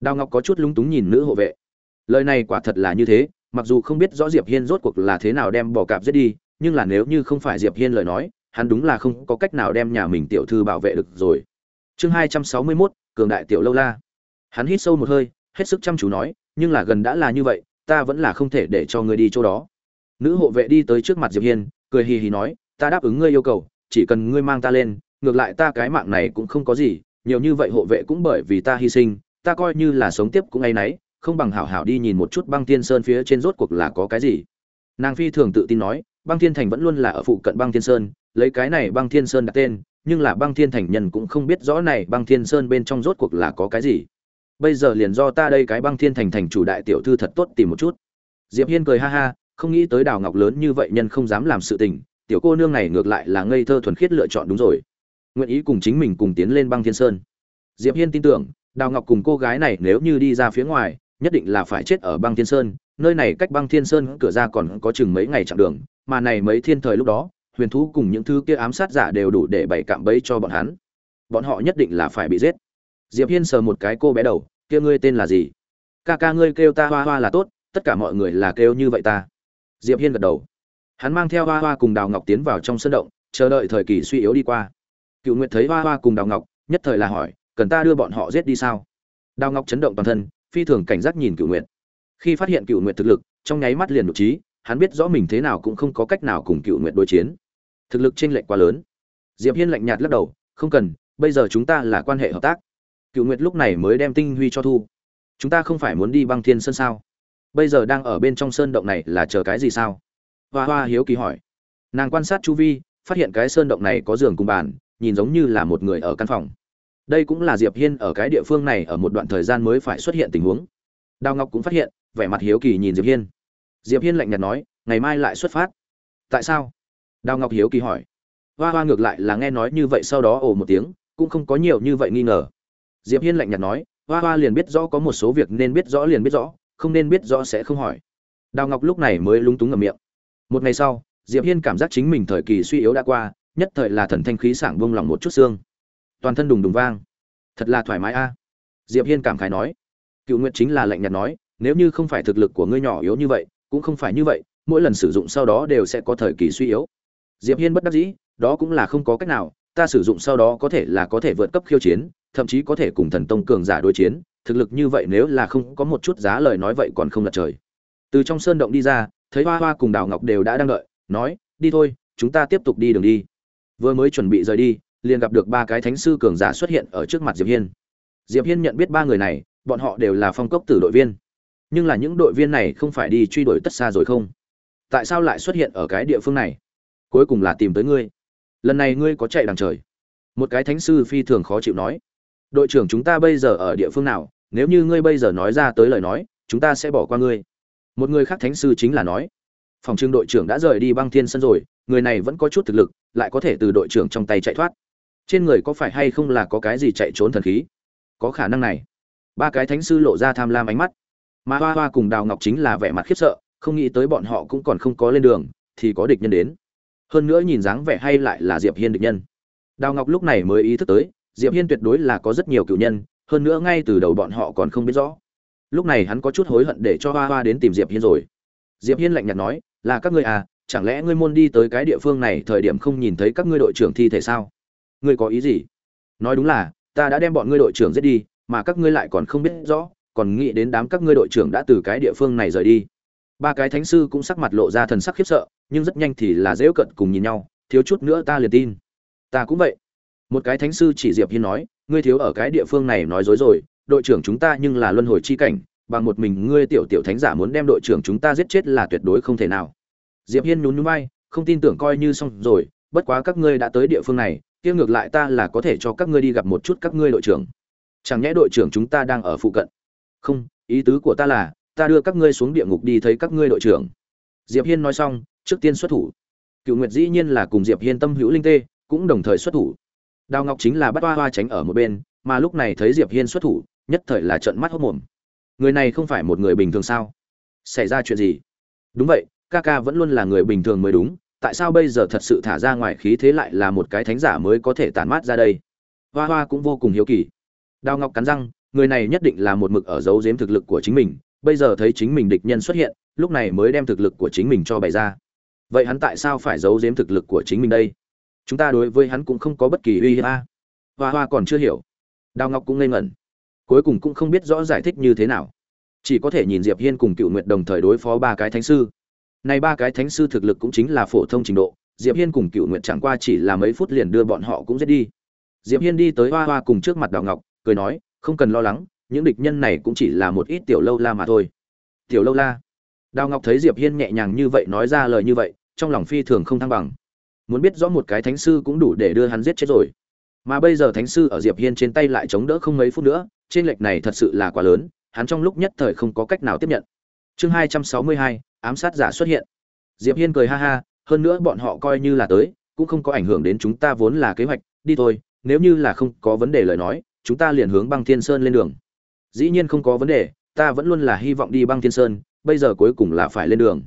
đào ngọc có chút lúng túng nhìn nữ hộ vệ. Lời này quả thật là như thế mặc dù không biết rõ diệp hiên rốt cuộc là thế nào đem bỏ cạp giết đi nhưng là nếu như không phải diệp hiên lời nói hắn đúng là không có cách nào đem nhà mình tiểu thư bảo vệ được rồi. Chương hai trăm sáu mươi 261, cường đại tiểu lâu la. Hắn hít sâu một hơi hết sức chăm chú nói nhưng là gần đã là như vậy ta vẫn là không thể để cho ngươi đi chỗ đó. Nữ hộ vệ đi tới trước mặt diệp hiên cười hì hì nói ta đáp ứng ngươi yêu cầu chỉ cần ngươi mang ta lên ngược lại ta cái mạng này cũng không có gì nhiều như vậy hộ vệ cũng bởi vì ta hy sinh ta coi như là sống tiếp cũng ngay nấy không bằng hảo hảo đi nhìn một chút băng thiên sơn phía trên rốt cuộc là có cái gì. Nàng phi thường tự tin nói, băng thiên thành vẫn luôn là ở phụ cận băng thiên sơn, lấy cái này băng thiên sơn đặt tên, nhưng là băng thiên thành nhân cũng không biết rõ này băng thiên sơn bên trong rốt cuộc là có cái gì. Bây giờ liền do ta đây cái băng thiên thành thành chủ đại tiểu thư thật tốt tìm một chút. Diệp hiên cười ha ha, không nghĩ tới đào ngọc lớn như vậy nhân không dám làm sự tình, tiểu cô nương này ngược lại là ngây thơ thuần khiết lựa chọn đúng rồi. Nguyện ý cùng chính mình cùng tiến lên băng thiên sơn diệp hiên tin tưởng, đào ngọc cùng cô gái này nếu như đi ra phía ngoài, nhất định là phải chết ở băng thiên sơn, nơi này cách băng thiên sơn cửa ra còn có chừng mấy ngày chặng đường, mà này mấy thiên thời lúc đó, huyền thú cùng những thứ kia ám sát giả đều đủ để bày cạm bẫy cho bọn hắn. Bọn họ nhất định là phải bị giết. Diệp hiên sờ một cái cô bé đầu, kia ngươi tên là gì? Ca ca ngươi kêu ta hoa hoa là tốt, tất cả mọi người là kêu như vậy ta. Diệp hiên gật đầu. Hắn mang theo hoa hoa cùng đào ngọc tiến vào trong sân động, chờ đợi thời kỳ suy yếu đi qua. Cựu nguyệt thấy hoa hoa cùng đào ngọc, nhất thời là hỏi cần ta đưa bọn họ giết đi sao? Đào ngọc chấn động toàn thân, phi thường cảnh giác nhìn cựu nguyệt. Khi phát hiện cựu nguyệt thực lực, trong nháy mắt liền nội trí, hắn biết rõ mình thế nào cũng không có cách nào cùng cựu nguyệt đối chiến. Thực lực chênh lệch quá lớn. Diệp hiên lạnh nhạt lắc đầu, không cần, bây giờ chúng ta là quan hệ hợp tác. Cựu nguyệt lúc này mới đem tinh huy cho thu. Chúng ta không phải muốn đi băng thiên sơn sao? Bây giờ đang ở bên trong sơn động này là chờ cái gì sao? Hoa hoa hiếu kỳ hỏi. Nàng quan sát chu vi, phát hiện cái sơn động này có giường cùng bàn, nhìn giống như là một người ở căn phòng đây cũng là diệp hiên ở cái địa phương này ở một đoạn thời gian mới phải xuất hiện tình huống. Đào ngọc cũng phát hiện, vẻ mặt hiếu kỳ nhìn diệp hiên. Diệp hiên lạnh nhạt nói, ngày mai lại xuất phát. Tại sao? Đào ngọc hiếu kỳ hỏi. Hoa hoa ngược lại là nghe nói như vậy sau đó ồ một tiếng, cũng không có nhiều như vậy nghi ngờ. Diệp hiên lạnh nhạt nói, hoa hoa liền biết rõ có một số việc nên biết rõ liền biết rõ, không nên biết rõ sẽ không hỏi. Đào ngọc lúc này mới lúng túng ngậm miệng. Một ngày sau, diệp hiên cảm giác chính mình thời kỳ suy yếu đã qua, nhất thời là thần thanh khí sảng buông lòng một chút xương. Toàn thân đùng đùng vang thật là thoải mái a. Diệp hiên cảm khái nói. Cựu nguyệt chính là lạnh nhạt nói, nếu như không phải thực lực của ngươi nhỏ yếu như vậy, cũng không phải như vậy, mỗi lần sử dụng sau đó đều sẽ có thời kỳ suy yếu. Diệp hiên bất đắc dĩ, đó cũng là không có cách nào, ta sử dụng sau đó có thể là có thể vượt cấp khiêu chiến, thậm chí có thể cùng thần tông cường giả đối chiến, thực lực như vậy nếu là không có một chút giá lời nói vậy còn không lật trời. Từ trong sơn động đi ra, thấy hoa hoa cùng đào ngọc đều đã đang đợi, nói, đi thôi, chúng ta tiếp tục đi đường đi. Vừa mới chuẩn bị rời đi liền gặp được ba cái thánh sư cường giả xuất hiện ở trước mặt diệp hiên. Diệp hiên nhận biết ba người này, bọn họ đều là phong cốc tử đội viên. Nhưng là những đội viên này không phải đi truy đuổi tất xa rồi không? Tại sao lại xuất hiện ở cái địa phương này? Cuối cùng là tìm tới ngươi. Lần này ngươi có chạy đằng trời. Một cái thánh sư phi thường khó chịu nói. Đội trưởng chúng ta bây giờ ở địa phương nào? Nếu như ngươi bây giờ nói ra tới lời nói, chúng ta sẽ bỏ qua ngươi. Một người khác thánh sư chính là nói. Phòng trưng đội trưởng đã rời đi băng thiên sân rồi, người này vẫn có chút thực lực, lại có thể từ đội trưởng trong tay chạy thoát trên người có phải hay không là có cái gì chạy trốn thần khí? Có khả năng này. Ba cái thánh sư lộ ra tham lam ánh mắt. Mà hoa hoa cùng đào ngọc chính là vẻ mặt khiếp sợ, không nghĩ tới bọn họ cũng còn không có lên đường, thì có địch nhân đến. Hơn nữa nhìn dáng vẻ hay lại là diệp hiên địch nhân. Đào ngọc lúc này mới ý thức tới, diệp hiên tuyệt đối là có rất nhiều cựu nhân, hơn nữa ngay từ đầu bọn họ còn không biết rõ. Lúc này hắn có chút hối hận để cho hoa hoa đến tìm diệp hiên rồi. Diệp hiên lạnh nhạt nói, là các ngươi à chẳng lẽ ngươi môn đi tới cái địa phương này thời điểm không nhìn thấy các ngươi đội trưởng thi thể sao? Ngươi có ý gì? Nói đúng là, ta đã đem bọn ngươi đội trưởng giết đi, mà các ngươi lại còn không biết rõ, còn nghĩ đến đám các ngươi đội trưởng đã từ cái địa phương này rời đi. Ba cái thánh sư cũng sắc mặt lộ ra thần sắc khiếp sợ, nhưng rất nhanh thì là dễu cận cùng nhìn nhau, thiếu chút nữa ta liền tin. Ta cũng vậy. Một cái thánh sư chỉ diệp hiên nói, ngươi thiếu ở cái địa phương này nói dối rồi, đội trưởng chúng ta nhưng là luân hồi chi cảnh, bằng một mình ngươi tiểu tiểu thánh giả muốn đem đội trưởng chúng ta giết chết là tuyệt đối không thể nào. Diệp hiên nhún nhún vai, không tin tưởng coi như xong rồi, bất quá các ngươi đã tới địa phương này kia ngược lại ta là có thể cho các ngươi đi gặp một chút các ngươi đội trưởng. Chẳng nhẽ đội trưởng chúng ta đang ở phụ cận? Không, ý tứ của ta là, ta đưa các ngươi xuống địa ngục đi thấy các ngươi đội trưởng. Diệp hiên nói xong, trước tiên xuất thủ. Cựu nguyệt dĩ nhiên là cùng diệp hiên tâm hữu linh tê, cũng đồng thời xuất thủ. Đào ngọc chính là bắt hoa hoa tránh ở một bên, mà lúc này thấy diệp hiên xuất thủ, nhất thời là trợn mắt hốt mồm. Người này không phải một người bình thường sao? Xảy ra chuyện gì? Đúng vậy, ca ca vẫn luôn là người bình thường mới đúng tại sao bây giờ thật sự thả ra ngoài khí thế lại là một cái thánh giả mới có thể tản mát ra đây? Hoa hoa cũng vô cùng hiếu kỳ. Đào ngọc cắn răng, người này nhất định là một mực ở giấu giếm thực lực của chính mình, bây giờ thấy chính mình địch nhân xuất hiện, lúc này mới đem thực lực của chính mình cho bày ra. Vậy hắn tại sao phải giấu giếm thực lực của chính mình đây? Chúng ta đối với hắn cũng không có bất kỳ uy hiếp a. Hoa hoa còn chưa hiểu. Đào ngọc cũng ngây ngẩn. Cuối cùng cũng không biết rõ giải thích như thế nào. Chỉ có thể nhìn diệp hiên cùng cựu nguyệt đồng thời đối phó ba cái thánh sư. Này ba cái thánh sư thực lực cũng chính là phổ thông trình độ, Diệp Hiên cùng Cựu Nguyệt chẳng qua chỉ là mấy phút liền đưa bọn họ cũng giết đi. Diệp Hiên đi tới Hoa Hoa cùng trước mặt Đào Ngọc, cười nói, không cần lo lắng, những địch nhân này cũng chỉ là một ít tiểu lâu la mà thôi. Tiểu lâu la? Đào Ngọc thấy Diệp Hiên nhẹ nhàng như vậy nói ra lời như vậy, trong lòng phi thường không thăng bằng. Muốn biết rõ một cái thánh sư cũng đủ để đưa hắn giết chết rồi. Mà bây giờ thánh sư ở Diệp Hiên trên tay lại chống đỡ không mấy phút nữa, trên lệch này thật sự là quá lớn, hắn trong lúc nhất thời không có cách nào tiếp nhận. Chương 262, ám sát giả xuất hiện. Diệp hiên cười ha ha, hơn nữa bọn họ coi như là tới, cũng không có ảnh hưởng đến chúng ta vốn là kế hoạch, đi thôi, nếu như là không có vấn đề lời nói, chúng ta liền hướng băng thiên sơn lên đường. Dĩ nhiên không có vấn đề, ta vẫn luôn là hy vọng đi băng thiên sơn, bây giờ cuối cùng là phải lên đường.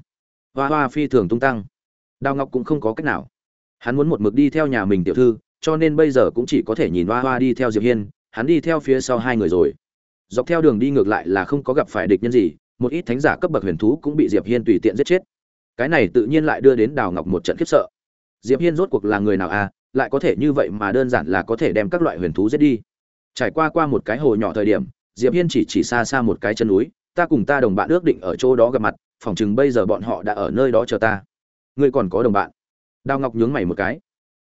Hoa hoa phi thường tung tăng. Đào ngọc cũng không có cách nào. Hắn muốn một mực đi theo nhà mình tiểu thư, cho nên bây giờ cũng chỉ có thể nhìn hoa hoa đi theo diệp hiên, hắn đi theo phía sau hai người rồi. Dọc theo đường đi ngược lại là không có gặp phải địch nhân gì một ít thánh giả cấp bậc huyền thú cũng bị diệp hiên tùy tiện giết chết. Cái này tự nhiên lại đưa đến đào ngọc một trận khiếp sợ. Diệp hiên rốt cuộc là người nào à? Lại có thể như vậy mà đơn giản là có thể đem các loại huyền thú giết đi. Trải qua qua một cái hồ nhỏ thời điểm, diệp hiên chỉ chỉ xa xa một cái chân núi, ta cùng ta đồng bạn ước định ở chỗ đó gặp mặt phỏng chừng bây giờ bọn họ đã ở nơi đó chờ ta. Ngươi còn có đồng bạn? Đào ngọc nhướng mày một cái.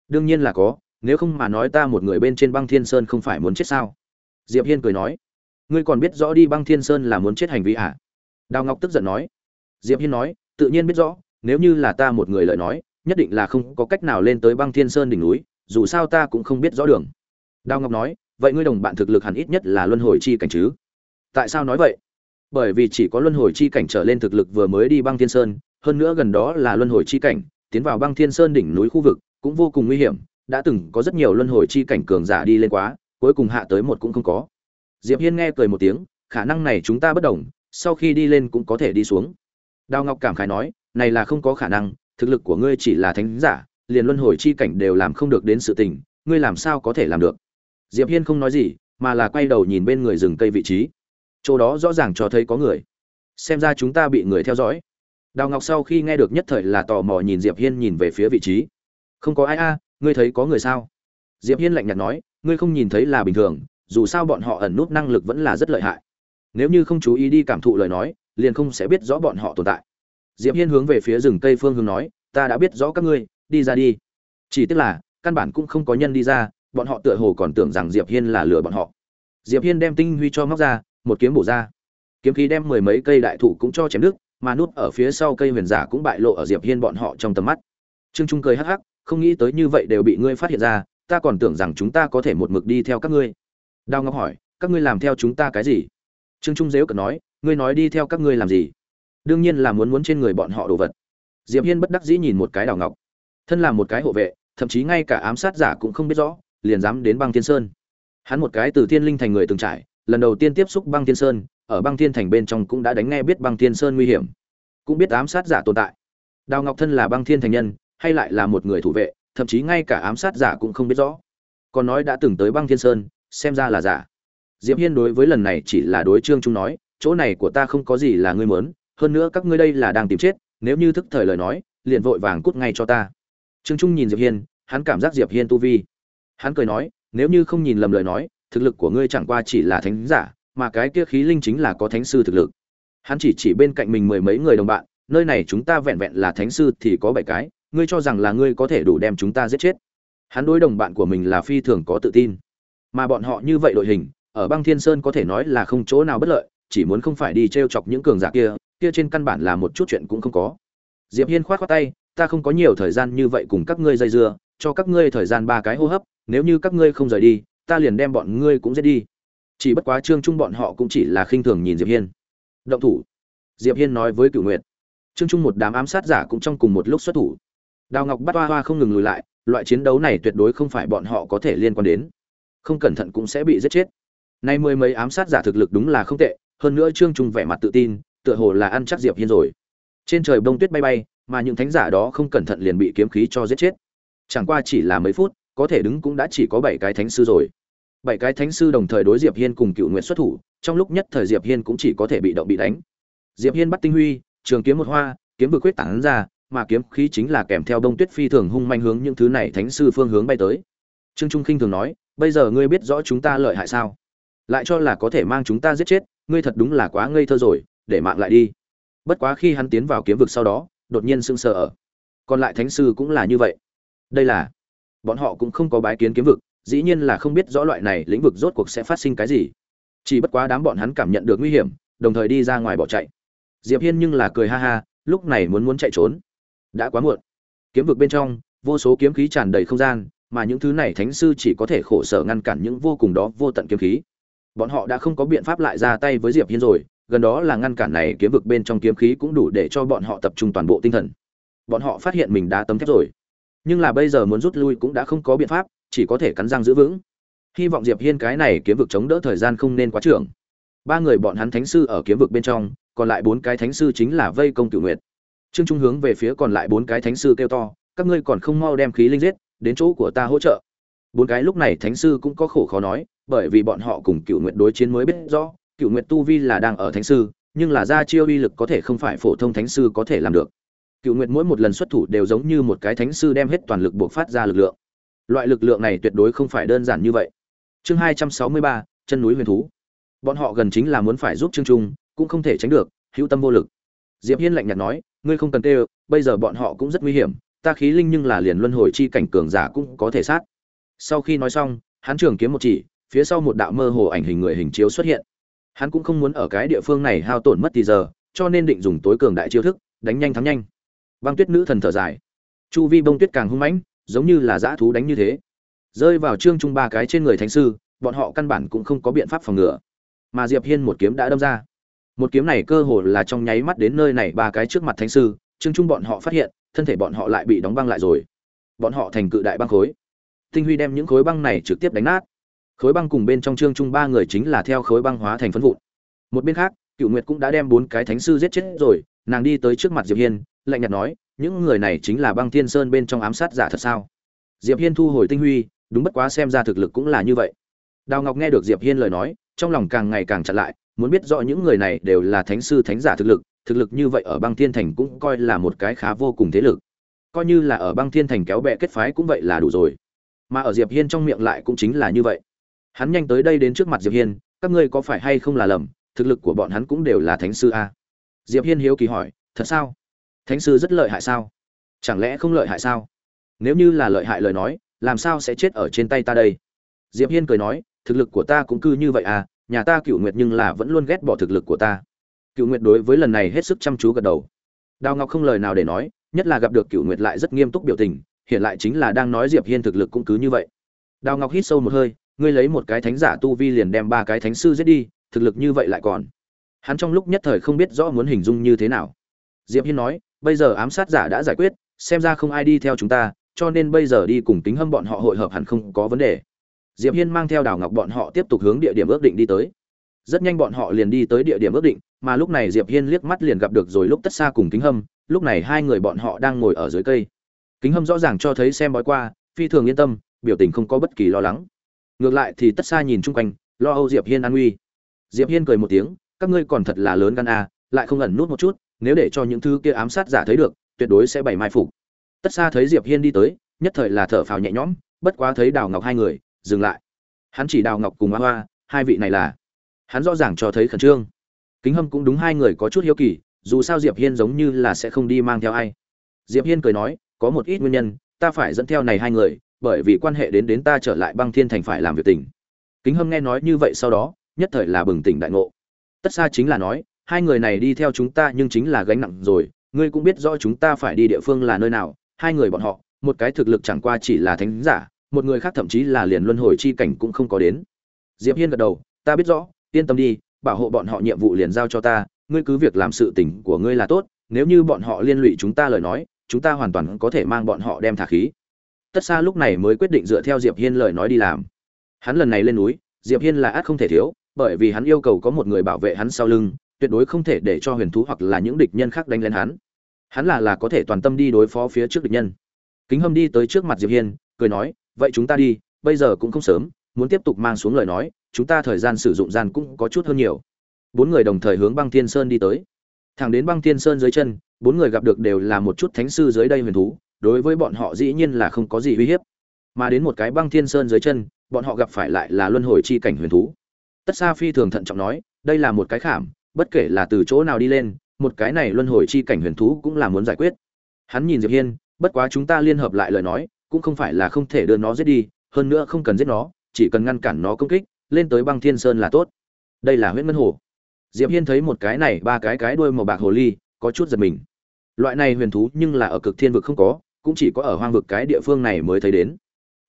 Đương nhiên là có, nếu không mà nói ta một người bên trên băng thiên sơn không phải muốn chết sao? Diệp hiên cười nói. Ngươi còn biết rõ đi băng thiên sơn là muốn chết hành vi à? Đào ngọc tức giận nói. Diệp hiên nói, tự nhiên biết rõ, nếu như là ta một người lời nói, nhất định là không có cách nào lên tới băng thiên sơn đỉnh núi, dù sao ta cũng không biết rõ đường. Đào ngọc nói, vậy ngươi đồng bạn thực lực hẳn ít nhất là luân hồi chi cảnh chứ? Tại sao nói vậy? Bởi vì chỉ có luân hồi chi cảnh trở lên thực lực vừa mới đi băng thiên sơn, hơn nữa gần đó là luân hồi chi cảnh, tiến vào băng thiên sơn đỉnh núi khu vực cũng vô cùng nguy hiểm, đã từng có rất nhiều luân hồi chi cảnh cường giả đi lên quá, cuối cùng hạ tới một cũng không có. Diệp hiên nghe cười một tiếng, khả năng này chúng ta bất đồng sau khi đi lên cũng có thể đi xuống. Đào ngọc cảm khái nói, này là không có khả năng, thực lực của ngươi chỉ là thánh giả, liền luân hồi chi cảnh đều làm không được đến sự tình, ngươi làm sao có thể làm được? Diệp hiên không nói gì, mà là quay đầu nhìn bên người rừng cây vị trí. Chỗ đó rõ ràng cho thấy có người. Xem ra chúng ta bị người theo dõi. Đào ngọc sau khi nghe được nhất thời là tò mò nhìn diệp hiên nhìn về phía vị trí. Không có ai a, ngươi thấy có người sao? Diệp hiên lạnh nhạt nói, ngươi không nhìn thấy là bình thường, dù sao bọn họ ẩn nút năng lực vẫn là rất lợi hại nếu như không chú ý đi cảm thụ lời nói, liền không sẽ biết rõ bọn họ tồn tại. Diệp hiên hướng về phía rừng cây phương hướng nói, ta đã biết rõ các ngươi, đi ra đi. Chỉ tức là, căn bản cũng không có nhân đi ra, bọn họ tựa hồ còn tưởng rằng diệp hiên là lừa bọn họ. Diệp hiên đem tinh huy cho móc ra, một kiếm bổ ra. Kiếm khí đem mười mấy cây đại thụ cũng cho chém đứt, mà nút ở phía sau cây huyền giả cũng bại lộ ở diệp hiên bọn họ trong tầm mắt. Trương trung cười hắc hắc, không nghĩ tới như vậy đều bị ngươi phát hiện ra, ta còn tưởng rằng chúng ta có thể một mực đi theo các ngươi. Đào ngọc hỏi, các ngươi làm theo chúng ta cái gì? Trương trung dếu cợt nói, ngươi nói đi theo các ngươi làm gì? Đương nhiên là muốn muốn trên người bọn họ đồ vật. Diệp hiên bất đắc dĩ nhìn một cái đào ngọc. Thân là một cái hộ vệ, thậm chí ngay cả ám sát giả cũng không biết rõ, liền dám đến băng thiên sơn. Hắn một cái từ thiên linh thành người từng trải, lần đầu tiên tiếp xúc băng thiên sơn, ở băng thiên thành bên trong cũng đã đánh nghe biết băng thiên sơn nguy hiểm. Cũng biết ám sát giả tồn tại. Đào ngọc thân là băng thiên thành nhân, hay lại là một người thủ vệ, thậm chí ngay cả ám sát giả cũng không biết rõ. Còn nói đã từng tới băng thiên sơn, xem ra là giả diệp hiên đối với lần này chỉ là đối trương trung nói, chỗ này của ta không có gì là ngươi muốn, hơn nữa các ngươi đây là đang tìm chết, nếu như thức thời lời nói, liền vội vàng cút ngay cho ta. Trương trung nhìn diệp hiên, hắn cảm giác diệp hiên tu vi. Hắn cười nói, nếu như không nhìn lầm lời nói, thực lực của ngươi chẳng qua chỉ là thánh giả, mà cái kia khí linh chính là có thánh sư thực lực. Hắn chỉ chỉ bên cạnh mình mười mấy người đồng bạn, nơi này chúng ta vẹn vẹn là thánh sư thì có bảy cái, ngươi cho rằng là ngươi có thể đủ đem chúng ta giết chết? Hắn đối đồng bạn của mình là phi thường có tự tin. Mà bọn họ như vậy đội hình ở băng thiên sơn có thể nói là không chỗ nào bất lợi, chỉ muốn không phải đi t r e o chọc những cường giả kia kia trên căn bản là một chút chuyện cũng không có. Diệp hiên khoát khoát tay, ta không có nhiều thời gian như vậy cùng các ngươi dây dưa, cho các ngươi thời gian ba cái hô hấp, nếu như các ngươi không rời đi, ta liền đem bọn ngươi cũng giết đi. Chỉ bất quá trương trung bọn họ cũng chỉ là khinh thường nhìn diệp hiên. Động thủ. Diệp hiên nói với cửu nguyệt. Trương trung một đám ám sát giả cũng trong cùng một lúc xuất thủ. Đào ngọc bắt hoa hoa không ngừng lùi lại, loại chiến đấu này tuyệt đối không phải bọn họ có thể liên quan đến. Không cẩn thận cũng sẽ bị giết chết nay mười mấy ám sát giả thực lực đúng là không tệ, hơn nữa trương trung vẻ mặt tự tin, tựa hồ là ăn chắc diệp hiên rồi. Trên trời bông tuyết bay bay, mà những thánh giả đó không cẩn thận liền bị kiếm khí cho giết chết. Chẳng qua chỉ là mấy phút, có thể đứng cũng đã chỉ có bảy cái thánh sư rồi. Bảy cái thánh sư đồng thời đối diệp hiên cùng cựu nguyện xuất thủ, trong lúc nhất thời diệp hiên cũng chỉ có thể bị động bị đánh. Diệp hiên bắt tinh huy, trường kiếm một hoa, kiếm vực quyết tản ra, mà kiếm khí chính là kèm theo đông tuyết phi thường hung manh hướng những thứ này thánh sư phương hướng bay tới. Trương trung khinh thường nói, bây giờ ngươi biết rõ chúng ta lợi hại sao? Lại cho là có thể mang chúng ta giết chết, ngươi thật đúng là quá ngây thơ rồi, để mạng lại đi. Bất quá khi hắn tiến vào kiếm vực sau đó, đột nhiên sững sờ ở. Còn lại thánh sư cũng là như vậy. Đây là, bọn họ cũng không có bái kiến kiếm vực, dĩ nhiên là không biết rõ loại này lĩnh vực rốt cuộc sẽ phát sinh cái gì. Chỉ bất quá đám bọn hắn cảm nhận được nguy hiểm, đồng thời đi ra ngoài bỏ chạy. Diệp hiên nhưng là cười ha ha, lúc này muốn muốn chạy trốn. Đã quá muộn. Kiếm vực bên trong, vô số kiếm khí tràn đầy không gian, mà những thứ này thánh sư chỉ có thể khổ sở ngăn cản những vô cùng đó vô tận kiếm khí bọn họ đã không có biện pháp lại ra tay với diệp hiên rồi, gần đó là ngăn cản này kiếm vực bên trong kiếm khí cũng đủ để cho bọn họ tập trung toàn bộ tinh thần. Bọn họ phát hiện mình đã tấm thép rồi. Nhưng là bây giờ muốn rút lui cũng đã không có biện pháp, chỉ có thể cắn răng giữ vững. Hy vọng diệp hiên cái này kiếm vực chống đỡ thời gian không nên quá trưởng. Ba người bọn hắn thánh sư ở kiếm vực bên trong, còn lại bốn cái thánh sư chính là vây công cửu nguyệt. Trương trung hướng về phía còn lại bốn cái thánh sư kêu to, các ngươi còn không mau đem khí linh giết, đến chỗ của ta hỗ trợ. Bốn cái lúc này thánh sư cũng có khổ khó nói bởi vì bọn họ cùng cựu nguyệt đối chiến mới biết rõ, cựu nguyệt tu vi là đang ở thánh sư, nhưng là ra chiêu uy lực có thể không phải phổ thông thánh sư có thể làm được. Cựu nguyệt mỗi một lần xuất thủ đều giống như một cái thánh sư đem hết toàn lực buộc phát ra lực lượng. Loại lực lượng này tuyệt đối không phải đơn giản như vậy. Chương hai trăm sáu mươi ba, chân núi huyền thú. Bọn họ gần chính là muốn phải giúp trương trung, cũng không thể tránh được, hữu tâm vô lực. Diệp hiên lạnh nhạt nói, ngươi không cần tê bây giờ bọn họ cũng rất nguy hiểm, ta khí linh nhưng là liền luân hồi chi cảnh cường giả cũng có thể sát. Sau khi nói xong, hắn trường kiếm một chỉ phía sau một đạo mơ hồ ảnh hình người hình chiếu xuất hiện. Hắn cũng không muốn ở cái địa phương này hao tổn mất thì giờ, cho nên định dùng tối cường đại chiêu thức, đánh nhanh thắng nhanh. Băng tuyết nữ thần thở dài. Chu vi bông tuyết càng hung mãnh, giống như là dã thú đánh như thế. Rơi vào trương trung ba cái trên người thánh sư, bọn họ căn bản cũng không có biện pháp phòng ngừa. Mà diệp hiên một kiếm đã đâm ra. Một kiếm này cơ hồ là trong nháy mắt đến nơi này ba cái trước mặt thánh sư, trương trung bọn họ phát hiện, thân thể bọn họ lại bị đóng băng lại rồi. Bọn họ thành cự đại băng khối. Tinh huy đem những khối băng này trực tiếp đánh nát khối băng cùng bên trong trương trung ba người chính là theo khối băng hóa thành phân vụn. Một bên khác, cựu nguyệt cũng đã đem bốn cái thánh sư giết chết rồi, nàng đi tới trước mặt diệp hiên, lạnh nhạt nói, những người này chính là băng thiên sơn bên trong ám sát giả thật sao? Diệp hiên thu hồi tinh huy, đúng bất quá xem ra thực lực cũng là như vậy. Đào ngọc nghe được diệp hiên lời nói, trong lòng càng ngày càng chặt lại, muốn biết rõ những người này đều là thánh sư thánh giả thực lực thực lực như vậy ở băng thiên thành cũng coi là một cái khá vô cùng thế lực. Coi như là ở băng thiên thành kéo bè kết phái cũng vậy là đủ rồi. Mà ở diệp hiên trong miệng lại cũng chính là như vậy hắn nhanh tới đây đến trước mặt diệp hiên, các ngươi có phải hay không là lầm, thực lực của bọn hắn cũng đều là thánh sư a? Diệp hiên hiếu kỳ hỏi, thật sao? Thánh sư rất lợi hại sao? Chẳng lẽ không lợi hại sao? Nếu như là lợi hại lời nói, làm sao sẽ chết ở trên tay ta đây? Diệp hiên cười nói, thực lực của ta cũng cư như vậy à nhà ta cựu nguyệt nhưng là vẫn luôn ghét bỏ thực lực của ta. Cựu nguyệt đối với lần này hết sức chăm chú gật đầu. Đào ngọc không lời nào để nói, nhất là gặp được cựu nguyệt lại rất nghiêm túc biểu tình, hiện lại chính là đang nói diệp hiên thực lực cũng cứ như vậy. Đào ngọc hít sâu một hơi ngươi lấy một cái thánh giả tu vi liền đem ba cái thánh sư giết đi, thực lực như vậy lại còn. Hắn trong lúc nhất thời không biết rõ muốn hình dung như thế nào. Diệp hiên nói, bây giờ ám sát giả đã giải quyết, xem ra không ai đi theo chúng ta, cho nên bây giờ đi cùng tính hâm bọn họ hội hợp hẳn không có vấn đề. Diệp hiên mang theo đào ngọc bọn họ tiếp tục hướng địa điểm ước định đi tới. Rất nhanh bọn họ liền đi tới địa điểm ước định, mà lúc này diệp hiên liếc mắt liền gặp được rồi lúc tất xa cùng kính hâm, lúc này hai người bọn họ đang ngồi ở dưới cây. Kính hâm rõ ràng cho thấy xem bói qua, phi thường yên tâm, biểu tình không có bất kỳ lo lắng ngược lại thì tất xa nhìn chung quanh, lo âu diệp hiên an nguy. Diệp hiên cười một tiếng, các ngươi còn thật là lớn gan a, lại không ẩn nút một chút, nếu để cho những thứ kia ám sát giả thấy được, tuyệt đối sẽ bày mai phục. Tất xa thấy diệp hiên đi tới, nhất thời là thở phào nhẹ nhõm, bất quá thấy đào ngọc hai người, dừng lại. Hắn chỉ đào ngọc cùng hoa hoa, hai vị này là. Hắn rõ ràng cho thấy khẩn trương. Kính hâm cũng đúng hai người có chút hiếu kỳ, dù sao diệp hiên giống như là sẽ không đi mang theo ai. Diệp hiên cười nói, có một ít nguyên nhân, ta phải dẫn theo này hai người bởi vì quan hệ đến đến ta trở lại băng thiên thành phải làm việc tình. Kính hâm nghe nói như vậy sau đó, nhất thời là bừng tỉnh đại ngộ. Tất xa chính là nói, hai người này đi theo chúng ta nhưng chính là gánh nặng rồi, ngươi cũng biết rõ chúng ta phải đi địa phương là nơi nào, hai người bọn họ, một cái thực lực chẳng qua chỉ là thánh giả, một người khác thậm chí là liền luân hồi chi cảnh cũng không có đến. Diệp hiên gật đầu, ta biết rõ, yên tâm đi, bảo hộ bọn họ nhiệm vụ liền giao cho ta, ngươi cứ việc làm sự tình của ngươi là tốt, nếu như bọn họ liên lụy chúng ta lời nói, chúng ta hoàn toàn có thể mang bọn họ đem thả khí tất xa lúc này mới quyết định dựa theo diệp hiên lời nói đi làm. Hắn lần này lên núi, diệp hiên là át không thể thiếu, bởi vì hắn yêu cầu có một người bảo vệ hắn sau lưng, tuyệt đối không thể để cho huyền thú hoặc là những địch nhân khác đánh lên hắn. Hắn là là có thể toàn tâm đi đối phó phía trước địch nhân. Kính hâm đi tới trước mặt diệp hiên, cười nói, vậy chúng ta đi, bây giờ cũng không sớm, muốn tiếp tục mang xuống lời nói, chúng ta thời gian sử dụng gian cũng có chút hơn nhiều. Bốn người đồng thời hướng băng thiên sơn đi tới. Thẳng đến băng thiên sơn dưới chân, bốn người gặp được đều là một chút thánh sư dưới đây huyền thú đối với bọn họ dĩ nhiên là không có gì uy hiếp. Mà đến một cái băng thiên sơn dưới chân, bọn họ gặp phải lại là luân hồi chi cảnh huyền thú. Tất sa phi thường thận trọng nói, đây là một cái khảm, bất kể là từ chỗ nào đi lên, một cái này luân hồi chi cảnh huyền thú cũng là muốn giải quyết. Hắn nhìn diệp hiên, bất quá chúng ta liên hợp lại lời nói, cũng không phải là không thể đưa nó giết đi, hơn nữa không cần giết nó, chỉ cần ngăn cản nó công kích, lên tới băng thiên sơn là tốt. Đây là huyết ngân hồ. Diệp hiên thấy một cái này, ba cái cái đuôi màu bạc hồ ly, có chút giật mình. Loại này huyền thú nhưng là ở cực thiên vực không có cũng chỉ có ở hoang vực cái địa phương này mới thấy đến.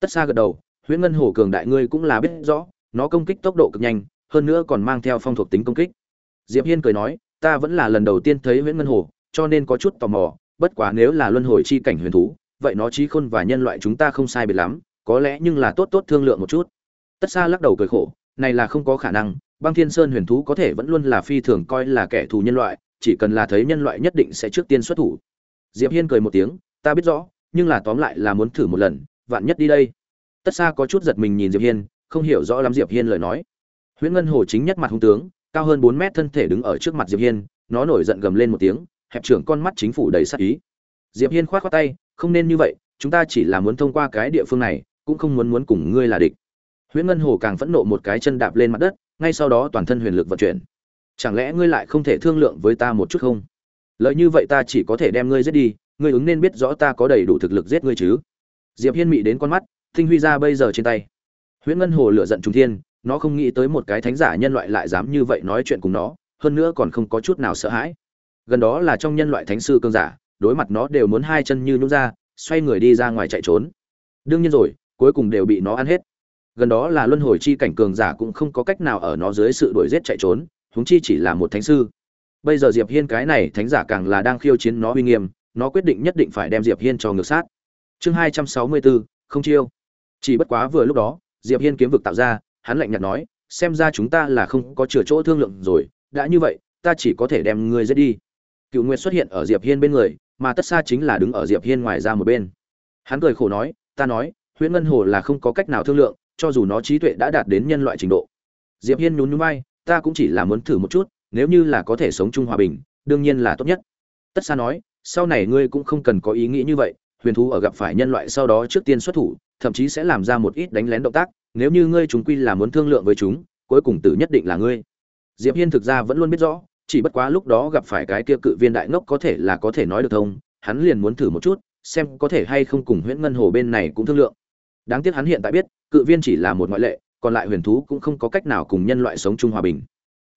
Tất xa gật đầu, huyễn ngân hồ cường đại ngươi cũng là biết rõ, nó công kích tốc độ cực nhanh, hơn nữa còn mang theo phong thuộc tính công kích. Diệp hiên cười nói, ta vẫn là lần đầu tiên thấy huyễn ngân hồ, cho nên có chút tò mò, bất quá nếu là luân hồi chi cảnh huyền thú, vậy nó trí khôn và nhân loại chúng ta không sai biệt lắm, có lẽ nhưng là tốt tốt thương lượng một chút. Tất xa lắc đầu cười khổ, này là không có khả năng, băng thiên sơn huyền thú có thể vẫn luôn là phi thường coi là kẻ thù nhân loại, chỉ cần là thấy nhân loại nhất định sẽ trước tiên xuất thủ. Diệp hiên cười một tiếng ta biết rõ, nhưng là tóm lại là muốn thử một lần, vạn nhất đi đây. Tất xa có chút giật mình nhìn diệp hiên, không hiểu rõ lắm diệp hiên lời nói. Huyễn ngân hồ chính nhất mặt hung tướng, cao hơn 4 mét thân thể đứng ở trước mặt diệp hiên, nó nổi giận gầm lên một tiếng, hẹp trưởng con mắt chính phủ đầy sát ý. Diệp hiên khoát khoát tay, không nên như vậy, chúng ta chỉ là muốn thông qua cái địa phương này, cũng không muốn muốn cùng ngươi là địch. Huyễn ngân hồ càng phẫn nộ một cái chân đạp lên mặt đất, ngay sau đó toàn thân huyền lực vận chuyển. Chẳng lẽ ngươi lại không thể thương lượng với ta một chút không? Lợi như vậy ta chỉ có thể đem ngươi giết đi ngươi ứng nên biết rõ ta có đầy đủ thực lực giết ngươi chứ? Diệp hiên mị đến con mắt, tinh huy ra bây giờ trên tay. Huyễn ngân hồ lửa giận trùng thiên, nó không nghĩ tới một cái thánh giả nhân loại lại dám như vậy nói chuyện cùng nó, hơn nữa còn không có chút nào sợ hãi. Gần đó là trong nhân loại thánh sư cương giả, đối mặt nó đều muốn hai chân như nhún ra, xoay người đi ra ngoài chạy trốn. Đương nhiên rồi, cuối cùng đều bị nó ăn hết. Gần đó là luân hồi chi cảnh cường giả cũng không có cách nào ở nó dưới sự đuổi giết chạy trốn, huống chi chỉ là một thánh sư. Bây giờ diệp hiên cái này thánh giả càng là đang khiêu chiến nó uy nghiêm nó quyết định nhất định phải đem diệp hiên cho ngược sát. Chương hai trăm sáu mươi bốn, không chiêu. Chỉ bất quá vừa lúc đó, diệp hiên kiếm vực tạo ra, hắn lạnh nhạt nói, xem ra chúng ta là không có chừa chỗ thương lượng rồi, đã như vậy, ta chỉ có thể đem ngươi giết đi. Cựu nguyệt xuất hiện ở diệp hiên bên người, mà tất xa chính là đứng ở diệp hiên ngoài ra một bên. Hắn cười khổ nói, ta nói, huyễn ngân hồ là không có cách nào thương lượng, cho dù nó trí tuệ đã đạt đến nhân loại trình độ. Diệp hiên nhún nhún vai, ta cũng chỉ là muốn thử một chút, nếu như là có thể sống chung hòa bình, đương nhiên là tốt nhất. Tất xa nói sau này ngươi cũng không cần có ý nghĩ như vậy, huyền thú ở gặp phải nhân loại sau đó trước tiên xuất thủ, thậm chí sẽ làm ra một ít đánh lén động tác, nếu như ngươi chúng quy là muốn thương lượng với chúng, cuối cùng tử nhất định là ngươi. Diệp hiên thực ra vẫn luôn biết rõ, chỉ bất quá lúc đó gặp phải cái kia cự viên đại ngốc có thể là có thể nói được thông, hắn liền muốn thử một chút, xem có thể hay không cùng huyễn ngân hồ bên này cũng thương lượng. Đáng tiếc hắn hiện tại biết, cự viên chỉ là một ngoại lệ, còn lại huyền thú cũng không có cách nào cùng nhân loại sống chung hòa bình.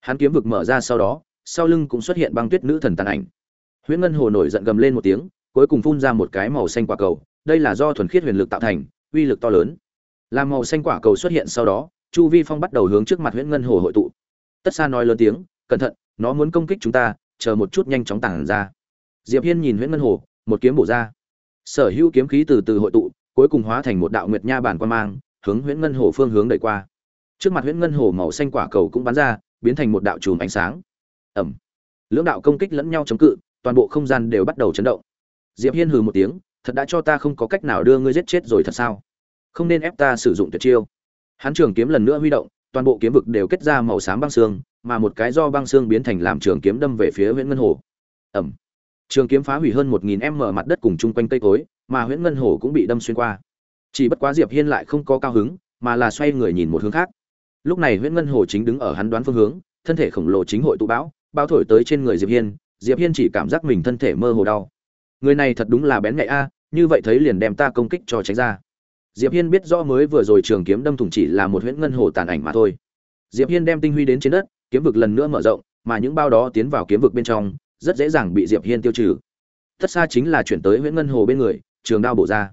Hắn kiếm vực mở ra sau đó, sau lưng cũng xuất hiện băng tuyết nữ thần tàn ảnh huyễn ngân hồ nổi giận gầm lên một tiếng, cuối cùng phun ra một cái màu xanh quả cầu, đây là do thuần khiết huyền lực tạo thành, uy lực to lớn. Làm màu xanh quả cầu xuất hiện sau đó, chu vi phong bắt đầu hướng trước mặt huyễn ngân hồ hội tụ. Tất xa nói lớn tiếng, cẩn thận, nó muốn công kích chúng ta, chờ một chút nhanh chóng tản ra. Diệp hiên nhìn huyễn ngân hồ, một kiếm bổ ra. Sở hữu kiếm khí từ từ hội tụ, cuối cùng hóa thành một đạo nguyệt nha bản quan mang, hướng huyễn ngân hồ phương hướng đẩy qua. Trước mặt huyễn ngân hồ màu xanh quả cầu cũng bắn ra, biến thành một đạo chùm ánh sáng. Ẩm lưỡng đạo công kích lẫn nhau chống cự toàn bộ không gian đều bắt đầu chấn động diệp hiên hừ một tiếng thật đã cho ta không có cách nào đưa ngươi giết chết rồi thật sao không nên ép ta sử dụng tuyệt chiêu hắn trường kiếm lần nữa huy động toàn bộ kiếm vực đều kết ra màu xám băng xương mà một cái do băng xương biến thành làm trường kiếm đâm về phía Huyễn Ngân Hồ. Ầm. Trường kiếm phá hủy hơn 1000m mặt đất cùng chung quanh cây cối, mà Huyễn Ngân Hồ cũng bị đâm xuyên qua. Chỉ bất quá Diệp Hiên lại không có cao hứng, mà là xoay người nhìn một hướng khác. Lúc này Huyễn Ngân Hồ chính đứng ở hắn đoán phương hướng, thân thể khổng lồ chính hội tụ bão, bao thổi tới trên người Diệp Hiên, Diệp Hiên chỉ cảm giác mình thân thể mơ hồ đau. Người này thật đúng là bén nhạy a, như vậy thấy liền đem ta công kích cho tránh ra. Diệp Hiên biết rõ mới vừa rồi trường kiếm đâm thủng chỉ là một huyễn ngân hồ tàn ảnh mà thôi. Diệp Hiên đem tinh huy đến trên đất, kiếm vực lần nữa mở rộng, mà những bao đó tiến vào kiếm vực bên trong, rất dễ dàng bị Diệp Hiên tiêu trừ. Tất xa chính là chuyển tới Huyễn Ngân Hồ bên người, trường đao bổ ra.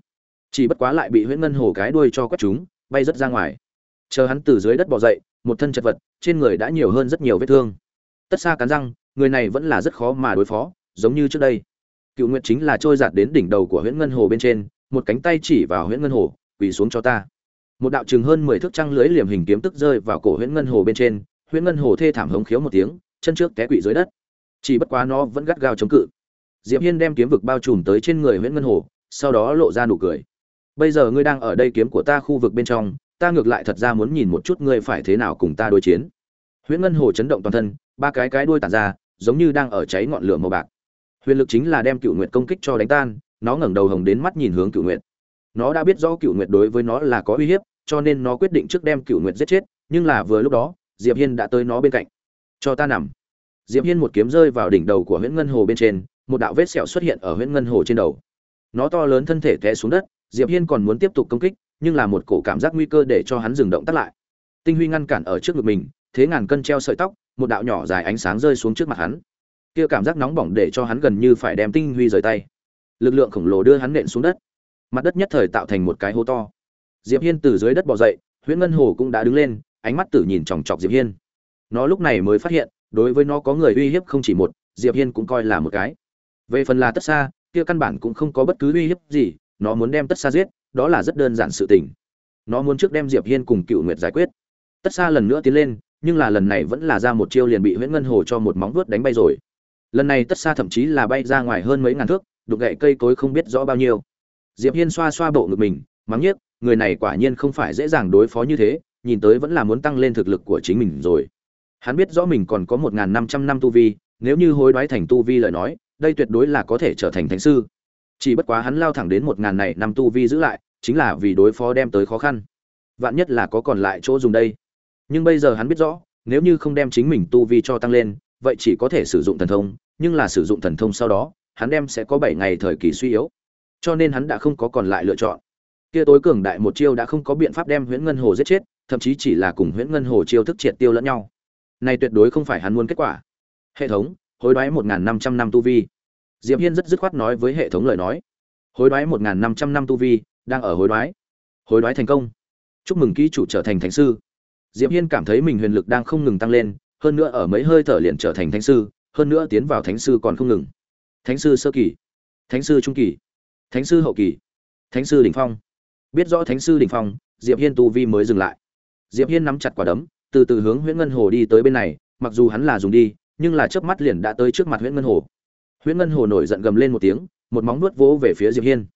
Chỉ bất quá lại bị Huyễn Ngân Hồ cái đuôi cho quét chúng, bay rất ra ngoài. Chờ hắn từ dưới đất bò dậy, một thân chật vật, trên người đã nhiều hơn rất nhiều vết thương. Tất xa cắn răng, người này vẫn là rất khó mà đối phó, giống như trước đây. Cựu Nguyệt chính là trôi giạt đến đỉnh đầu của Huyễn Ngân Hồ bên trên, một cánh tay chỉ vào Huyễn Ngân Hồ, quỳ xuống cho ta. Một đạo chừng hơn 10 thước trăng lưới liềm hình kiếm tức rơi vào cổ Huyễn Ngân Hồ bên trên, huyễn ngân hồ thê thảm hống khiếu một tiếng chân trước té quỵ dưới đất chỉ bất quá nó vẫn gắt gao chống cự diệp hiên đem kiếm vực bao trùm tới trên người huyễn ngân hồ sau đó lộ ra nụ cười bây giờ ngươi đang ở đây kiếm của ta khu vực bên trong ta ngược lại thật ra muốn nhìn một chút ngươi phải thế nào cùng ta đối chiến huyễn ngân hồ chấn động toàn thân ba cái cái đuôi tản ra giống như đang ở cháy ngọn lửa màu bạc. Huyền lực chính là đem cựu nguyệt công kích cho đánh tan, nó ngẩng đầu hồng đến mắt nhìn hướng cựu nguyệt. Nó đã biết rõ cựu nguyệt đối với nó là có uy hiếp, cho nên nó quyết định trước đem cựu nguyệt giết chết, nhưng là vừa lúc đó, diệp hiên đã tới nó bên cạnh. Cho ta nằm. Diệp hiên một kiếm rơi vào đỉnh đầu của huyễn ngân hồ bên trên, một đạo vết sẹo xuất hiện ở huyễn ngân hồ trên đầu. Nó to lớn thân thể té xuống đất, diệp hiên còn muốn tiếp tục công kích, nhưng là một cổ cảm giác nguy cơ để cho hắn dừng động tác lại. Tinh huy ngăn cản ở trước ngực mình, thế ngàn cân treo sợi tóc một đạo nhỏ dài ánh sáng rơi xuống trước mặt hắn. Kia cảm giác nóng bỏng để cho hắn gần như phải đem tinh huy rời tay. Lực lượng khổng lồ đưa hắn nện xuống đất. Mặt đất nhất thời tạo thành một cái hố to. Diệp hiên từ dưới đất bò dậy, huyễn ngân hồ cũng đã đứng lên, ánh mắt tử nhìn chòng chọc diệp hiên. Nó lúc này mới phát hiện, đối với nó có người uy hiếp không chỉ một, diệp hiên cũng coi là một cái. Về phần là tất xa, kia căn bản cũng không có bất cứ uy hiếp gì, nó muốn đem tất xa giết, đó là rất đơn giản sự tình. Nó muốn trước đem diệp hiên cùng cựu nguyệt giải quyết. Tất xa lần nữa tiến lên nhưng là lần này vẫn là ra một chiêu liền bị huyễn ngân hồ cho một móng vuốt đánh bay rồi. Lần này tất xa thậm chí là bay ra ngoài hơn mấy ngàn thước, đục gậy cây cối không biết rõ bao nhiêu. Diệp hiên xoa xoa bộ ngực mình, mắng nhiếc, người này quả nhiên không phải dễ dàng đối phó như thế, nhìn tới vẫn là muốn tăng lên thực lực của chính mình rồi. Hắn biết rõ mình còn có một năm trăm năm tu vi, nếu như hối đoái thành tu vi lời nói, đây tuyệt đối là có thể trở thành thánh sư. Chỉ bất quá hắn lao thẳng đến một ngàn này năm tu vi giữ lại, chính là vì đối phó đem tới khó khăn. Vạn nhất là có còn lại chỗ dùng đây nhưng bây giờ hắn biết rõ, nếu như không đem chính mình tu vi cho tăng lên, vậy chỉ có thể sử dụng thần thông, nhưng là sử dụng thần thông sau đó, hắn đem sẽ có bảy ngày thời kỳ suy yếu. Cho nên hắn đã không có còn lại lựa chọn. Kia tối cường đại một chiêu đã không có biện pháp đem huyễn ngân hồ giết chết, thậm chí chỉ là cùng huyễn ngân hồ chiêu thức triệt tiêu lẫn nhau. Này tuyệt đối không phải hắn muốn kết quả. Hệ thống, hối đoái một năm trăm năm tu vi. Diệp hiên rất dứt khoát nói với hệ thống lời nói. Hối đoái một năm trăm năm tu vi, đang ở hối đoái. Hối đoái thành công. Chúc mừng ký chủ trở thành thánh sư diệp hiên cảm thấy mình huyền lực đang không ngừng tăng lên, hơn nữa ở mấy hơi thở liền trở thành thánh sư, hơn nữa tiến vào thánh sư còn không ngừng. Thánh sư sơ kỳ, thánh sư trung kỳ, thánh sư hậu kỳ, thánh sư đỉnh phong. Biết rõ thánh sư đỉnh phong, diệp hiên tu vi mới dừng lại. Diệp hiên nắm chặt quả đấm, từ từ hướng huyễn ngân hồ đi tới bên này, mặc dù hắn là dùng đi, nhưng là chớp mắt liền đã tới trước mặt huyễn ngân hồ. Huyễn ngân hồ nổi giận gầm lên một tiếng, một móng nuốt vỗ về phía diệp hiên.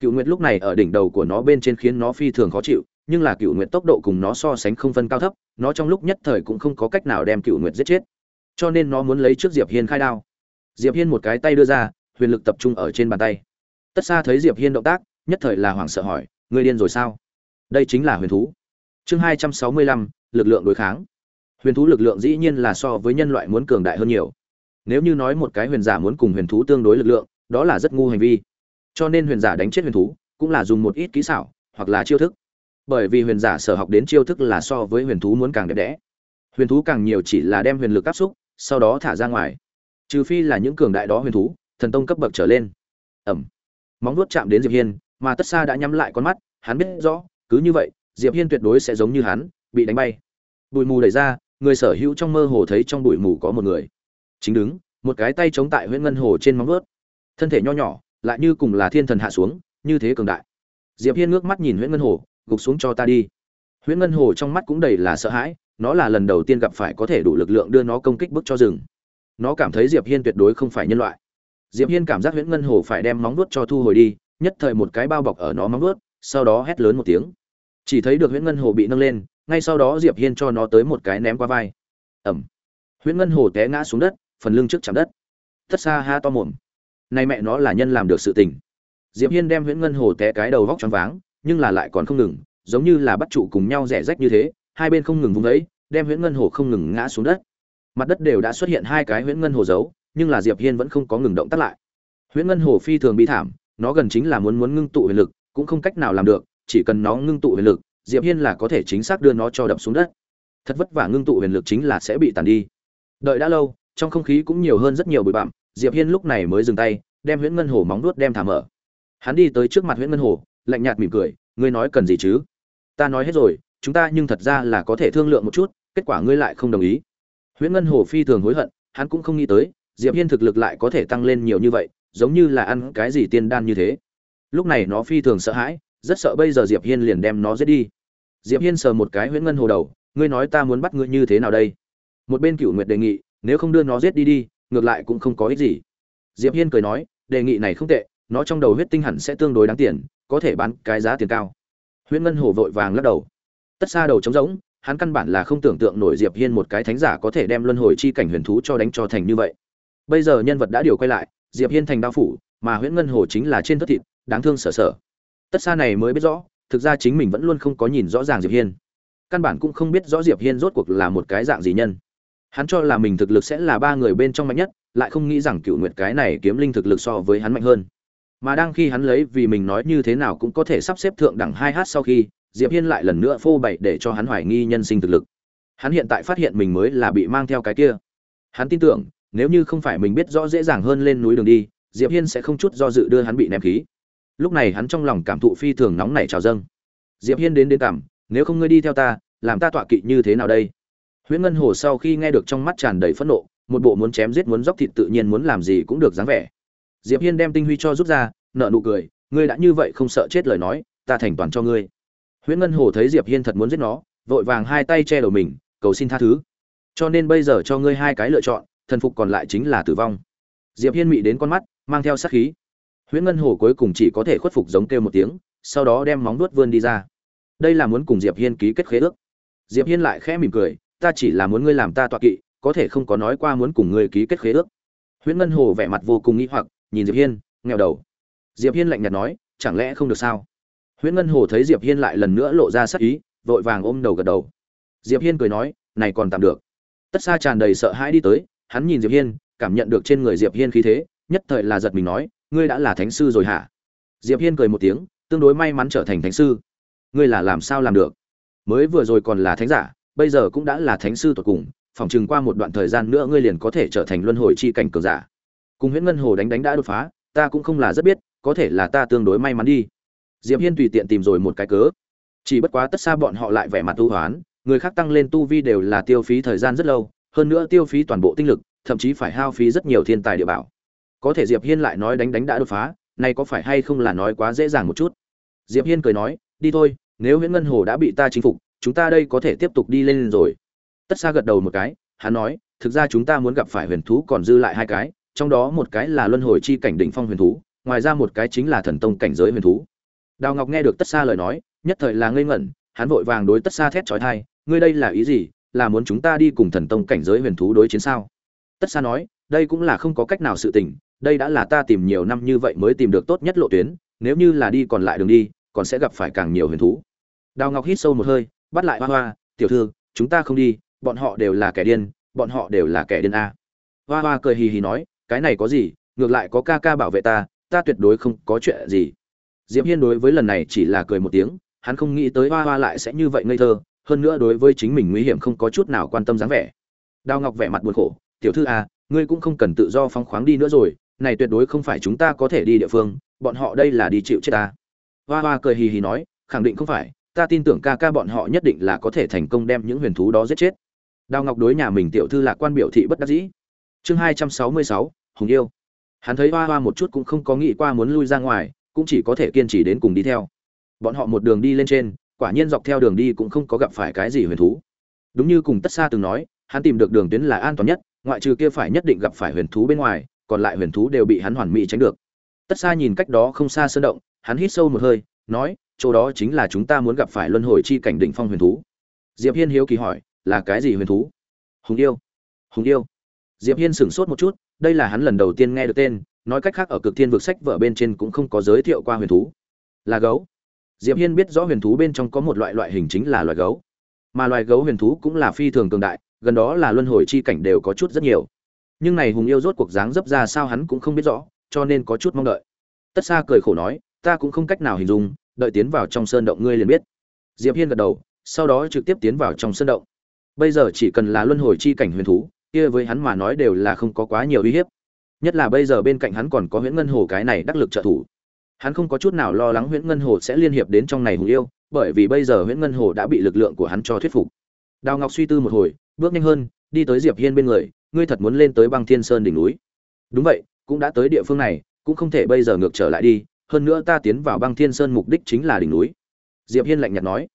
Cựu nguyệt lúc này ở đỉnh đầu của nó bên trên khiến nó phi thường khó chịu nhưng là cựu nguyệt tốc độ cùng nó so sánh không phân cao thấp, nó trong lúc nhất thời cũng không có cách nào đem cựu nguyệt giết chết. Cho nên nó muốn lấy trước diệp hiên khai đao. Diệp hiên một cái tay đưa ra, huyền lực tập trung ở trên bàn tay. Tất xa thấy diệp hiên động tác, nhất thời là hoảng sợ hỏi, ngươi điên rồi sao? Đây chính là huyền thú. Chương hai trăm sáu mươi lăm, lực lượng đối kháng. Huyền thú lực lượng dĩ nhiên là so với nhân loại muốn cường đại hơn nhiều. Nếu như nói một cái huyền giả muốn cùng huyền thú tương đối lực lượng, đó là rất ngu hành vi. Cho nên huyền giả đánh chết huyền thú, cũng là dùng một ít kỹ xảo, hoặc là chiêu thức bởi vì huyền giả sở học đến chiêu thức là so với huyền thú muốn càng đẹp đẽ. Huyền thú càng nhiều chỉ là đem huyền lực áp xúc, sau đó thả ra ngoài. Trừ phi là những cường đại đó huyền thú, thần tông cấp bậc trở lên. Ẩm. Móng nuốt chạm đến diệp hiên, mà tất xa đã nhắm lại con mắt, hắn biết rõ, cứ như vậy, diệp hiên tuyệt đối sẽ giống như hắn, bị đánh bay. Bụi mù đẩy ra, người sở hữu trong mơ hồ thấy trong bụi mù có một người. Chính đứng, một cái tay chống tại huyễn ngân hồ trên móng vuốt. Thân thể nho nhỏ, lại như cùng là thiên thần hạ xuống, như thế cường đại. Diệp hiên ngước mắt nhìn huyễn ngân hồ gục xuống cho ta đi. Huyễn ngân hồ trong mắt cũng đầy là sợ hãi, nó là lần đầu tiên gặp phải có thể đủ lực lượng đưa nó công kích bức cho rừng. Nó cảm thấy diệp hiên tuyệt đối không phải nhân loại. Diệp hiên cảm giác huyễn ngân hồ phải đem móng vuốt cho thu hồi đi, nhất thời một cái bao bọc ở nó móng vuốt, sau đó hét lớn một tiếng. Chỉ thấy được huyễn ngân hồ bị nâng lên, ngay sau đó diệp hiên cho nó tới một cái ném qua vai. Ẩm huyễn ngân hồ té ngã xuống đất, phần lưng trước chạm đất. Tất xa ha to mồm. Nay mẹ nó là nhân làm được sự tình. Diệp hiên đem huyễn ngân hồ té cái đầu vóc choáng váng nhưng là lại còn không ngừng, giống như là bắt trụ cùng nhau rẻ rách như thế, hai bên không ngừng vung vẫy, đem huyễn ngân hồ không ngừng ngã xuống đất. Mặt đất đều đã xuất hiện hai cái huyễn ngân hồ giấu nhưng là diệp hiên vẫn không có ngừng động tác lại. Huyễn ngân hồ phi thường bi thảm, nó gần chính là muốn muốn ngưng tụ huyền lực, cũng không cách nào làm được, chỉ cần nó ngưng tụ huyền lực, diệp hiên là có thể chính xác đưa nó cho đập xuống đất. Thật vất vả ngưng tụ huyền lực chính là sẽ bị tàn đi. Đợi đã lâu, trong không khí cũng nhiều hơn rất nhiều bụi bặm, diệp hiên lúc này mới dừng tay, đem huyễn ngân hồ móng nuốt đem thả mở. Hắn đi tới trước mặt huyễn ngân hồ lạnh nhạt mỉm cười, ngươi nói cần gì chứ? Ta nói hết rồi, chúng ta nhưng thật ra là có thể thương lượng một chút, kết quả ngươi lại không đồng ý. Huyễn ngân hồ phi thường hối hận, hắn cũng không nghĩ tới, diệp hiên thực lực lại có thể tăng lên nhiều như vậy, giống như là ăn cái gì tiên đan như thế. Lúc này nó phi thường sợ hãi, rất sợ bây giờ diệp hiên liền đem nó giết đi. Diệp hiên sờ một cái huyễn ngân hồ đầu, ngươi nói ta muốn bắt ngươi như thế nào đây? Một bên cựu nguyệt đề nghị, nếu không đưa nó giết đi đi, ngược lại cũng không có ích gì. Diệp hiên cười nói, đề nghị này không tệ, nó trong đầu huyết tinh hẳn sẽ tương đối đáng tiền có thể bán cái giá tiền cao. Huyễn ngân hồ vội vàng lắc đầu. Tất xa đầu trống rỗng, hắn căn bản là không tưởng tượng nổi diệp hiên một cái thánh giả có thể đem luân hồi chi cảnh huyền thú cho đánh cho thành như vậy. Bây giờ nhân vật đã điều quay lại, diệp hiên thành đao phủ, mà huyễn ngân hồ chính là trên thất thịt, đáng thương sở sở tất xa này mới biết rõ, thực ra chính mình vẫn luôn không có nhìn rõ ràng diệp hiên. Căn bản cũng không biết rõ diệp hiên rốt cuộc là một cái dạng gì nhân. Hắn cho là mình thực lực sẽ là ba người bên trong mạnh nhất, lại không nghĩ rằng cựu nguyệt cái này kiếm linh thực lực so với hắn mạnh hơn mà đang khi hắn lấy vì mình nói như thế nào cũng có thể sắp xếp thượng đẳng hai h sau khi, diệp hiên lại lần nữa phô bày để cho hắn hoài nghi nhân sinh thực lực. Hắn hiện tại phát hiện mình mới là bị mang theo cái kia. Hắn tin tưởng, nếu như không phải mình biết rõ dễ dàng hơn lên núi đường đi, diệp hiên sẽ không chút do dự đưa hắn bị ném khí. Lúc này hắn trong lòng cảm thụ phi thường nóng nảy trào dâng. Diệp hiên đến đến cảm, nếu không ngươi đi theo ta, làm ta tọa kỵ như thế nào đây? Huyễn ngân hồ sau khi nghe được trong mắt tràn đầy phẫn nộ, một bộ muốn chém giết muốn dốc thịt tự nhiên muốn làm gì cũng được dáng vẻ diệp hiên đem tinh huy cho rút ra nợ nụ cười, ngươi đã như vậy không sợ chết lời nói, ta thành toàn cho ngươi. Huyễn ngân hồ thấy diệp hiên thật muốn giết nó, vội vàng hai tay che đầu mình, cầu xin tha thứ. Cho nên bây giờ cho ngươi hai cái lựa chọn, thần phục còn lại chính là tử vong. Diệp hiên mị đến con mắt, mang theo sát khí. Huyễn ngân hồ cuối cùng chỉ có thể khuất phục giống kêu một tiếng, sau đó đem móng vuốt vươn đi ra. Đây là muốn cùng diệp hiên ký kết khế ước. Diệp hiên lại khẽ mỉm cười, ta chỉ là muốn ngươi làm ta tọa kỵ, có thể không có nói qua muốn cùng ngươi ký kết khế ước. Huyễn ngân hồ vẻ mặt vô cùng nghi hoặc nhìn diệp hiên nghèo đầu. Diệp hiên lạnh nhạt nói, chẳng lẽ không được sao? Huyễn ngân hồ thấy diệp hiên lại lần nữa lộ ra sắc ý, vội vàng ôm đầu gật đầu. Diệp hiên cười nói, này còn tạm được. Tất xa tràn đầy sợ hãi đi tới, hắn nhìn diệp hiên, cảm nhận được trên người diệp hiên khí thế, nhất thời là giật mình nói, ngươi đã là thánh sư rồi hả? Diệp hiên cười một tiếng, tương đối may mắn trở thành thánh sư. Ngươi là làm sao làm được? Mới vừa rồi còn là thánh giả, bây giờ cũng đã là thánh sư tột cùng, phỏng chừng qua một đoạn thời gian nữa ngươi liền có thể trở thành luân hồi chi cảnh cường giả cùng huyễn ngân hồ đánh đánh đã đột phá, ta cũng không là rất biết, có thể là ta tương đối may mắn đi. Diệp hiên tùy tiện tìm rồi một cái cớ. Chỉ bất quá tất xa bọn họ lại vẻ mặt tu hoán, người khác tăng lên tu vi đều là tiêu phí thời gian rất lâu, hơn nữa tiêu phí toàn bộ tinh lực, thậm chí phải hao phí rất nhiều thiên tài địa bảo. Có thể diệp hiên lại nói đánh đánh đã đột phá, này có phải hay không là nói quá dễ dàng một chút? Diệp hiên cười nói, đi thôi, nếu Huyễn ngân hồ đã bị ta chinh phục, chúng ta đây có thể tiếp tục đi lên rồi. Tất xa gật đầu một cái, hắn nói, thực ra chúng ta muốn gặp phải huyền thú còn dư lại hai cái trong đó một cái là luân hồi chi cảnh đỉnh phong huyền thú, ngoài ra một cái chính là thần tông cảnh giới huyền thú. Đào ngọc nghe được tất Sa lời nói, nhất thời là ngây ngẩn, hắn vội vàng đối tất Sa thét chói tai, ngươi đây là ý gì? Là muốn chúng ta đi cùng thần tông cảnh giới huyền thú đối chiến sao? Tất Sa nói, đây cũng là không có cách nào sự tình, đây đã là ta tìm nhiều năm như vậy mới tìm được tốt nhất lộ tuyến, nếu như là đi còn lại đường đi, còn sẽ gặp phải càng nhiều huyền thú. Đào ngọc hít sâu một hơi, bắt lại hoa hoa, tiểu thư, chúng ta không đi, bọn họ đều là kẻ điên, bọn họ đều là kẻ điên a. Hoa hoa cười hì hì nói cái này có gì, ngược lại có ca ca bảo vệ ta ta tuyệt đối không có chuyện gì. Diệp hiên đối với lần này chỉ là cười một tiếng, hắn không nghĩ tới hoa hoa lại sẽ như vậy ngây thơ, hơn nữa đối với chính mình nguy hiểm không có chút nào quan tâm dáng vẻ. Đào ngọc vẻ mặt buồn khổ, tiểu thư à ngươi cũng không cần tự do phóng khoáng đi nữa rồi, này tuyệt đối không phải chúng ta có thể đi địa phương, bọn họ đây là đi chịu chết ta. Hoa hoa cười hì hì nói, khẳng định không phải, ta tin tưởng ca ca bọn họ nhất định là có thể thành công đem những huyền thú đó giết chết. Đào ngọc đối nhà mình tiểu thư lạc quan biểu thị bất đắc dĩ. Chương hai trăm sáu mươi sáu hùng yêu. Hắn thấy hoa hoa một chút cũng không có nghĩ qua muốn lui ra ngoài, cũng chỉ có thể kiên trì đến cùng đi theo. Bọn họ một đường đi lên trên, quả nhiên dọc theo đường đi cũng không có gặp phải cái gì huyền thú. Đúng như cùng tất xa từng nói, hắn tìm được đường tuyến là an toàn nhất, ngoại trừ kia phải nhất định gặp phải huyền thú bên ngoài, còn lại huyền thú đều bị hắn hoàn mỹ tránh được. Tất xa nhìn cách đó không xa sơn động, hắn hít sâu một hơi, nói, chỗ đó chính là chúng ta muốn gặp phải luân hồi chi cảnh đỉnh phong huyền thú. Diệp hiên hiếu kỳ hỏi, là cái gì huyền thú? Hùng yêu. Hùng yêu. Diệp hiên sửng sốt một chút đây là hắn lần đầu tiên nghe được tên, nói cách khác ở cực thiên vực sách vở bên trên cũng không có giới thiệu qua huyền thú. Là gấu. Diệp hiên biết rõ huyền thú bên trong có một loại loại hình chính là loài gấu. Mà loài gấu huyền thú cũng là phi thường cường đại, gần đó là luân hồi chi cảnh đều có chút rất nhiều. Nhưng này hùng yêu rốt cuộc dáng dấp ra sao hắn cũng không biết rõ, cho nên có chút mong đợi. Tất xa cười khổ nói, ta cũng không cách nào hình dung, đợi tiến vào trong sơn động ngươi liền biết. Diệp hiên gật đầu, sau đó trực tiếp tiến vào trong sơn động. Bây giờ chỉ cần là luân hồi chi cảnh huyền thú kia với hắn mà nói đều là không có quá nhiều uy hiếp. Nhất là bây giờ bên cạnh hắn còn có huyễn ngân hồ cái này đắc lực trợ thủ. Hắn không có chút nào lo lắng huyễn ngân hồ sẽ liên hiệp đến trong này hùng yêu, bởi vì bây giờ huyễn ngân hồ đã bị lực lượng của hắn cho thuyết phục. Đào ngọc suy tư một hồi, bước nhanh hơn, đi tới diệp hiên bên người, ngươi thật muốn lên tới băng thiên sơn đỉnh núi? Đúng vậy, cũng đã tới địa phương này, cũng không thể bây giờ ngược trở lại đi, hơn nữa ta tiến vào băng thiên sơn mục đích chính là đỉnh núi. Diệp hiên lạnh nhạt nói.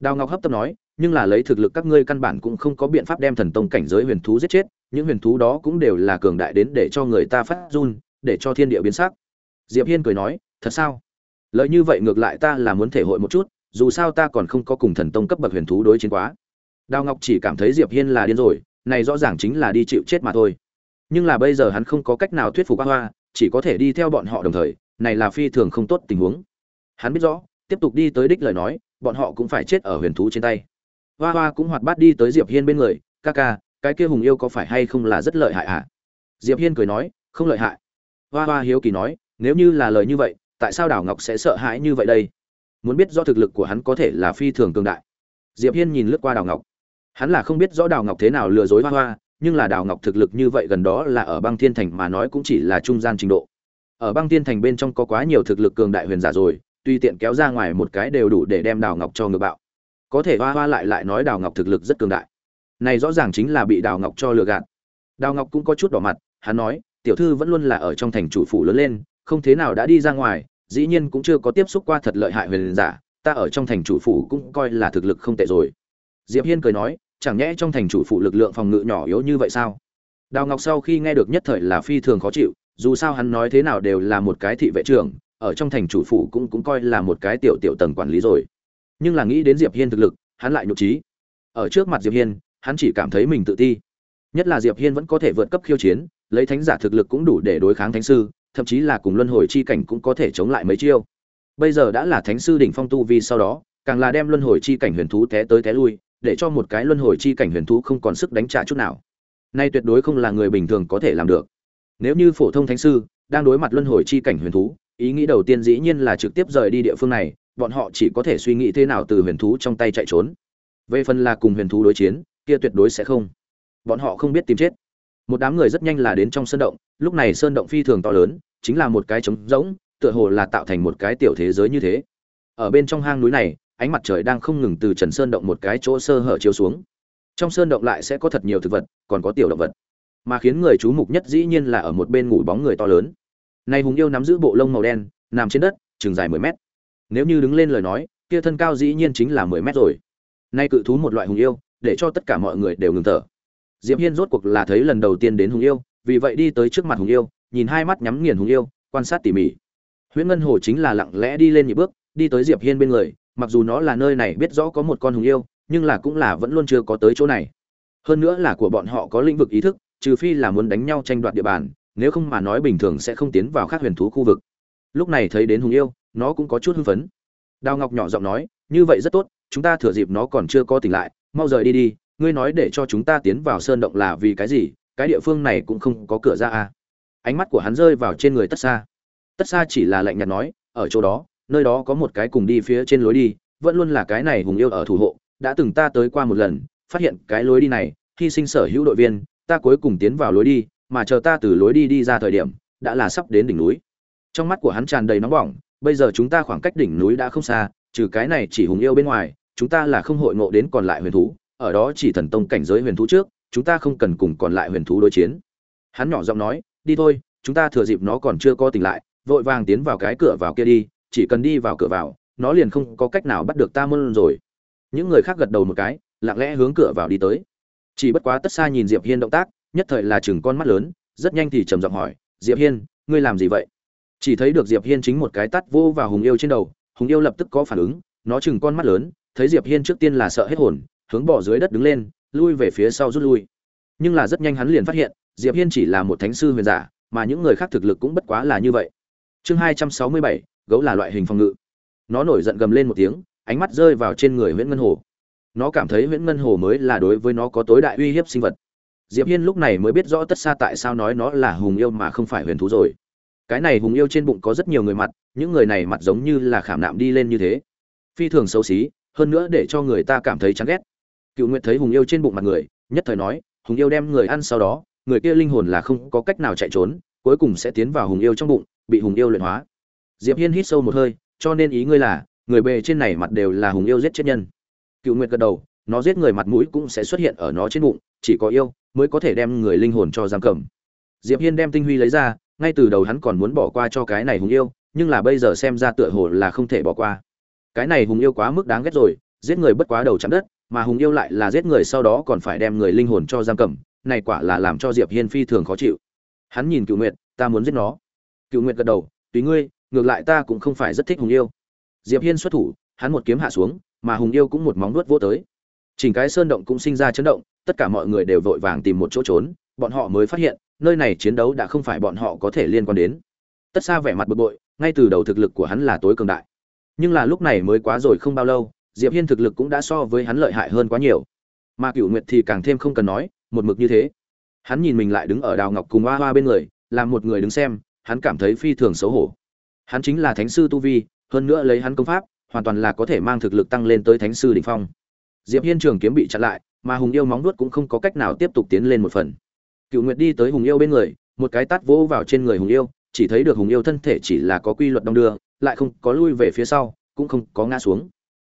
Đào ngọc hấp tấp nói nhưng là lấy thực lực các ngươi căn bản cũng không có biện pháp đem thần tông cảnh giới huyền thú giết chết, những huyền thú đó cũng đều là cường đại đến để cho người ta phát run, để cho thiên địa biến sắc. Diệp hiên cười nói, thật sao? Lợi như vậy ngược lại ta là muốn thể hội một chút, dù sao ta còn không có cùng thần tông cấp bậc huyền thú đối chiến quá. Đào ngọc chỉ cảm thấy diệp hiên là điên rồi, này rõ ràng chính là đi chịu chết mà thôi. Nhưng là bây giờ hắn không có cách nào thuyết phục hoa hoa, chỉ có thể đi theo bọn họ đồng thời, này là phi thường không tốt tình huống. Hắn biết rõ, tiếp tục đi tới đích lời nói, bọn họ cũng phải chết ở huyền thú trên tay hoa hoa cũng hoạt bát đi tới diệp hiên bên người, ca ca, cái kia hùng yêu có phải hay không là rất lợi hại hả? diệp hiên cười nói, không lợi hại. Hoa hoa hiếu kỳ nói, nếu như là lời như vậy, tại sao đào ngọc sẽ sợ hãi như vậy đây? Muốn biết do thực lực của hắn có thể là phi thường cường đại. Diệp hiên nhìn lướt qua đào ngọc. Hắn là không biết rõ đào ngọc thế nào lừa dối hoa hoa, nhưng là đào ngọc thực lực như vậy gần đó là ở băng thiên thành mà nói cũng chỉ là trung gian trình độ. Ở băng thiên thành bên trong có quá nhiều thực lực cường đại huyền giả rồi, tuy tiện kéo ra ngoài một cái đều đủ để đem đào ngọc cho ngược bạo có thể hoa hoa lại lại nói đào ngọc thực lực rất cường đại. Này rõ ràng chính là bị đào ngọc cho lừa gạt. Đào ngọc cũng có chút đỏ mặt, hắn nói, tiểu thư vẫn luôn là ở trong thành chủ phủ lớn lên, không thế nào đã đi ra ngoài, dĩ nhiên cũng chưa có tiếp xúc qua thật lợi hại huyền giả, ta ở trong thành chủ phủ cũng coi là thực lực không tệ rồi. Diệp hiên cười nói, chẳng nhẽ trong thành chủ phủ lực lượng phòng ngự nhỏ yếu như vậy sao? Đào ngọc sau khi nghe được nhất thời là phi thường khó chịu, dù sao hắn nói thế nào đều là một cái thị vệ trưởng, ở trong thành chủ phủ cũng cũng coi là một cái tiểu tiểu tầng quản lý rồi nhưng là nghĩ đến diệp hiên thực lực, hắn lại nhục trí. Ở trước mặt diệp hiên, hắn chỉ cảm thấy mình tự ti. Nhất là diệp hiên vẫn có thể vượt cấp khiêu chiến, lấy thánh giả thực lực cũng đủ để đối kháng thánh sư, thậm chí là cùng luân hồi chi cảnh cũng có thể chống lại mấy chiêu. Bây giờ đã là thánh sư đỉnh phong tu vi sau đó, càng là đem luân hồi chi cảnh huyền thú té tới té lui, để cho một cái luân hồi chi cảnh huyền thú không còn sức đánh trả chút nào. Nay tuyệt đối không là người bình thường có thể làm được. Nếu như phổ thông thánh sư đang đối mặt luân hồi chi cảnh huyền thú, ý nghĩ đầu tiên dĩ nhiên là trực tiếp rời đi địa phương này bọn họ chỉ có thể suy nghĩ thế nào từ huyền thú trong tay chạy trốn. Về phần là cùng huyền thú đối chiến, kia tuyệt đối sẽ không. Bọn họ không biết tìm chết. Một đám người rất nhanh là đến trong sơn động, lúc này sơn động phi thường to lớn, chính là một cái trống rỗng, tựa hồ là tạo thành một cái tiểu thế giới như thế. Ở bên trong hang núi này, ánh mặt trời đang không ngừng từ trần sơn động một cái chỗ sơ hở chiếu xuống. Trong sơn động lại sẽ có thật nhiều thực vật, còn có tiểu động vật. Mà khiến người chú mục nhất dĩ nhiên là ở một bên ngủ bóng người to lớn. Này hùng yêu nắm giữ bộ lông màu đen, nằm trên đất, chừng dài mười mét nếu như đứng lên lời nói, kia thân cao dĩ nhiên chính là mười mét rồi. Nay cự thú một loại hùng yêu, để cho tất cả mọi người đều ngừng thở. Diệp hiên rốt cuộc là thấy lần đầu tiên đến hùng yêu, vì vậy đi tới trước mặt hùng yêu, nhìn hai mắt nhắm nghiền hùng yêu, quan sát tỉ mỉ. Huyễn ngân hồ chính là lặng lẽ đi lên nhị bước, đi tới diệp hiên bên người, mặc dù nó là nơi này biết rõ có một con hùng yêu, nhưng là cũng là vẫn luôn chưa có tới chỗ này. Hơn nữa là của bọn họ có lĩnh vực ý thức, trừ phi là muốn đánh nhau tranh đoạt địa bàn, nếu không mà nói bình thường sẽ không tiến vào các huyền thú khu vực. Lúc này thấy đến hùng yêu nó cũng có chút hưng phấn. Đào ngọc nhỏ giọng nói, như vậy rất tốt, chúng ta thừa dịp nó còn chưa có tỉnh lại, mau rời đi đi, ngươi nói để cho chúng ta tiến vào sơn động là vì cái gì, cái địa phương này cũng không có cửa ra à? Ánh mắt của hắn rơi vào trên người tất xa tất xa chỉ là lạnh nhạt nói, ở chỗ đó, nơi đó có một cái cùng đi phía trên lối đi, vẫn luôn là cái này hùng yêu ở thủ hộ, đã từng ta tới qua một lần, phát hiện cái lối đi này, hy sinh sở hữu đội viên, ta cuối cùng tiến vào lối đi, mà chờ ta từ lối đi đi ra thời điểm, đã là sắp đến đỉnh núi. Trong mắt của hắn tràn đầy nóng bỏng bây giờ chúng ta khoảng cách đỉnh núi đã không xa, trừ cái này chỉ hùng yêu bên ngoài, chúng ta là không hội ngộ đến còn lại huyền thú, ở đó chỉ thần tông cảnh giới huyền thú trước, chúng ta không cần cùng còn lại huyền thú đối chiến. Hắn nhỏ giọng nói, đi thôi, chúng ta thừa dịp nó còn chưa có tỉnh lại, vội vàng tiến vào cái cửa vào kia đi, chỉ cần đi vào cửa vào, nó liền không có cách nào bắt được ta mơn rồi. Những người khác gật đầu một cái, lặng lẽ hướng cửa vào đi tới. Chỉ bất quá tất xa nhìn diệp hiên động tác, nhất thời là chừng con mắt lớn, rất nhanh thì trầm giọng hỏi, diệp hiên, ngươi làm gì vậy? Chỉ thấy được diệp hiên chính một cái tắt vô vào hùng yêu trên đầu, hùng yêu lập tức có phản ứng, nó chừng con mắt lớn, thấy diệp hiên trước tiên là sợ hết hồn, hướng bỏ dưới đất đứng lên, lui về phía sau rút lui. Nhưng là rất nhanh hắn liền phát hiện, diệp hiên chỉ là một thánh sư huyền giả, mà những người khác thực lực cũng bất quá là như vậy. Chương hai trăm sáu mươi bảy, gấu là loại hình phòng ngự. Nó nổi giận gầm lên một tiếng, ánh mắt rơi vào trên người nguyễn ngân hồ. Nó cảm thấy nguyễn ngân hồ mới là đối với nó có tối đại uy hiếp sinh vật. Diệp hiên lúc này mới biết rõ tất xa tại sao nói nó là hùng yêu mà không phải huyền thú rồi cái này hùng yêu trên bụng có rất nhiều người mặt, những người này mặt giống như là khảm nạm đi lên như thế. Phi thường xấu xí, hơn nữa để cho người ta cảm thấy chán ghét. Cựu nguyệt thấy hùng yêu trên bụng mặt người, nhất thời nói, hùng yêu đem người ăn sau đó, người kia linh hồn là không có cách nào chạy trốn, cuối cùng sẽ tiến vào hùng yêu trong bụng, bị hùng yêu luyện hóa. Diệp hiên hít sâu một hơi, cho nên ý ngươi là, người bề trên này mặt đều là hùng yêu giết chết nhân. Cựu nguyệt gật đầu, nó giết người mặt mũi cũng sẽ xuất hiện ở nó trên bụng, chỉ có yêu mới có thể đem người linh hồn cho giam cầm. Diệp hiên đem tinh huy lấy ra ngay từ đầu hắn còn muốn bỏ qua cho cái này hùng yêu, nhưng là bây giờ xem ra tựa hồ là không thể bỏ qua. Cái này hùng yêu quá mức đáng ghét rồi, giết người bất quá đầu chạm đất, mà hùng yêu lại là giết người sau đó còn phải đem người linh hồn cho giam cầm, này quả là làm cho diệp hiên phi thường khó chịu. Hắn nhìn cựu nguyệt, ta muốn giết nó. Cựu nguyệt gật đầu, tùy ngươi, ngược lại ta cũng không phải rất thích hùng yêu. Diệp hiên xuất thủ, hắn một kiếm hạ xuống, mà hùng yêu cũng một móng vuốt vô tới chỉnh cái sơn động cũng sinh ra chấn động, tất cả mọi người đều vội vàng tìm một chỗ trốn, bọn họ mới phát hiện, nơi này chiến đấu đã không phải bọn họ có thể liên quan đến. Tất xa vẻ mặt bực bội, ngay từ đầu thực lực của hắn là tối cường đại. Nhưng là lúc này mới quá rồi không bao lâu, diệp hiên thực lực cũng đã so với hắn lợi hại hơn quá nhiều. Mà cựu nguyệt thì càng thêm không cần nói, một mực như thế. Hắn nhìn mình lại đứng ở đào ngọc cùng hoa hoa bên người làm một người đứng xem, hắn cảm thấy phi thường xấu hổ. Hắn chính là thánh sư tu vi, hơn nữa lấy hắn công pháp, hoàn toàn là có thể mang thực lực tăng lên tới thánh sư đỉnh phong diệp hiên trường kiếm bị chặn lại, mà hùng yêu móng nuốt cũng không có cách nào tiếp tục tiến lên một phần. Cựu nguyệt đi tới hùng yêu bên người, một cái tát vỗ vào trên người hùng yêu, chỉ thấy được hùng yêu thân thể chỉ là có quy luật đong đưa, lại không có lui về phía sau, cũng không có ngã xuống.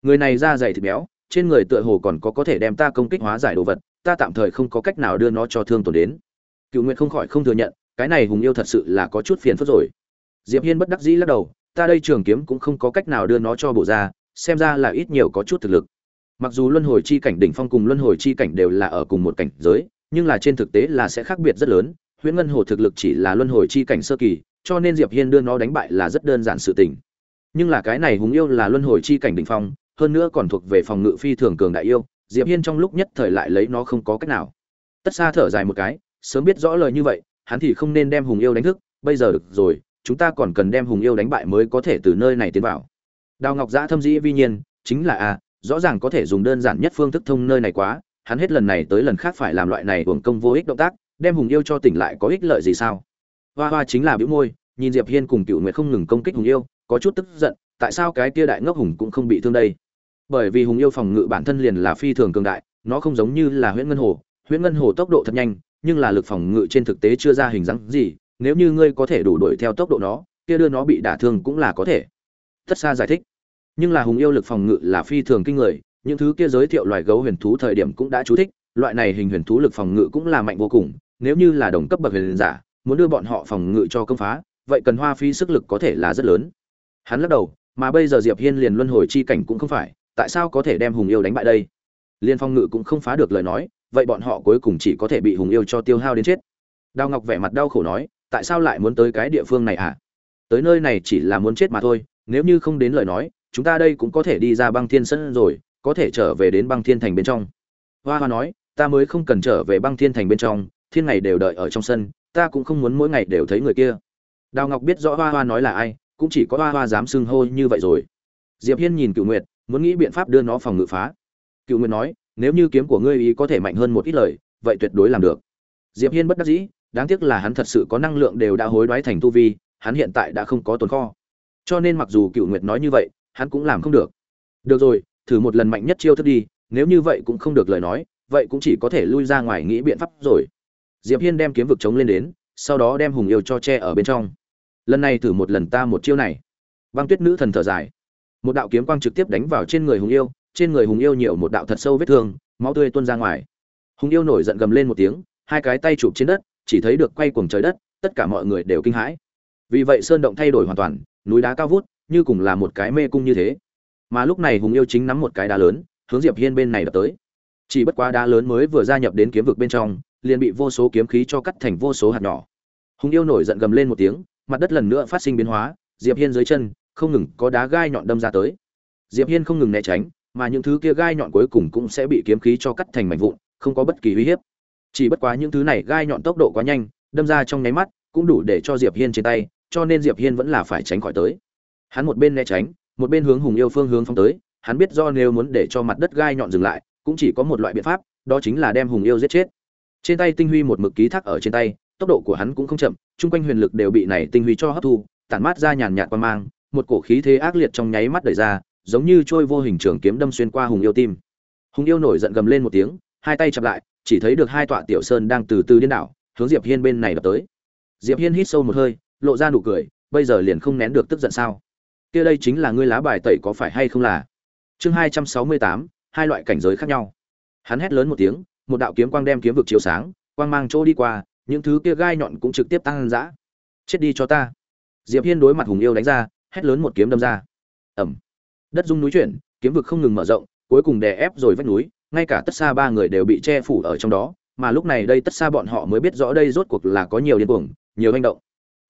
Người này da dày thịt béo, trên người tựa hồ còn có có thể đem ta công kích hóa giải đồ vật, ta tạm thời không có cách nào đưa nó cho thương tổn đến. Cựu nguyệt không khỏi không thừa nhận, cái này hùng yêu thật sự là có chút phiền phức rồi. Diệp hiên bất đắc dĩ lắc đầu, ta đây trường kiếm cũng không có cách nào đưa nó cho bộ ra xem ra là ít nhiều có chút thực lực mặc dù luân hồi chi cảnh đỉnh phong cùng luân hồi chi cảnh đều là ở cùng một cảnh giới, nhưng là trên thực tế là sẽ khác biệt rất lớn. Huyễn ngân hồ thực lực chỉ là luân hồi chi cảnh sơ kỳ, cho nên diệp hiên đưa nó đánh bại là rất đơn giản sự tình. Nhưng là cái này hùng yêu là luân hồi chi cảnh đỉnh phong, hơn nữa còn thuộc về phòng ngự phi thường cường đại yêu, diệp hiên trong lúc nhất thời lại lấy nó không có cách nào. Tất xa thở dài một cái, sớm biết rõ lời như vậy, hắn thì không nên đem hùng yêu đánh thức, bây giờ được rồi, chúng ta còn cần đem hùng yêu đánh bại mới có thể từ nơi này tiến vào. Đào ngọc giã thâm dĩ vi nhiên, chính là a rõ ràng có thể dùng đơn giản nhất phương thức thông nơi này quá, hắn hết lần này tới lần khác phải làm loại này hưởng công vô ích động tác, đem hùng yêu cho tỉnh lại có ích lợi gì sao? Hoa hoa chính là biểu môi, nhìn diệp hiên cùng cựu nguyệt không ngừng công kích hùng yêu, có chút tức giận, tại sao cái kia đại ngốc hùng cũng không bị thương đây? Bởi vì hùng yêu phòng ngự bản thân liền là phi thường cường đại, nó không giống như là huyễn ngân hồ, huyễn ngân hồ tốc độ thật nhanh, nhưng là lực phòng ngự trên thực tế chưa ra hình dáng gì, nếu như ngươi có thể đủ đuổi theo tốc độ nó, kia đưa nó bị đả thương cũng là có thể. Tất xa giải thích nhưng là hùng yêu lực phòng ngự là phi thường kinh người, những thứ kia giới thiệu loài gấu huyền thú thời điểm cũng đã chú thích, loại này hình huyền thú lực phòng ngự cũng là mạnh vô cùng, nếu như là đồng cấp bậc huyền giả, muốn đưa bọn họ phòng ngự cho công phá, vậy cần hoa phi sức lực có thể là rất lớn. Hắn lắc đầu, mà bây giờ diệp hiên liền luân hồi chi cảnh cũng không phải, tại sao có thể đem hùng yêu đánh bại đây? Liên phong ngự cũng không phá được lời nói, vậy bọn họ cuối cùng chỉ có thể bị hùng yêu cho tiêu hao đến chết. Đào ngọc vẻ mặt đau khổ nói, tại sao lại muốn tới cái địa phương này à tới nơi này chỉ là muốn chết mà thôi, nếu như không đến lời nói chúng ta đây cũng có thể đi ra băng thiên sân rồi, có thể trở về đến băng thiên thành bên trong. Hoa hoa nói, ta mới không cần trở về băng thiên thành bên trong, thiên ngày đều đợi ở trong sân, ta cũng không muốn mỗi ngày đều thấy người kia. Đào ngọc biết rõ hoa hoa nói là ai, cũng chỉ có hoa hoa dám xưng hô như vậy rồi. Diệp hiên nhìn cựu nguyệt, muốn nghĩ biện pháp đưa nó phòng ngự phá. Cựu nguyệt nói, nếu như kiếm của ngươi ý có thể mạnh hơn một ít lời, vậy tuyệt đối làm được. Diệp hiên bất đắc dĩ, đáng tiếc là hắn thật sự có năng lượng đều đã hối đoái thành tu vi, hắn hiện tại đã không có tồn kho. Cho nên mặc dù cựu nguyệt nói như vậy hắn cũng làm không được. Được rồi, thử một lần mạnh nhất chiêu thức đi, nếu như vậy cũng không được lời nói, vậy cũng chỉ có thể lui ra ngoài nghĩ biện pháp rồi. Diệp hiên đem kiếm vực chống lên đến, sau đó đem hùng yêu cho che ở bên trong. Lần này thử một lần ta một chiêu này. Băng tuyết nữ thần thở dài. Một đạo kiếm quang trực tiếp đánh vào trên người hùng yêu, trên người hùng yêu nhiều một đạo thật sâu vết thương, máu tươi tuôn ra ngoài. Hùng yêu nổi giận gầm lên một tiếng, hai cái tay chụp trên đất, chỉ thấy được quay cuồng trời đất, tất cả mọi người đều kinh hãi. Vì vậy sơn động thay đổi hoàn toàn, núi đá cao vút như cùng là một cái mê cung như thế. Mà lúc này hùng yêu chính nắm một cái đá lớn, hướng diệp hiên bên này đập tới. Chỉ bất quá đá lớn mới vừa gia nhập đến kiếm vực bên trong, liền bị vô số kiếm khí cho cắt thành vô số hạt nhỏ. Hùng yêu nổi giận gầm lên một tiếng, mặt đất lần nữa phát sinh biến hóa, diệp hiên dưới chân, không ngừng có đá gai nhọn đâm ra tới. Diệp hiên không ngừng né tránh, mà những thứ kia gai nhọn cuối cùng cũng sẽ bị kiếm khí cho cắt thành mảnh vụn, không có bất kỳ uy hiếp. Chỉ bất quá những thứ này gai nhọn tốc độ quá nhanh, đâm ra trong nháy mắt, cũng đủ để cho diệp hiên trên tay, cho nên diệp hiên vẫn là phải tránh khỏi tới hắn một bên né tránh, một bên hướng hùng yêu phương hướng phong tới, hắn biết do nếu muốn để cho mặt đất gai nhọn dừng lại, cũng chỉ có một loại biện pháp, đó chính là đem hùng yêu giết chết. Trên tay tinh huy một mực ký thác ở trên tay, tốc độ của hắn cũng không chậm, chung quanh huyền lực đều bị này tinh huy cho hấp thu, tản mát ra nhàn nhạt qua mang, một cổ khí thế ác liệt trong nháy mắt đẩy ra, giống như trôi vô hình trường kiếm đâm xuyên qua hùng yêu tim. Hùng yêu nổi giận gầm lên một tiếng, hai tay chặp lại, chỉ thấy được hai tọa tiểu sơn đang từ từ điên đảo, hướng diệp hiên bên này đập tới. Diệp hiên hít sâu một hơi, lộ ra nụ cười, bây giờ liền không nén được tức giận sao? Kia đây chính là ngươi lá bài tẩy có phải hay không là? Chương hai trăm sáu mươi tám, hai loại cảnh giới khác nhau. Hắn hét lớn một tiếng, một đạo kiếm quang đem kiếm vực chiếu sáng, quang mang chỗ đi qua, những thứ kia gai nhọn cũng trực tiếp tăng dã. Chết đi cho ta. Diệp hiên đối mặt hùng yêu đánh ra, hét lớn một kiếm đâm ra. Ẩm. Đất rung núi chuyển, kiếm vực không ngừng mở rộng, cuối cùng đè ép rồi vách núi, ngay cả tất xa ba người đều bị che phủ ở trong đó, mà lúc này đây tất xa bọn họ mới biết rõ đây rốt cuộc là có nhiều điên cuồng, nhiều hành động.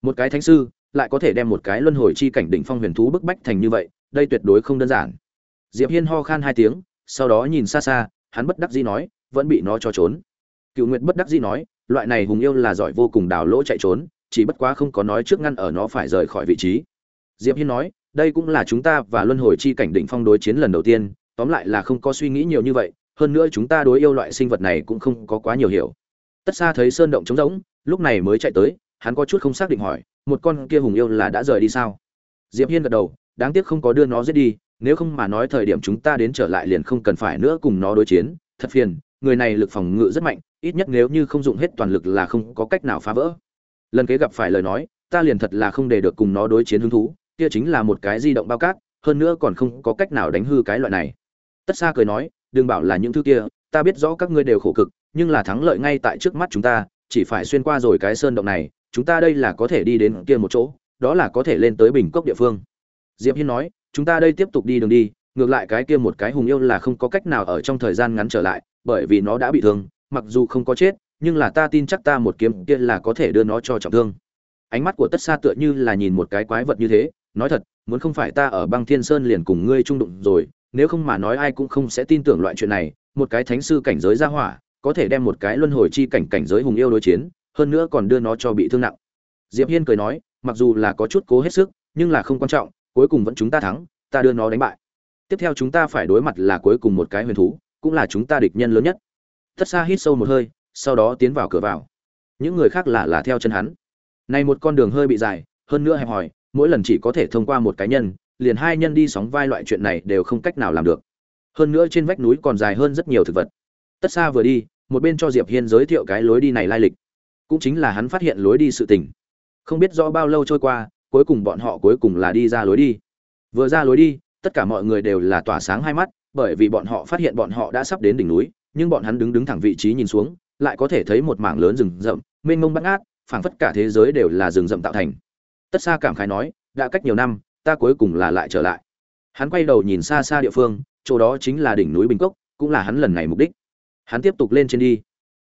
Một cái thánh sư lại có thể đem một cái luân hồi chi cảnh đỉnh phong huyền thú bức bách thành như vậy, đây tuyệt đối không đơn giản. Diệp hiên ho khan hai tiếng, sau đó nhìn xa xa, hắn bất đắc dĩ nói, vẫn bị nó cho trốn. Cựu nguyệt bất đắc dĩ nói, loại này hùng yêu là giỏi vô cùng đào lỗ chạy trốn, chỉ bất quá không có nói trước ngăn ở nó phải rời khỏi vị trí. Diệp hiên nói, đây cũng là chúng ta và luân hồi chi cảnh đỉnh phong đối chiến lần đầu tiên, tóm lại là không có suy nghĩ nhiều như vậy, hơn nữa chúng ta đối yêu loại sinh vật này cũng không có quá nhiều hiểu. Tất xa thấy sơn động trống rỗng, lúc này mới chạy tới, hắn có chút không xác định hỏi một con kia hùng yêu là đã rời đi sao? Diệp hiên gật đầu, đáng tiếc không có đưa nó giết đi, nếu không mà nói thời điểm chúng ta đến trở lại liền không cần phải nữa cùng nó đối chiến. Thật phiền, người này lực phòng ngự rất mạnh, ít nhất nếu như không dụng hết toàn lực là không có cách nào phá vỡ. Lần kế gặp phải lời nói, ta liền thật là không để được cùng nó đối chiến hứng thú, kia chính là một cái di động bao cát, hơn nữa còn không có cách nào đánh hư cái loại này. Tất xa cười nói, đừng bảo là những thứ kia, ta biết rõ các ngươi đều khổ cực, nhưng là thắng lợi ngay tại trước mắt chúng ta, chỉ phải xuyên qua rồi cái sơn động này chúng ta đây là có thể đi đến kia một chỗ, đó là có thể lên tới bình cốc địa phương. Diệp hiên nói, chúng ta đây tiếp tục đi đường đi, ngược lại cái kia một cái hùng yêu là không có cách nào ở trong thời gian ngắn trở lại, bởi vì nó đã bị thương, mặc dù không có chết, nhưng là ta tin chắc ta một kiếm kia là có thể đưa nó cho trọng thương. Ánh mắt của tất xa tựa như là nhìn một cái quái vật như thế, nói thật, muốn không phải ta ở băng thiên sơn liền cùng ngươi trung đụng rồi, nếu không mà nói ai cũng không sẽ tin tưởng loại chuyện này, một cái thánh sư cảnh giới ra hỏa, có thể đem một cái luân hồi chi cảnh cảnh giới hùng yêu đối chiến hơn nữa còn đưa nó cho bị thương nặng. Diệp hiên cười nói, mặc dù là có chút cố hết sức, nhưng là không quan trọng, cuối cùng vẫn chúng ta thắng, ta đưa nó đánh bại. Tiếp theo chúng ta phải đối mặt là cuối cùng một cái huyền thú, cũng là chúng ta địch nhân lớn nhất. Tất xa hít sâu một hơi, sau đó tiến vào cửa vào. Những người khác là là theo chân hắn. Này một con đường hơi bị dài, hơn nữa hẹp hòi, mỗi lần chỉ có thể thông qua một cá nhân, liền hai nhân đi sóng vai loại chuyện này đều không cách nào làm được. Hơn nữa trên vách núi còn dài hơn rất nhiều thực vật. Tất xa vừa đi, một bên cho diệp hiên giới thiệu cái lối đi này lai lịch cũng chính là hắn phát hiện lối đi sự tình. Không biết rõ bao lâu trôi qua, cuối cùng bọn họ cuối cùng là đi ra lối đi. Vừa ra lối đi, tất cả mọi người đều là tỏa sáng hai mắt, bởi vì bọn họ phát hiện bọn họ đã sắp đến đỉnh núi, nhưng bọn hắn đứng đứng thẳng vị trí nhìn xuống, lại có thể thấy một mảng lớn rừng rậm, mênh mông bắt ngát, phảng phất cả thế giới đều là rừng rậm tạo thành. Tất xa cảm khái nói, đã cách nhiều năm, ta cuối cùng là lại trở lại. Hắn quay đầu nhìn xa xa địa phương, chỗ đó chính là đỉnh núi bình cốc, cũng là hắn lần này mục đích. Hắn tiếp tục lên trên đi.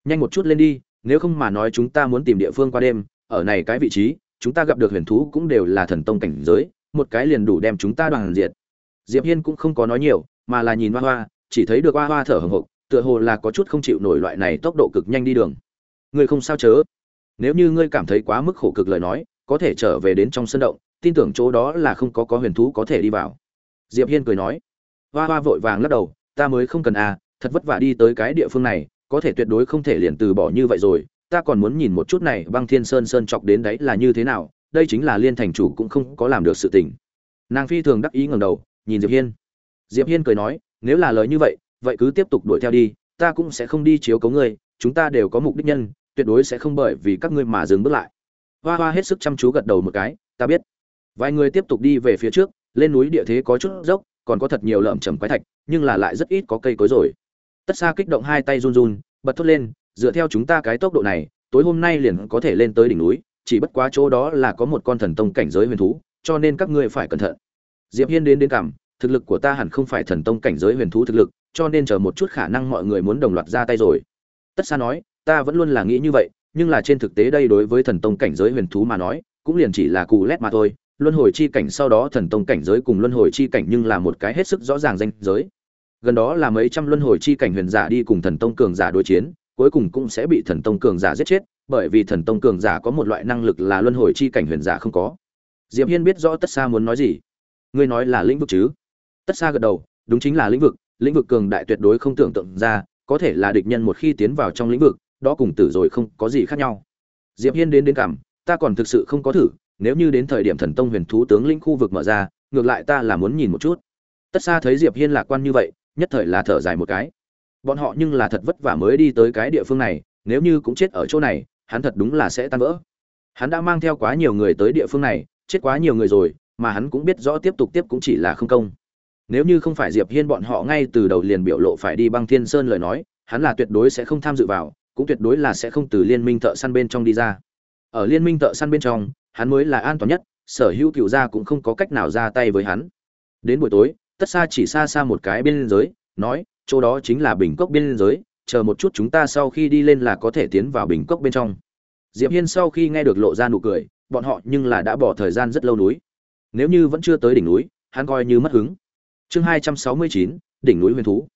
Nhanh một chút lên đi nếu không mà nói chúng ta muốn tìm địa phương qua đêm, ở này cái vị trí, chúng ta gặp được huyền thú cũng đều là thần tông cảnh giới, một cái liền đủ đem chúng ta đoàn diệt. Diệp hiên cũng không có nói nhiều, mà là nhìn hoa hoa, chỉ thấy được hoa hoa thở hồng hộc, tựa hồ là có chút không chịu nổi loại này tốc độ cực nhanh đi đường. Ngươi không sao chớ? Nếu như ngươi cảm thấy quá mức khổ cực lời nói, có thể trở về đến trong sân động, tin tưởng chỗ đó là không có có huyền thú có thể đi vào. Diệp hiên cười nói. Hoa hoa vội vàng lắc đầu, ta mới không cần à thật vất vả đi tới cái địa phương này có thể tuyệt đối không thể liền từ bỏ như vậy rồi. Ta còn muốn nhìn một chút này, băng thiên sơn sơn chọc đến đấy là như thế nào, đây chính là liên thành chủ cũng không có làm được sự tình. Nàng phi thường đắc ý ngẩng đầu, nhìn diệp hiên. Diệp hiên cười nói, nếu là lời như vậy vậy cứ tiếp tục đuổi theo đi, ta cũng sẽ không đi chiếu cố ngươi, chúng ta đều có mục đích nhân, tuyệt đối sẽ không bởi vì các ngươi mà dừng bước lại. Hoa hoa hết sức chăm chú gật đầu một cái, ta biết. Vài người tiếp tục đi về phía trước, lên núi địa thế có chút dốc, còn có thật nhiều lởm chầm quái thạch, nhưng là lại rất ít có cây cối rồi tất xa kích động hai tay run run, bật thốt lên, dựa theo chúng ta cái tốc độ này, tối hôm nay liền có thể lên tới đỉnh núi, chỉ bất quá chỗ đó là có một con thần tông cảnh giới huyền thú, cho nên các ngươi phải cẩn thận. Diệp hiên đến đến cảm, thực lực của ta hẳn không phải thần tông cảnh giới huyền thú thực lực, cho nên chờ một chút khả năng mọi người muốn đồng loạt ra tay rồi. Tất xa nói, ta vẫn luôn là nghĩ như vậy, nhưng là trên thực tế đây đối với thần tông cảnh giới huyền thú mà nói, cũng liền chỉ là cù lét mà thôi. Luân hồi chi cảnh sau đó thần tông cảnh giới cùng luân hồi chi cảnh nhưng là một cái hết sức rõ ràng danh giới gần đó là mấy trăm luân hồi chi cảnh huyền giả đi cùng thần tông cường giả đối chiến, cuối cùng cũng sẽ bị thần tông cường giả giết chết, bởi vì thần tông cường giả có một loại năng lực là luân hồi chi cảnh huyền giả không có. Diệp hiên biết rõ tất xa muốn nói gì. Ngươi nói là lĩnh vực chứ? Tất xa gật đầu, đúng chính là lĩnh vực lĩnh vực cường đại tuyệt đối không tưởng tượng ra, có thể là địch nhân một khi tiến vào trong lĩnh vực, đó cùng tử rồi không có gì khác nhau. Diệp hiên đến đến cảm, ta còn thực sự không có thử, nếu như đến thời điểm thần tông huyền thú tướng lĩnh khu vực mở ra, ngược lại ta là muốn nhìn một chút. Tất xa thấy diệp hiên lạc quan như vậy nhất thời là thở dài một cái. Bọn họ nhưng là thật vất vả mới đi tới cái địa phương này, nếu như cũng chết ở chỗ này, hắn thật đúng là sẽ tan vỡ. Hắn đã mang theo quá nhiều người tới địa phương này, chết quá nhiều người rồi, mà hắn cũng biết rõ tiếp tục tiếp cũng chỉ là không công. Nếu như không phải diệp hiên bọn họ ngay từ đầu liền biểu lộ phải đi băng thiên sơn lời nói, hắn là tuyệt đối sẽ không tham dự vào, cũng tuyệt đối là sẽ không từ liên minh thợ săn bên trong đi ra. Ở liên minh thợ săn bên trong, hắn mới là an toàn nhất, sở hữu cựu gia cũng không có cách nào ra tay với hắn. Đến buổi tối tất xa chỉ xa xa một cái biên giới, nói, chỗ đó chính là bình cốc biên giới, chờ một chút chúng ta sau khi đi lên là có thể tiến vào bình cốc bên trong. Diệp hiên sau khi nghe được lộ ra nụ cười, bọn họ nhưng là đã bỏ thời gian rất lâu núi. Nếu như vẫn chưa tới đỉnh núi, hắn coi như mất hứng. Chương hai trăm sáu mươi chín, đỉnh núi huyền thú.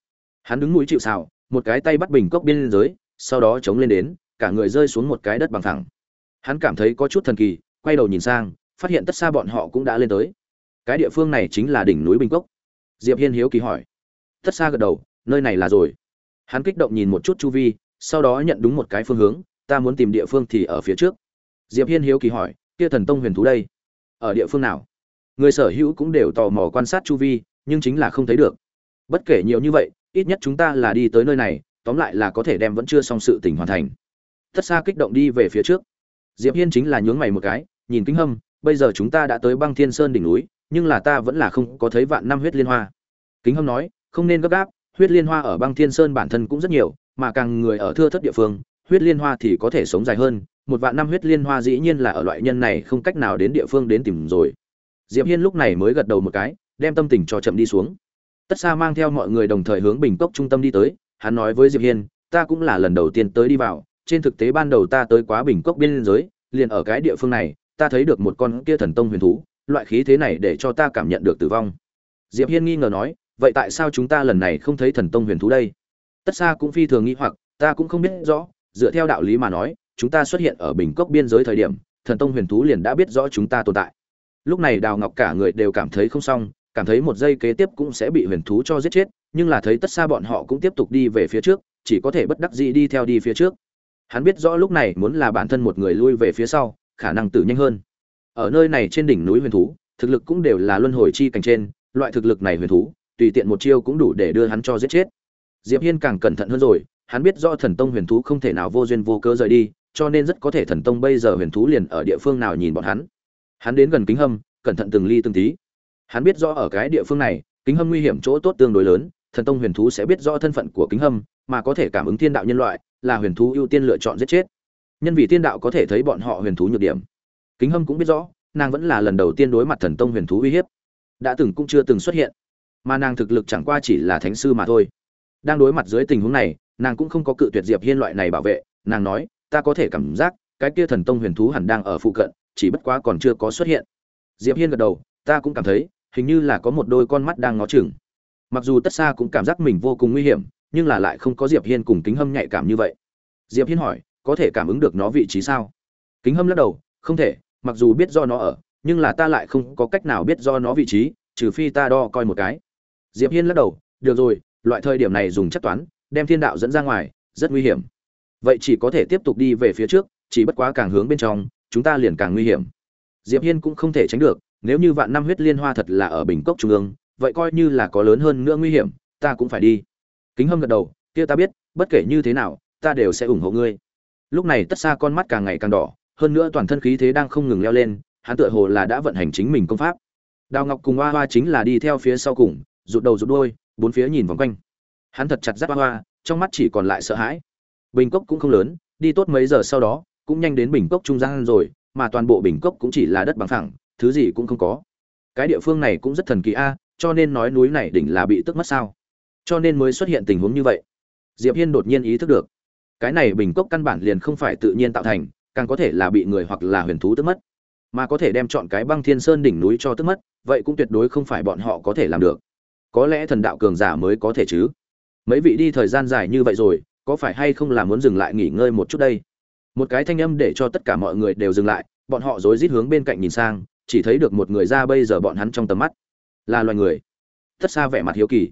Hắn đứng núi chịu xào một cái tay bắt bình cốc biên giới, sau đó chống lên đến, cả người rơi xuống một cái đất bằng thẳng. Hắn cảm thấy có chút thần kỳ, quay đầu nhìn sang, phát hiện tất xa bọn họ cũng đã lên tới. Cái địa phương này chính là đỉnh núi bình cốc diệp hiên hiếu kỳ hỏi. Tất xa gật đầu, nơi này là rồi. Hắn kích động nhìn một chút chu vi, sau đó nhận đúng một cái phương hướng, ta muốn tìm địa phương thì ở phía trước. Diệp hiên hiếu kỳ hỏi, kia thần tông huyền thú đây, ở địa phương nào? Người sở hữu cũng đều tò mò quan sát chu vi, nhưng chính là không thấy được. Bất kể nhiều như vậy, ít nhất chúng ta là đi tới nơi này, tóm lại là có thể đem vẫn chưa xong sự tình hoàn thành. Tất xa kích động đi về phía trước. Diệp hiên chính là nhướng mày một cái, nhìn kính hâm, bây giờ chúng ta đã tới băng thiên sơn đỉnh núi nhưng là ta vẫn là không có thấy vạn năm huyết liên hoa. Kính hâm nói, không nên gấp gáp, huyết liên hoa ở băng thiên sơn bản thân cũng rất nhiều, mà càng người ở thưa thất địa phương, huyết liên hoa thì có thể sống dài hơn, một vạn năm huyết liên hoa dĩ nhiên là ở loại nhân này không cách nào đến địa phương đến tìm rồi. Diệp hiên lúc này mới gật đầu một cái, đem tâm tình cho chậm đi xuống. Tất xa mang theo mọi người đồng thời hướng bình cốc trung tâm đi tới, hắn nói với diệp hiên, ta cũng là lần đầu tiên tới đi vào, trên thực tế ban đầu ta tới quá bình cốc biên giới, liền ở cái địa phương này, ta thấy được một con kia thần tông huyền thú loại khí thế này để cho ta cảm nhận được tử vong. Diệp hiên nghi ngờ nói, vậy tại sao chúng ta lần này không thấy thần tông huyền thú đây? Tất xa cũng phi thường nghĩ hoặc, ta cũng không biết rõ, dựa theo đạo lý mà nói, chúng ta xuất hiện ở bình cốc biên giới thời điểm, thần tông huyền thú liền đã biết rõ chúng ta tồn tại. Lúc này đào ngọc cả người đều cảm thấy không xong, cảm thấy một giây kế tiếp cũng sẽ bị huyền thú cho giết chết, nhưng là thấy tất xa bọn họ cũng tiếp tục đi về phía trước, chỉ có thể bất đắc dĩ đi theo đi phía trước. Hắn biết rõ lúc này muốn là bản thân một người lui về phía sau, khả năng tử nhanh hơn ở nơi này trên đỉnh núi huyền thú, thực lực cũng đều là luân hồi chi cảnh trên, loại thực lực này huyền thú, tùy tiện một chiêu cũng đủ để đưa hắn cho giết chết. Diệp hiên càng cẩn thận hơn rồi, hắn biết rõ thần tông huyền thú không thể nào vô duyên vô cớ rời đi, cho nên rất có thể thần tông bây giờ huyền thú liền ở địa phương nào nhìn bọn hắn. Hắn đến gần kính hâm, cẩn thận từng ly từng tí. Hắn biết rõ ở cái địa phương này, kính hâm nguy hiểm chỗ tốt tương đối lớn, thần tông huyền thú sẽ biết rõ thân phận của kính hâm, mà có thể cảm ứng thiên đạo nhân loại, là huyền thú ưu tiên lựa chọn giết chết. Nhân vì thiên đạo có thể thấy bọn họ huyền thú nhược điểm kính hâm cũng biết rõ, nàng vẫn là lần đầu tiên đối mặt thần tông huyền thú uy hiếp. Đã từng cũng chưa từng xuất hiện, mà nàng thực lực chẳng qua chỉ là thánh sư mà thôi. Đang đối mặt dưới tình huống này, nàng cũng không có cự tuyệt diệp hiên loại này bảo vệ, nàng nói, ta có thể cảm giác, cái kia thần tông huyền thú hẳn đang ở phụ cận, chỉ bất quá còn chưa có xuất hiện. Diệp hiên gật đầu, ta cũng cảm thấy, hình như là có một đôi con mắt đang ngó chừng. Mặc dù tất xa cũng cảm giác mình vô cùng nguy hiểm, nhưng là lại không có diệp hiên cùng kính hâm nhạy cảm như vậy. Diệp hiên hỏi, có thể cảm ứng được nó vị trí sao? Kính hâm lắc đầu, không thể mặc dù biết do nó ở, nhưng là ta lại không có cách nào biết do nó vị trí, trừ phi ta đo coi một cái. Diệp hiên lắc đầu, được rồi, loại thời điểm này dùng chất toán, đem thiên đạo dẫn ra ngoài, rất nguy hiểm. Vậy chỉ có thể tiếp tục đi về phía trước, chỉ bất quá càng hướng bên trong, chúng ta liền càng nguy hiểm. Diệp hiên cũng không thể tránh được, nếu như vạn năm huyết liên hoa thật là ở bình cốc trung ương, vậy coi như là có lớn hơn nữa nguy hiểm, ta cũng phải đi. Kính hâm gật đầu, kia ta biết, bất kể như thế nào, ta đều sẽ ủng hộ ngươi. Lúc này tất xa con mắt càng ngày càng đỏ hơn nữa toàn thân khí thế đang không ngừng leo lên, hắn tựa hồ là đã vận hành chính mình công pháp. Đào ngọc cùng hoa hoa chính là đi theo phía sau cùng, rụt đầu rụt đuôi, bốn phía nhìn vòng quanh. Hắn thật chặt giáp hoa hoa, trong mắt chỉ còn lại sợ hãi. Bình cốc cũng không lớn, đi tốt mấy giờ sau đó, cũng nhanh đến bình cốc trung gian rồi, mà toàn bộ bình cốc cũng chỉ là đất bằng phẳng, thứ gì cũng không có. Cái địa phương này cũng rất thần kỳ a, cho nên nói núi này đỉnh là bị tức mất sao. Cho nên mới xuất hiện tình huống như vậy. Diệp hiên đột nhiên ý thức được, cái này bình cốc căn bản liền không phải tự nhiên tạo thành càng có thể là bị người hoặc là huyền thú tức mất. Mà có thể đem chọn cái băng thiên sơn đỉnh núi cho tức mất, vậy cũng tuyệt đối không phải bọn họ có thể làm được. Có lẽ thần đạo cường giả mới có thể chứ. Mấy vị đi thời gian dài như vậy rồi, có phải hay không là muốn dừng lại nghỉ ngơi một chút đây? Một cái thanh âm để cho tất cả mọi người đều dừng lại, bọn họ rối rít hướng bên cạnh nhìn sang, chỉ thấy được một người ra bây giờ bọn hắn trong tầm mắt. Là loài người. Tất xa vẻ mặt hiếu kỳ.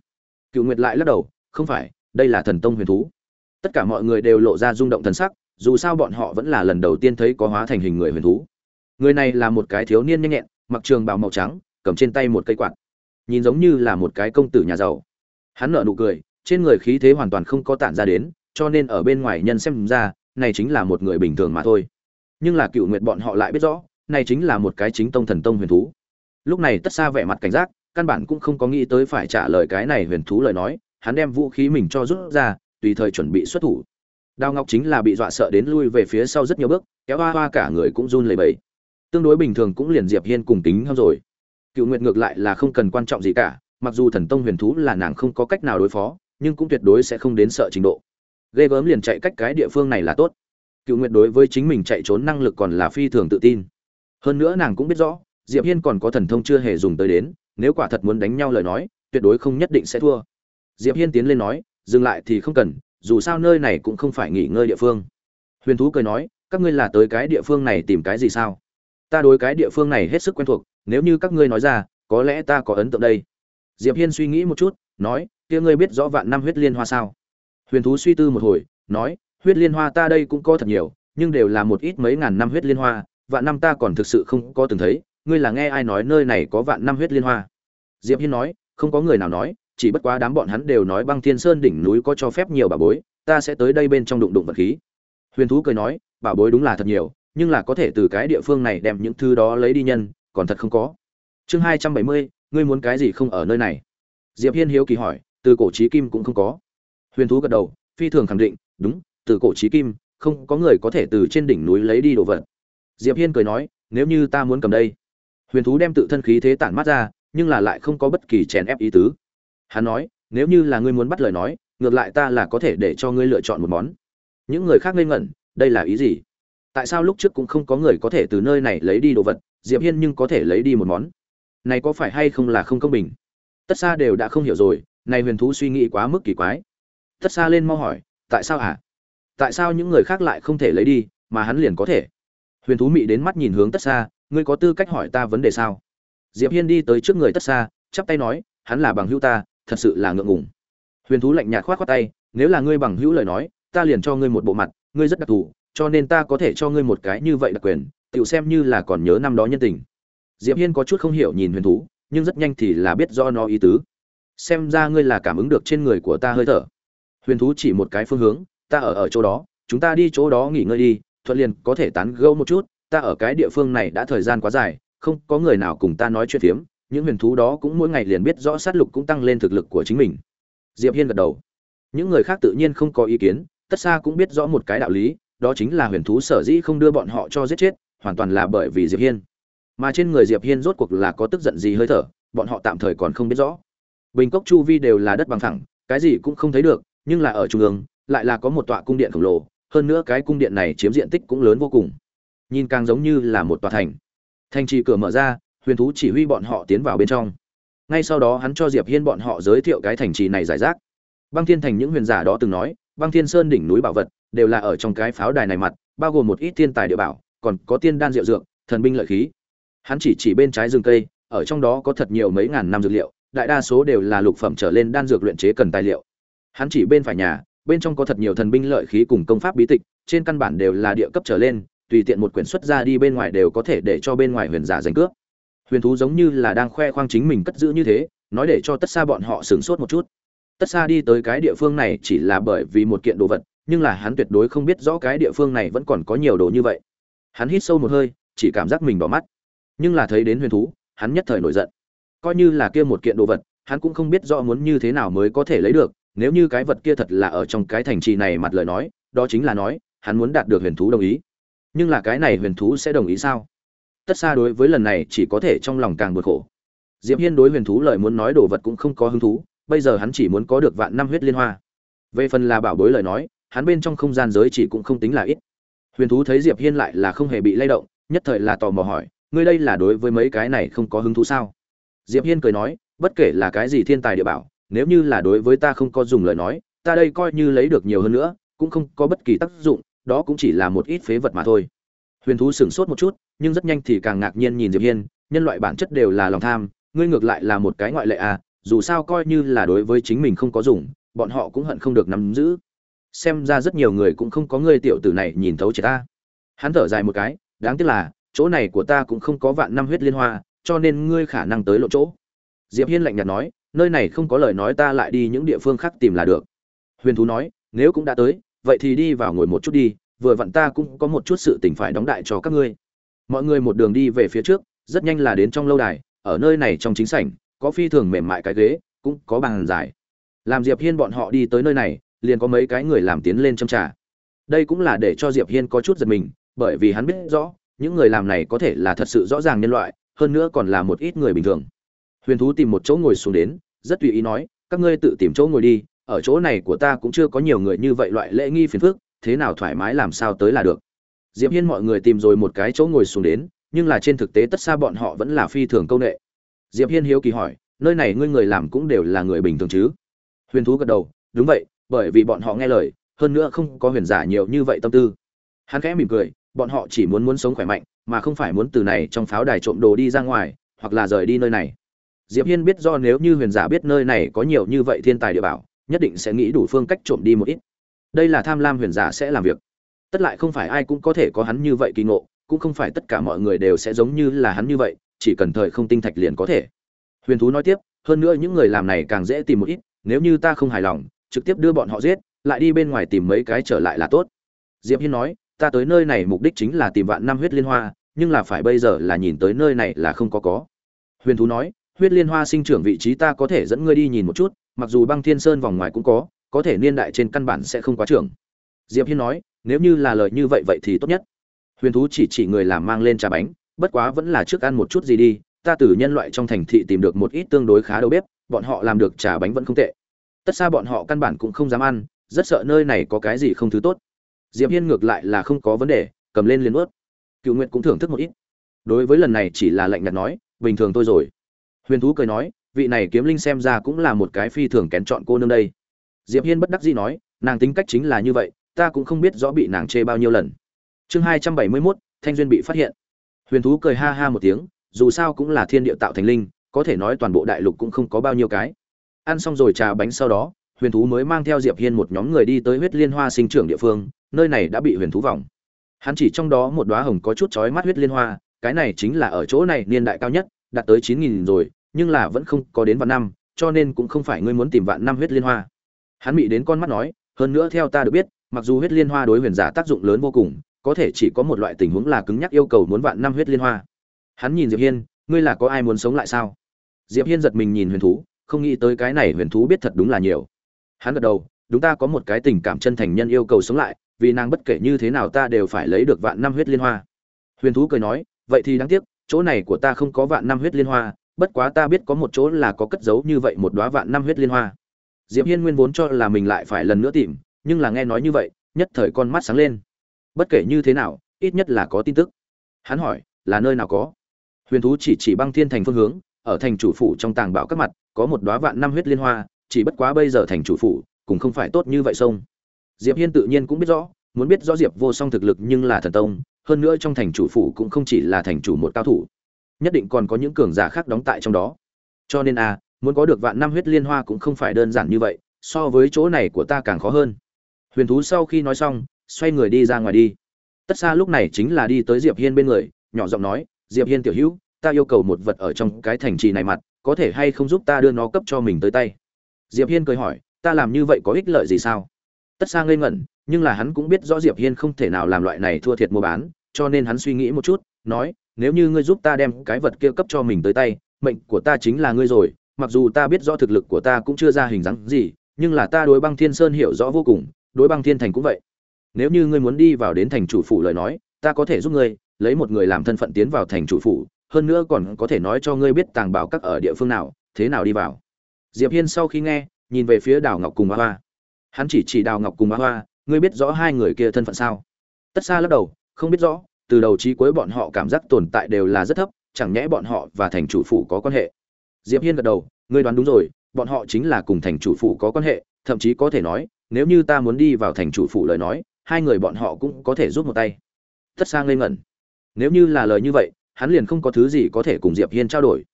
Cựu nguyệt lại lắc đầu, không phải, đây là thần tông huyền thú. Tất cả mọi người đều lộ ra rung động thần sắc dù sao bọn họ vẫn là lần đầu tiên thấy có hóa thành hình người huyền thú. Người này là một cái thiếu niên nhanh nhẹn, mặc trường bào màu trắng, cầm trên tay một cây quạt. Nhìn giống như là một cái công tử nhà giàu. Hắn nở nụ cười, trên người khí thế hoàn toàn không có tản ra đến, cho nên ở bên ngoài nhân xem ra, này chính là một người bình thường mà thôi. Nhưng là cựu nguyệt bọn họ lại biết rõ, này chính là một cái chính tông thần tông huyền thú. Lúc này tất xa vẻ mặt cảnh giác, căn bản cũng không có nghĩ tới phải trả lời cái này huyền thú lời nói, hắn đem vũ khí mình cho rút ra, tùy thời chuẩn bị xuất thủ đào ngọc chính là bị dọa sợ đến lui về phía sau rất nhiều bước, kéo hoa hoa cả người cũng run lẩy bẩy. Tương đối bình thường cũng liền diệp hiên cùng tính hâm rồi. Cựu nguyệt ngược lại là không cần quan trọng gì cả, mặc dù thần tông huyền thú là nàng không có cách nào đối phó, nhưng cũng tuyệt đối sẽ không đến sợ trình độ. Ghê gớm liền chạy cách cái địa phương này là tốt. Cựu nguyệt đối với chính mình chạy trốn năng lực còn là phi thường tự tin. Hơn nữa nàng cũng biết rõ, diệp hiên còn có thần thông chưa hề dùng tới đến, nếu quả thật muốn đánh nhau lời nói, tuyệt đối không nhất định sẽ thua. Diệp hiên tiến lên nói, dừng lại thì không cần dù sao nơi này cũng không phải nghỉ ngơi địa phương. Huyền thú cười nói, các ngươi là tới cái địa phương này tìm cái gì sao? Ta đối cái địa phương này hết sức quen thuộc, nếu như các ngươi nói ra, có lẽ ta có ấn tượng đây. Diệp hiên suy nghĩ một chút, nói, kia ngươi biết rõ vạn năm huyết liên hoa sao? Huyền thú suy tư một hồi, nói, huyết liên hoa ta đây cũng có thật nhiều, nhưng đều là một ít mấy ngàn năm huyết liên hoa, vạn năm ta còn thực sự không có từng thấy, ngươi là nghe ai nói nơi này có vạn năm huyết liên hoa? Diệp hiên nói, không có người nào nói chỉ bất quá đám bọn hắn đều nói băng thiên sơn đỉnh núi có cho phép nhiều bà bối, ta sẽ tới đây bên trong đụng đụng vật khí. Huyền thú cười nói bảo bối đúng là thật nhiều, nhưng là có thể từ cái địa phương này đem những thứ đó lấy đi nhân, còn thật không có. Chương hai trăm bảy mươi, ngươi muốn cái gì không ở nơi này? Diệp hiên hiếu kỳ hỏi, từ cổ trí kim cũng không có. Huyền thú gật đầu, phi thường khẳng định, đúng, từ cổ trí kim, không có người có thể từ trên đỉnh núi lấy đi đồ vật. Diệp hiên cười nói, nếu như ta muốn cầm đây. Huyền thú đem tự thân khí thế tản mát ra, nhưng là lại không có bất kỳ chèn ép ý tứ hắn nói, nếu như là ngươi muốn bắt lời nói, ngược lại ta là có thể để cho ngươi lựa chọn một món. Những người khác ngây ngẩn, đây là ý gì? Tại sao lúc trước cũng không có người có thể từ nơi này lấy đi đồ vật, diệp hiên nhưng có thể lấy đi một món? Này có phải hay không là không công bình? Tất xa đều đã không hiểu rồi, này huyền thú suy nghĩ quá mức kỳ quái. Tất xa lên mau hỏi, tại sao hả? Tại sao những người khác lại không thể lấy đi, mà hắn liền có thể? Huyền thú mị đến mắt nhìn hướng tất xa ngươi có tư cách hỏi ta vấn đề sao? Diệp hiên đi tới trước người tất xa chắp tay nói, hắn là bằng hữu ta thật sự là ngượng ngùng. Huyền thú lạnh nhạt khoát khoát tay, nếu là ngươi bằng hữu lời nói, ta liền cho ngươi một bộ mặt, ngươi rất đặc thù, cho nên ta có thể cho ngươi một cái như vậy đặc quyền tự xem như là còn nhớ năm đó nhân tình. Diệp hiên có chút không hiểu nhìn huyền thú, nhưng rất nhanh thì là biết do nó ý tứ. Xem ra ngươi là cảm ứng được trên người của ta hơi thở. Huyền thú chỉ một cái phương hướng, ta ở ở chỗ đó, chúng ta đi chỗ đó nghỉ ngơi đi, thuận liền có thể tán gẫu một chút, ta ở cái địa phương này đã thời gian quá dài, không có người nào cùng ta nói chuyện phiếm những huyền thú đó cũng mỗi ngày liền biết rõ sát lục cũng tăng lên thực lực của chính mình. Diệp hiên gật đầu. Những người khác tự nhiên không có ý kiến, tất xa cũng biết rõ một cái đạo lý, đó chính là huyền thú sở dĩ không đưa bọn họ cho giết chết, hoàn toàn là bởi vì diệp hiên. Mà trên người diệp hiên rốt cuộc là có tức giận gì hơi thở, bọn họ tạm thời còn không biết rõ. Bình cốc chu vi đều là đất bằng thẳng cái gì cũng không thấy được, nhưng là ở trung ương, lại là có một tọa cung điện khổng lồ, hơn nữa cái cung điện này chiếm diện tích cũng lớn vô cùng. Nhìn càng giống như là một tòa thành. Thành trì cửa mở ra huyền thú chỉ huy bọn họ tiến vào bên trong. Ngay sau đó hắn cho diệp hiên bọn họ giới thiệu cái thành trì này giải rác. Băng thiên thành những huyền giả đó từng nói, băng thiên sơn đỉnh núi bảo vật đều là ở trong cái pháo đài này mặt, bao gồm một ít thiên tài địa bảo, còn có tiên đan rượu dược, thần binh lợi khí. Hắn chỉ chỉ bên trái rừng cây, ở trong đó có thật nhiều mấy ngàn năm dược liệu, đại đa số đều là lục phẩm trở lên đan dược luyện chế cần tài liệu. Hắn chỉ bên phải nhà, bên trong có thật nhiều thần binh lợi khí cùng công pháp bí tịch, trên căn bản đều là địa cấp trở lên, tùy tiện một quyển xuất ra đi bên ngoài đều có thể để cho bên ngoài huyền giả giành cướp huyền thú giống như là đang khoe khoang chính mình cất giữ như thế, nói để cho tất xa bọn họ sửng sốt một chút. Tất xa đi tới cái địa phương này chỉ là bởi vì một kiện đồ vật, nhưng là hắn tuyệt đối không biết rõ cái địa phương này vẫn còn có nhiều đồ như vậy. Hắn hít sâu một hơi, chỉ cảm giác mình đỏ mắt. Nhưng là thấy đến huyền thú, hắn nhất thời nổi giận. Coi như là kia một kiện đồ vật, hắn cũng không biết rõ muốn như thế nào mới có thể lấy được, nếu như cái vật kia thật là ở trong cái thành trì này mặt lời nói, đó chính là nói, hắn muốn đạt được huyền thú đồng ý. Nhưng là cái này huyền thú sẽ đồng ý sao? Tất xa đối với lần này chỉ có thể trong lòng càng bực khổ. Diệp hiên đối huyền thú lời muốn nói đồ vật cũng không có hứng thú, bây giờ hắn chỉ muốn có được vạn năm huyết liên hoa. Về phần là bảo bối lời nói, hắn bên trong không gian giới chỉ cũng không tính là ít. Huyền thú thấy diệp hiên lại là không hề bị lay động, nhất thời là tò mò hỏi, ngươi đây là đối với mấy cái này không có hứng thú sao? Diệp hiên cười nói, bất kể là cái gì thiên tài địa bảo, nếu như là đối với ta không có dùng lời nói, ta đây coi như lấy được nhiều hơn nữa, cũng không có bất kỳ tác dụng, đó cũng chỉ là một ít phế vật mà thôi huyền thú sửng sốt một chút, nhưng rất nhanh thì càng ngạc nhiên nhìn diệp hiên, nhân loại bản chất đều là lòng tham, ngươi ngược lại là một cái ngoại lệ à dù sao coi như là đối với chính mình không có dùng, bọn họ cũng hận không được nắm giữ. Xem ra rất nhiều người cũng không có ngươi tiểu tử này nhìn thấu chỉ ta. Hắn thở dài một cái, đáng tiếc là, chỗ này của ta cũng không có vạn năm huyết liên hoa, cho nên ngươi khả năng tới lộ chỗ. Diệp hiên lạnh nhạt nói, nơi này không có lời nói ta lại đi những địa phương khác tìm là được. Huyền thú nói, nếu cũng đã tới, vậy thì đi vào ngồi một chút đi vừa vặn ta cũng có một chút sự tình phải đóng đại cho các ngươi. Mọi người một đường đi về phía trước, rất nhanh là đến trong lâu đài, ở nơi này trong chính sảnh, có phi thường mềm mại cái ghế, cũng có bàn dài làm diệp hiên bọn họ đi tới nơi này, liền có mấy cái người làm tiến lên châm trà. Đây cũng là để cho diệp hiên có chút giật mình, bởi vì hắn biết rõ, những người làm này có thể là thật sự rõ ràng nhân loại, hơn nữa còn là một ít người bình thường. Huyền thú tìm một chỗ ngồi xuống đến, rất tùy ý nói, các ngươi tự tìm chỗ ngồi đi, ở chỗ này của ta cũng chưa có nhiều người như vậy, loại lễ nghi phiền phức thế nào thoải mái làm sao tới là được. Diệp hiên mọi người tìm rồi một cái chỗ ngồi xuống đến, nhưng là trên thực tế tất xa bọn họ vẫn là phi thường công nghệ. Diệp hiên hiếu kỳ hỏi, nơi này ngươi người làm cũng đều là người bình thường chứ? Huyền thú gật đầu, đúng vậy, bởi vì bọn họ nghe lời, hơn nữa không có huyền giả nhiều như vậy tâm tư. Hắn khẽ mỉm cười, bọn họ chỉ muốn muốn sống khỏe mạnh, mà không phải muốn từ này trong pháo đài trộm đồ đi ra ngoài, hoặc là rời đi nơi này. Diệp hiên biết do nếu như huyền giả biết nơi này có nhiều như vậy thiên tài địa bảo, nhất định sẽ nghĩ đủ phương cách trộm đi một ít đây là tham lam huyền giả sẽ làm việc. Tất lại không phải ai cũng có thể có hắn như vậy kỳ ngộ, cũng không phải tất cả mọi người đều sẽ giống như là hắn như vậy, chỉ cần thời không tinh thạch liền có thể. Huyền thú nói tiếp, hơn nữa những người làm này càng dễ tìm một ít, nếu như ta không hài lòng, trực tiếp đưa bọn họ giết, lại đi bên ngoài tìm mấy cái trở lại là tốt. Diệp hiên nói, ta tới nơi này mục đích chính là tìm vạn năm huyết liên hoa, nhưng là phải bây giờ là nhìn tới nơi này là không có có. Huyền thú nói, huyết liên hoa sinh trưởng vị trí ta có thể dẫn ngươi đi nhìn một chút, mặc dù băng thiên sơn vòng ngoài cũng có có thể niên đại trên căn bản sẽ không quá trưởng. Diệp hiên nói, nếu như là lời như vậy vậy thì tốt nhất. Huyền thú chỉ chỉ người làm mang lên trà bánh, bất quá vẫn là trước ăn một chút gì đi, ta từ nhân loại trong thành thị tìm được một ít tương đối khá đầu bếp, bọn họ làm được trà bánh vẫn không tệ. Tất xa bọn họ căn bản cũng không dám ăn, rất sợ nơi này có cái gì không thứ tốt. Diệp hiên ngược lại là không có vấn đề, cầm lên liền ướt cựu nguyện cũng thưởng thức một ít. Đối với lần này chỉ là lạnh nhạt nói, bình thường tôi rồi. Huyền thú cười nói, vị này kiếm linh xem ra cũng là một cái phi thường kén chọn cô nương đây diệp hiên bất đắc dĩ nói nàng tính cách chính là như vậy ta cũng không biết rõ bị nàng chê bao nhiêu lần. Chương hai trăm bảy mươi 271, thanh duyên bị phát hiện. Huyền thú cười ha ha một tiếng dù sao cũng là thiên địa tạo thành linh có thể nói toàn bộ đại lục cũng không có bao nhiêu cái. Ăn xong rồi trà bánh sau đó huyền thú mới mang theo diệp hiên một nhóm người đi tới huyết liên hoa sinh trưởng địa phương nơi này đã bị huyền thú vòng. Hắn chỉ trong đó một đóa hồng có chút chói mắt huyết liên hoa cái này chính là ở chỗ này niên đại cao nhất đạt tới chín nghìn rồi nhưng là vẫn không có đến vạn năm cho nên cũng không phải ngươi muốn tìm vạn năm huyết liên hoa hắn bị đến con mắt nói, hơn nữa theo ta được biết, mặc dù huyết liên hoa đối huyền giả tác dụng lớn vô cùng, có thể chỉ có một loại tình huống là cứng nhắc yêu cầu muốn vạn năm huyết liên hoa. Hắn nhìn diệp hiên, ngươi là có ai muốn sống lại sao? Diệp hiên giật mình nhìn huyền thú, không nghĩ tới cái này huyền thú biết thật đúng là nhiều. Hắn gật đầu, đúng ta có một cái tình cảm chân thành nhân yêu cầu sống lại, vì nàng bất kể như thế nào ta đều phải lấy được vạn năm huyết liên hoa. Huyền thú cười nói, vậy thì đáng tiếc, chỗ này của ta không có vạn năm huyết liên hoa, bất quá ta biết có một chỗ là có cất giấu như vậy một đóa vạn năm huyết liên hoa diệp hiên nguyên vốn cho là mình lại phải lần nữa tìm, nhưng là nghe nói như vậy, nhất thời con mắt sáng lên. Bất kể như thế nào, ít nhất là có tin tức. Hắn hỏi, là nơi nào có? Huyền thú chỉ chỉ băng thiên thành phương hướng, ở thành chủ phủ trong tàng bảo các mặt, có một đóa vạn năm huyết liên hoa, chỉ bất quá bây giờ thành chủ phủ, cũng không phải tốt như vậy sông. Diệp hiên tự nhiên cũng biết rõ, muốn biết rõ diệp vô song thực lực nhưng là thần tông, hơn nữa trong thành chủ phủ cũng không chỉ là thành chủ một cao thủ. Nhất định còn có những cường giả khác đóng tại trong đó. Cho nên a muốn có được vạn năm huyết liên hoa cũng không phải đơn giản như vậy, so với chỗ này của ta càng khó hơn. Huyền thú sau khi nói xong, xoay người đi ra ngoài đi. Tất xa lúc này chính là đi tới diệp hiên bên người, nhỏ giọng nói, diệp hiên tiểu hữu, ta yêu cầu một vật ở trong cái thành trì này mặt, có thể hay không giúp ta đưa nó cấp cho mình tới tay? Diệp hiên cười hỏi, ta làm như vậy có ích lợi gì sao? Tất sang ngây ngẩn, nhưng là hắn cũng biết rõ diệp hiên không thể nào làm loại này thua thiệt mua bán, cho nên hắn suy nghĩ một chút, nói, nếu như ngươi giúp ta đem cái vật kia cấp cho mình tới tay, mệnh của ta chính là ngươi rồi mặc dù ta biết rõ thực lực của ta cũng chưa ra hình dáng gì, nhưng là ta đối băng thiên sơn hiểu rõ vô cùng, đối băng thiên thành cũng vậy. Nếu như ngươi muốn đi vào đến thành chủ phủ lời nói, ta có thể giúp ngươi, lấy một người làm thân phận tiến vào thành chủ phủ, hơn nữa còn có thể nói cho ngươi biết tàng bảo các ở địa phương nào, thế nào đi vào. Diệp hiên sau khi nghe, nhìn về phía đào ngọc cùng hoa hoa. Hắn chỉ chỉ đào ngọc cùng hoa hoa, ngươi biết rõ hai người kia thân phận sao? Tất xa lắc đầu, không biết rõ, từ đầu chí cuối bọn họ cảm giác tồn tại đều là rất thấp, chẳng nhẽ bọn họ và thành chủ phủ có quan hệ? Diệp hiên gật đầu, ngươi đoán đúng rồi, bọn họ chính là cùng thành chủ phủ có quan hệ, thậm chí có thể nói, nếu như ta muốn đi vào thành chủ phủ lời nói, hai người bọn họ cũng có thể giúp một tay. Tất sang ngây ngẩn. Nếu như là lời như vậy, hắn liền không có thứ gì có thể cùng diệp hiên trao đổi.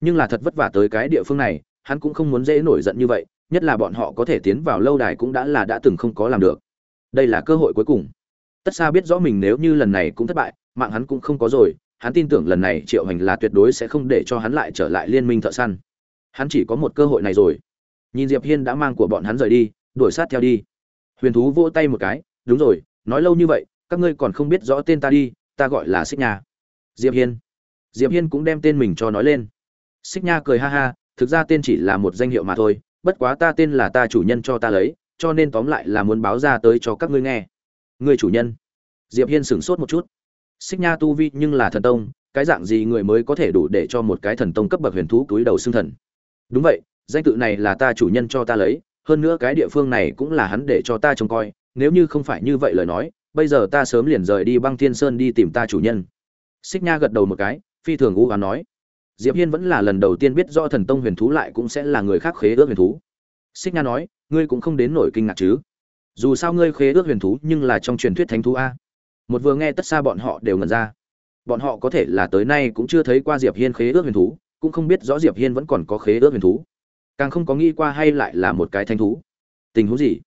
Nhưng là thật vất vả tới cái địa phương này, hắn cũng không muốn dễ nổi giận như vậy, nhất là bọn họ có thể tiến vào lâu đài cũng đã là đã từng không có làm được. Đây là cơ hội cuối cùng. Tất xa biết rõ mình nếu như lần này cũng thất bại, mạng hắn cũng không có rồi hắn tin tưởng lần này triệu hành là tuyệt đối sẽ không để cho hắn lại trở lại liên minh thợ săn. Hắn chỉ có một cơ hội này rồi. Nhìn diệp hiên đã mang của bọn hắn rời đi, đuổi sát theo đi. Huyền thú vỗ tay một cái, đúng rồi, nói lâu như vậy, các ngươi còn không biết rõ tên ta đi, ta gọi là xích nha. Diệp hiên. Diệp hiên cũng đem tên mình cho nói lên. Xích nha cười ha ha, thực ra tên chỉ là một danh hiệu mà thôi, bất quá ta tên là ta chủ nhân cho ta lấy, cho nên tóm lại là muốn báo ra tới cho các ngươi nghe. Người chủ nhân. Diệp hiên sửng sốt một chút xích nha tu vi nhưng là thần tông, cái dạng gì người mới có thể đủ để cho một cái thần tông cấp bậc huyền thú túi đầu xương thần? Đúng vậy, danh tự này là ta chủ nhân cho ta lấy, hơn nữa cái địa phương này cũng là hắn để cho ta trông coi, nếu như không phải như vậy lời nói, bây giờ ta sớm liền rời đi băng thiên sơn đi tìm ta chủ nhân. Xích nha gật đầu một cái, phi thường u và nói. Diệp hiên vẫn là lần đầu tiên biết rõ thần tông huyền thú lại cũng sẽ là người khác khế ước huyền thú. Xích nha nói, ngươi cũng không đến nổi kinh ngạc chứ? Dù sao ngươi khế ước huyền thú nhưng là trong truyền thuyết thánh thú a một vừa nghe tất xa bọn họ đều ngẩn ra. Bọn họ có thể là tới nay cũng chưa thấy qua diệp hiên khế ước huyền thú, cũng không biết rõ diệp hiên vẫn còn có khế ước huyền thú. Càng không có nghĩ qua hay lại là một cái thanh thú. Tình huống gì?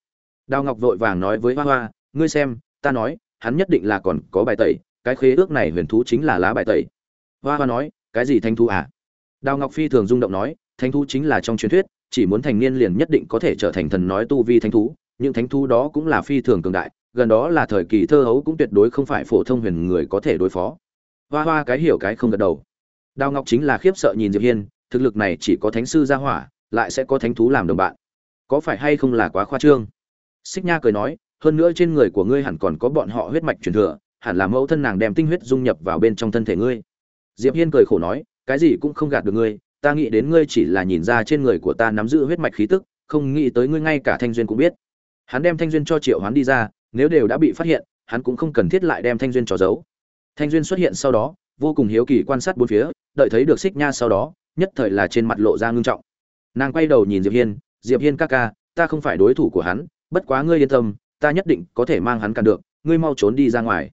Đào ngọc vội vàng nói với hoa hoa, ngươi xem, ta nói, hắn nhất định là còn có bài tẩy, cái khế ước này huyền thú chính là lá bài tẩy. Hoa hoa nói, cái gì thanh thú à? Đào ngọc phi thường rung động nói thanh thú chính là trong truyền thuyết, chỉ muốn thành niên liền nhất định có thể trở thành thần nói tu vi thanh thú, những thánh thú đó cũng là phi thường cường đại gần đó là thời kỳ thơ hấu cũng tuyệt đối không phải phổ thông huyền người có thể đối phó. Hoa hoa cái hiểu cái không gật đầu. Đào ngọc chính là khiếp sợ nhìn diệp hiên, thực lực này chỉ có thánh sư gia hỏa, lại sẽ có thánh thú làm đồng bạn. Có phải hay không là quá khoa trương? Xích nha cười nói, hơn nữa trên người của ngươi hẳn còn có bọn họ huyết mạch truyền thừa, hẳn là mẫu thân nàng đem tinh huyết dung nhập vào bên trong thân thể ngươi. Diệp hiên cười khổ nói, cái gì cũng không gạt được ngươi, ta nghĩ đến ngươi chỉ là nhìn ra trên người của ta nắm giữ huyết mạch khí tức, không nghĩ tới ngươi ngay cả thanh duyên cũng biết. Hắn đem thanh duyên cho triệu hoán đi ra nếu đều đã bị phát hiện, hắn cũng không cần thiết lại đem thanh duyên cho giấu. Thanh duyên xuất hiện sau đó, vô cùng hiếu kỳ quan sát bốn phía, đợi thấy được xích nha sau đó, nhất thời là trên mặt lộ ra ngưng trọng. Nàng quay đầu nhìn diệp hiên diệp hiên ca ca, ta không phải đối thủ của hắn, bất quá ngươi yên tâm, ta nhất định có thể mang hắn cản được, ngươi mau trốn đi ra ngoài.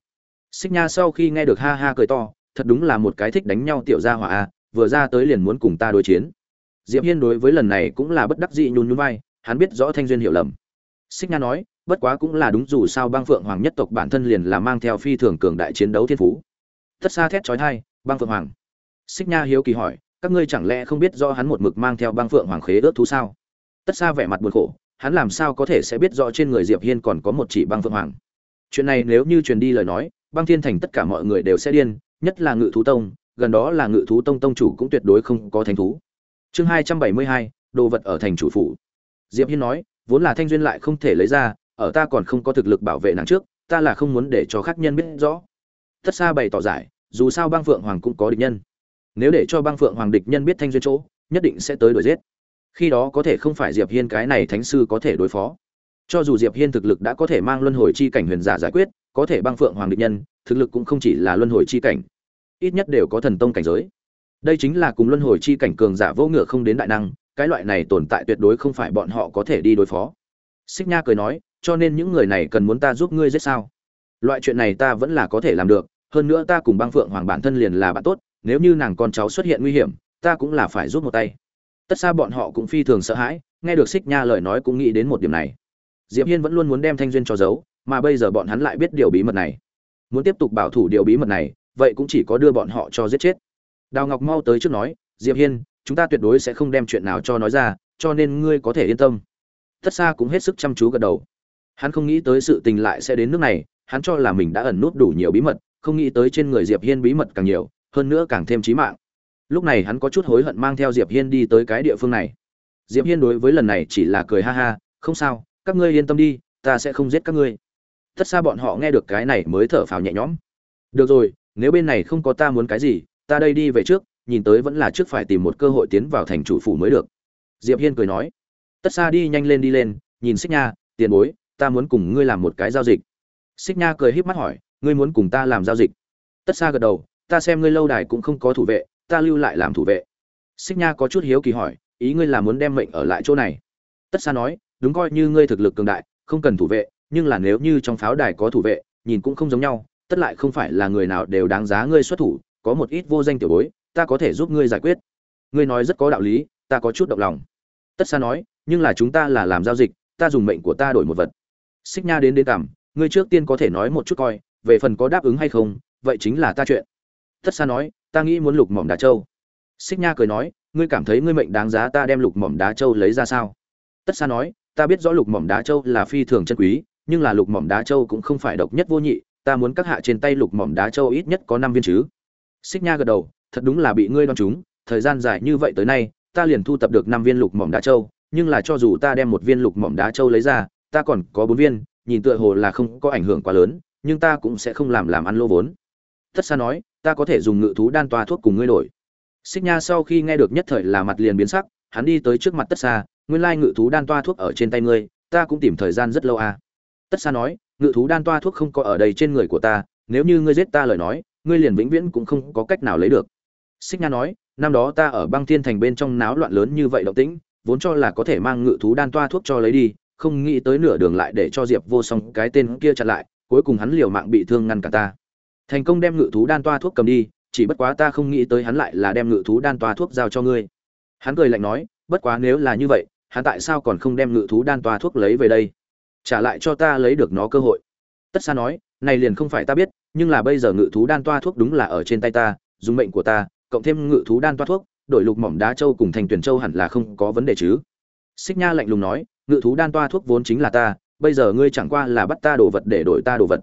Xích nha sau khi nghe được ha ha cười to, thật đúng là một cái thích đánh nhau tiểu gia hỏa a vừa ra tới liền muốn cùng ta đối chiến. Diệp hiên đối với lần này cũng là bất đắc dĩ nhún nhún vai, hắn biết rõ thanh duyên hiểu lầm. Xích nha nói bất quá cũng là đúng dù sao băng phượng hoàng nhất tộc bản thân liền là mang theo phi thường cường đại chiến đấu thiên phú. Tất xa thét chói tai băng phượng hoàng. Xích nha hiếu kỳ hỏi, các ngươi chẳng lẽ không biết do hắn một mực mang theo băng phượng hoàng khế ước thú sao? Tất xa vẻ mặt buồn khổ, hắn làm sao có thể sẽ biết rõ trên người diệp hiên còn có một chỉ băng phượng hoàng? Chuyện này nếu như truyền đi lời nói băng thiên thành tất cả mọi người đều sẽ điên, nhất là ngự thú tông, gần đó là ngự thú tông tông chủ cũng tuyệt đối không có thành thú. Chương hai trăm bảy mươi hai, đồ vật ở thành chủ phủ. Diệp hiên nói, vốn là thanh duyên lại không thể lấy ra ở ta còn không có thực lực bảo vệ nàng trước, ta là không muốn để cho khác nhân biết rõ. Tất xa bày tỏ giải, dù sao băng phượng hoàng cũng có địch nhân. Nếu để cho băng phượng hoàng địch nhân biết thanh duyên chỗ, nhất định sẽ tới đuổi giết. Khi đó có thể không phải diệp hiên cái này thánh sư có thể đối phó. Cho dù diệp hiên thực lực đã có thể mang luân hồi chi cảnh huyền giả giải quyết, có thể băng phượng hoàng địch nhân, thực lực cũng không chỉ là luân hồi chi cảnh. Ít nhất đều có thần tông cảnh giới. Đây chính là cùng luân hồi chi cảnh cường giả vô ngựa không đến đại năng, cái loại này tồn tại tuyệt đối không phải bọn họ có thể đi đối phó. Xích nha cười nói cho nên những người này cần muốn ta giúp ngươi giết sao? Loại chuyện này ta vẫn là có thể làm được, hơn nữa ta cùng băng phượng hoàng bản thân liền là bạn tốt, nếu như nàng con cháu xuất hiện nguy hiểm, ta cũng là phải giúp một tay. Tất xa bọn họ cũng phi thường sợ hãi, nghe được xích nha lời nói cũng nghĩ đến một điểm này. Diệp hiên vẫn luôn muốn đem thanh duyên cho giấu, mà bây giờ bọn hắn lại biết điều bí mật này. Muốn tiếp tục bảo thủ điều bí mật này, vậy cũng chỉ có đưa bọn họ cho giết chết. Đào ngọc mau tới trước nói, diệp hiên, chúng ta tuyệt đối sẽ không đem chuyện nào cho nói ra, cho nên ngươi có thể yên tâm. Tất xa cũng hết sức chăm chú gật đầu hắn không nghĩ tới sự tình lại sẽ đến nước này, hắn cho là mình đã ẩn nút đủ nhiều bí mật, không nghĩ tới trên người diệp hiên bí mật càng nhiều, hơn nữa càng thêm chí mạng. Lúc này hắn có chút hối hận mang theo diệp hiên đi tới cái địa phương này. Diệp hiên đối với lần này chỉ là cười ha ha, không sao, các ngươi yên tâm đi, ta sẽ không giết các ngươi. Tất xa bọn họ nghe được cái này mới thở phào nhẹ nhõm. Được rồi, nếu bên này không có ta muốn cái gì, ta đây đi về trước, nhìn tới vẫn là trước phải tìm một cơ hội tiến vào thành chủ phủ mới được. Diệp hiên cười nói. Tất xa đi nhanh lên đi lên, nhìn xích nha, tiền bối ta muốn cùng ngươi làm một cái giao dịch. Xích nha cười híp mắt hỏi, ngươi muốn cùng ta làm giao dịch? Tất xa gật đầu, ta xem ngươi lâu đài cũng không có thủ vệ, ta lưu lại làm thủ vệ. Xích nha có chút hiếu kỳ hỏi, ý ngươi là muốn đem mệnh ở lại chỗ này? Tất xa nói, đúng coi như ngươi thực lực cường đại, không cần thủ vệ, nhưng là nếu như trong pháo đài có thủ vệ, nhìn cũng không giống nhau, tất lại không phải là người nào đều đáng giá ngươi xuất thủ, có một ít vô danh tiểu bối, ta có thể giúp ngươi giải quyết. Ngươi nói rất có đạo lý, ta có chút động lòng. Tất xa nói, nhưng là chúng ta là làm giao dịch, ta dùng mệnh của ta đổi một vật xích nha đến đến cảm, ngươi trước tiên có thể nói một chút coi, về phần có đáp ứng hay không, vậy chính là ta chuyện. Tất xa nói, ta nghĩ muốn lục mỏm đá châu xích nha cười nói, ngươi cảm thấy ngươi mệnh đáng giá ta đem lục mỏm đá châu lấy ra sao? Tất xa nói, ta biết rõ lục mỏm đá châu là phi thường chân quý, nhưng là lục mỏm đá châu cũng không phải độc nhất vô nhị, ta muốn các hạ trên tay lục mỏm đá châu ít nhất có năm viên chứ. Xích nha gật đầu, thật đúng là bị ngươi đoán chúng thời gian dài như vậy tới nay, ta liền thu tập được năm viên lục mỏm đá châu nhưng là cho dù ta đem một viên lục mỏm đá châu lấy ra ta còn có bốn viên, nhìn tựa hồ là không có ảnh hưởng quá lớn, nhưng ta cũng sẽ không làm làm ăn lô vốn. Tất xa nói, ta có thể dùng ngự thú đan toa thuốc cùng ngươi đổi. Xích nha sau khi nghe được nhất thời là mặt liền biến sắc, hắn đi tới trước mặt tất xa nguyên lai ngự thú đan toa thuốc ở trên tay ngươi, ta cũng tìm thời gian rất lâu à. Tất xa nói, ngự thú đan toa thuốc không có ở đây trên người của ta, nếu như ngươi giết ta lời nói, ngươi liền vĩnh viễn cũng không có cách nào lấy được. Xích nha nói, năm đó ta ở băng thiên thành bên trong náo loạn lớn như vậy động tĩnh, vốn cho là có thể mang ngự thú đan toa thuốc cho lấy đi không nghĩ tới nửa đường lại để cho diệp vô song cái tên kia chặn lại, cuối cùng hắn liều mạng bị thương ngăn cả ta. Thành công đem ngự thú đan toa thuốc cầm đi, chỉ bất quá ta không nghĩ tới hắn lại là đem ngự thú đan toa thuốc giao cho ngươi. Hắn cười lạnh nói, bất quá nếu là như vậy, hắn tại sao còn không đem ngự thú đan toa thuốc lấy về đây? Trả lại cho ta lấy được nó cơ hội. Tất xa nói, này liền không phải ta biết, nhưng là bây giờ ngự thú đan toa thuốc đúng là ở trên tay ta, dùng mệnh của ta, cộng thêm ngự thú đan toa thuốc, đổi lục mỏm đá châu cùng thành tuyển châu hẳn là không có vấn đề chứ. Xích nha lạnh lùng nói ngự thú đan toa thuốc vốn chính là ta, bây giờ ngươi chẳng qua là bắt ta đồ vật để đổi ta đồ vật.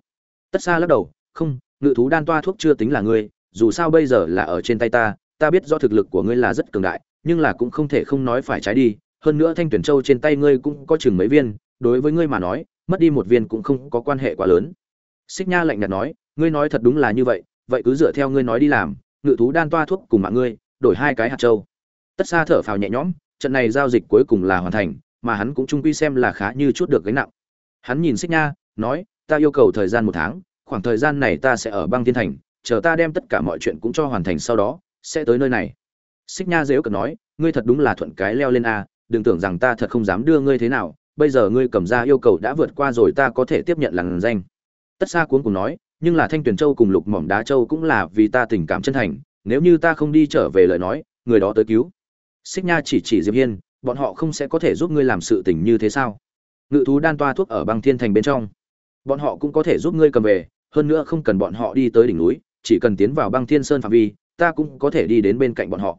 Tất xa lắc đầu, không, ngự thú đan toa thuốc chưa tính là ngươi, dù sao bây giờ là ở trên tay ta ta biết do thực lực của ngươi là rất cường đại, nhưng là cũng không thể không nói phải trái đi, hơn nữa thanh tuyển châu trên tay ngươi cũng có chừng mấy viên, đối với ngươi mà nói, mất đi một viên cũng không có quan hệ quá lớn. Xích nha lạnh nhạt nói, ngươi nói thật đúng là như vậy vậy cứ dựa theo ngươi nói đi làm, ngự thú đan toa thuốc cùng mạng ngươi, đổi hai cái hạt châu. Tất xa thở phào nhẹ nhõm, trận này giao dịch cuối cùng là hoàn thành mà hắn cũng trung quy xem là khá như chút được gánh nặng. Hắn nhìn xích nha, nói, ta yêu cầu thời gian một tháng, khoảng thời gian này ta sẽ ở băng thiên thành, chờ ta đem tất cả mọi chuyện cũng cho hoàn thành sau đó, sẽ tới nơi này. Xích nha dếu cần nói, ngươi thật đúng là thuận cái leo lên a, đừng tưởng rằng ta thật không dám đưa ngươi thế nào, bây giờ ngươi cầm ra yêu cầu đã vượt qua rồi ta có thể tiếp nhận làn danh. Tất xa cuốn cùng nói, nhưng là thanh tuyền châu cùng lục mỏm đá châu cũng là vì ta tình cảm chân thành, nếu như ta không đi trở về lời nói, người đó tới cứu. Xích nha chỉ chỉ diệp hiên bọn họ không sẽ có thể giúp ngươi làm sự tình như thế sao? Ngự thú đan toa thuốc ở băng thiên thành bên trong. Bọn họ cũng có thể giúp ngươi cầm về, hơn nữa không cần bọn họ đi tới đỉnh núi, chỉ cần tiến vào băng thiên sơn phạm vi, ta cũng có thể đi đến bên cạnh bọn họ.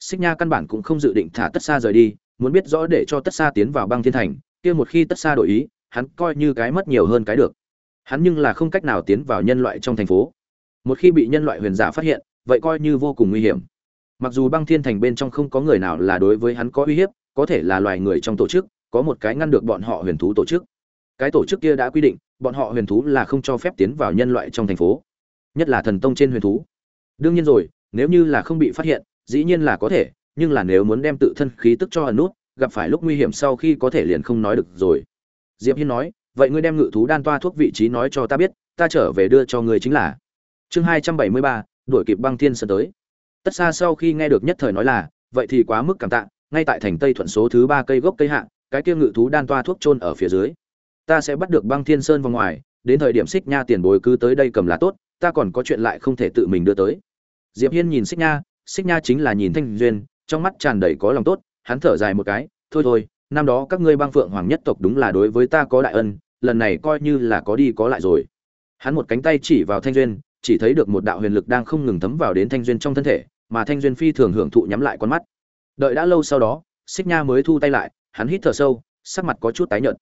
Xích nha căn bản cũng không dự định thả tất xa rời đi, muốn biết rõ để cho tất xa tiến vào băng thiên thành, kia một khi tất xa đổi ý, hắn coi như cái mất nhiều hơn cái được. Hắn nhưng là không cách nào tiến vào nhân loại trong thành phố. Một khi bị nhân loại huyền giả phát hiện, vậy coi như vô cùng nguy hiểm. Mặc dù băng thiên thành bên trong không có người nào là đối với hắn có uy hiếp có thể là loài người trong tổ chức, có một cái ngăn được bọn họ huyền thú tổ chức. Cái tổ chức kia đã quy định, bọn họ huyền thú là không cho phép tiến vào nhân loại trong thành phố, nhất là thần tông trên huyền thú. Đương nhiên rồi, nếu như là không bị phát hiện, dĩ nhiên là có thể, nhưng là nếu muốn đem tự thân khí tức cho ẩn nút, gặp phải lúc nguy hiểm sau khi có thể liền không nói được rồi. Diệp hiên nói, vậy ngươi đem ngự thú đan toa thuốc vị trí nói cho ta biết, ta trở về đưa cho ngươi chính là. Chương hai trăm bảy mươi ba, đuổi kịp băng thiên sơn tới. Tất xa sau khi nghe được nhất thời nói là, vậy thì quá mức cảm tạ ngay tại thành tây thuận số thứ ba cây gốc cây hạ, cái kia ngự thú đan toa thuốc chôn ở phía dưới. Ta sẽ bắt được băng thiên sơn vào ngoài, đến thời điểm xích nha tiền bối cứ tới đây cầm là tốt, ta còn có chuyện lại không thể tự mình đưa tới. Diệp hiên nhìn xích nha xích nha chính là nhìn thanh duyên, trong mắt tràn đầy có lòng tốt, hắn thở dài một cái, thôi thôi, năm đó các ngươi băng phượng hoàng nhất tộc đúng là đối với ta có đại ân, lần này coi như là có đi có lại rồi. Hắn một cánh tay chỉ vào thanh duyên, chỉ thấy được một đạo huyền lực đang không ngừng thấm vào đến thanh duyên trong thân thể, mà thanh duyên phi thường hưởng thụ nhắm lại con mắt đợi đã lâu sau đó, xích nha mới thu tay lại, hắn hít thở sâu, sắc mặt có chút tái nhợt.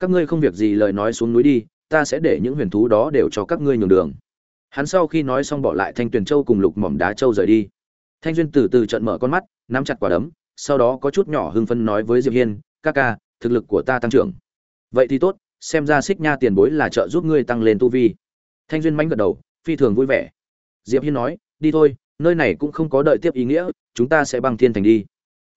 Các ngươi không việc gì lời nói xuống núi đi, ta sẽ để những huyền thú đó đều cho các ngươi nhường đường. Hắn sau khi nói xong bỏ lại thanh tuyền châu cùng lục mỏm đá châu rời đi. Thanh duyên từ từ trận mở con mắt, nắm chặt quả đấm, sau đó có chút nhỏ hưng phân nói với diệp hiên, ca ca, thực lực của ta tăng trưởng. Vậy thì tốt, xem ra xích nha tiền bối là trợ giúp ngươi tăng lên tu vi. Thanh duyên mánh gật đầu, phi thường vui vẻ. Diệp hiên nói, đi thôi, nơi này cũng không có đợi tiếp ý nghĩa, chúng ta sẽ băng thiên thành đi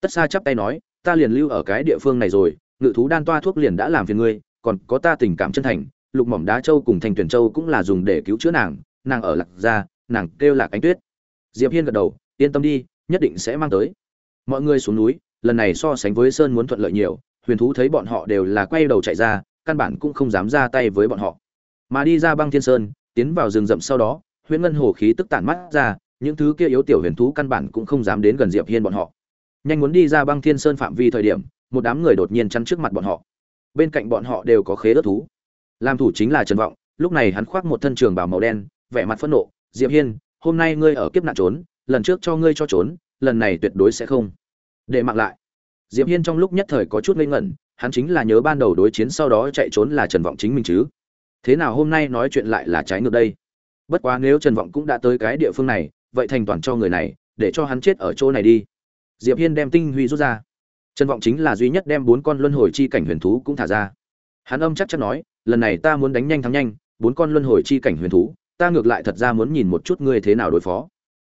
tất xa chắp tay nói, ta liền lưu ở cái địa phương này rồi, ngự thú đan toa thuốc liền đã làm phiền ngươi, còn có ta tình cảm chân thành, lục mỏm đá châu cùng thành tuyển châu cũng là dùng để cứu chữa nàng nàng ở lạc gia, nàng kêu lạc ánh tuyết. Diệp hiên gật đầu, yên tâm đi, nhất định sẽ mang tới. Mọi người xuống núi, lần này so sánh với sơn muốn thuận lợi nhiều, huyền thú thấy bọn họ đều là quay đầu chạy ra, căn bản cũng không dám ra tay với bọn họ. Mà đi ra băng thiên sơn, tiến vào rừng rậm sau đó, huyền ngân hồ khí tức tản mắt ra, những thứ kia yếu tiểu huyền thú căn bản cũng không dám đến gần diệp hiên bọn họ nhanh muốn đi ra băng thiên sơn phạm vi thời điểm, một đám người đột nhiên chắn trước mặt bọn họ. Bên cạnh bọn họ đều có khế ớt thú. Làm thủ chính là trần vọng, lúc này hắn khoác một thân trường bào màu đen, vẻ mặt phẫn nộ, diệp hiên, hôm nay ngươi ở kiếp nạn trốn, lần trước cho ngươi cho trốn, lần này tuyệt đối sẽ không. Để mạng lại. Diệp hiên trong lúc nhất thời có chút ngây ngẩn, hắn chính là nhớ ban đầu đối chiến sau đó chạy trốn là trần vọng chính mình chứ. Thế nào hôm nay nói chuyện lại là trái ngược đây? Bất quá nếu trần vọng cũng đã tới cái địa phương này, vậy thành toàn cho người này, để cho hắn chết ở chỗ này đi diệp hiên đem tinh huy rút ra. Trần vọng chính là duy nhất đem bốn con luân hồi chi cảnh huyền thú cũng thả ra. Hắn âm chắc chắn nói, lần này ta muốn đánh nhanh thắng nhanh, bốn con luân hồi chi cảnh huyền thú, ta ngược lại thật ra muốn nhìn một chút ngươi thế nào đối phó.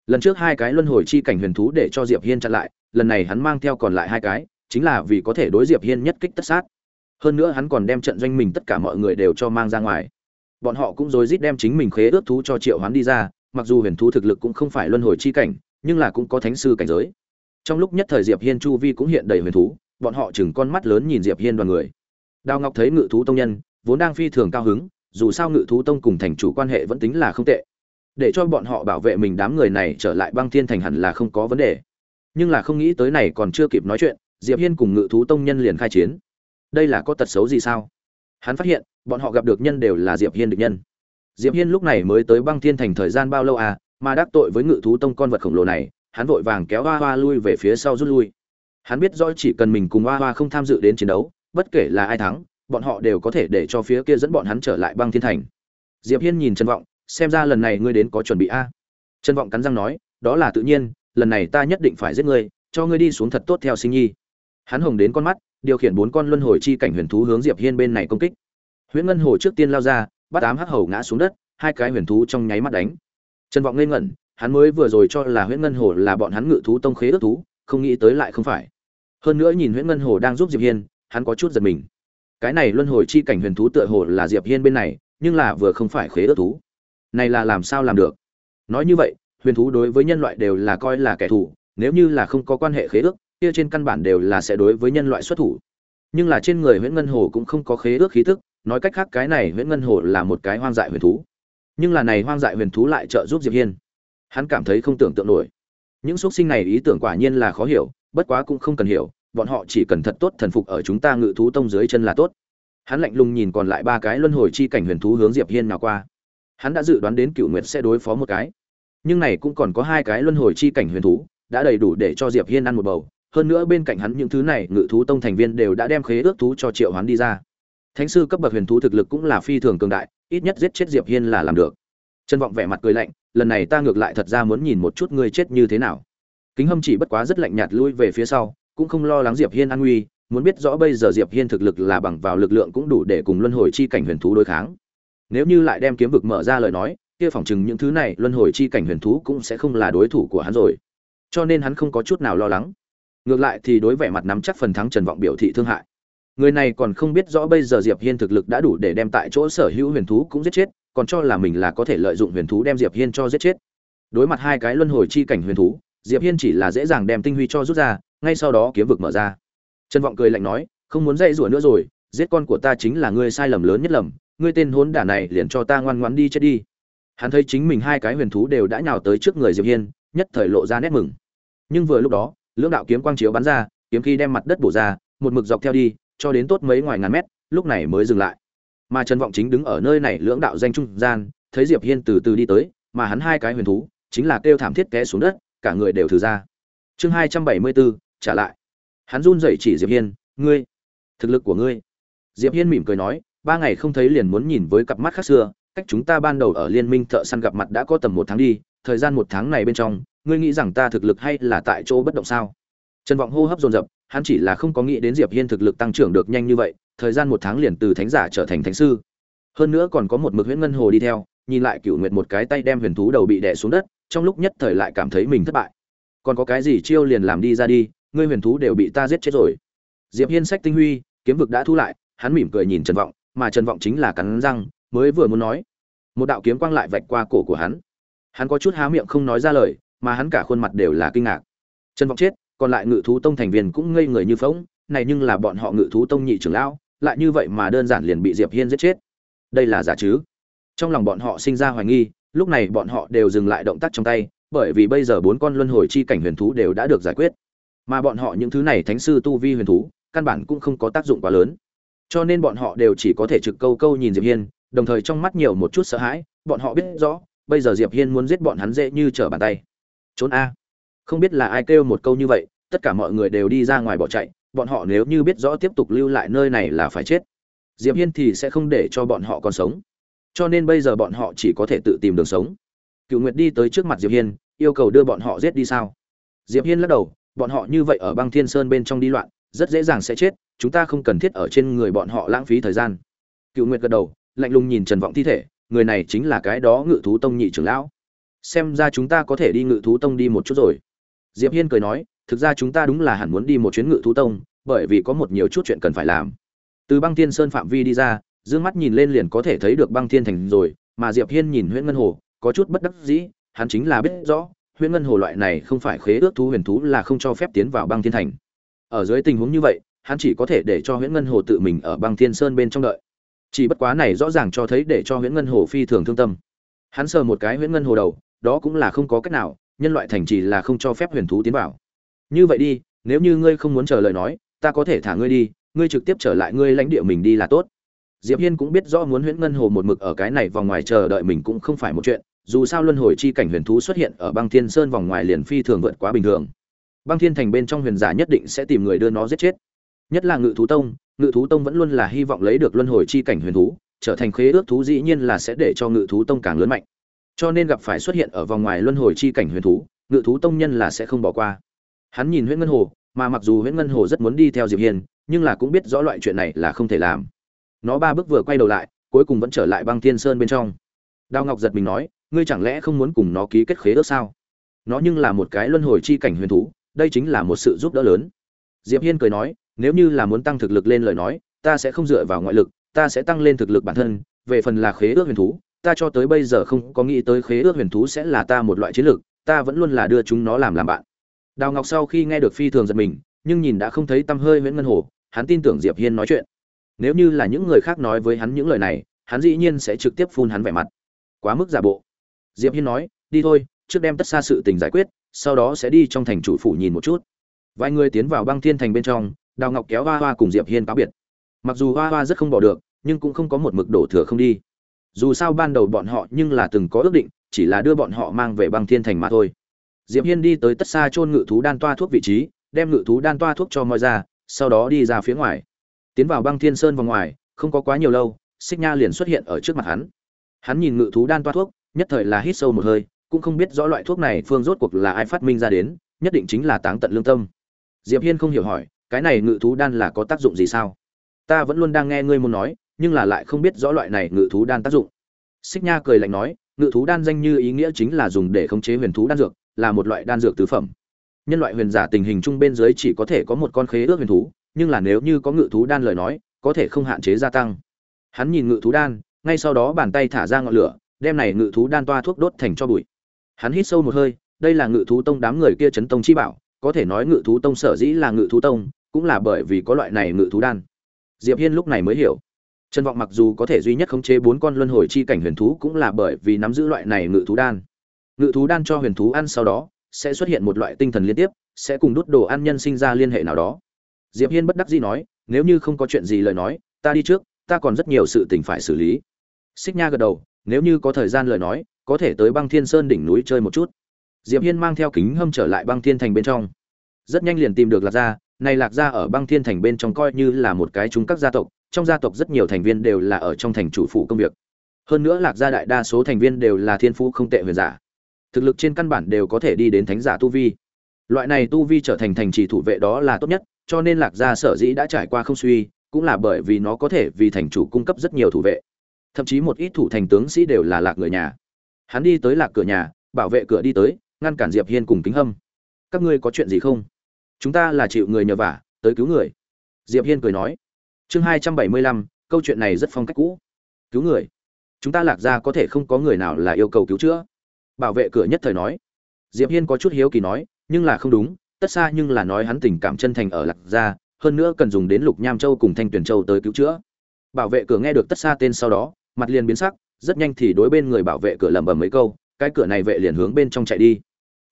Lần trước hai cái luân hồi chi cảnh huyền thú để cho diệp hiên chặn lại, lần này hắn mang theo còn lại hai cái, chính là vì có thể đối diệp hiên nhất kích tất sát. Hơn nữa hắn còn đem trận doanh mình tất cả mọi người đều cho mang ra ngoài. Bọn họ cũng rối rít đem chính mình khế ước thú cho triệu hoán đi ra, mặc dù huyền thú thực lực cũng không phải luân hồi chi cảnh, nhưng là cũng có thánh sư cảnh giới trong lúc nhất thời diệp hiên, chu vi cũng hiện đầy huyền thú, bọn họ chừng con mắt lớn nhìn diệp hiên đoàn người. Đào ngọc thấy ngự thú tông nhân, vốn đang phi thường cao hứng, dù sao ngự thú tông cùng thành chủ quan hệ vẫn tính là không tệ. Để cho bọn họ bảo vệ mình đám người này trở lại băng thiên thành hẳn là không có vấn đề. Nhưng là không nghĩ tới này còn chưa kịp nói chuyện, diệp hiên cùng ngự thú tông nhân liền khai chiến. Đây là có tật xấu gì sao? Hắn phát hiện, bọn họ gặp được nhân đều là diệp hiên được nhân. Diệp hiên lúc này mới tới băng thiên thành thời gian bao lâu à? Mà đắc tội với ngự thú tông con vật khổng lồ này hắn vội vàng kéo hoa hoa lui về phía sau rút lui. Hắn biết rõ chỉ cần mình cùng hoa hoa không tham dự đến chiến đấu, bất kể là ai thắng, bọn họ đều có thể để cho phía kia dẫn bọn hắn trở lại băng thiên thành. Diệp hiên nhìn trần vọng, xem ra lần này ngươi đến có chuẩn bị a. À. trần vọng cắn răng nói, đó là tự nhiên, lần này ta nhất định phải giết ngươi, cho ngươi đi xuống thật tốt theo sinh nhi. Hắn hồng đến con mắt, điều khiển bốn con luân hồi chi cảnh huyền thú hướng diệp hiên bên này công kích. Huyễn ngân hồ trước tiên lao ra, bắt ám hắc hầu ngã xuống đất, hai cái huyền thú trong nháy mắt đánh. Trần vọng ngây ngẩn hắn mới vừa rồi cho là huyễn ngân hồ là bọn hắn ngự thú tông khế ước thú, không nghĩ tới lại không phải. Hơn nữa nhìn huyễn ngân hồ đang giúp diệp hiên, hắn có chút giật mình. Cái này luân hồi chi cảnh huyền thú tựa hồ là diệp hiên bên này, nhưng là vừa không phải khế ước thú. Này là làm sao làm được? Nói như vậy, huyền thú đối với nhân loại đều là coi là kẻ thù, nếu như là không có quan hệ khế ước, kia trên căn bản đều là sẽ đối với nhân loại xuất thủ. Nhưng là trên người huyễn ngân hồ cũng không có khế ước khí tức, nói cách khác cái này huyễn ngân hồ là một cái hoang dại huyền thú. Nhưng là này hoang dại huyền thú lại trợ giúp diệp hiên hắn cảm thấy không tưởng tượng nổi. Những xuất sinh này ý tưởng quả nhiên là khó hiểu, bất quá cũng không cần hiểu, bọn họ chỉ cần thật tốt thần phục ở chúng ta ngự thú tông dưới chân là tốt. Hắn lạnh lùng nhìn còn lại ba cái luân hồi chi cảnh huyền thú hướng diệp hiên nào qua. Hắn đã dự đoán đến cựu nguyệt sẽ đối phó một cái. Nhưng này cũng còn có hai cái luân hồi chi cảnh huyền thú, đã đầy đủ để cho diệp hiên ăn một bầu. Hơn nữa bên cạnh hắn những thứ này, ngự thú tông thành viên đều đã đem khế ước thú cho triệu hắn đi ra. Thánh sư cấp bậc huyền thú thực lực cũng là phi thường cường đại, ít nhất giết chết diệp hiên là làm được. Trân vọng vẻ mặt cười lạnh lần này ta ngược lại thật ra muốn nhìn một chút ngươi chết như thế nào. Kính hâm chỉ bất quá rất lạnh nhạt lui về phía sau, cũng không lo lắng diệp hiên an nguy, muốn biết rõ bây giờ diệp hiên thực lực là bằng vào lực lượng cũng đủ để cùng luân hồi chi cảnh huyền thú đối kháng. Nếu như lại đem kiếm vực mở ra lời nói, kia phỏng chừng những thứ này luân hồi chi cảnh huyền thú cũng sẽ không là đối thủ của hắn rồi. Cho nên hắn không có chút nào lo lắng. Ngược lại thì đối vẻ mặt nắm chắc phần thắng trần vọng biểu thị thương hại. Người này còn không biết rõ bây giờ diệp hiên thực lực đã đủ để đem tại chỗ sở hữu huyền thú cũng giết chết còn cho là mình là có thể lợi dụng huyền thú đem diệp hiên cho giết chết. Đối mặt hai cái luân hồi chi cảnh huyền thú, diệp hiên chỉ là dễ dàng đem tinh huy cho rút ra, ngay sau đó kiếm vực mở ra. Trần vọng cười lạnh nói, không muốn dạy rủa nữa rồi, giết con của ta chính là ngươi sai lầm lớn nhất lầm, ngươi tên hốn đả này liền cho ta ngoan ngoãn đi chết đi. Hắn thấy chính mình hai cái huyền thú đều đã nhào tới trước người diệp hiên, nhất thời lộ ra nét mừng. Nhưng vừa lúc đó, lưỡng đạo kiếm quang chiếu bắn ra, kiếm khi đem mặt đất bổ ra, một mực dọc theo đi, cho đến tốt mấy ngoài ngàn mét, lúc này mới dừng lại mà trần vọng chính đứng ở nơi này lưỡng đạo danh trung gian, thấy diệp hiên từ từ đi tới, mà hắn hai cái huyền thú, chính là kêu thảm thiết té xuống đất, cả người đều thử ra. Chương hai trăm bảy mươi bốn trả lại. Hắn run rẩy chỉ diệp hiên, ngươi, thực lực của ngươi. Diệp hiên mỉm cười nói, ba ngày không thấy liền muốn nhìn với cặp mắt khác xưa, cách chúng ta ban đầu ở liên minh thợ săn gặp mặt đã có tầm một tháng đi, thời gian một tháng này bên trong, ngươi nghĩ rằng ta thực lực hay là tại chỗ bất động sao? Trần vọng hô hấp dồn dập hắn chỉ là không có nghĩ đến diệp hiên thực lực tăng trưởng được nhanh như vậy, thời gian một tháng liền từ thánh giả trở thành thánh sư. Hơn nữa còn có một mực huyễn ngân hồ đi theo, nhìn lại cựu nguyệt một cái tay đem huyền thú đầu bị đè xuống đất, trong lúc nhất thời lại cảm thấy mình thất bại. Còn có cái gì chiêu liền làm đi ra đi, ngươi huyền thú đều bị ta giết chết rồi. Diệp hiên sách tinh huy, kiếm vực đã thu lại, hắn mỉm cười nhìn trần vọng, mà trần vọng chính là cắn răng, mới vừa muốn nói, một đạo kiếm quang lại vạch qua cổ của hắn. Hắn có chút há miệng không nói ra lời, mà hắn cả khuôn mặt đều là kinh ngạc. Trần vọng chết còn lại ngự thú tông thành viên cũng ngây người như phóng này nhưng là bọn họ ngự thú tông nhị trưởng lão, lại như vậy mà đơn giản liền bị diệp hiên giết chết. Đây là giả chứ? Trong lòng bọn họ sinh ra hoài nghi, lúc này bọn họ đều dừng lại động tác trong tay, bởi vì bây giờ bốn con luân hồi chi cảnh huyền thú đều đã được giải quyết. Mà bọn họ những thứ này thánh sư tu vi huyền thú, căn bản cũng không có tác dụng quá lớn. Cho nên bọn họ đều chỉ có thể trực câu câu nhìn diệp hiên, đồng thời trong mắt nhiều một chút sợ hãi, bọn họ biết rõ, bây giờ diệp hiên muốn giết bọn hắn dễ như trở bàn tay. Trốn a không biết là ai kêu một câu như vậy, tất cả mọi người đều đi ra ngoài bỏ chạy, bọn họ nếu như biết rõ tiếp tục lưu lại nơi này là phải chết. Diệp hiên thì sẽ không để cho bọn họ còn sống. Cho nên bây giờ bọn họ chỉ có thể tự tìm đường sống. Cựu nguyệt đi tới trước mặt diệp hiên, yêu cầu đưa bọn họ giết đi sao? Diệp hiên lắc đầu, bọn họ như vậy ở băng thiên sơn bên trong đi loạn, rất dễ dàng sẽ chết, chúng ta không cần thiết ở trên người bọn họ lãng phí thời gian. Cựu nguyệt gật đầu, lạnh lùng nhìn trần vọng thi thể, người này chính là cái đó ngự thú tông nhị trưởng lão. Xem ra chúng ta có thể đi ngự thú tông đi một chút rồi diệp hiên cười nói, thực ra chúng ta đúng là hẳn muốn đi một chuyến ngự thú tông, bởi vì có một nhiều chút chuyện cần phải làm. Từ băng thiên sơn phạm vi đi ra, dương mắt nhìn lên liền có thể thấy được băng thiên thành rồi, mà diệp hiên nhìn huyễn ngân hồ, có chút bất đắc dĩ, hắn chính là biết rõ, huyễn ngân hồ loại này không phải khế ước thú huyền thú là không cho phép tiến vào băng thiên thành. Ở dưới tình huống như vậy, hắn chỉ có thể để cho huyễn ngân hồ tự mình ở băng thiên sơn bên trong đợi. Chỉ bất quá này rõ ràng cho thấy để cho huyễn ngân hồ phi thường thương tâm. Hắn sờ một cái huyễn ngân hồ đầu, đó cũng là không có cách nào nhân loại thành trì là không cho phép huyền thú tiến vào. Như vậy đi, nếu như ngươi không muốn chờ lời nói, ta có thể thả ngươi đi, ngươi trực tiếp trở lại ngươi lãnh địa mình đi là tốt. Diệp hiên cũng biết rõ muốn huyễn ngân hồ một mực ở cái này vòng ngoài chờ đợi mình cũng không phải một chuyện, dù sao luân hồi chi cảnh huyền thú xuất hiện ở băng thiên sơn vòng ngoài liền phi thường vượt quá bình thường. Băng thiên thành bên trong huyền giả nhất định sẽ tìm người đưa nó giết chết. Nhất là ngự thú tông, ngự thú tông vẫn luôn là hy vọng lấy được luân hồi chi cảnh huyền thú, trở thành khế ước thú dĩ nhiên là sẽ để cho ngự thú tông càng lớn mạnh cho nên gặp phải xuất hiện ở vòng ngoài luân hồi chi cảnh huyền thú, ngự thú tông nhân là sẽ không bỏ qua. Hắn nhìn huyễn ngân hồ, mà mặc dù huyễn ngân hồ rất muốn đi theo diệp hiên, nhưng là cũng biết rõ loại chuyện này là không thể làm. Nó ba bước vừa quay đầu lại, cuối cùng vẫn trở lại băng thiên sơn bên trong. Đào ngọc giật mình nói, ngươi chẳng lẽ không muốn cùng nó ký kết khế ước sao? Nó nhưng là một cái luân hồi chi cảnh huyền thú, đây chính là một sự giúp đỡ lớn. Diệp hiên cười nói, nếu như là muốn tăng thực lực lên lời nói, ta sẽ không dựa vào ngoại lực, ta sẽ tăng lên thực lực bản thân, về phần là khế ước huyền thú ta cho tới bây giờ không có nghĩ tới khế ước huyền thú sẽ là ta một loại chiến lược, ta vẫn luôn là đưa chúng nó làm làm bạn. Đào ngọc sau khi nghe được phi thường giật mình, nhưng nhìn đã không thấy tâm hơi nguyễn ngân hồ, hắn tin tưởng diệp hiên nói chuyện. Nếu như là những người khác nói với hắn những lời này, hắn dĩ nhiên sẽ trực tiếp phun hắn vẻ mặt. Quá mức giả bộ. Diệp hiên nói, đi thôi, trước đem tất xa sự tình giải quyết, sau đó sẽ đi trong thành chủ phủ nhìn một chút. Vài người tiến vào băng thiên thành bên trong, đào ngọc kéo hoa hoa cùng diệp hiên cáo biệt. Mặc dù hoa hoa rất không bỏ được, nhưng cũng không có một mực đổ thừa không đi dù sao ban đầu bọn họ nhưng là từng có ước định, chỉ là đưa bọn họ mang về băng thiên thành mà thôi. Diệp hiên đi tới tất xa chôn ngự thú đan toa thuốc vị trí, đem ngự thú đan toa thuốc cho mọi ra, sau đó đi ra phía ngoài. Tiến vào băng thiên sơn vào ngoài, không có quá nhiều lâu, xích nha liền xuất hiện ở trước mặt hắn. Hắn nhìn ngự thú đan toa thuốc, nhất thời là hít sâu một hơi, cũng không biết rõ loại thuốc này phương rốt cuộc là ai phát minh ra đến, nhất định chính là táng tận lương tâm. Diệp hiên không hiểu hỏi, cái này ngự thú đan là có tác dụng gì sao? Ta vẫn luôn đang nghe ngươi muốn nói nhưng là lại không biết rõ loại này ngự thú đan tác dụng. Xích nha cười lạnh nói, ngự thú đan danh như ý nghĩa chính là dùng để khống chế huyền thú đan dược, là một loại đan dược tứ phẩm. Nhân loại huyền giả tình hình chung bên dưới chỉ có thể có một con khế ước huyền thú, nhưng là nếu như có ngự thú đan lời nói, có thể không hạn chế gia tăng. Hắn nhìn ngự thú đan, ngay sau đó bàn tay thả ra ngọn lửa, đem này ngự thú đan toa thuốc đốt thành cho bụi. Hắn hít sâu một hơi, đây là ngự thú tông đám người kia chấn tông chi bảo, có thể nói ngự thú tông sở dĩ là ngự thú tông, cũng là bởi vì có loại này ngự thú đan. Diệp hiên lúc này mới hiểu trần vọng mặc dù có thể duy nhất khống chế bốn con luân hồi chi cảnh huyền thú cũng là bởi vì nắm giữ loại này ngự thú đan. Ngự thú đan cho huyền thú ăn sau đó, sẽ xuất hiện một loại tinh thần liên tiếp, sẽ cùng đốt đồ ăn nhân sinh ra liên hệ nào đó. Diệp hiên bất đắc dĩ nói, nếu như không có chuyện gì lời nói, ta đi trước, ta còn rất nhiều sự tình phải xử lý. Xích nha gật đầu, nếu như có thời gian lời nói, có thể tới băng thiên sơn đỉnh núi chơi một chút. Diệp hiên mang theo kính hâm trở lại băng thiên thành bên trong. Rất nhanh liền tìm được lạc gia, này lạc gia ở băng thiên thành bên trong coi như là một cái chúng các gia tộc trong gia tộc rất nhiều thành viên đều là ở trong thành chủ phủ công việc. Hơn nữa lạc gia đại đa số thành viên đều là thiên phú không tệ huyền giả. Thực lực trên căn bản đều có thể đi đến thánh giả tu vi. Loại này tu vi trở thành thành trì thủ vệ đó là tốt nhất, cho nên lạc gia sở dĩ đã trải qua không suy, cũng là bởi vì nó có thể vì thành chủ cung cấp rất nhiều thủ vệ. Thậm chí một ít thủ thành tướng sĩ đều là lạc người nhà. Hắn đi tới lạc cửa nhà, bảo vệ cửa đi tới, ngăn cản diệp hiên cùng kính hâm. Các ngươi có chuyện gì không? Chúng ta là chịu người nhờ vả, tới cứu người. Diệp hiên cười nói chương hai trăm bảy mươi lăm, câu chuyện này rất phong cách cũ. Cứu người. Chúng ta lạc ra có thể không có người nào là yêu cầu cứu chữa. Bảo vệ cửa nhất thời nói. Diệp hiên có chút hiếu kỳ nói, nhưng là không đúng, tất xa nhưng là nói hắn tình cảm chân thành ở lạc gia, hơn nữa cần dùng đến lục nham châu cùng thanh tuyển châu tới cứu chữa. Bảo vệ cửa nghe được tất xa tên sau đó, mặt liền biến sắc, rất nhanh thì đối bên người bảo vệ cửa lẩm bẩm mấy câu, cái cửa này vệ liền hướng bên trong chạy đi.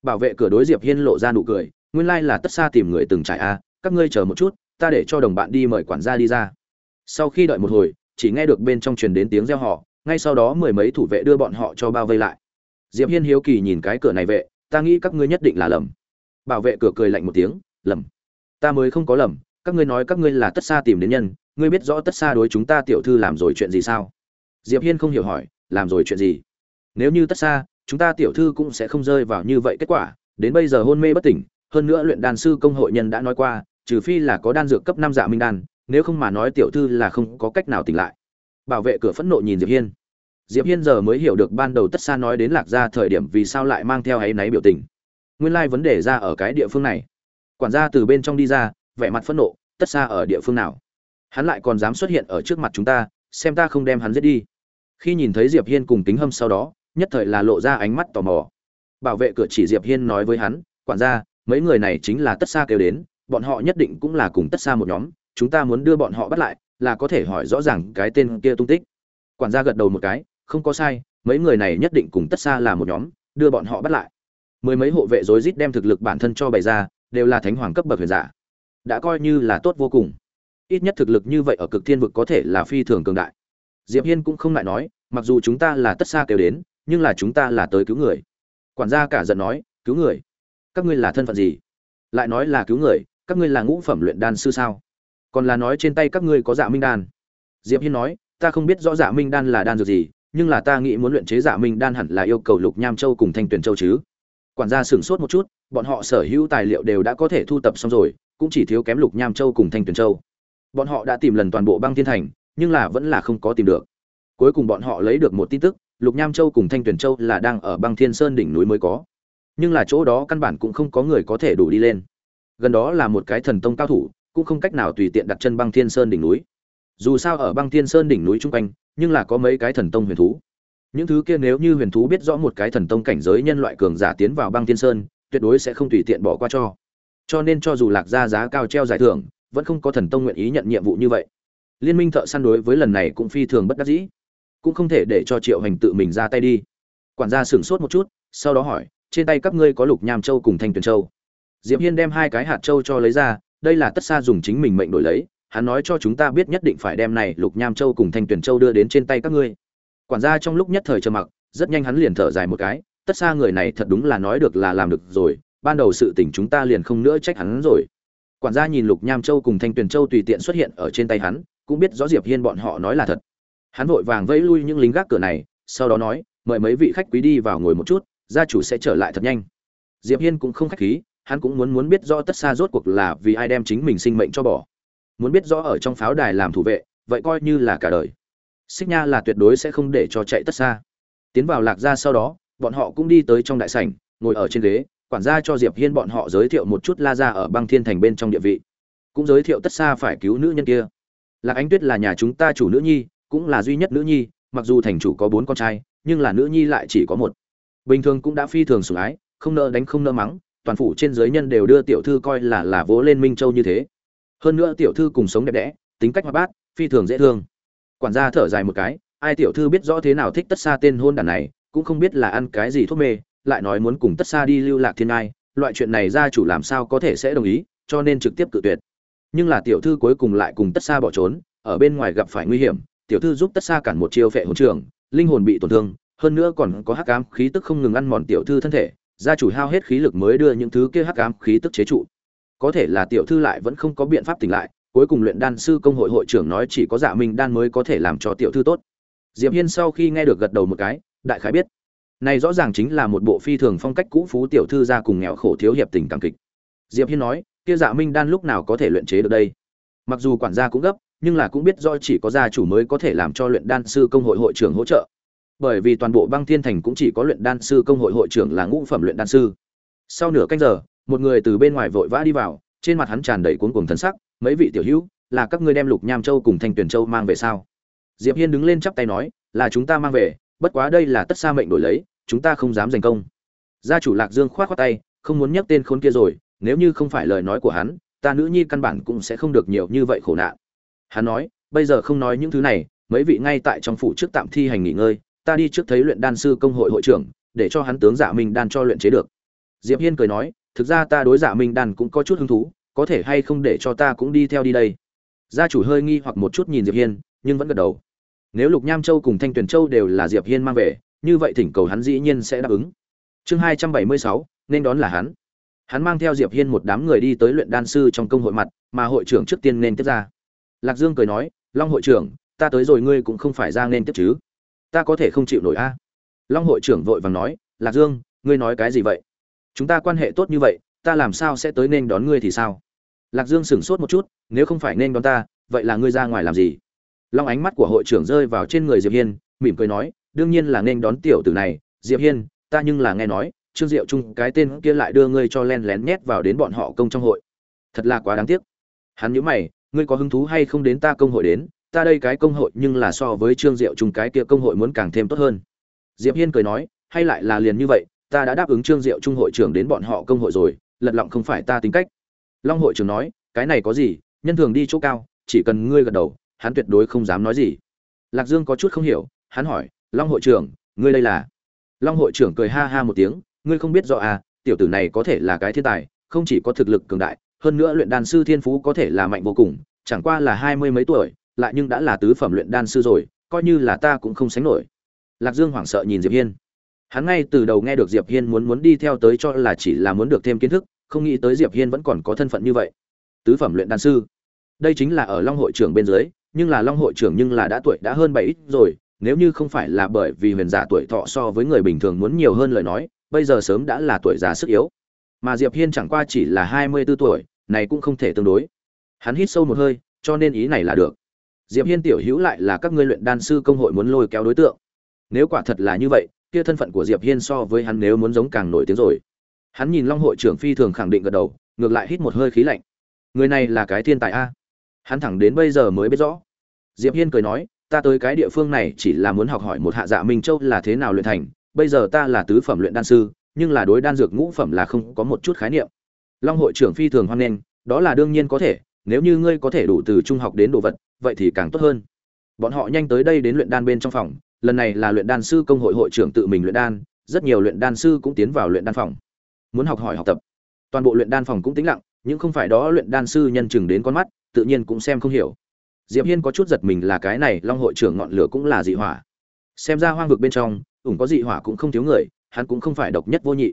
Bảo vệ cửa đối diệp hiên lộ ra nụ cười, nguyên lai là tất xa tìm người từng trải a các ngươi chờ một chút ta để cho đồng bạn đi mời quản gia đi ra. Sau khi đợi một hồi, chỉ nghe được bên trong truyền đến tiếng reo họ ngay sau đó mười mấy thủ vệ đưa bọn họ cho bao vây lại. Diệp hiên hiếu kỳ nhìn cái cửa này vệ, ta nghĩ các ngươi nhất định là lầm. Bảo vệ cửa cười lạnh một tiếng, lầm. Ta mới không có lầm, các ngươi nói các ngươi là tất xa tìm đến nhân, ngươi biết rõ tất xa đối chúng ta tiểu thư làm rồi chuyện gì sao? Diệp hiên không hiểu hỏi, làm rồi chuyện gì? Nếu như tất xa, chúng ta tiểu thư cũng sẽ không rơi vào như vậy kết quả, đến bây giờ hôn mê bất tỉnh, hơn nữa luyện đan sư công hội nhân đã nói qua trừ phi là có đan dược cấp năm dạ minh đan, nếu không mà nói tiểu thư là không có cách nào tỉnh lại. Bảo vệ cửa phẫn nộ nhìn diệp hiên. Diệp hiên giờ mới hiểu được ban đầu tất xa nói đến lạc gia thời điểm vì sao lại mang theo ấy náy biểu tình. Nguyên lai like vấn đề ra ở cái địa phương này. Quản gia từ bên trong đi ra, vẻ mặt phẫn nộ, tất xa ở địa phương nào? Hắn lại còn dám xuất hiện ở trước mặt chúng ta, xem ta không đem hắn giết đi. Khi nhìn thấy diệp hiên cùng tính hâm sau đó, nhất thời là lộ ra ánh mắt tò mò. Bảo vệ cửa chỉ diệp hiên nói với hắn, quản gia, mấy người này chính là tất xa kêu đến bọn họ nhất định cũng là cùng tất xa một nhóm, chúng ta muốn đưa bọn họ bắt lại, là có thể hỏi rõ ràng cái tên kia tung tích. Quản gia gật đầu một cái, không có sai, mấy người này nhất định cùng tất xa là một nhóm, đưa bọn họ bắt lại. Mười mấy hộ vệ rối rít đem thực lực bản thân cho bày ra, đều là thánh hoàng cấp bậc huyền giả. Đã coi như là tốt vô cùng. Ít nhất thực lực như vậy ở cực thiên vực có thể là phi thường cường đại. Diệp hiên cũng không lại nói, mặc dù chúng ta là tất xa kêu đến, nhưng là chúng ta là tới cứu người. Quản gia cả giận nói, cứu người? Các ngươi là thân phận gì? Lại nói là cứu người các ngươi là ngũ phẩm luyện đan sư sao? Còn là nói trên tay các ngươi có dạ minh đan. Diệp hiên nói, ta không biết rõ dạ minh đan là đan dược gì, nhưng là ta nghĩ muốn luyện chế dạ minh đan hẳn là yêu cầu lục nham châu cùng thanh tuyển châu chứ. Quản gia sửng sốt một chút, bọn họ sở hữu tài liệu đều đã có thể thu tập xong rồi, cũng chỉ thiếu kém lục nham châu cùng thanh tuyển châu. Bọn họ đã tìm lần toàn bộ băng thiên thành, nhưng là vẫn là không có tìm được. Cuối cùng bọn họ lấy được một tin tức, lục nham châu cùng thanh tuyển châu là đang ở băng thiên sơn đỉnh núi mới có. Nhưng là chỗ đó căn bản cũng không có người có thể đủ đi lên gần đó là một cái thần tông cao thủ, cũng không cách nào tùy tiện đặt chân băng thiên sơn đỉnh núi. Dù sao ở băng thiên sơn đỉnh núi chung quanh, nhưng là có mấy cái thần tông huyền thú. Những thứ kia nếu như huyền thú biết rõ một cái thần tông cảnh giới nhân loại cường giả tiến vào băng thiên sơn, tuyệt đối sẽ không tùy tiện bỏ qua cho. Cho nên cho dù lạc ra giá cao treo giải thưởng, vẫn không có thần tông nguyện ý nhận nhiệm vụ như vậy. Liên minh thợ săn đối với lần này cũng phi thường bất đắc dĩ. Cũng không thể để cho triệu hành tự mình ra tay đi. Quản gia sửng sốt một chút, sau đó hỏi, trên tay các ngươi có lục nham châu cùng thanh tuyền châu? Diệp hiên đem hai cái hạt châu cho lấy ra, đây là tất xa dùng chính mình mệnh đổi lấy, hắn nói cho chúng ta biết nhất định phải đem này lục nham châu cùng thanh tuyển châu đưa đến trên tay các ngươi. Quản gia trong lúc nhất thời trầm mặc, rất nhanh hắn liền thở dài một cái, tất xa người này thật đúng là nói được là làm được rồi, ban đầu sự tình chúng ta liền không nữa trách hắn rồi. Quản gia nhìn lục nham châu cùng thanh tuyển châu tùy tiện xuất hiện ở trên tay hắn, cũng biết rõ diệp hiên bọn họ nói là thật. Hắn vội vàng vẫy lui những lính gác cửa này, sau đó nói, mời mấy vị khách quý đi vào ngồi một chút, gia chủ sẽ trở lại thật nhanh. Diệp hiên cũng không khách khí hắn cũng muốn muốn biết rõ tất xa rốt cuộc là vì ai đem chính mình sinh mệnh cho bỏ. Muốn biết rõ ở trong pháo đài làm thủ vệ, vậy coi như là cả đời. Xích nha là tuyệt đối sẽ không để cho chạy tất xa. Tiến vào lạc gia sau đó, bọn họ cũng đi tới trong đại sảnh, ngồi ở trên ghế, quản gia cho diệp hiên bọn họ giới thiệu một chút la gia ở băng thiên thành bên trong địa vị. Cũng giới thiệu tất xa phải cứu nữ nhân kia. Lạc ánh tuyết là nhà chúng ta chủ nữ nhi, cũng là duy nhất nữ nhi, mặc dù thành chủ có bốn con trai, nhưng là nữ nhi lại chỉ có một. Bình thường cũng đã phi thường sủng ái, không nợ đánh không nợ mắng toàn phủ trên giới nhân đều đưa tiểu thư coi là là vỗ lên minh châu như thế. Hơn nữa tiểu thư cùng sống đẹp đẽ, tính cách hoạt bát, phi thường dễ thương. Quản gia thở dài một cái, ai tiểu thư biết rõ thế nào thích tất xa tên hôn đàn này, cũng không biết là ăn cái gì thuốc mê, lại nói muốn cùng tất xa đi lưu lạc thiên ai loại chuyện này gia chủ làm sao có thể sẽ đồng ý, cho nên trực tiếp cự tuyệt. Nhưng là tiểu thư cuối cùng lại cùng tất xa bỏ trốn, ở bên ngoài gặp phải nguy hiểm, tiểu thư giúp tất xa cản một chiêu phệ hồn trường, linh hồn bị tổn thương, hơn nữa còn có hắc ám khí tức không ngừng ăn mòn tiểu thư thân thể gia chủ hao hết khí lực mới đưa những thứ kia hắc ám khí tức chế trụ. Có thể là tiểu thư lại vẫn không có biện pháp tỉnh lại, cuối cùng luyện đan sư công hội hội trưởng nói chỉ có dạ minh đan mới có thể làm cho tiểu thư tốt. Diệp hiên sau khi nghe được gật đầu một cái, đại khái biết. Này rõ ràng chính là một bộ phi thường phong cách cũ phú tiểu thư gia cùng nghèo khổ thiếu hiệp tình cảm kịch. Diệp hiên nói, kia dạ minh đan lúc nào có thể luyện chế được đây? Mặc dù quản gia cũng gấp, nhưng là cũng biết do chỉ có gia chủ mới có thể làm cho luyện đan sư công hội hội trưởng hỗ trợ bởi vì toàn bộ băng thiên thành cũng chỉ có luyện đan sư công hội hội trưởng là ngũ phẩm luyện đan sư. Sau nửa canh giờ, một người từ bên ngoài vội vã đi vào, trên mặt hắn tràn đầy cuốn cuồng thân sắc, mấy vị tiểu hữu, là các ngươi đem lục nham châu cùng thanh tuyển châu mang về sao? Diệp hiên đứng lên chắp tay nói, là chúng ta mang về, bất quá đây là tất xa mệnh đổi lấy, chúng ta không dám giành công. Gia chủ lạc dương khoát khoát tay, không muốn nhắc tên khốn kia rồi, nếu như không phải lời nói của hắn, ta nữ nhi căn bản cũng sẽ không được nhiều như vậy khổ nạn. Hắn nói, bây giờ không nói những thứ này, mấy vị ngay tại trong phủ trước tạm thi hành nghỉ ngơi ta đi trước thấy luyện đan sư công hội hội trưởng, để cho hắn tướng giả dạ minh đan cho luyện chế được. Diệp hiên cười nói, thực ra ta đối giả dạ minh đan cũng có chút hứng thú, có thể hay không để cho ta cũng đi theo đi đây. Gia chủ hơi nghi hoặc một chút nhìn diệp hiên, nhưng vẫn gật đầu. Nếu lục nham châu cùng thanh tuyền châu đều là diệp hiên mang về, như vậy thỉnh cầu hắn dĩ nhiên sẽ đáp ứng. Chương hai trăm bảy mươi sáu, nên đón là hắn. Hắn mang theo diệp hiên một đám người đi tới luyện đan sư trong công hội mặt, mà hội trưởng trước tiên nên tiếp ra. Lạc dương cười nói, long hội trưởng, ta tới rồi, ngươi cũng không phải ra nên tiếp chứ ta có thể không chịu nổi a. Long hội trưởng vội vàng nói, lạc dương, ngươi nói cái gì vậy? Chúng ta quan hệ tốt như vậy, ta làm sao sẽ tới nên đón ngươi thì sao? Lạc dương sửng sốt một chút, nếu không phải nên đón ta, vậy là ngươi ra ngoài làm gì? Long ánh mắt của hội trưởng rơi vào trên người diệp hiên, mỉm cười nói, đương nhiên là nên đón tiểu tử này, diệp hiên, ta nhưng là nghe nói, trương diệu trung cái tên kia lại đưa ngươi cho len lén nhét vào đến bọn họ công trong hội. Thật là quá đáng tiếc. Hắn nhíu mày, ngươi có hứng thú hay không đến ta công hội đến? Ta đây cái công hội nhưng là so với trương diệu trung cái kia công hội muốn càng thêm tốt hơn. Diệp hiên cười nói, hay lại là liền như vậy, ta đã đáp ứng trương diệu trung hội trưởng đến bọn họ công hội rồi, lật lọng không phải ta tính cách. Long hội trưởng nói, cái này có gì, nhân thường đi chỗ cao, chỉ cần ngươi gật đầu, hắn tuyệt đối không dám nói gì. Lạc dương có chút không hiểu, hắn hỏi, long hội trưởng, ngươi đây là? Long hội trưởng cười ha ha một tiếng, ngươi không biết rõ à tiểu tử này có thể là cái thiên tài, không chỉ có thực lực cường đại, hơn nữa luyện đàn sư thiên phú có thể là mạnh vô cùng, chẳng qua là hai mươi mấy tuổi lại nhưng đã là tứ phẩm luyện đan sư rồi, coi như là ta cũng không sánh nổi. Lạc dương hoảng sợ nhìn diệp hiên. Hắn ngay từ đầu nghe được diệp hiên muốn muốn đi theo tới cho là chỉ là muốn được thêm kiến thức, không nghĩ tới diệp hiên vẫn còn có thân phận như vậy. Tứ phẩm luyện đan sư. Đây chính là ở long hội trưởng bên dưới, nhưng là long hội trưởng nhưng là đã tuổi đã hơn bảy ít rồi, nếu như không phải là bởi vì huyền giả tuổi thọ so với người bình thường muốn nhiều hơn lời nói, bây giờ sớm đã là tuổi già sức yếu. Mà diệp hiên chẳng qua chỉ là hai mươi 24 tuổi, này cũng không thể tương đối. Hắn hít sâu một hơi, cho nên ý này là được diệp hiên tiểu hữu lại là các ngươi luyện đan sư công hội muốn lôi kéo đối tượng. Nếu quả thật là như vậy, kia thân phận của diệp hiên so với hắn nếu muốn giống càng nổi tiếng rồi. Hắn nhìn long hội trưởng phi thường khẳng định gật đầu, ngược lại hít một hơi khí lạnh. Người này là cái thiên tài a. Hắn thẳng đến bây giờ mới biết rõ. Diệp hiên cười nói, ta tới cái địa phương này chỉ là muốn học hỏi một hạ dạ minh châu là thế nào luyện thành, bây giờ ta là tứ phẩm luyện đan sư, nhưng là đối đan dược ngũ phẩm là không có một chút khái niệm. Long hội trưởng phi thường hoan nghênh, đó là đương nhiên có thể nếu như ngươi có thể đủ từ trung học đến đồ vật, vậy thì càng tốt hơn. Bọn họ nhanh tới đây đến luyện đan bên trong phòng, lần này là luyện đan sư công hội hội trưởng tự mình luyện đan, rất nhiều luyện đan sư cũng tiến vào luyện đan phòng. Muốn học hỏi học tập. Toàn bộ luyện đan phòng cũng tĩnh lặng, nhưng không phải đó luyện đan sư nhân chừng đến con mắt, tự nhiên cũng xem không hiểu. Diệp hiên có chút giật mình là cái này long hội trưởng ngọn lửa cũng là dị hỏa. Xem ra hoang vực bên trong, ủng có dị hỏa cũng không thiếu người, hắn cũng không phải độc nhất vô nhị.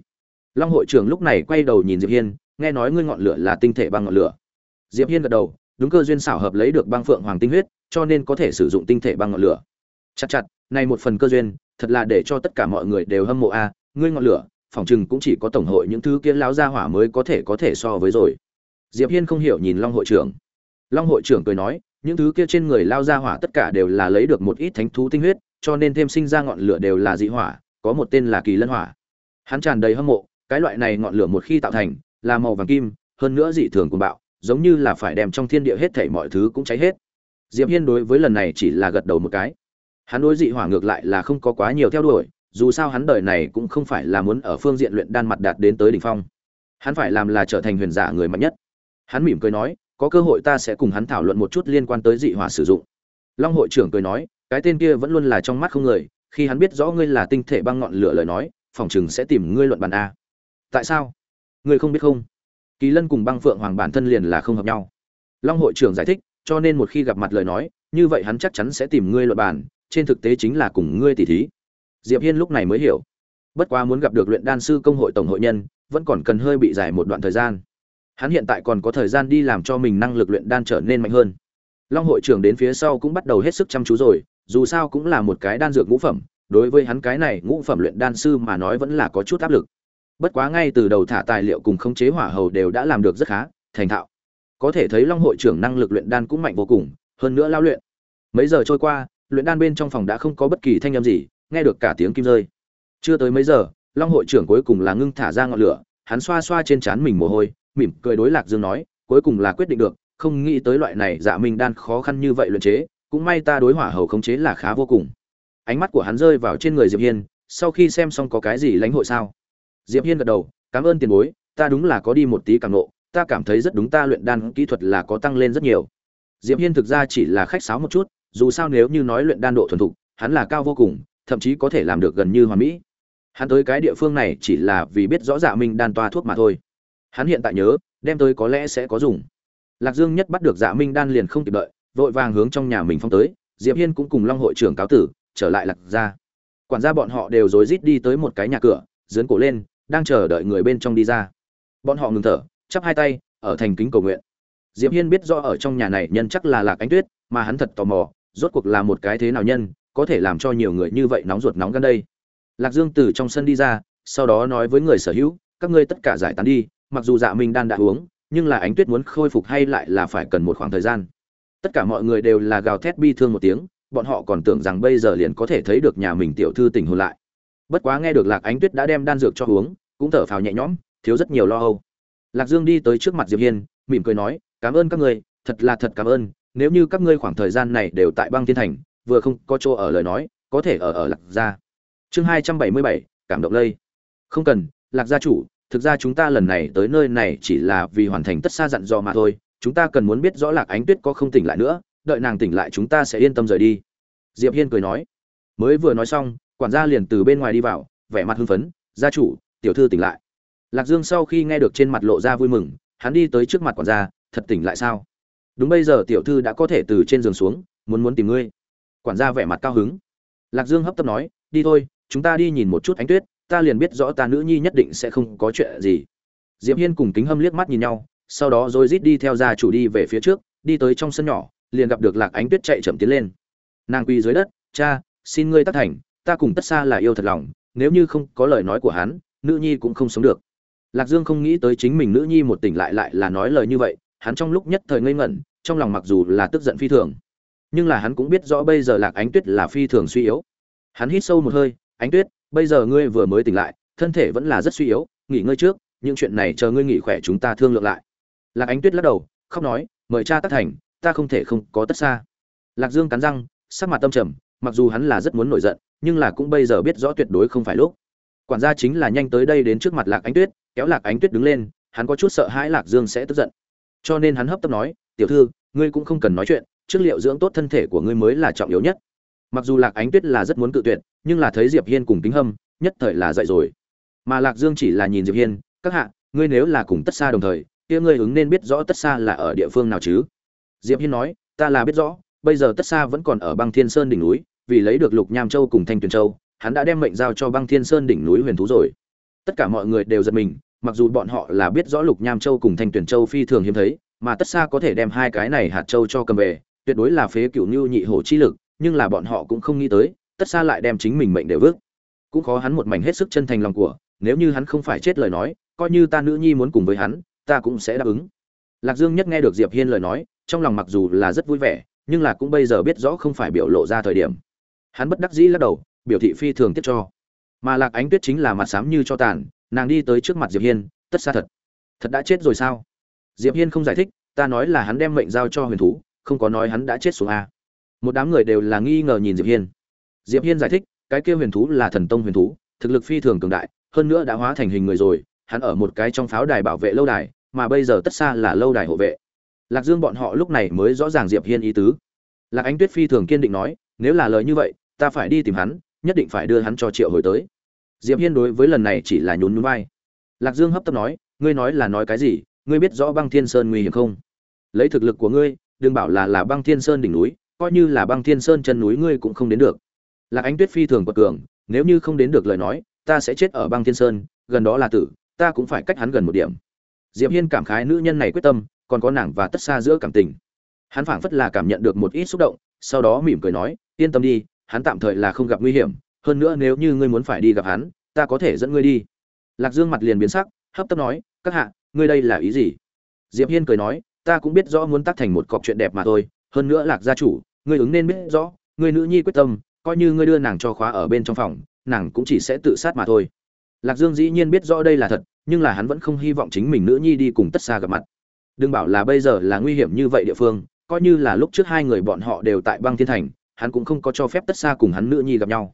Long hội trưởng lúc này quay đầu nhìn diệp hiên, nghe nói ngươi ngọn lửa là tinh thể băng ngọn lửa diệp hiên gật đầu, đúng cơ duyên xảo hợp lấy được băng phượng hoàng tinh huyết, cho nên có thể sử dụng tinh thể băng ngọn lửa. Chặt chặt, này một phần cơ duyên, thật là để cho tất cả mọi người đều hâm mộ a, ngươi ngọn lửa, phòng chừng cũng chỉ có tổng hội những thứ kia lão gia hỏa mới có thể có thể so với rồi. Diệp hiên không hiểu nhìn long hội trưởng. Long hội trưởng cười nói, những thứ kia trên người lao gia hỏa tất cả đều là lấy được một ít thánh thú tinh huyết, cho nên thêm sinh ra ngọn lửa đều là dị hỏa, có một tên là kỳ lân hỏa. Hắn tràn đầy hâm mộ, cái loại này ngọn lửa một khi tạo thành, là màu vàng kim, hơn nữa dị thường cuồng bạo giống như là phải đem trong thiên địa hết thảy mọi thứ cũng cháy hết. Diệp hiên đối với lần này chỉ là gật đầu một cái. Hắn đối dị hỏa ngược lại là không có quá nhiều theo đuổi, dù sao hắn đời này cũng không phải là muốn ở phương diện luyện đan mặt đạt đến tới đỉnh phong. Hắn phải làm là trở thành huyền giả người mạnh nhất. Hắn mỉm cười nói, có cơ hội ta sẽ cùng hắn thảo luận một chút liên quan tới dị hỏa sử dụng. Long hội trưởng cười nói, cái tên kia vẫn luôn là trong mắt không người, khi hắn biết rõ ngươi là tinh thể băng ngọn lửa lời nói, phòng chừng sẽ tìm ngươi luận bàn a. Tại sao? Ngươi không biết không? Kỳ lân cùng băng phượng hoàng bản thân liền là không hợp nhau. Long hội trưởng giải thích, cho nên một khi gặp mặt lời nói, như vậy hắn chắc chắn sẽ tìm ngươi luận bàn, trên thực tế chính là cùng ngươi tỉ thí. Diệp hiên lúc này mới hiểu. Bất quá muốn gặp được luyện đan sư công hội tổng hội nhân, vẫn còn cần hơi bị dài một đoạn thời gian. Hắn hiện tại còn có thời gian đi làm cho mình năng lực luyện đan trở nên mạnh hơn. Long hội trưởng đến phía sau cũng bắt đầu hết sức chăm chú rồi, dù sao cũng là một cái đan dược ngũ phẩm, đối với hắn cái này ngũ phẩm luyện đan sư mà nói vẫn là có chút áp lực bất quá ngay từ đầu thả tài liệu cùng khống chế hỏa hầu đều đã làm được rất khá, thành thạo. Có thể thấy long hội trưởng năng lực luyện đan cũng mạnh vô cùng, hơn nữa lao luyện. Mấy giờ trôi qua, luyện đan bên trong phòng đã không có bất kỳ thanh âm gì, nghe được cả tiếng kim rơi. Chưa tới mấy giờ, long hội trưởng cuối cùng là ngưng thả ra ngọn lửa, hắn xoa xoa trên trán mình mồ hôi, mỉm cười đối lạc dương nói, cuối cùng là quyết định được, không nghĩ tới loại này dạ minh đan khó khăn như vậy luyện chế, cũng may ta đối hỏa hầu khống chế là khá vô cùng. Ánh mắt của hắn rơi vào trên người diệp hiên, sau khi xem xong có cái gì lãnh hội sao? Diệp hiên gật đầu, cảm ơn tiền bối, ta đúng là có đi một tí cảm nộ ta cảm thấy rất đúng, ta luyện đan kỹ thuật là có tăng lên rất nhiều. Diệp hiên thực ra chỉ là khách sáo một chút, dù sao nếu như nói luyện đan độ thuần thục, hắn là cao vô cùng, thậm chí có thể làm được gần như hoàn mỹ. Hắn tới cái địa phương này chỉ là vì biết rõ dạ minh đan toa thuốc mà thôi. Hắn hiện tại nhớ, đem tới có lẽ sẽ có dùng. Lạc dương nhất bắt được dạ minh đan liền không kịp đợi, vội vàng hướng trong nhà mình phong tới. Diệp hiên cũng cùng long hội trưởng cáo tử, trở lại lạc ra quản gia bọn họ đều rối rít đi tới một cái nhà cửa giương cổ lên đang chờ đợi người bên trong đi ra. Bọn họ ngừng thở, chắp hai tay, ở thành kính cầu nguyện. Diệp hiên biết rõ ở trong nhà này nhân chắc là lạc ánh tuyết, mà hắn thật tò mò, rốt cuộc là một cái thế nào nhân, có thể làm cho nhiều người như vậy nóng ruột nóng gan đây. Lạc dương từ trong sân đi ra, sau đó nói với người sở hữu, các ngươi tất cả giải tán đi, mặc dù dạ minh đan đã uống, nhưng là ánh tuyết muốn khôi phục hay lại là phải cần một khoảng thời gian? Tất cả mọi người đều là gào thét bi thương một tiếng, bọn họ còn tưởng rằng bây giờ liền có thể thấy được nhà mình tiểu thư tỉnh hồn lại bất quá nghe được lạc ánh tuyết đã đem đan dược cho uống, cũng thở phào nhẹ nhõm, thiếu rất nhiều lo âu. Lạc dương đi tới trước mặt diệp hiên, mỉm cười nói, cảm ơn các ngươi, thật là thật cảm ơn, nếu như các ngươi khoảng thời gian này đều tại băng thiên thành, vừa không có chỗ ở lời nói, có thể ở ở lạc gia. Chương hai trăm bảy mươi bảy, cảm động lây. Không cần, lạc gia chủ, thực ra chúng ta lần này tới nơi này chỉ là vì hoàn thành tất xa dặn dò mà thôi, chúng ta cần muốn biết rõ lạc ánh tuyết có không tỉnh lại nữa, đợi nàng tỉnh lại chúng ta sẽ yên tâm rời đi. Diệp hiên cười nói. Mới vừa nói xong quản gia liền từ bên ngoài đi vào, vẻ mặt hưng phấn, gia chủ, tiểu thư tỉnh lại. Lạc dương sau khi nghe được trên mặt lộ ra vui mừng, hắn đi tới trước mặt quản gia, thật tỉnh lại sao? Đúng bây giờ tiểu thư đã có thể từ trên giường xuống, muốn muốn tìm ngươi. Quản gia vẻ mặt cao hứng. Lạc dương hấp tấp nói, đi thôi, chúng ta đi nhìn một chút ánh tuyết, ta liền biết rõ ta nữ nhi nhất định sẽ không có chuyện gì. Diệp hiên cùng kính hâm liếc mắt nhìn nhau, sau đó rồi rít đi theo gia chủ đi về phía trước, đi tới trong sân nhỏ, liền gặp được lạc ánh tuyết chạy chậm tiến lên. Nàng quỳ dưới đất, cha, xin ngươi tác thành ta cùng tất xa là yêu thật lòng, nếu như không có lời nói của hắn, nữ nhi cũng không sống được. Lạc dương không nghĩ tới chính mình nữ nhi một tỉnh lại lại là nói lời như vậy, hắn trong lúc nhất thời ngây ngẩn, trong lòng mặc dù là tức giận phi thường. Nhưng là hắn cũng biết rõ bây giờ lạc ánh tuyết là phi thường suy yếu. Hắn hít sâu một hơi, ánh tuyết, bây giờ ngươi vừa mới tỉnh lại, thân thể vẫn là rất suy yếu, nghỉ ngơi trước, những chuyện này chờ ngươi nghỉ khỏe chúng ta thương lượng lại. Lạc ánh tuyết lắc đầu, khóc nói, mời cha tất thành, ta không thể không có tất xa. Lạc dương cắn răng, sắc mặt tâm trầm, mặc dù hắn là rất muốn nổi giận nhưng là cũng bây giờ biết rõ tuyệt đối không phải lúc. Quản gia chính là nhanh tới đây đến trước mặt lạc ánh tuyết, kéo lạc ánh tuyết đứng lên, hắn có chút sợ hãi lạc dương sẽ tức giận. Cho nên hắn hấp tấp nói, tiểu thư, ngươi cũng không cần nói chuyện, trước liệu dưỡng tốt thân thể của ngươi mới là trọng yếu nhất. Mặc dù lạc ánh tuyết là rất muốn cự tuyệt, nhưng là thấy diệp hiên cùng kính hâm, nhất thời là dậy rồi. Mà lạc dương chỉ là nhìn diệp hiên, các hạ, ngươi nếu là cùng tất xa đồng thời, kia ngươi ứng nên biết rõ tất xa là ở địa phương nào chứ? Diệp hiên nói, ta là biết rõ, bây giờ tất xa vẫn còn ở băng thiên sơn đỉnh núi vì lấy được lục nham châu cùng thanh tuyền châu, hắn đã đem mệnh giao cho băng thiên sơn đỉnh núi huyền thú rồi. Tất cả mọi người đều giật mình, mặc dù bọn họ là biết rõ lục nham châu cùng thanh tuyền châu phi thường hiếm thấy, mà tất xa có thể đem hai cái này hạt châu cho cầm về, tuyệt đối là phế cựu như nhị hổ chi lực, nhưng là bọn họ cũng không nghĩ tới, tất xa lại đem chính mình mệnh đều vứt. cũng khó hắn một mảnh hết sức chân thành lòng của, nếu như hắn không phải chết lời nói, coi như ta nữ nhi muốn cùng với hắn, ta cũng sẽ đáp ứng. Lạc dương nhất nghe được diệp hiên lời nói, trong lòng mặc dù là rất vui vẻ, nhưng là cũng bây giờ biết rõ không phải biểu lộ ra thời điểm hắn bất đắc dĩ lắc đầu, biểu thị phi thường tiếp cho. Mà lạc ánh tuyết chính là mặt xám như cho tàn, nàng đi tới trước mặt diệp hiên, tất xa thật. Thật đã chết rồi sao? Diệp hiên không giải thích, ta nói là hắn đem mệnh giao cho huyền thú, không có nói hắn đã chết xuống a. Một đám người đều là nghi ngờ nhìn diệp hiên. Diệp hiên giải thích, cái kia huyền thú là thần tông huyền thú, thực lực phi thường cường đại, hơn nữa đã hóa thành hình người rồi, hắn ở một cái trong pháo đài bảo vệ lâu đài, mà bây giờ tất xa là lâu đài hộ vệ. Lạc dương bọn họ lúc này mới rõ ràng diệp hiên ý tứ. Lạc ánh tuyết phi thường kiên định nói, nếu là lời như vậy ta phải đi tìm hắn, nhất định phải đưa hắn cho triệu hồi tới. Diệp hiên đối với lần này chỉ là nhún nhún vai. Lạc dương hấp tấp nói, ngươi nói là nói cái gì, ngươi biết rõ băng thiên sơn nguy hiểm không? Lấy thực lực của ngươi, đừng bảo là là băng thiên sơn đỉnh núi, coi như là băng thiên sơn chân núi ngươi cũng không đến được. Lạc ánh tuyết phi thường quật cường, nếu như không đến được lời nói, ta sẽ chết ở băng thiên sơn, gần đó là tử, ta cũng phải cách hắn gần một điểm. Diệp hiên cảm khái nữ nhân này quyết tâm, còn có nàng và tất xa giữa cảm tình. Hắn phảng phất là cảm nhận được một ít xúc động, sau đó mỉm cười nói, yên tâm đi hắn tạm thời là không gặp nguy hiểm, hơn nữa nếu như ngươi muốn phải đi gặp hắn, ta có thể dẫn ngươi đi. Lạc dương mặt liền biến sắc, hấp tấp nói, các hạ, ngươi đây là ý gì? Diệp hiên cười nói, ta cũng biết rõ muốn tác thành một cọc chuyện đẹp mà thôi, hơn nữa lạc gia chủ, ngươi ứng nên biết rõ, ngươi nữ nhi quyết tâm, coi như ngươi đưa nàng cho khóa ở bên trong phòng, nàng cũng chỉ sẽ tự sát mà thôi. Lạc dương dĩ nhiên biết rõ đây là thật, nhưng là hắn vẫn không hy vọng chính mình nữ nhi đi cùng tất xa gặp mặt. Đừng bảo là bây giờ là nguy hiểm như vậy địa phương, coi như là lúc trước hai người bọn họ đều tại băng thiên thành hắn cũng không có cho phép tất xa cùng hắn nữ nhi gặp nhau.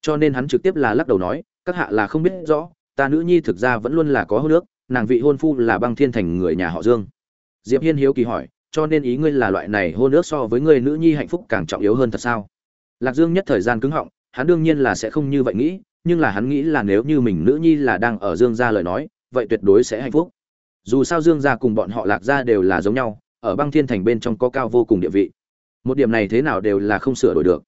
Cho nên hắn trực tiếp là lắc đầu nói, các hạ là không biết rõ, ta nữ nhi thực ra vẫn luôn là có hô nước nàng vị hôn phu là băng thiên thành người nhà họ dương. Diệp hiên hiếu kỳ hỏi, cho nên ý ngươi là loại này hôn ước so với người nữ nhi hạnh phúc càng trọng yếu hơn thật sao? Lạc dương nhất thời gian cứng họng, hắn đương nhiên là sẽ không như vậy nghĩ, nhưng là hắn nghĩ là nếu như mình nữ nhi là đang ở dương gia lời nói, vậy tuyệt đối sẽ hạnh phúc. Dù sao dương gia cùng bọn họ lạc gia đều là giống nhau, ở băng thiên thành bên trong có cao vô cùng địa vị một điểm này thế nào đều là không sửa đổi được.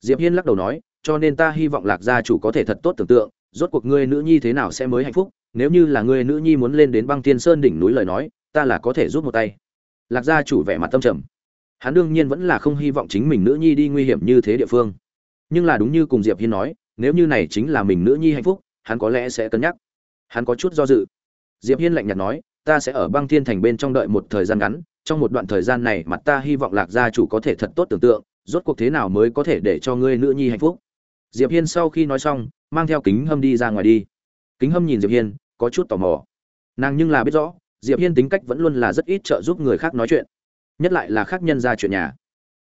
Diệp hiên lắc đầu nói, cho nên ta hy vọng lạc gia chủ có thể thật tốt tưởng tượng, rốt cuộc ngươi nữ nhi thế nào sẽ mới hạnh phúc, nếu như là ngươi nữ nhi muốn lên đến băng thiên sơn đỉnh núi lời nói, ta là có thể giúp một tay. Lạc gia chủ vẻ mặt tâm trầm. Hắn đương nhiên vẫn là không hy vọng chính mình nữ nhi đi nguy hiểm như thế địa phương. Nhưng là đúng như cùng diệp hiên nói, nếu như này chính là mình nữ nhi hạnh phúc, hắn có lẽ sẽ cân nhắc. Hắn có chút do dự. Diệp hiên lạnh nhạt nói ta sẽ ở băng thiên thành bên trong đợi một thời gian ngắn, trong một đoạn thời gian này mặt ta hy vọng lạc gia chủ có thể thật tốt tưởng tượng, rốt cuộc thế nào mới có thể để cho ngươi nữ nhi hạnh phúc. Diệp hiên sau khi nói xong, mang theo kính hâm đi ra ngoài đi. Kính hâm nhìn diệp hiên, có chút tò mò. Nàng nhưng là biết rõ, diệp hiên tính cách vẫn luôn là rất ít trợ giúp người khác nói chuyện, nhất lại là khác nhân ra chuyện nhà.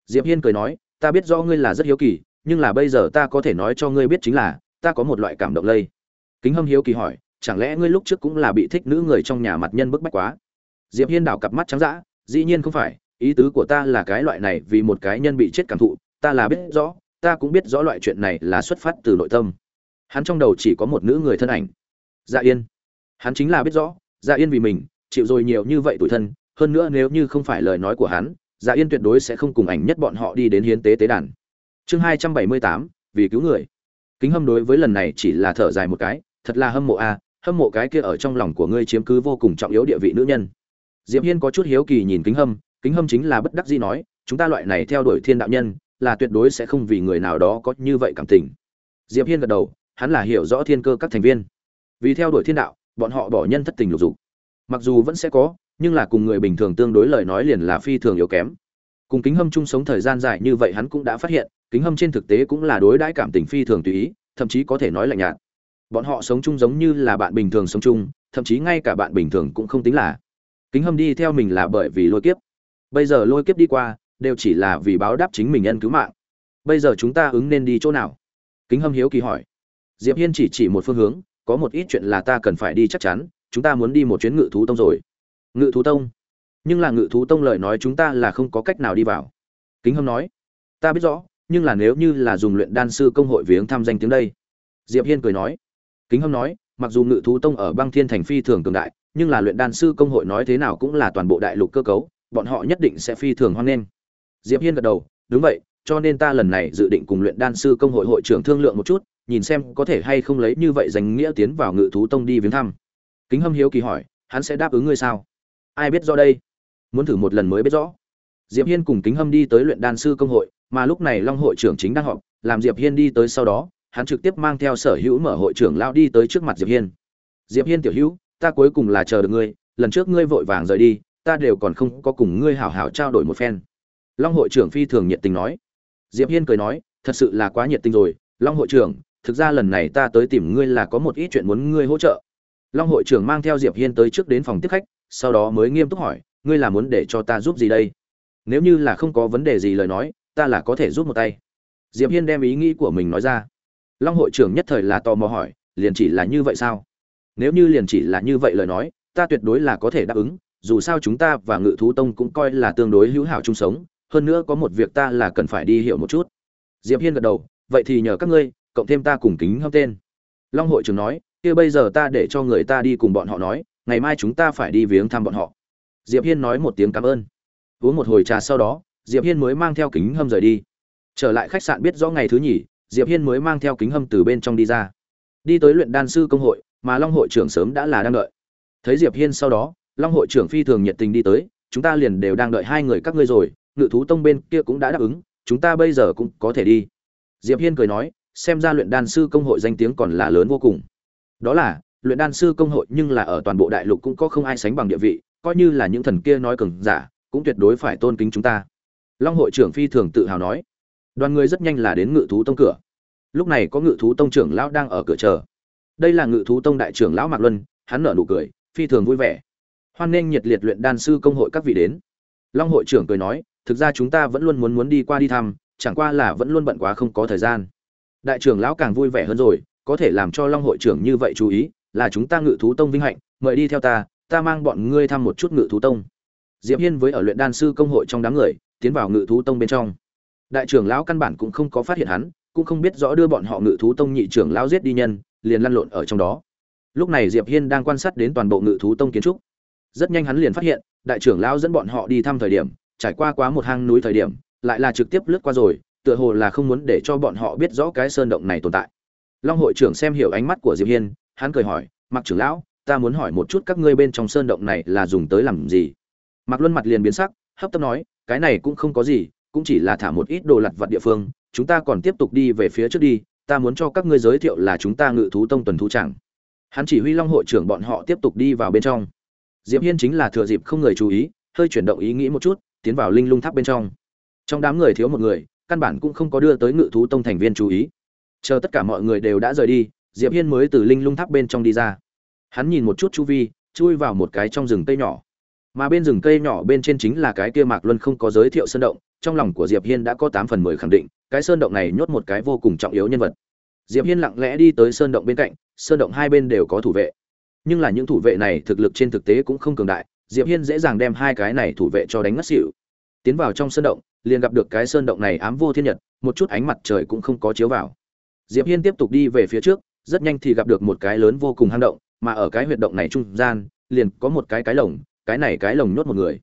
Diệp hiên cười nói, ta biết rõ ngươi là rất hiếu kỳ, nhưng là bây giờ ta có thể nói cho ngươi biết chính là, ta có một loại cảm động lây. Kính hâm hiếu kỳ hỏi chẳng lẽ ngươi lúc trước cũng là bị thích nữ người trong nhà mặt nhân bức bách quá? Diệp hiên đảo cặp mắt trắng dã, dĩ nhiên không phải, ý tứ của ta là cái loại này vì một cái nhân bị chết cảm thụ, ta là biết rõ, ta cũng biết rõ loại chuyện này là xuất phát từ nội tâm. Hắn trong đầu chỉ có một nữ người thân ảnh. Dạ yên. Hắn chính là biết rõ dạ yên vì mình, chịu rồi nhiều như vậy tuổi thân, hơn nữa nếu như không phải lời nói của hắn dạ yên tuyệt đối sẽ không cùng ảnh nhất bọn họ đi đến hiến tế tế đàn. Chương hai trăm bảy mươi tám, vì cứu người. Kính hâm đối với lần này chỉ là thở dài một cái, thật là hâm mộ a hâm mộ cái kia ở trong lòng của ngươi chiếm cứ vô cùng trọng yếu địa vị nữ nhân. Diệp hiên có chút hiếu kỳ nhìn kính hâm kính hâm chính là bất đắc dĩ nói, chúng ta loại này theo đuổi thiên đạo nhân, là tuyệt đối sẽ không vì người nào đó có như vậy cảm tình. Diệp hiên gật đầu, hắn là hiểu rõ thiên cơ các thành viên. Vì theo đuổi thiên đạo, bọn họ bỏ nhân thất tình lục dục. Mặc dù vẫn sẽ có, nhưng là cùng người bình thường tương đối lời nói liền là phi thường yếu kém. Cùng kính hâm chung sống thời gian dài như vậy hắn cũng đã phát hiện, kính hâm trên thực tế cũng là đối đãi cảm tình phi thường tùy ý, thậm chí có thể nói lạnh nhạt bọn họ sống chung giống như là bạn bình thường sống chung, thậm chí ngay cả bạn bình thường cũng không tính là. Kính hâm đi theo mình là bởi vì lôi kiếp. Bây giờ lôi kiếp đi qua, đều chỉ là vì báo đáp chính mình ân cứu mạng. Bây giờ chúng ta ứng nên đi chỗ nào? Kính hâm hiếu kỳ hỏi. Diệp hiên chỉ chỉ một phương hướng, có một ít chuyện là ta cần phải đi chắc chắn, chúng ta muốn đi một chuyến ngự thú tông rồi. Ngự thú tông? Nhưng là ngự thú tông lời nói chúng ta là không có cách nào đi vào. Kính hâm nói. Ta biết rõ, nhưng là nếu như là dùng luyện đan sư công hội viếng thăm danh tiếng đây. Diệp hiên cười nói kính hâm nói, mặc dù ngự thú tông ở băng thiên thành phi thường cường đại, nhưng là luyện đan sư công hội nói thế nào cũng là toàn bộ đại lục cơ cấu, bọn họ nhất định sẽ phi thường hoan nghênh. Diệp hiên gật đầu, đúng vậy, cho nên ta lần này dự định cùng luyện đan sư công hội hội trưởng thương lượng một chút, nhìn xem có thể hay không lấy như vậy danh nghĩa tiến vào ngự thú tông đi viếng thăm. Kính hâm hiếu kỳ hỏi, hắn sẽ đáp ứng ngươi sao? Ai biết do đây? Muốn thử một lần mới biết rõ. Diệp hiên cùng kính hâm đi tới luyện đan sư công hội, mà lúc này long hội trưởng chính đang họp, làm diệp hiên đi tới sau đó hắn trực tiếp mang theo sở hữu mở hội trưởng lao đi tới trước mặt diệp hiên. Diệp hiên tiểu hữu, ta cuối cùng là chờ được ngươi, lần trước ngươi vội vàng rời đi, ta đều còn không có cùng ngươi hảo hảo trao đổi một phen. Long hội trưởng phi thường nhiệt tình nói. Diệp hiên cười nói, thật sự là quá nhiệt tình rồi, long hội trưởng, thực ra lần này ta tới tìm ngươi là có một ít chuyện muốn ngươi hỗ trợ. Long hội trưởng mang theo diệp hiên tới trước đến phòng tiếp khách, sau đó mới nghiêm túc hỏi, ngươi là muốn để cho ta giúp gì đây? Nếu như là không có vấn đề gì lời nói, ta là có thể giúp một tay. Diệp hiên đem ý nghĩ của mình nói ra long hội trưởng nhất thời là tò mò hỏi, liền chỉ là như vậy sao? Nếu như liền chỉ là như vậy lời nói, ta tuyệt đối là có thể đáp ứng, dù sao chúng ta và ngự thú tông cũng coi là tương đối hữu hảo chung sống, hơn nữa có một việc ta là cần phải đi hiểu một chút. Diệp hiên gật đầu, vậy thì nhờ các ngươi, cộng thêm ta cùng kính hâm tên. Long hội trưởng nói, kia bây giờ ta để cho người ta đi cùng bọn họ nói, ngày mai chúng ta phải đi viếng thăm bọn họ. Diệp hiên nói một tiếng cảm ơn. Uống một hồi trà sau đó, diệp hiên mới mang theo kính hâm rời đi. Trở lại khách sạn biết rõ ngày thứ nhì diệp hiên mới mang theo kính hâm từ bên trong đi ra. Đi tới luyện đan sư công hội, mà long hội trưởng sớm đã là đang đợi. Thấy diệp hiên sau đó, long hội trưởng phi thường nhiệt tình đi tới, chúng ta liền đều đang đợi hai người các ngươi rồi, ngự thú tông bên kia cũng đã đáp ứng, chúng ta bây giờ cũng có thể đi. Diệp hiên cười nói, xem ra luyện đan sư công hội danh tiếng còn là lớn vô cùng. Đó là, luyện đan sư công hội nhưng là ở toàn bộ đại lục cũng có không ai sánh bằng địa vị, coi như là những thần kia nói cường giả, cũng tuyệt đối phải tôn kính chúng ta. Long hội trưởng phi thường tự hào nói đoàn người rất nhanh là đến ngự thú tông cửa. Lúc này có ngự thú tông trưởng lão đang ở cửa chờ. Đây là ngự thú tông đại trưởng lão mạc luân, hắn nở nụ cười, phi thường vui vẻ. Hoan nghênh nhiệt liệt luyện đan sư công hội các vị đến. Long hội trưởng cười nói, thực ra chúng ta vẫn luôn muốn muốn đi qua đi thăm, chẳng qua là vẫn luôn bận quá không có thời gian. Đại trưởng lão càng vui vẻ hơn rồi, có thể làm cho long hội trưởng như vậy chú ý, là chúng ta ngự thú tông vinh hạnh, mời đi theo ta ta mang bọn ngươi thăm một chút ngự thú tông. Diệp hiên với ở luyện đan sư công hội trong đám người, tiến vào ngự thú tông bên trong đại trưởng lão căn bản cũng không có phát hiện hắn, cũng không biết rõ đưa bọn họ ngự thú tông nhị trưởng lão giết đi nhân, liền lăn lộn ở trong đó. Lúc này diệp hiên đang quan sát đến toàn bộ ngự thú tông kiến trúc. Rất nhanh hắn liền phát hiện, đại trưởng lão dẫn bọn họ đi thăm thời điểm, trải qua quá một hang núi thời điểm, lại là trực tiếp lướt qua rồi, tựa hồ là không muốn để cho bọn họ biết rõ cái sơn động này tồn tại. Long hội trưởng xem hiểu ánh mắt của diệp hiên, hắn cười hỏi mặc trưởng lão, ta muốn hỏi một chút các ngươi bên trong sơn động này là dùng tới làm gì? Mặc luân mặt liền biến sắc, hấp tấp nói, cái này cũng không có gì cũng chỉ là thả một ít đồ lặt vặt địa phương, chúng ta còn tiếp tục đi về phía trước đi, ta muốn cho các ngươi giới thiệu là chúng ta ngự thú tông tuần thú chẳng. Hắn chỉ huy long hội trưởng bọn họ tiếp tục đi vào bên trong. Diệp hiên chính là thừa dịp không người chú ý, hơi chuyển động ý nghĩ một chút, tiến vào linh lung tháp bên trong. Trong đám người thiếu một người, căn bản cũng không có đưa tới ngự thú tông thành viên chú ý. Chờ tất cả mọi người đều đã rời đi, diệp hiên mới từ linh lung tháp bên trong đi ra. Hắn nhìn một chút chu vi, chui vào một cái trong rừng cây nhỏ. Mà bên rừng cây nhỏ bên trên chính là cái kia mạc luân không có giới thiệu sơn động trong lòng của diệp hiên đã có tám phần mười khẳng định, cái sơn động này nhốt một cái vô cùng trọng yếu nhân vật. Diệp hiên lặng lẽ đi tới sơn động bên cạnh, sơn động hai bên đều có thủ vệ. Nhưng là những thủ vệ này thực lực trên thực tế cũng không cường đại, diệp hiên dễ dàng đem hai cái này thủ vệ cho đánh ngất xỉu. Tiến vào trong sơn động, liền gặp được cái sơn động này ám vô thiên nhật, một chút ánh mặt trời cũng không có chiếu vào. Diệp hiên tiếp tục đi về phía trước, rất nhanh thì gặp được một cái lớn vô cùng hang động, mà ở cái huyệt động này trung gian, liền có một cái cái lồng, cái này cái lồng nhốt một người.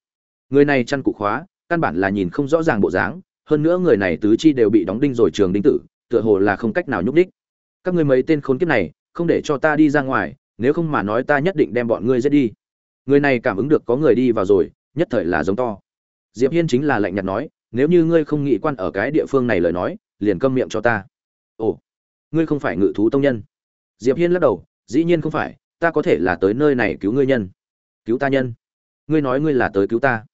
Người này chăn cụ khóa căn bản là nhìn không rõ ràng bộ dáng, hơn nữa người này tứ chi đều bị đóng đinh rồi trường đinh tử, tựa hồ là không cách nào nhúc đích các ngươi mấy tên khốn kiếp này, không để cho ta đi ra ngoài, nếu không mà nói ta nhất định đem bọn ngươi giết đi. Người này cảm ứng được có người đi vào rồi, nhất thời là giống to. Diệp hiên chính là lạnh nhạt nói, nếu như ngươi không nghị quan ở cái địa phương này lời nói, liền câm miệng cho ta. Ồ, ngươi không phải ngự thú tông nhân. Diệp hiên lắc đầu, dĩ nhiên không phải, ta có thể là tới nơi này cứu ngươi nhân. Cứu ta nhân. Ngươi nói ngươi là tới cứu ta.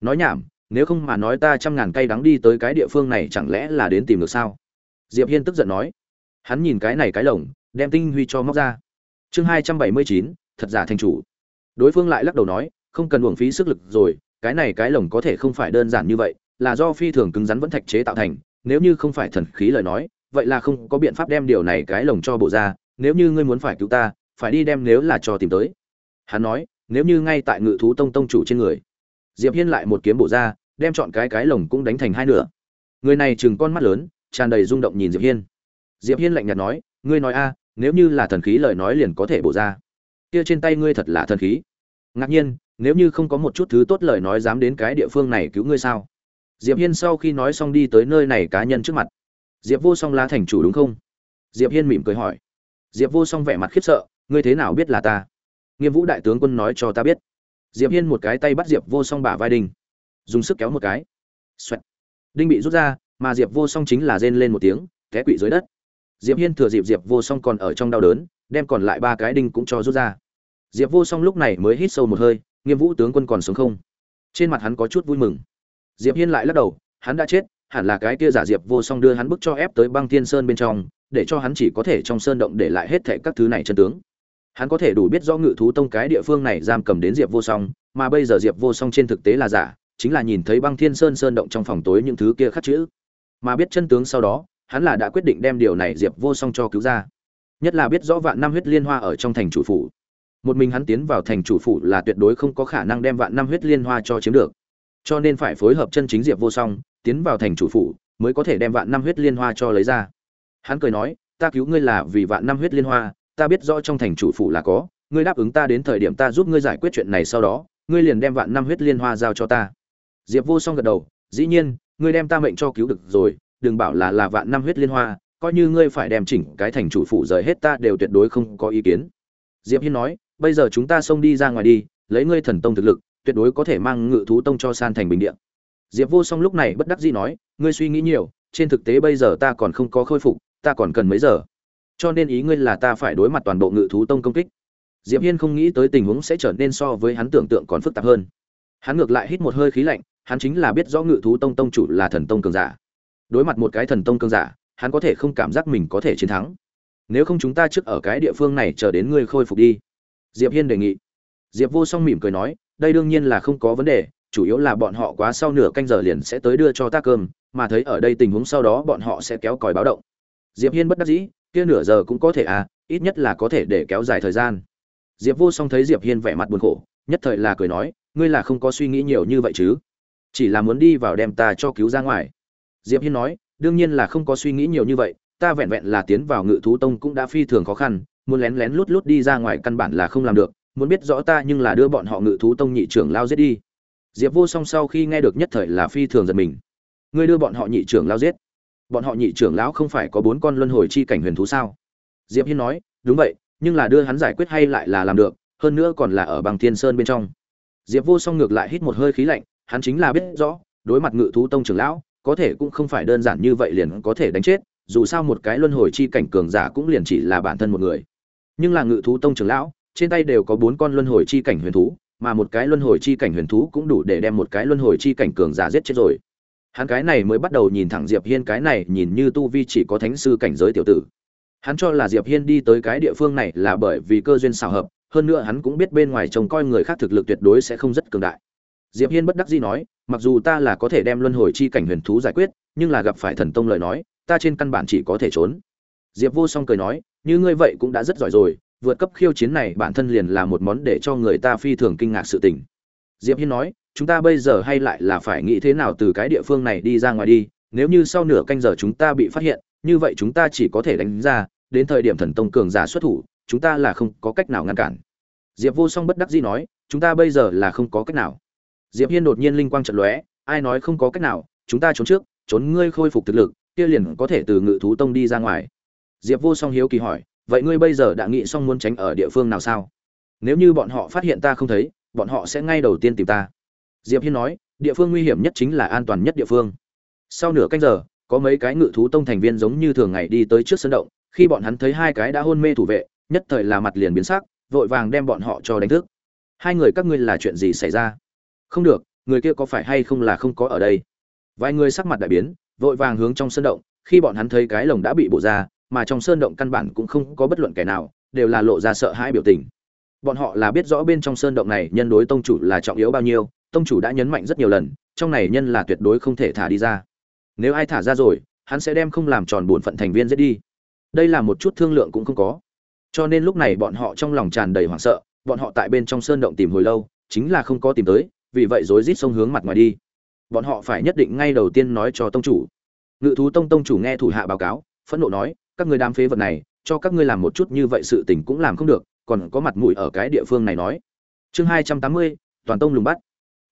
Nói nhảm nếu không mà nói ta trăm ngàn cây đắng đi tới cái địa phương này chẳng lẽ là đến tìm được sao? Diệp hiên tức giận nói. Hắn nhìn cái này cái lồng, đem tinh huy cho móc ra. Chương hai trăm bảy mươi chín, thật giả thành chủ. Đối phương lại lắc đầu nói, không cần uổng phí sức lực rồi, cái này cái lồng có thể không phải đơn giản như vậy, là do phi thường cứng rắn vẫn thạch chế tạo thành. Nếu như không phải thần khí lời nói, vậy là không có biện pháp đem điều này cái lồng cho bộ ra. Nếu như ngươi muốn phải cứu ta, phải đi đem nếu là cho tìm tới. Hắn nói, nếu như ngay tại ngự thú tông tông chủ trên người. Diệp hiên lại một kiếm bộ ra đem chọn cái cái lồng cũng đánh thành hai nửa. Người này chừng con mắt lớn, tràn đầy rung động nhìn diệp hiên. Diệp hiên lạnh nhạt nói, ngươi nói a, nếu như là thần khí lời nói liền có thể bổ ra. Kia trên tay ngươi thật là thần khí. Ngạc nhiên, nếu như không có một chút thứ tốt lời nói dám đến cái địa phương này cứu ngươi sao? Diệp hiên sau khi nói xong đi tới nơi này cá nhân trước mặt. Diệp vô song lá thành chủ đúng không? Diệp hiên mỉm cười hỏi. Diệp vô song vẻ mặt khiếp sợ, ngươi thế nào biết là ta? Nghiêm vũ đại tướng quân nói cho ta biết. Diệp hiên một cái tay bắt diệp vô song bả vai đình dùng sức kéo một cái. Xoẹt. đinh bị rút ra, mà diệp vô song chính là rên lên một tiếng, té quỵ dưới đất. Diệp hiên thừa dịp diệp vô song còn ở trong đau đớn, đem còn lại ba cái đinh cũng cho rút ra. Diệp vô song lúc này mới hít sâu một hơi, nghiêm vũ tướng quân còn sống không? Trên mặt hắn có chút vui mừng. Diệp hiên lại lắc đầu, hắn đã chết, hẳn là cái kia giả diệp vô song đưa hắn bức cho ép tới băng thiên sơn bên trong, để cho hắn chỉ có thể trong sơn động để lại hết thệ các thứ này chân tướng. Hắn có thể đủ biết do ngự thú tông cái địa phương này giam cầm đến diệp vô song, mà bây giờ diệp vô song trên thực tế là giả chính là nhìn thấy băng thiên sơn sơn động trong phòng tối những thứ kia khắc chữ. Mà biết chân tướng sau đó, hắn là đã quyết định đem điều này diệp vô song cho cứu ra. Nhất là biết rõ vạn năm huyết liên hoa ở trong thành chủ phủ. Một mình hắn tiến vào thành chủ phủ là tuyệt đối không có khả năng đem vạn năm huyết liên hoa cho chiếm được. Cho nên phải phối hợp chân chính diệp vô song, tiến vào thành chủ phủ, mới có thể đem vạn năm huyết liên hoa cho lấy ra. Hắn cười nói, ta cứu ngươi là vì vạn năm huyết liên hoa, ta biết rõ trong thành chủ phủ là có, ngươi đáp ứng ta đến thời điểm ta giúp ngươi giải quyết chuyện này sau đó, ngươi liền đem vạn năm huyết liên hoa giao cho ta diệp vô song gật đầu, dĩ nhiên, ngươi đem ta mệnh cho cứu được rồi, đừng bảo là là vạn năm huyết liên hoa, coi như ngươi phải đem chỉnh cái thành chủ phủ rời hết ta đều tuyệt đối không có ý kiến. Diệp hiên nói, bây giờ chúng ta xông đi ra ngoài đi, lấy ngươi thần tông thực lực, tuyệt đối có thể mang ngự thú tông cho san thành bình địa. Diệp vô song lúc này bất đắc dĩ nói, ngươi suy nghĩ nhiều, trên thực tế bây giờ ta còn không có khôi phục, ta còn cần mấy giờ? Cho nên ý ngươi là ta phải đối mặt toàn bộ ngự thú tông công kích. Diệp hiên không nghĩ tới tình huống sẽ trở nên so với hắn tưởng tượng còn phức tạp hơn. Hắn ngược lại hít một hơi khí lạnh hắn chính là biết rõ ngự thú tông tông chủ là thần tông cường giả. Đối mặt một cái thần tông cường giả, hắn có thể không cảm giác mình có thể chiến thắng. Nếu không chúng ta trước ở cái địa phương này chờ đến ngươi khôi phục đi. Diệp hiên đề nghị. Diệp vô song mỉm cười nói, đây đương nhiên là không có vấn đề, chủ yếu là bọn họ quá sau nửa canh giờ liền sẽ tới đưa cho ta cơm, mà thấy ở đây tình huống sau đó bọn họ sẽ kéo còi báo động. Diệp hiên bất đắc dĩ, kia nửa giờ cũng có thể à ít nhất là có thể để kéo dài thời gian. Diệp vô song thấy diệp hiên vẻ mặt buồn khổ, nhất thời là cười nói, ngươi là không có suy nghĩ nhiều như vậy chứ? Chỉ là muốn đi vào đem ta cho cứu ra ngoài. Diệp hiên nói, đương nhiên là không có suy nghĩ nhiều như vậy, ta vẹn vẹn là tiến vào ngự thú tông cũng đã phi thường khó khăn, muốn lén lén lút lút đi ra ngoài căn bản là không làm được, muốn biết rõ ta nhưng là đưa bọn họ ngự thú tông nhị trưởng lao giết đi. Diệp vô song sau khi nghe được nhất thời là phi thường giật mình. Ngươi đưa bọn họ nhị trưởng lao giết? Bọn họ nhị trưởng lão không phải có bốn con luân hồi chi cảnh huyền thú sao? Diệp hiên nói, đúng vậy, nhưng là đưa hắn giải quyết hay lại là làm được, hơn nữa còn là ở bằng thiên sơn bên trong. Diệp vô song ngược lại hít một hơi khí lạnh hắn chính là biết rõ, đối mặt ngự thú tông trưởng lão, có thể cũng không phải đơn giản như vậy liền có thể đánh chết, dù sao một cái luân hồi chi cảnh cường giả cũng liền chỉ là bản thân một người. Nhưng là ngự thú tông trưởng lão, trên tay đều có bốn con luân hồi chi cảnh huyền thú, mà một cái luân hồi chi cảnh huyền thú cũng đủ để đem một cái luân hồi chi cảnh cường giả giết chết rồi. Hắn cái này mới bắt đầu nhìn thẳng diệp hiên cái này, nhìn như tu vi chỉ có thánh sư cảnh giới tiểu tử. Hắn cho là diệp hiên đi tới cái địa phương này là bởi vì cơ duyên xào hợp, hơn nữa hắn cũng biết bên ngoài trông coi người khác thực lực tuyệt đối sẽ không rất cường đại diệp hiên bất đắc dĩ nói, mặc dù ta là có thể đem luân hồi chi cảnh huyền thú giải quyết, nhưng là gặp phải thần tông lời nói, ta trên căn bản chỉ có thể trốn. Diệp vô song cười nói, như ngươi vậy cũng đã rất giỏi rồi, vượt cấp khiêu chiến này bản thân liền là một món để cho người ta phi thường kinh ngạc sự tình. Diệp hiên nói, chúng ta bây giờ hay lại là phải nghĩ thế nào từ cái địa phương này đi ra ngoài đi, nếu như sau nửa canh giờ chúng ta bị phát hiện, như vậy chúng ta chỉ có thể đánh ra, đến thời điểm thần tông cường giả xuất thủ, chúng ta là không có cách nào ngăn cản. Diệp vô song bất đắc dĩ nói, chúng ta bây giờ là không có cách nào diệp hiên đột nhiên linh quang chợt lóe, ai nói không có cách nào, chúng ta trốn trước, trốn ngươi khôi phục thực lực, kia liền có thể từ ngự thú tông đi ra ngoài. Diệp vô song hiếu kỳ hỏi, vậy ngươi bây giờ đã nghĩ xong muốn tránh ở địa phương nào sao? Nếu như bọn họ phát hiện ta không thấy, bọn họ sẽ ngay đầu tiên tìm ta. Diệp hiên nói, địa phương nguy hiểm nhất chính là an toàn nhất địa phương. Sau nửa canh giờ, có mấy cái ngự thú tông thành viên giống như thường ngày đi tới trước sân động, khi bọn hắn thấy hai cái đã hôn mê thủ vệ, nhất thời là mặt liền biến sắc, vội vàng đem bọn họ cho đánh thức. Hai người, các ngươi là chuyện gì xảy ra? Không được, người kia có phải hay không là không có ở đây? Vài người sắc mặt đại biến, vội vàng hướng trong sơn động, khi bọn hắn thấy cái lồng đã bị bổ ra, mà trong sơn động căn bản cũng không có bất luận kẻ nào, đều là lộ ra sợ hãi biểu tình. Bọn họ là biết rõ bên trong sơn động này nhân đối tông chủ là trọng yếu bao nhiêu, tông chủ đã nhấn mạnh rất nhiều lần, trong này nhân là tuyệt đối không thể thả đi ra. Nếu ai thả ra rồi, hắn sẽ đem không làm tròn bổn phận thành viên giết đi. Đây là một chút thương lượng cũng không có. Cho nên lúc này bọn họ trong lòng tràn đầy hoảng sợ, bọn họ tại bên trong sơn động tìm hồi lâu, chính là không có tìm tới vì vậy rối rít xông hướng mặt ngoài đi. Bọn họ phải nhất định ngay đầu tiên nói cho tông chủ. Ngự thú tông tông chủ nghe thủ hạ báo cáo, phẫn nộ nói, các ngươi đám phế vật này, cho các ngươi làm một chút như vậy sự tình cũng làm không được, còn có mặt mũi ở cái địa phương này nói. Chương hai trăm tám mươi, toàn tông lùng bắt.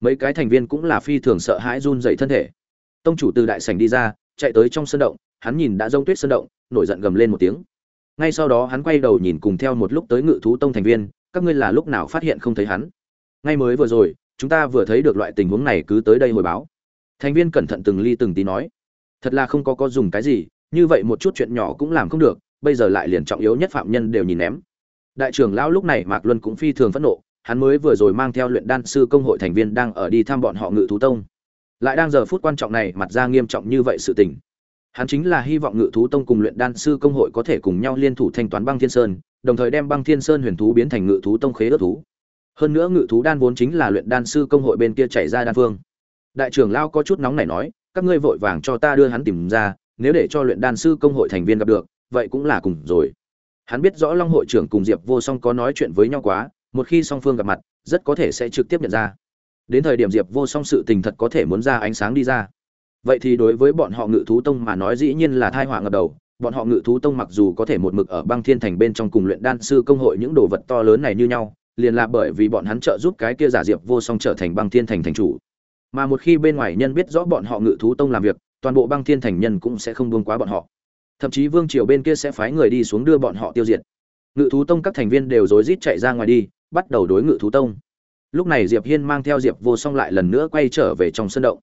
Mấy cái thành viên cũng là phi thường sợ hãi run dậy thân thể. Tông chủ từ đại sảnh đi ra, chạy tới trong sân động, hắn nhìn đã rông tuyết sân động, nổi giận gầm lên một tiếng. Ngay sau đó hắn quay đầu nhìn cùng theo một lúc tới ngự thú tông thành viên, các ngươi là lúc nào phát hiện không thấy hắn? Ngay mới vừa rồi chúng ta vừa thấy được loại tình huống này cứ tới đây hồi báo. Thành viên cẩn thận từng ly từng tí nói, thật là không có có dùng cái gì, như vậy một chút chuyện nhỏ cũng làm không được, bây giờ lại liền trọng yếu nhất phạm nhân đều nhìn ném. Đại trưởng lão lúc này mạc luân cũng phi thường phẫn nộ, hắn mới vừa rồi mang theo luyện đan sư công hội thành viên đang ở đi thăm bọn họ ngự thú tông. Lại đang giờ phút quan trọng này, mặt ra nghiêm trọng như vậy sự tình. Hắn chính là hy vọng ngự thú tông cùng luyện đan sư công hội có thể cùng nhau liên thủ thanh toán băng thiên sơn, đồng thời đem băng thiên sơn huyền thú biến thành ngự thú tông khế ước thú hơn nữa ngự thú đan vốn chính là luyện đan sư công hội bên kia chạy ra đan phương. Đại trưởng lao có chút nóng này nói, các ngươi vội vàng cho ta đưa hắn tìm ra, nếu để cho luyện đan sư công hội thành viên gặp được, vậy cũng là cùng rồi. Hắn biết rõ long hội trưởng cùng diệp vô song có nói chuyện với nhau quá, một khi song phương gặp mặt, rất có thể sẽ trực tiếp nhận ra. Đến thời điểm diệp vô song sự tình thật có thể muốn ra ánh sáng đi ra. Vậy thì đối với bọn họ ngự thú tông mà nói dĩ nhiên là thai họa ngập đầu. Bọn họ ngự thú tông mặc dù có thể một mực ở băng thiên thành bên trong cùng luyện đan sư công hội những đồ vật to lớn này như nhau liền là bởi vì bọn hắn trợ giúp cái kia giả diệp vô song trở thành băng thiên thành thành chủ. Mà một khi bên ngoài nhân biết rõ bọn họ ngự thú tông làm việc, toàn bộ băng thiên thành nhân cũng sẽ không buông quá bọn họ. Thậm chí vương triều bên kia sẽ phái người đi xuống đưa bọn họ tiêu diệt. Ngự thú tông các thành viên đều rối rít chạy ra ngoài đi, bắt đầu đối ngự thú tông. Lúc này diệp hiên mang theo diệp vô song lại lần nữa quay trở về trong sân động.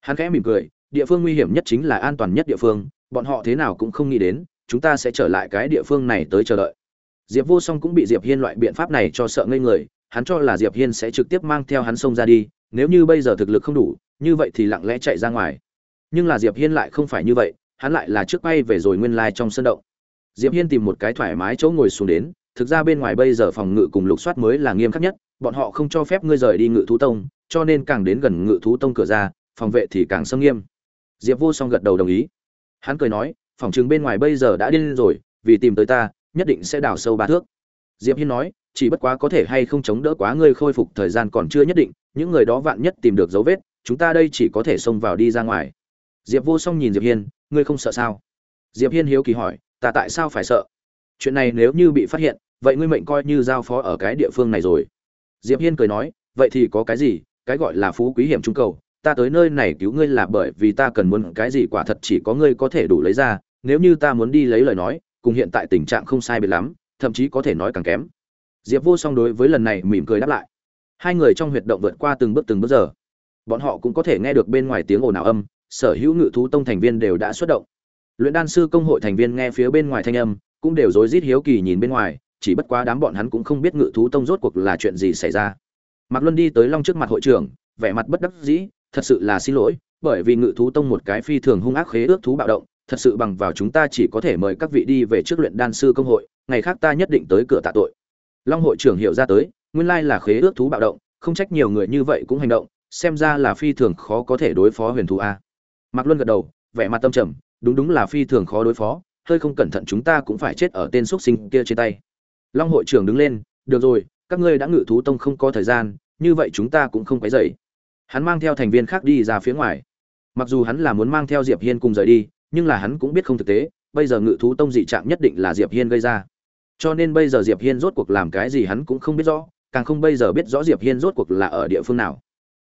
Hắn khẽ mỉm cười, địa phương nguy hiểm nhất chính là an toàn nhất địa phương, bọn họ thế nào cũng không nghĩ đến, chúng ta sẽ trở lại cái địa phương này tới chờ đợi diệp vô song cũng bị diệp hiên loại biện pháp này cho sợ ngây người, hắn cho là diệp hiên sẽ trực tiếp mang theo hắn xông ra đi, nếu như bây giờ thực lực không đủ, như vậy thì lặng lẽ chạy ra ngoài. Nhưng là diệp hiên lại không phải như vậy, hắn lại là trước bay về rồi nguyên lai trong sân động. Diệp hiên tìm một cái thoải mái chỗ ngồi xuống đến, thực ra bên ngoài bây giờ phòng ngự cùng lục soát mới là nghiêm khắc nhất, bọn họ không cho phép ngươi rời đi ngự thú tông, cho nên càng đến gần ngự thú tông cửa ra, phòng vệ thì càng sâm nghiêm. Diệp vô song gật đầu đồng ý. Hắn cười nói, phòng trường bên ngoài bây giờ đã điên rồi, vì tìm tới ta nhất định sẽ đào sâu ba thước. Diệp hiên nói, chỉ bất quá có thể hay không chống đỡ quá ngươi khôi phục thời gian còn chưa nhất định, những người đó vạn nhất tìm được dấu vết, chúng ta đây chỉ có thể xông vào đi ra ngoài. Diệp vô song nhìn diệp hiên, ngươi không sợ sao? Diệp hiên hiếu kỳ hỏi, ta tại sao phải sợ? Chuyện này nếu như bị phát hiện, vậy ngươi mệnh coi như giao phó ở cái địa phương này rồi. Diệp hiên cười nói, vậy thì có cái gì, cái gọi là phú quý hiểm trung cầu, ta tới nơi này cứu ngươi là bởi vì ta cần muốn cái gì quả thật chỉ có ngươi có thể đủ lấy ra, nếu như ta muốn đi lấy lời nói cùng hiện tại tình trạng không sai biệt lắm, thậm chí có thể nói càng kém. Diệp vô song đối với lần này mỉm cười đáp lại. Hai người trong huyệt động vượt qua từng bước từng bước giờ. Bọn họ cũng có thể nghe được bên ngoài tiếng ồn ào âm, sở hữu ngự thú tông thành viên đều đã xuất động. Luyện đan sư công hội thành viên nghe phía bên ngoài thanh âm, cũng đều rối rít hiếu kỳ nhìn bên ngoài, chỉ bất quá đám bọn hắn cũng không biết ngự thú tông rốt cuộc là chuyện gì xảy ra. Mạc luân đi tới long trước mặt hội trưởng, vẻ mặt bất đắc dĩ, thật sự là xin lỗi, bởi vì ngự thú tông một cái phi thường hung ác khế ước thú bạo động thật sự bằng vào chúng ta chỉ có thể mời các vị đi về trước luyện đan sư công hội, ngày khác ta nhất định tới cửa tạ tội. Long hội trưởng hiểu ra tới, nguyên lai là khế ước thú bạo động, không trách nhiều người như vậy cũng hành động, xem ra là phi thường khó có thể đối phó huyền thú a. Mạc luân gật đầu, vẻ mặt tâm trầm, đúng đúng là phi thường khó đối phó, hơi không cẩn thận chúng ta cũng phải chết ở tên xuất sinh kia trên tay. Long hội trưởng đứng lên, được rồi, các ngươi đã ngự thú tông không có thời gian, như vậy chúng ta cũng không quấy dậy hắn mang theo thành viên khác đi ra phía ngoài. Mặc dù hắn là muốn mang theo diệp hiên cùng rời đi nhưng là hắn cũng biết không thực tế, bây giờ ngự thú tông dị trạng nhất định là diệp hiên gây ra. Cho nên bây giờ diệp hiên rốt cuộc làm cái gì hắn cũng không biết rõ, càng không bây giờ biết rõ diệp hiên rốt cuộc là ở địa phương nào.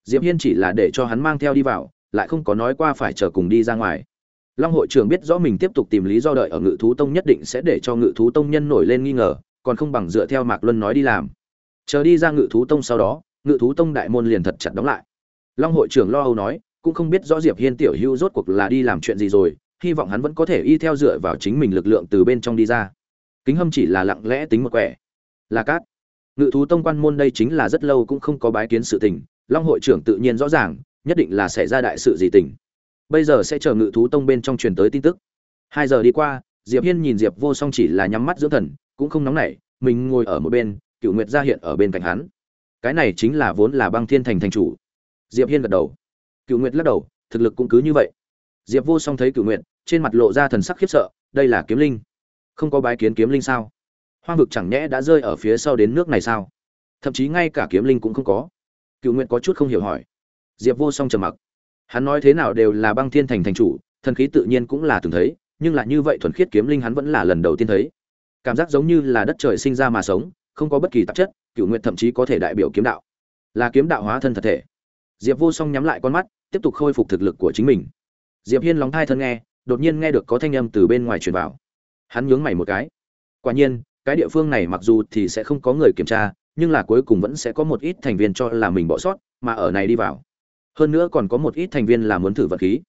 Diệp hiên chỉ là để cho hắn mang theo đi vào, lại không có nói qua phải chờ cùng đi ra ngoài. Long hội trưởng biết rõ mình tiếp tục tìm lý do đợi ở ngự thú tông nhất định sẽ để cho ngự thú tông nhân nổi lên nghi ngờ, còn không bằng dựa theo mạc luân nói đi làm. Chờ đi ra ngự thú tông sau đó, ngự thú tông đại môn liền thật chặt đóng lại. Long hội trưởng lo âu nói, cũng không biết rõ diệp hiên tiểu hưu rốt cuộc là đi làm chuyện gì rồi hy vọng hắn vẫn có thể y theo dựa vào chính mình lực lượng từ bên trong đi ra. Kính hâm chỉ là lặng lẽ tính một quẻ. Là cát. Ngự thú tông quan môn đây chính là rất lâu cũng không có bái kiến sự tình, long hội trưởng tự nhiên rõ ràng, nhất định là xảy ra đại sự gì tình. Bây giờ sẽ chờ ngự thú tông bên trong truyền tới tin tức. Hai giờ đi qua, diệp hiên nhìn diệp vô song chỉ là nhắm mắt dưỡng thần, cũng không nóng nảy, mình ngồi ở một bên cựu nguyệt ra hiện ở bên cạnh hắn. Cái này chính là vốn là băng thiên thành thành chủ. Diệp hiên gật đầu. Cựu nguyệt lắc đầu, thực lực cũng cứ như vậy. Diệp vô song thấy cựu nguyệt trên mặt lộ ra thần sắc khiếp sợ, đây là kiếm linh. Không có bái kiến kiếm linh sao? Hoang vực chẳng nhẽ đã rơi ở phía sau đến nước này sao? Thậm chí ngay cả kiếm linh cũng không có. Cựu nguyện có chút không hiểu hỏi. Diệp vô song trầm mặc. Hắn nói thế nào đều là băng thiên thành thành chủ, thần khí tự nhiên cũng là từng thấy, nhưng là như vậy thuần khiết kiếm linh hắn vẫn là lần đầu tiên thấy. Cảm giác giống như là đất trời sinh ra mà sống, không có bất kỳ tạp chất cựu nguyện thậm chí có thể đại biểu kiếm đạo. Là kiếm đạo hóa thân thật thể. Diệp vô song nhắm lại con mắt, tiếp tục khôi phục thực lực của chính mình. Diệp hiên lóng thai thân nghe đột nhiên nghe được có thanh âm từ bên ngoài truyền vào. Hắn nhướng mày một cái. Quả nhiên cái địa phương này mặc dù thì sẽ không có người kiểm tra nhưng là cuối cùng vẫn sẽ có một ít thành viên cho là mình bỏ sót mà ở này đi vào. Hơn nữa còn có một ít thành viên là muốn thử vật khí.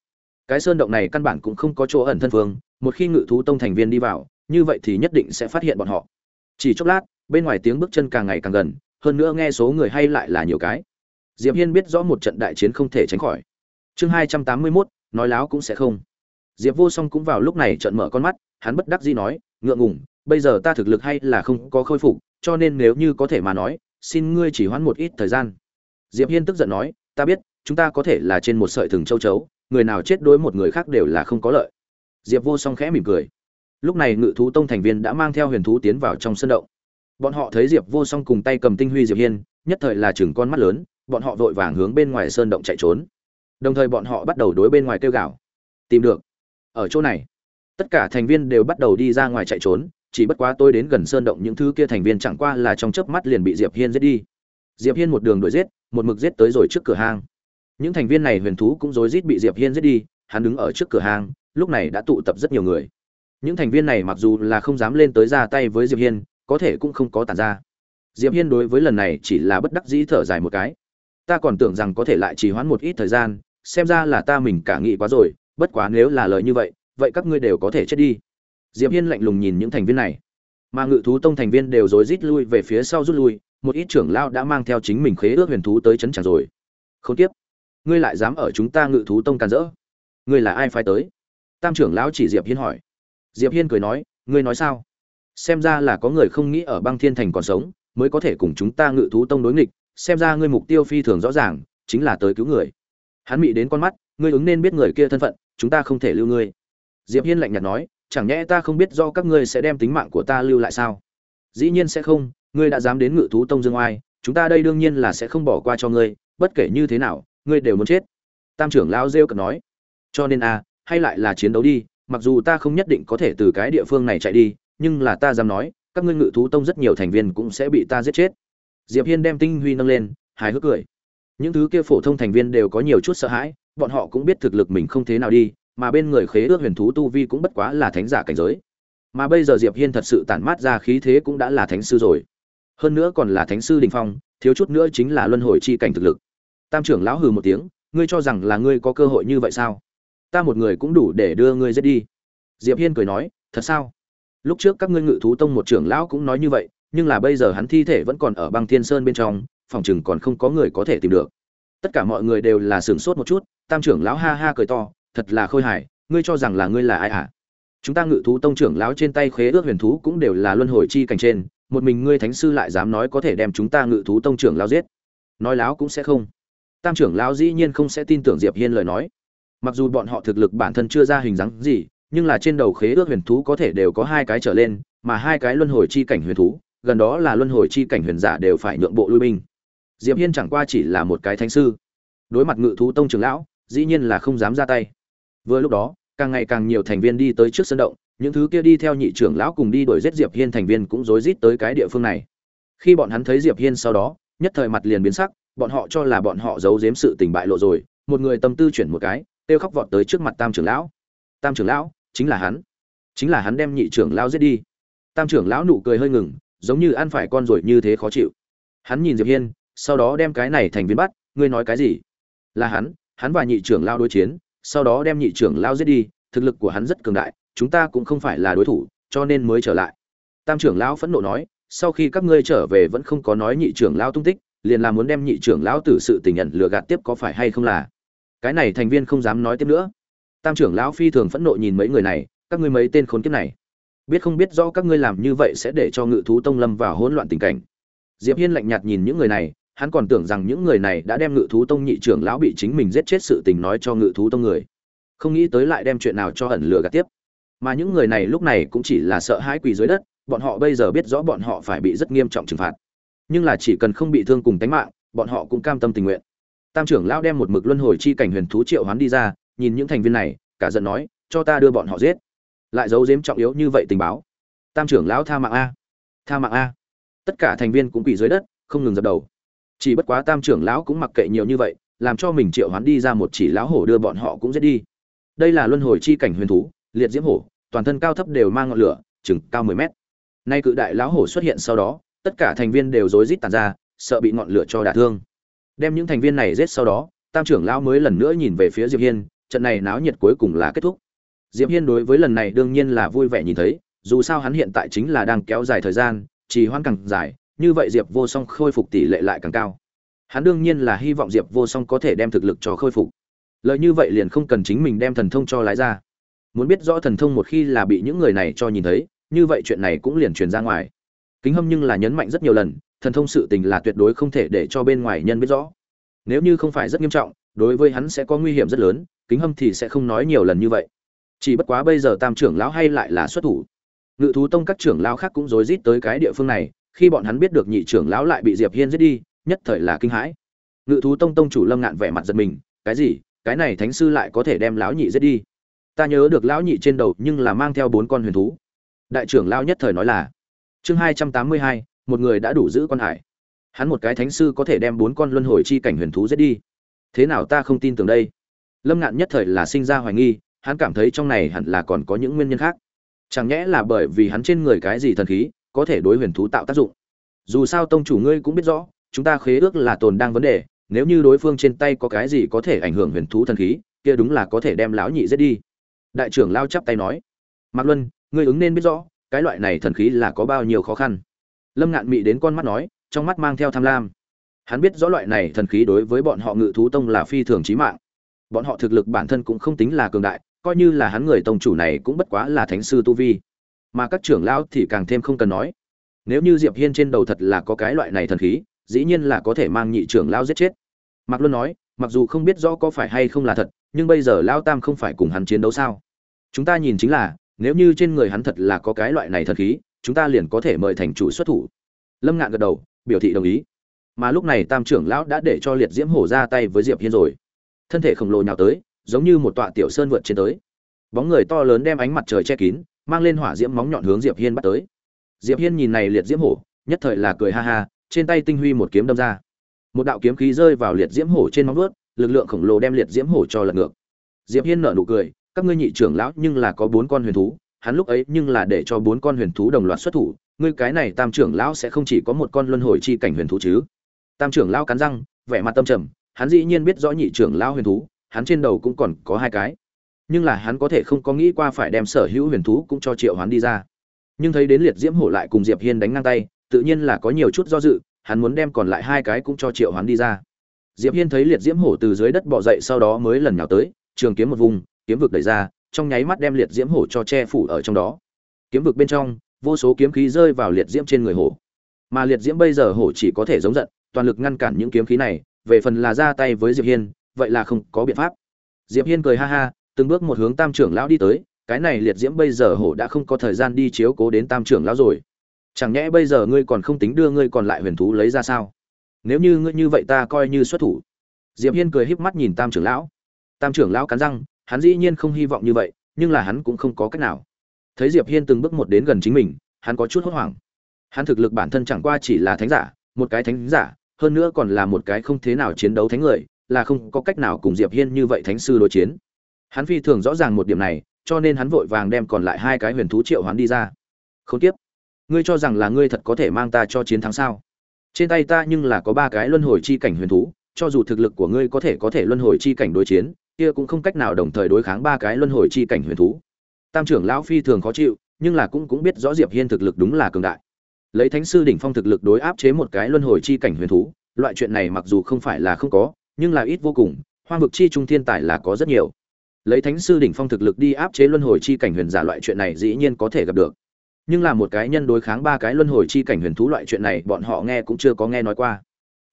Cái sơn động này căn bản cũng không có chỗ ẩn thân phương một khi ngự thú tông thành viên đi vào như vậy thì nhất định sẽ phát hiện bọn họ. Chỉ chốc lát bên ngoài tiếng bước chân càng ngày càng gần hơn nữa nghe số người hay lại là nhiều cái. Diệp hiên biết rõ một trận đại chiến không thể tránh khỏi. Chương hai trăm tám mươi 281, nói láo cũng sẽ không diệp vô song cũng vào lúc này trợn mở con mắt, hắn bất đắc dĩ nói, ngượng ngùng, bây giờ ta thực lực hay là không có khôi phục, cho nên nếu như có thể mà nói, xin ngươi chỉ hoãn một ít thời gian. Diệp hiên tức giận nói, ta biết, chúng ta có thể là trên một sợi thừng châu chấu, người nào chết đối một người khác đều là không có lợi. Diệp vô song khẽ mỉm cười. Lúc này ngự thú tông thành viên đã mang theo huyền thú tiến vào trong sân động. Bọn họ thấy diệp vô song cùng tay cầm tinh huy diệp hiên, nhất thời là chừng con mắt lớn, bọn họ vội vàng hướng bên ngoài sơn động chạy trốn. Đồng thời bọn họ bắt đầu đối bên ngoài kêu gào. Tìm được ở chỗ này. Tất cả thành viên đều bắt đầu đi ra ngoài chạy trốn, chỉ bất quá tôi đến gần sơn động những thứ kia thành viên chẳng qua là trong chớp mắt liền bị diệp hiên giết đi. Diệp hiên một đường đuổi giết, một mực giết tới rồi trước cửa hang. Những thành viên này huyền thú cũng rối rít bị diệp hiên giết đi, hắn đứng ở trước cửa hang, lúc này đã tụ tập rất nhiều người. Những thành viên này mặc dù là không dám lên tới ra tay với diệp hiên, có thể cũng không có tàn ra. Diệp hiên đối với lần này chỉ là bất đắc dĩ thở dài một cái. Ta còn tưởng rằng có thể lại trì hoãn một ít thời gian, xem ra là ta mình cả nghĩ quá rồi bất quá nếu là lời như vậy vậy các ngươi đều có thể chết đi. Diệp hiên lạnh lùng nhìn những thành viên này. Mà ngự thú tông thành viên đều rối rít lui về phía sau rút lui, một ít trưởng lao đã mang theo chính mình khế ước huyền thú tới chấn tràng rồi. Không tiếp ngươi lại dám ở chúng ta ngự thú tông càn rỡ? Ngươi là ai phái tới? Tam trưởng lão chỉ diệp hiên hỏi. Diệp hiên cười nói, ngươi nói sao? Xem ra là có người không nghĩ ở băng thiên thành còn sống, mới có thể cùng chúng ta ngự thú tông đối nghịch. Xem ra ngươi mục tiêu phi thường rõ ràng, chính là tới cứu người. Hắn bị đến con mắt ngươi ứng nên biết người kia thân phận, chúng ta không thể lưu ngươi. Diệp hiên lạnh nhạt nói, chẳng nhẽ ta không biết do các ngươi sẽ đem tính mạng của ta lưu lại sao? Dĩ nhiên sẽ không, ngươi đã dám đến ngự thú tông dương oai, chúng ta đây đương nhiên là sẽ không bỏ qua cho ngươi, bất kể như thế nào, ngươi đều muốn chết. Tam trưởng lão rêu cợt nói. Cho nên a hay lại là chiến đấu đi, mặc dù ta không nhất định có thể từ cái địa phương này chạy đi, nhưng là ta dám nói, các ngươi ngự thú tông rất nhiều thành viên cũng sẽ bị ta giết chết. Diệp hiên đem tinh huy nâng lên, hài hước cười. Những thứ kia phổ thông thành viên đều có nhiều chút sợ hãi bọn họ cũng biết thực lực mình không thế nào đi, mà bên người khế ước huyền thú tu vi cũng bất quá là thánh giả cảnh giới. Mà bây giờ diệp hiên thật sự tản mát ra khí thế cũng đã là thánh sư rồi. Hơn nữa còn là thánh sư đỉnh phong, thiếu chút nữa chính là luân hồi chi cảnh thực lực. Tam trưởng lão hừ một tiếng, ngươi cho rằng là ngươi có cơ hội như vậy sao? Ta một người cũng đủ để đưa ngươi giết đi. Diệp hiên cười nói, thật sao? Lúc trước các ngươi ngự thú tông một trưởng lão cũng nói như vậy, nhưng là bây giờ hắn thi thể vẫn còn ở băng thiên sơn bên trong, phòng chừng còn không có người có thể tìm được. Tất cả mọi người đều là sửng sốt một chút tam trưởng lão ha ha cười to, thật là khôi hài, ngươi cho rằng là ngươi là ai à chúng ta ngự thú tông trưởng lão trên tay khế ước huyền thú cũng đều là luân hồi chi cảnh trên, một mình ngươi thánh sư lại dám nói có thể đem chúng ta ngự thú tông trưởng lão giết. Nói láo cũng sẽ không. Tam trưởng lão dĩ nhiên không sẽ tin tưởng diệp hiên lời nói. Mặc dù bọn họ thực lực bản thân chưa ra hình dáng gì, nhưng là trên đầu khế ước huyền thú có thể đều có hai cái trở lên, mà hai cái luân hồi chi cảnh huyền thú, gần đó là luân hồi chi cảnh huyền giả đều phải nhượng bộ lui binh. Diệp hiên chẳng qua chỉ là một cái thánh sư. Đối mặt ngự thú tông trưởng lão dĩ nhiên là không dám ra tay. Vừa lúc đó, càng ngày càng nhiều thành viên đi tới trước sân động, những thứ kia đi theo nhị trưởng lão cùng đi đuổi giết diệp hiên thành viên cũng rối rít tới cái địa phương này. Khi bọn hắn thấy diệp hiên sau đó, nhất thời mặt liền biến sắc, bọn họ cho là bọn họ giấu giếm sự tình bại lộ rồi, một người tâm tư chuyển một cái, kêu khóc vọt tới trước mặt tam trưởng lão. Tam trưởng lão, chính là hắn. Chính là hắn đem nhị trưởng lão giết đi. Tam trưởng lão nụ cười hơi ngừng, giống như ăn phải con rồi như thế khó chịu. Hắn nhìn diệp hiên, sau đó đem cái này thành viên bắt, ngươi nói cái gì? Là hắn hắn và nhị trưởng lao đối chiến, sau đó đem nhị trưởng lao giết đi, thực lực của hắn rất cường đại, chúng ta cũng không phải là đối thủ, cho nên mới trở lại. Tam trưởng lão phẫn nộ nói, sau khi các ngươi trở về vẫn không có nói nhị trưởng lao tung tích, liền là muốn đem nhị trưởng lão tử sự tình nhận lừa gạt tiếp có phải hay không là? Cái này thành viên không dám nói tiếp nữa. Tam trưởng lão phi thường phẫn nộ nhìn mấy người này, các ngươi mấy tên khốn kiếp này. Biết không biết rõ các ngươi làm như vậy sẽ để cho ngự thú tông lâm vào hỗn loạn tình cảnh. Diệp hiên lạnh nhạt nhìn những người này hắn còn tưởng rằng những người này đã đem ngự thú tông nhị trưởng lão bị chính mình giết chết sự tình nói cho ngự thú tông người. Không nghĩ tới lại đem chuyện nào cho ẩn lừa gạt tiếp. Mà những người này lúc này cũng chỉ là sợ hãi quỳ dưới đất, bọn họ bây giờ biết rõ bọn họ phải bị rất nghiêm trọng trừng phạt. Nhưng là chỉ cần không bị thương cùng tánh mạng, bọn họ cũng cam tâm tình nguyện. Tam trưởng lão đem một mực luân hồi chi cảnh huyền thú triệu hoán đi ra, nhìn những thành viên này, cả giận nói, cho ta đưa bọn họ giết. Lại giấu giếm trọng yếu như vậy tình báo. Tam trưởng lão tha mạng a. Tha mạng a. Tất cả thành viên cũng quỳ dưới đất, không ngừng dập đầu chỉ bất quá tam trưởng lão cũng mặc kệ nhiều như vậy, làm cho mình triệu hoán đi ra một chỉ lão hổ đưa bọn họ cũng giết đi. Đây là luân hồi chi cảnh huyền thú, liệt diễm hổ, toàn thân cao thấp đều mang ngọn lửa, chừng cao mười mét. Nay cự đại lão hổ xuất hiện sau đó, tất cả thành viên đều rối rít tàn ra, sợ bị ngọn lửa cho đả thương. Đem những thành viên này giết sau đó, tam trưởng lão mới lần nữa nhìn về phía diệp hiên, trận này náo nhiệt cuối cùng là kết thúc. Diệp hiên đối với lần này đương nhiên là vui vẻ nhìn thấy, dù sao hắn hiện tại chính là đang kéo dài thời gian, trì hoãn càng dài như vậy diệp vô song khôi phục tỷ lệ lại càng cao. Hắn đương nhiên là hy vọng diệp vô song có thể đem thực lực cho khôi phục. Lợi như vậy liền không cần chính mình đem thần thông cho lái ra. Muốn biết rõ thần thông một khi là bị những người này cho nhìn thấy, như vậy chuyện này cũng liền truyền ra ngoài. Kính hâm nhưng là nhấn mạnh rất nhiều lần, thần thông sự tình là tuyệt đối không thể để cho bên ngoài nhân biết rõ. Nếu như không phải rất nghiêm trọng, đối với hắn sẽ có nguy hiểm rất lớn, kính hâm thì sẽ không nói nhiều lần như vậy. Chỉ bất quá bây giờ tam trưởng lão hay lại là xuất thủ. Ngự thú tông các trưởng lão khác cũng rối rít tới cái địa phương này khi bọn hắn biết được nhị trưởng lão lại bị diệp hiên giết đi, nhất thời là kinh hãi. Ngự thú tông tông chủ lâm ngạn vẻ mặt giật mình, cái gì? Cái này thánh sư lại có thể đem lão nhị giết đi? Ta nhớ được lão nhị trên đầu nhưng là mang theo bốn con huyền thú. Đại trưởng lão nhất thời nói là, chương hai trăm tám mươi hai, một người đã đủ giữ con hải. Hắn một cái thánh sư có thể đem bốn con luân hồi chi cảnh huyền thú giết đi. Thế nào ta không tin tưởng đây? Lâm ngạn nhất thời là sinh ra hoài nghi, hắn cảm thấy trong này hẳn là còn có những nguyên nhân khác. Chẳng nhẽ là bởi vì hắn trên người cái gì thần khí có thể đối huyền thú tạo tác dụng. Dù sao tông chủ ngươi cũng biết rõ, chúng ta khế ước là tồn đang vấn đề, nếu như đối phương trên tay có cái gì có thể ảnh hưởng huyền thú thần khí, kia đúng là có thể đem lão nhị giết đi. Đại trưởng lao chắp tay nói. Mạc luân, ngươi ứng nên biết rõ, cái loại này thần khí là có bao nhiêu khó khăn. Lâm ngạn mị đến con mắt nói, trong mắt mang theo tham lam. Hắn biết rõ loại này thần khí đối với bọn họ ngự thú tông là phi thường chí mạng. Bọn họ thực lực bản thân cũng không tính là cường đại, coi như là hắn người tông chủ này cũng bất quá là thánh sư tu vi mà các trưởng lão thì càng thêm không cần nói. Nếu như diệp hiên trên đầu thật là có cái loại này thần khí, dĩ nhiên là có thể mang nhị trưởng lão giết chết. Mạc luân nói, mặc dù không biết rõ có phải hay không là thật, nhưng bây giờ lão tam không phải cùng hắn chiến đấu sao? Chúng ta nhìn chính là, nếu như trên người hắn thật là có cái loại này thần khí, chúng ta liền có thể mời thành chủ xuất thủ. Lâm ngạn gật đầu, biểu thị đồng ý. Mà lúc này tam trưởng lão đã để cho liệt diễm hổ ra tay với diệp hiên rồi. Thân thể khổng lồ nhào tới, giống như một tọa tiểu sơn vượt trên tới. Bóng người to lớn đem ánh mặt trời che kín mang lên hỏa diễm móng nhọn hướng diệp hiên bắt tới. Diệp hiên nhìn này liệt diễm hổ, nhất thời là cười ha ha, trên tay tinh huy một kiếm đâm ra. Một đạo kiếm khí rơi vào liệt diễm hổ trên móng vuốt, lực lượng khổng lồ đem liệt diễm hổ cho lật ngược. Diệp hiên nở nụ cười, các ngươi nhị trưởng lão nhưng là có bốn con huyền thú, hắn lúc ấy nhưng là để cho bốn con huyền thú đồng loạt xuất thủ, ngươi cái này tam trưởng lão sẽ không chỉ có một con luân hồi chi cảnh huyền thú chứ? Tam trưởng lão cắn răng, vẻ mặt tâm trầm, hắn dĩ nhiên biết rõ nhị trưởng lão huyền thú, hắn trên đầu cũng còn có hai cái nhưng là hắn có thể không có nghĩ qua phải đem sở hữu huyền thú cũng cho triệu hoán đi ra. Nhưng thấy đến liệt diễm hổ lại cùng diệp hiên đánh ngang tay, tự nhiên là có nhiều chút do dự, hắn muốn đem còn lại hai cái cũng cho triệu hoán đi ra. Diệp hiên thấy liệt diễm hổ từ dưới đất bò dậy sau đó mới lần nhào tới, trường kiếm một vùng, kiếm vực đẩy ra, trong nháy mắt đem liệt diễm hổ cho che phủ ở trong đó. Kiếm vực bên trong, vô số kiếm khí rơi vào liệt diễm trên người hổ. Mà liệt diễm bây giờ hổ chỉ có thể giống giận, toàn lực ngăn cản những kiếm khí này, về phần là ra tay với diệp hiên, vậy là không có biện pháp. Diệp hiên cười ha ha từng bước một hướng tam trưởng lão đi tới, cái này liệt diễm bây giờ hổ đã không có thời gian đi chiếu cố đến tam trưởng lão rồi. Chẳng nhẽ bây giờ ngươi còn không tính đưa ngươi còn lại huyền thú lấy ra sao? Nếu như ngươi như vậy ta coi như xuất thủ. Diệp hiên cười híp mắt nhìn tam trưởng lão. Tam trưởng lão cắn răng, hắn dĩ nhiên không hy vọng như vậy, nhưng là hắn cũng không có cách nào. Thấy diệp hiên từng bước một đến gần chính mình, hắn có chút hốt hoảng. Hắn thực lực bản thân chẳng qua chỉ là thánh giả, một cái thánh giả, hơn nữa còn là một cái không thế nào chiến đấu thánh người, là không có cách nào cùng diệp hiên như vậy thánh sư đối chiến hắn phi thường rõ ràng một điểm này, cho nên hắn vội vàng đem còn lại hai cái huyền thú triệu hoán đi ra. Không tiếp ngươi cho rằng là ngươi thật có thể mang ta cho chiến thắng sao? Trên tay ta nhưng là có ba cái luân hồi chi cảnh huyền thú, cho dù thực lực của ngươi có thể có thể luân hồi chi cảnh đối chiến, kia cũng không cách nào đồng thời đối kháng ba cái luân hồi chi cảnh huyền thú. Tam trưởng lão phi thường khó chịu, nhưng là cũng cũng biết rõ diệp hiên thực lực đúng là cường đại. Lấy thánh sư đỉnh phong thực lực đối áp chế một cái luân hồi chi cảnh huyền thú, loại chuyện này mặc dù không phải là không có, nhưng là ít vô cùng, hoang vực chi trung thiên tài là có rất nhiều lấy thánh sư đỉnh phong thực lực đi áp chế luân hồi chi cảnh huyền giả loại chuyện này dĩ nhiên có thể gặp được. Nhưng là một cái nhân đối kháng ba cái luân hồi chi cảnh huyền thú loại chuyện này bọn họ nghe cũng chưa có nghe nói qua.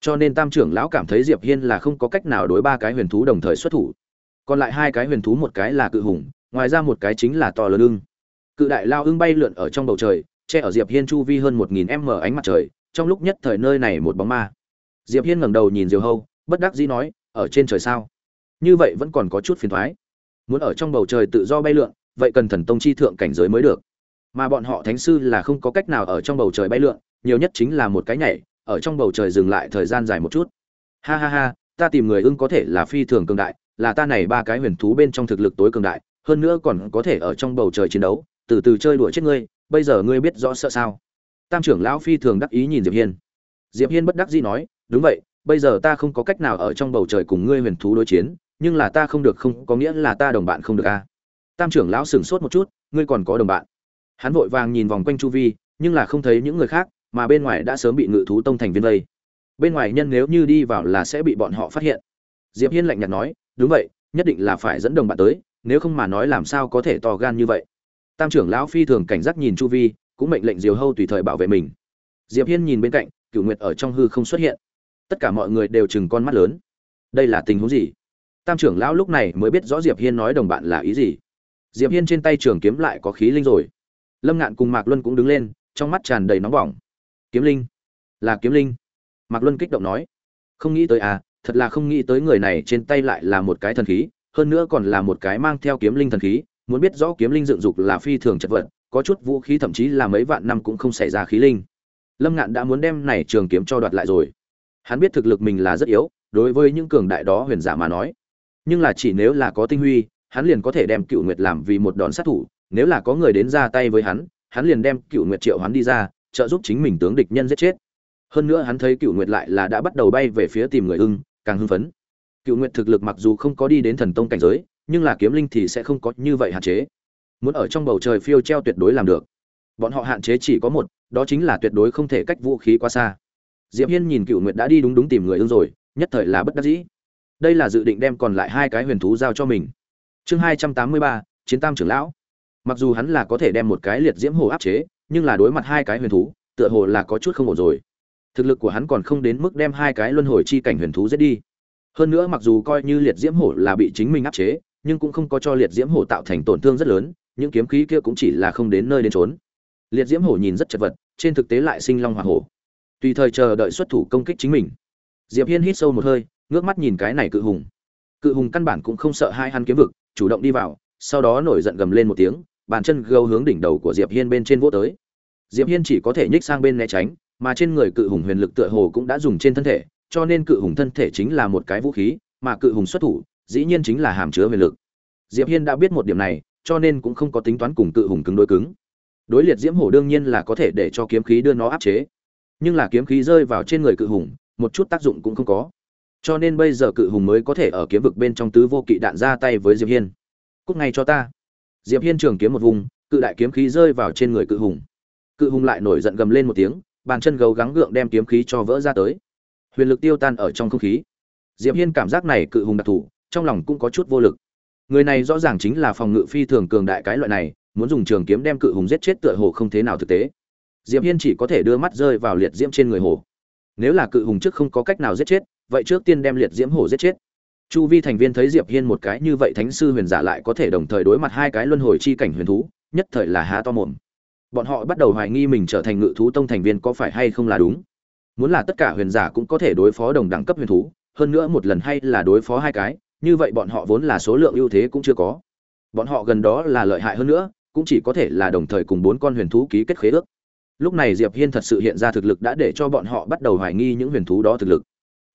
Cho nên tam trưởng lão cảm thấy diệp hiên là không có cách nào đối ba cái huyền thú đồng thời xuất thủ. Còn lại hai cái huyền thú một cái là cự hùng, ngoài ra một cái chính là to lớn ưng. Cự đại lao ưng bay lượn ở trong bầu trời, che ở diệp hiên chu vi hơn một nghìn m ánh mặt trời, trong lúc nhất thời nơi này một bóng ma. Diệp hiên ngẩng đầu nhìn diều hâu, bất đắc dĩ nói, ở trên trời sao? Như vậy vẫn còn có chút phiền toái muốn ở trong bầu trời tự do bay lượn, vậy cần thần tông chi thượng cảnh giới mới được. Mà bọn họ thánh sư là không có cách nào ở trong bầu trời bay lượn, nhiều nhất chính là một cái nhảy, ở trong bầu trời dừng lại thời gian dài một chút. Ha ha ha, ta tìm người ưng có thể là phi thường cường đại, là ta này ba cái huyền thú bên trong thực lực tối cường đại, hơn nữa còn có thể ở trong bầu trời chiến đấu, từ từ chơi đùa chết ngươi, bây giờ ngươi biết rõ sợ sao? Tam trưởng lão phi thường đắc ý nhìn diệp hiên. Diệp hiên bất đắc dĩ nói, đúng vậy, bây giờ ta không có cách nào ở trong bầu trời cùng ngươi huyền thú đối chiến nhưng là ta không được, không có nghĩa là ta đồng bạn không được a. Tam trưởng lão sửng sốt một chút, ngươi còn có đồng bạn. Hắn vội vàng nhìn vòng quanh chu vi, nhưng là không thấy những người khác, mà bên ngoài đã sớm bị ngự thú tông thành viên vây. Bên ngoài nhân nếu như đi vào là sẽ bị bọn họ phát hiện. Diệp hiên lạnh nhạt nói, đúng vậy, nhất định là phải dẫn đồng bạn tới, nếu không mà nói làm sao có thể to gan như vậy. Tam trưởng lão phi thường cảnh giác nhìn chu vi, cũng mệnh lệnh diều hâu tùy thời bảo vệ mình. Diệp hiên nhìn bên cạnh, cửu nguyệt ở trong hư không xuất hiện. Tất cả mọi người đều chừng con mắt lớn. Đây là tình huống gì? Tam trưởng lão lúc này mới biết rõ diệp hiên nói đồng bạn là ý gì. Diệp hiên trên tay trường kiếm lại có khí linh rồi. Lâm ngạn cùng mạc luân cũng đứng lên, trong mắt tràn đầy nóng bỏng. Kiếm linh? Là kiếm linh. Mạc luân kích động nói. Không nghĩ tới à thật là không nghĩ tới người này trên tay lại là một cái thần khí, hơn nữa còn là một cái mang theo kiếm linh thần khí, muốn biết rõ kiếm linh dựng dục là phi thường chật vật, có chút vũ khí thậm chí là mấy vạn năm cũng không xảy ra khí linh. Lâm ngạn đã muốn đem này trường kiếm cho đoạt lại rồi. Hắn biết thực lực mình là rất yếu, đối với những cường đại đó huyền giả mà nói nhưng là chỉ nếu là có tinh huy, hắn liền có thể đem cựu nguyệt làm vì một đòn sát thủ, nếu là có người đến ra tay với hắn hắn liền đem cựu nguyệt triệu hắn đi ra, trợ giúp chính mình tướng địch nhân giết chết. Hơn nữa hắn thấy cựu nguyệt lại là đã bắt đầu bay về phía tìm người ưng, càng hưng phấn. Cựu nguyệt thực lực mặc dù không có đi đến thần tông cảnh giới, nhưng là kiếm linh thì sẽ không có như vậy hạn chế. Muốn ở trong bầu trời phiêu treo tuyệt đối làm được. Bọn họ hạn chế chỉ có một, đó chính là tuyệt đối không thể cách vũ khí quá xa. Diệp hiên nhìn cựu nguyệt đã đi đúng đúng tìm người ưng rồi, nhất thời là bất đắc dĩ đây là dự định đem còn lại hai cái huyền thú giao cho mình. Chương hai trăm tám mươi ba, chiến tam trưởng lão. Mặc dù hắn là có thể đem một cái liệt diễm hồ áp chế, nhưng là đối mặt hai cái huyền thú, tựa hồ là có chút không ổn rồi. Thực lực của hắn còn không đến mức đem hai cái luân hồi chi cảnh huyền thú giết đi. Hơn nữa mặc dù coi như liệt diễm hổ là bị chính mình áp chế, nhưng cũng không có cho liệt diễm hổ tạo thành tổn thương rất lớn, những kiếm khí kia cũng chỉ là không đến nơi đến trốn liệt diễm hổ nhìn rất chật vật, trên thực tế lại sinh long hoa hổ. Tùy thời chờ đợi xuất thủ công kích chính mình. Diệp hiên hít sâu một hơi ngước mắt nhìn cái này cự hùng. Cự hùng căn bản cũng không sợ hai hắn kiếm vực, chủ động đi vào, sau đó nổi giận gầm lên một tiếng, bàn chân gâu hướng đỉnh đầu của diệp hiên bên trên vỗ tới. Diệp hiên chỉ có thể nhích sang bên né tránh, mà trên người cự hùng huyền lực tựa hồ cũng đã dùng trên thân thể, cho nên cự hùng thân thể chính là một cái vũ khí, mà cự hùng xuất thủ, dĩ nhiên chính là hàm chứa huyền lực. Diệp hiên đã biết một điểm này, cho nên cũng không có tính toán cùng cự hùng cứng đối cứng. Đối liệt diễm hổ đương nhiên là có thể để cho kiếm khí đưa nó áp chế. Nhưng là kiếm khí rơi vào trên người cự hùng, một chút tác dụng cũng không có cho nên bây giờ cự hùng mới có thể ở kiếm vực bên trong tứ vô kỵ đạn ra tay với diệp hiên. Cúc ngay cho ta. Diệp hiên trường kiếm một vùng, cự đại kiếm khí rơi vào trên người cự hùng. Cự hùng lại nổi giận gầm lên một tiếng, bàn chân gấu gắng gượng đem kiếm khí cho vỡ ra tới. Huyền lực tiêu tan ở trong không khí. Diệp hiên cảm giác này cự hùng đặc thù, trong lòng cũng có chút vô lực. Người này rõ ràng chính là phòng ngự phi thường cường đại cái loại này, muốn dùng trường kiếm đem cự hùng giết chết tựa hồ không thế nào thực tế. Diệp hiên chỉ có thể đưa mắt rơi vào liệt diễm trên người hồ nếu là cự hùng trước không có cách nào giết chết, vậy trước tiên đem liệt diễm hổ giết chết. Chu vi thành viên thấy diệp hiên một cái như vậy thánh sư huyền giả lại có thể đồng thời đối mặt hai cái luân hồi chi cảnh huyền thú, nhất thời là há to mồm. Bọn họ bắt đầu hoài nghi mình trở thành ngự thú tông thành viên có phải hay không là đúng. Muốn là tất cả huyền giả cũng có thể đối phó đồng đẳng cấp huyền thú, hơn nữa một lần hay là đối phó hai cái, như vậy bọn họ vốn là số lượng ưu thế cũng chưa có. Bọn họ gần đó là lợi hại hơn nữa, cũng chỉ có thể là đồng thời cùng bốn con huyền thú ký kết khế ước lúc này diệp hiên thật sự hiện ra thực lực đã để cho bọn họ bắt đầu hoài nghi những huyền thú đó thực lực.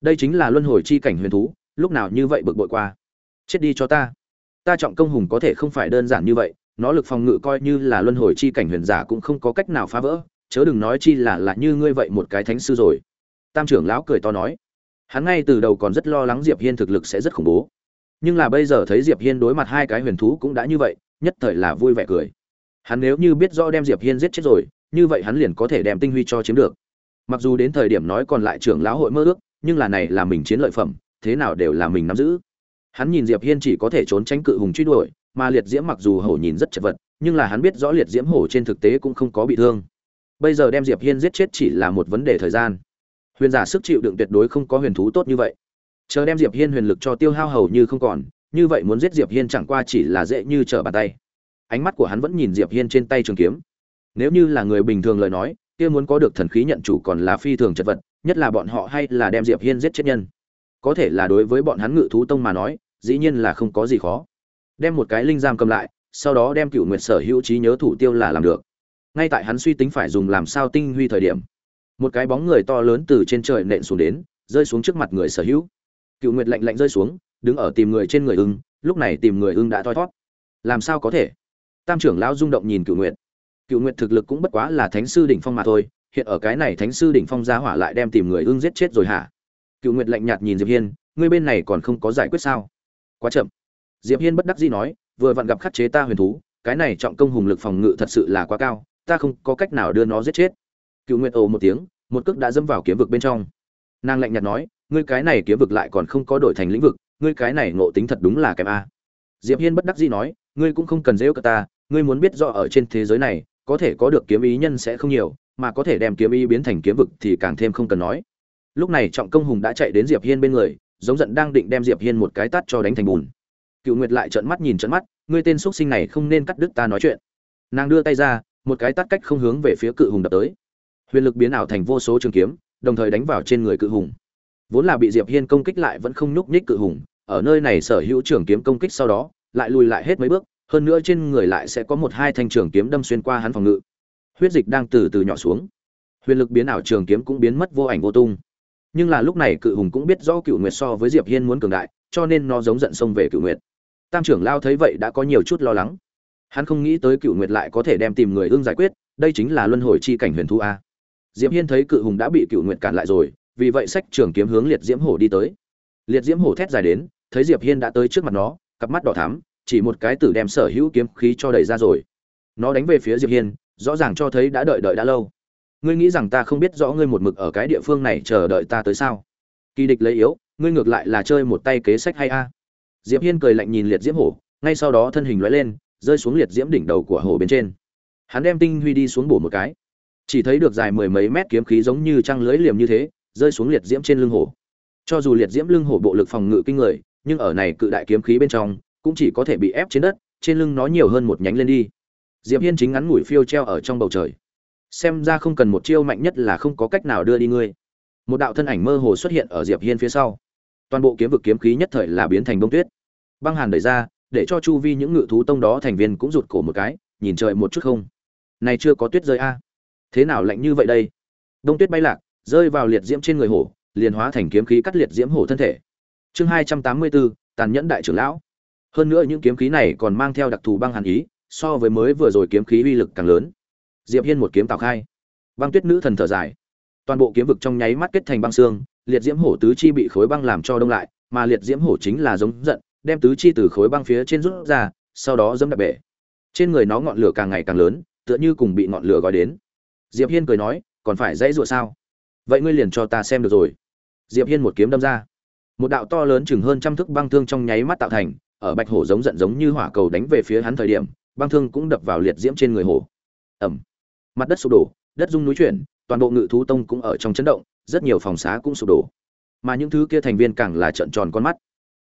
Đây chính là luân hồi chi cảnh huyền thú, lúc nào như vậy bực bội qua. Chết đi cho ta. Ta trọng công hùng có thể không phải đơn giản như vậy, nó lực phòng ngự coi như là luân hồi chi cảnh huyền giả cũng không có cách nào phá vỡ, chớ đừng nói chi là là như ngươi vậy một cái thánh sư rồi. Tam trưởng lão cười to nói. Hắn ngay từ đầu còn rất lo lắng diệp hiên thực lực sẽ rất khủng bố. Nhưng là bây giờ thấy diệp hiên đối mặt hai cái huyền thú cũng đã như vậy, nhất thời là vui vẻ cười. Hắn nếu như biết rõ đem diệp hiên giết chết rồi như vậy hắn liền có thể đem tinh huy cho chiếm được. Mặc dù đến thời điểm nói còn lại trưởng lão hội mơ ước, nhưng là này là mình chiến lợi phẩm, thế nào đều là mình nắm giữ. Hắn nhìn diệp hiên chỉ có thể trốn tránh cự hùng truy đuổi, mà liệt diễm mặc dù hổ nhìn rất chật vật, nhưng là hắn biết rõ liệt diễm hổ trên thực tế cũng không có bị thương. Bây giờ đem diệp hiên giết chết chỉ là một vấn đề thời gian. Huyền giả sức chịu đựng tuyệt đối không có huyền thú tốt như vậy. Chờ đem diệp hiên huyền lực cho tiêu hao hầu như không còn, như vậy muốn giết diệp hiên chẳng qua chỉ là dễ như trở bàn tay. Ánh mắt của hắn vẫn nhìn diệp hiên trên tay trường kiếm nếu như là người bình thường lời nói, kia muốn có được thần khí nhận chủ còn là phi thường chật vật, nhất là bọn họ hay là đem diệp hiên giết chết nhân. Có thể là đối với bọn hắn ngự thú tông mà nói, dĩ nhiên là không có gì khó. Đem một cái linh giam cầm lại, sau đó đem cựu nguyệt sở hữu trí nhớ thủ tiêu là làm được. Ngay tại hắn suy tính phải dùng làm sao tinh huy thời điểm, một cái bóng người to lớn từ trên trời nện xuống đến, rơi xuống trước mặt người sở hữu. Cựu nguyệt lạnh lạnh rơi xuống, đứng ở tìm người trên người ưng, lúc này tìm người ưng đã thoi thót làm sao có thể? Tam trưởng lão rung động nhìn cựu nguyệt cựu nguyệt thực lực cũng bất quá là thánh sư đỉnh phong mà thôi, hiện ở cái này thánh sư đỉnh phong gia hỏa lại đem tìm người ưng giết chết rồi hả? Cựu nguyệt lạnh nhạt nhìn diệp hiên, ngươi bên này còn không có giải quyết sao? Quá chậm. Diệp hiên bất đắc dĩ nói, vừa vặn gặp khắc chế ta huyền thú, cái này trọng công hùng lực phòng ngự thật sự là quá cao, ta không có cách nào đưa nó giết chết. Cựu nguyệt ồ một tiếng, một cước đã dâm vào kiếm vực bên trong. Nàng lạnh nhạt nói, ngươi cái này kiếm vực lại còn không có đổi thành lĩnh vực, ngươi cái này ngộ tính thật đúng là kém a. Diệp hiên bất đắc dĩ nói, ngươi cũng không cần dễ cả ta, ngươi muốn biết rõ ở trên thế giới này có thể có được kiếm ý nhân sẽ không nhiều, mà có thể đem kiếm ý biến thành kiếm vực thì càng thêm không cần nói. Lúc này trọng công hùng đã chạy đến diệp hiên bên người, giống giận đang định đem diệp hiên một cái tát cho đánh thành bùn. Cựu nguyệt lại trợn mắt nhìn trợn mắt, ngươi tên xuất sinh này không nên cắt đứt ta nói chuyện. Nàng đưa tay ra, một cái tát cách không hướng về phía cự hùng đập tới. Huyền lực biến ảo thành vô số trường kiếm, đồng thời đánh vào trên người cự hùng. Vốn là bị diệp hiên công kích lại vẫn không nhúc nhích cự hùng, ở nơi này sở hữu trường kiếm công kích sau đó, lại lùi lại hết mấy bước hơn nữa trên người lại sẽ có một hai thanh trường kiếm đâm xuyên qua hắn phòng ngự. Huyết dịch đang từ từ nhỏ xuống. Huyền lực biến ảo trường kiếm cũng biến mất vô ảnh vô tung. Nhưng là lúc này cự hùng cũng biết rõ cựu nguyệt so với diệp hiên muốn cường đại, cho nên nó giống giận xông về cựu nguyệt. Tam trưởng lao thấy vậy đã có nhiều chút lo lắng. Hắn không nghĩ tới cựu nguyệt lại có thể đem tìm người ương giải quyết, đây chính là luân hồi chi cảnh huyền thu a. Diệp hiên thấy cự hùng đã bị cựu nguyệt cản lại rồi, vì vậy sách trường kiếm hướng liệt diễm hổ đi tới. Liệt diễm hổ thét dài đến, thấy diệp hiên đã tới trước mặt nó, cặp mắt đỏ thắm chỉ một cái tử đem sở hữu kiếm khí cho đẩy ra rồi. Nó đánh về phía diệp hiên, rõ ràng cho thấy đã đợi đợi đã lâu. Ngươi nghĩ rằng ta không biết rõ ngươi một mực ở cái địa phương này chờ đợi ta tới sao? Kỳ địch lấy yếu, ngươi ngược lại là chơi một tay kế sách hay a? Diệp hiên cười lạnh nhìn liệt diễm hổ, ngay sau đó thân hình lóe lên, rơi xuống liệt diễm đỉnh đầu của hổ bên trên. Hắn đem tinh huy đi xuống bổ một cái. Chỉ thấy được dài mười mấy mét kiếm khí giống như trăng lưới liềm như thế, rơi xuống liệt diễm trên lưng hổ. Cho dù liệt diễm lưng hổ bộ lực phòng ngự kinh người, nhưng ở này cự đại kiếm khí bên trong cũng chỉ có thể bị ép trên đất, trên lưng nó nhiều hơn một nhánh lên đi. Diệp hiên chính ngắn ngủi phiêu treo ở trong bầu trời. Xem ra không cần một chiêu mạnh nhất là không có cách nào đưa đi ngươi. Một đạo thân ảnh mơ hồ xuất hiện ở diệp hiên phía sau. Toàn bộ kiếm vực kiếm khí nhất thời là biến thành bông tuyết. Băng hàn đẩy ra, để cho chu vi những ngự thú tông đó thành viên cũng rụt cổ một cái, nhìn trời một chút không. Này chưa có tuyết rơi a. Thế nào lạnh như vậy đây? Đông tuyết bay lạc, rơi vào liệt diễm trên người hổ, liền hóa thành kiếm khí cắt liệt diễm hổ thân thể. Chương hai trăm tám mươi bốn, tàn nhẫn đại trưởng lão hơn nữa những kiếm khí này còn mang theo đặc thù băng hàn ý, so với mới vừa rồi kiếm khí uy lực càng lớn. Diệp hiên một kiếm tạo khai. Băng tuyết nữ thần thở dài. Toàn bộ kiếm vực trong nháy mắt kết thành băng xương, liệt diễm hổ tứ chi bị khối băng làm cho đông lại, mà liệt diễm hổ chính là giống giận, đem tứ chi từ khối băng phía trên rút ra, sau đó dẫm đạp bể. Trên người nó ngọn lửa càng ngày càng lớn, tựa như cùng bị ngọn lửa gói đến. Diệp hiên cười nói, còn phải dãy dụa sao? Vậy ngươi liền cho ta xem được rồi. Diệp hiên một kiếm đâm ra. Một đạo to lớn chừng hơn trăm thước băng thương trong nháy mắt tạo thành ở bạch hổ giống giận giống như hỏa cầu đánh về phía hắn thời điểm, băng thương cũng đập vào liệt diễm trên người hổ. Ẩm mặt đất sụp đổ, đất rung núi chuyển, toàn bộ ngự thú tông cũng ở trong chấn động, rất nhiều phòng xá cũng sụp đổ. Mà những thứ kia thành viên càng là trợn tròn con mắt.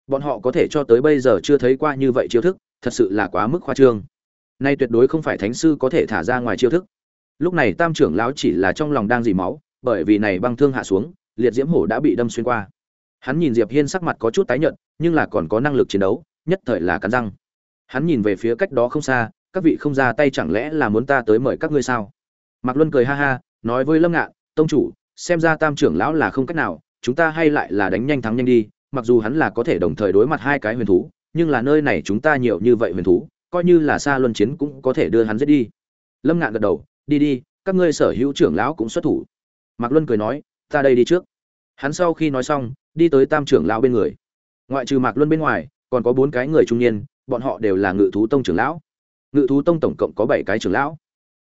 Bọn họ có thể cho tới bây giờ chưa thấy qua như vậy chiêu thức, thật sự là quá mức khoa trương. Nay tuyệt đối không phải thánh sư có thể thả ra ngoài chiêu thức. Lúc này tam trưởng lão chỉ là trong lòng đang dì máu, bởi vì này băng thương hạ xuống, liệt diễm hổ đã bị đâm xuyên qua. Hắn nhìn diệp hiên sắc mặt có chút tái nhợt, nhưng là còn có năng lực chiến đấu nhất thời là cắn răng. Hắn nhìn về phía cách đó không xa, các vị không ra tay chẳng lẽ là muốn ta tới mời các ngươi sao? Mạc luân cười ha ha, nói với lâm ngạn, tông chủ, xem ra tam trưởng lão là không cách nào, chúng ta hay lại là đánh nhanh thắng nhanh đi, mặc dù hắn là có thể đồng thời đối mặt hai cái huyền thú, nhưng là nơi này chúng ta nhiều như vậy huyền thú, coi như là xa luân chiến cũng có thể đưa hắn giết đi. Lâm ngạn gật đầu, đi đi, các ngươi sở hữu trưởng lão cũng xuất thủ. Mạc luân cười nói, ta đây đi trước. Hắn sau khi nói xong, đi tới tam trưởng lão bên người. Ngoại trừ mạc luân bên ngoài còn có bốn cái người trung niên, bọn họ đều là ngự thú tông trưởng lão. Ngự thú tông tổng cộng có bảy cái trưởng lão.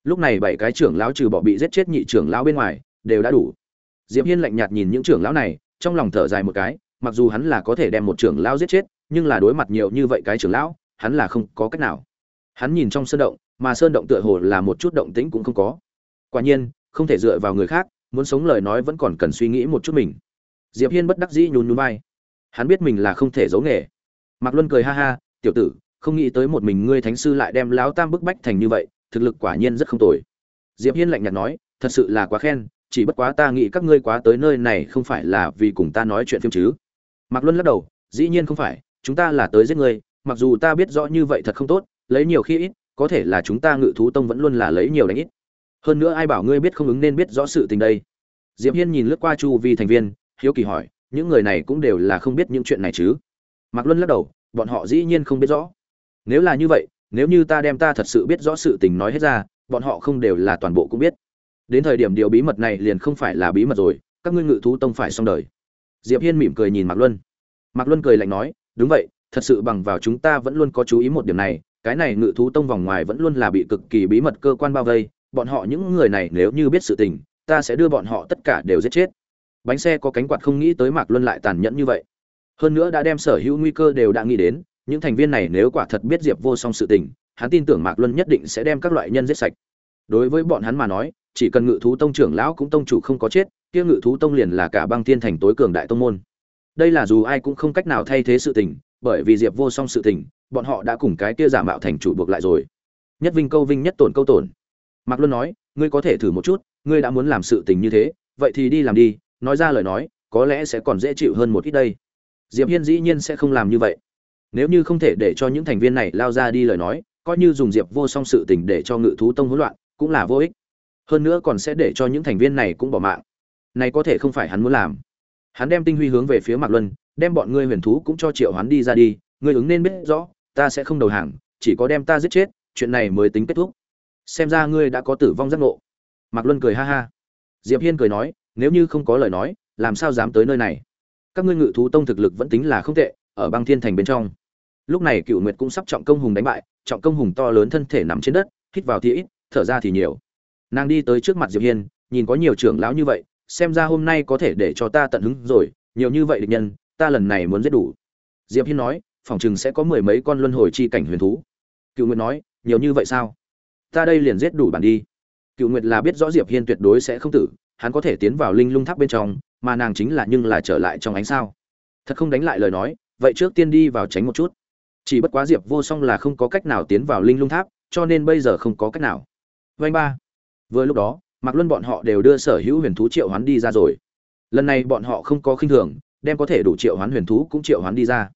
Lúc này bảy cái trưởng lão trừ bỏ bị giết chết nhị trưởng lão bên ngoài, đều đã đủ. Diệp hiên lạnh nhạt nhìn những trưởng lão này, trong lòng thở dài một cái, mặc dù hắn là có thể đem một trưởng lão giết chết, nhưng là đối mặt nhiều như vậy cái trưởng lão, hắn là không có cách nào. Hắn nhìn trong sơn động, mà sơn động tựa hồ là một chút động tĩnh cũng không có. Quả nhiên, không thể dựa vào người khác, muốn sống lời nói vẫn còn cần suy nghĩ một chút mình. Diệp hiên bất đắc dĩ nhún nhún vai. Hắn biết mình là không thể giấu nghề mạc luân cười ha ha, tiểu tử, không nghĩ tới một mình ngươi thánh sư lại đem lão tam bức bách thành như vậy, thực lực quả nhiên rất không tồi. Diệp hiên lạnh nhạt nói, thật sự là quá khen, chỉ bất quá ta nghĩ các ngươi quá tới nơi này không phải là vì cùng ta nói chuyện phim chứ. Mạc luân lắc đầu, dĩ nhiên không phải, chúng ta là tới giết ngươi, mặc dù ta biết rõ như vậy thật không tốt, lấy nhiều khi ít, có thể là chúng ta ngự thú tông vẫn luôn là lấy nhiều đánh ít. Hơn nữa ai bảo ngươi biết không ứng nên biết rõ sự tình đây? Diệp hiên nhìn lướt qua chu vi thành viên, hiếu kỳ hỏi, những người này cũng đều là không biết những chuyện này chứ? Mạc luân lắc đầu, bọn họ dĩ nhiên không biết rõ. Nếu là như vậy, nếu như ta đem ta thật sự biết rõ sự tình nói hết ra, bọn họ không đều là toàn bộ cũng biết. Đến thời điểm điều bí mật này liền không phải là bí mật rồi, các ngươi ngự thú tông phải xong đời. Diệp hiên mỉm cười nhìn mạc luân. Mạc luân cười lạnh nói, đúng vậy, thật sự bằng vào chúng ta vẫn luôn có chú ý một điểm này, cái này ngự thú tông vòng ngoài vẫn luôn là bị cực kỳ bí mật cơ quan bao vây, bọn họ những người này nếu như biết sự tình, ta sẽ đưa bọn họ tất cả đều giết chết. Bánh xe có cánh quạt không nghĩ tới mạc luân lại tàn nhẫn như vậy hơn nữa đã đem sở hữu nguy cơ đều đã nghĩ đến, những thành viên này nếu quả thật biết diệp vô song sự tình, hắn tin tưởng mạc luân nhất định sẽ đem các loại nhân giết sạch. Đối với bọn hắn mà nói, chỉ cần ngự thú tông trưởng lão cũng tông chủ không có chết, kia ngự thú tông liền là cả băng thiên thành tối cường đại tông môn. Đây là dù ai cũng không cách nào thay thế sự tình, bởi vì diệp vô song sự tình, bọn họ đã cùng cái kia giả mạo thành chủ buộc lại rồi. Nhất vinh câu vinh nhất tổn câu tổn. Mạc luân nói, ngươi có thể thử một chút, ngươi đã muốn làm sự tình như thế, vậy thì đi làm đi, nói ra lời nói, có lẽ sẽ còn dễ chịu hơn một ít đây diệp hiên dĩ nhiên sẽ không làm như vậy. Nếu như không thể để cho những thành viên này lao ra đi lời nói, coi như dùng diệp vô song sự tình để cho ngự thú tông hỗn loạn, cũng là vô ích. Hơn nữa còn sẽ để cho những thành viên này cũng bỏ mạng. Này có thể không phải hắn muốn làm. Hắn đem tinh huy hướng về phía mạc luân, đem bọn ngươi huyền thú cũng cho triệu hắn đi ra đi, ngươi ứng nên biết rõ, ta sẽ không đầu hàng, chỉ có đem ta giết chết, chuyện này mới tính kết thúc. Xem ra ngươi đã có tử vong giác ngộ. Mạc luân cười ha ha. Diệp hiên cười nói, nếu như không có lời nói, làm sao dám tới nơi này? Các ngươi ngự thú tông thực lực vẫn tính là không tệ, ở băng thiên thành bên trong. Lúc này cựu nguyệt cũng sắp trọng công hùng đánh bại, trọng công hùng to lớn thân thể nằm trên đất, hít vào thì ít, thở ra thì nhiều. Nàng đi tới trước mặt diệp hiên, nhìn có nhiều trưởng lão như vậy, xem ra hôm nay có thể để cho ta tận hứng rồi, nhiều như vậy địch nhân, ta lần này muốn giết đủ. Diệp hiên nói, phòng chừng sẽ có mười mấy con luân hồi chi cảnh huyền thú. Cựu nguyệt nói, nhiều như vậy sao? Ta đây liền giết đủ bản đi. Cựu nguyệt là biết rõ diệp hiên tuyệt đối sẽ không tử, hắn có thể tiến vào linh lung tháp bên trong mà nàng chính là nhưng là trở lại trong ánh sao. Thật không đánh lại lời nói, vậy trước tiên đi vào tránh một chút. Chỉ bất quá diệp vô song là không có cách nào tiến vào linh lung tháp, cho nên bây giờ không có cách nào. Vanh ba. Vừa lúc đó, mạc luân bọn họ đều đưa sở hữu huyền thú triệu hoán đi ra rồi. Lần này bọn họ không có khinh thường, đem có thể đủ triệu hoán huyền thú cũng triệu hoán đi ra.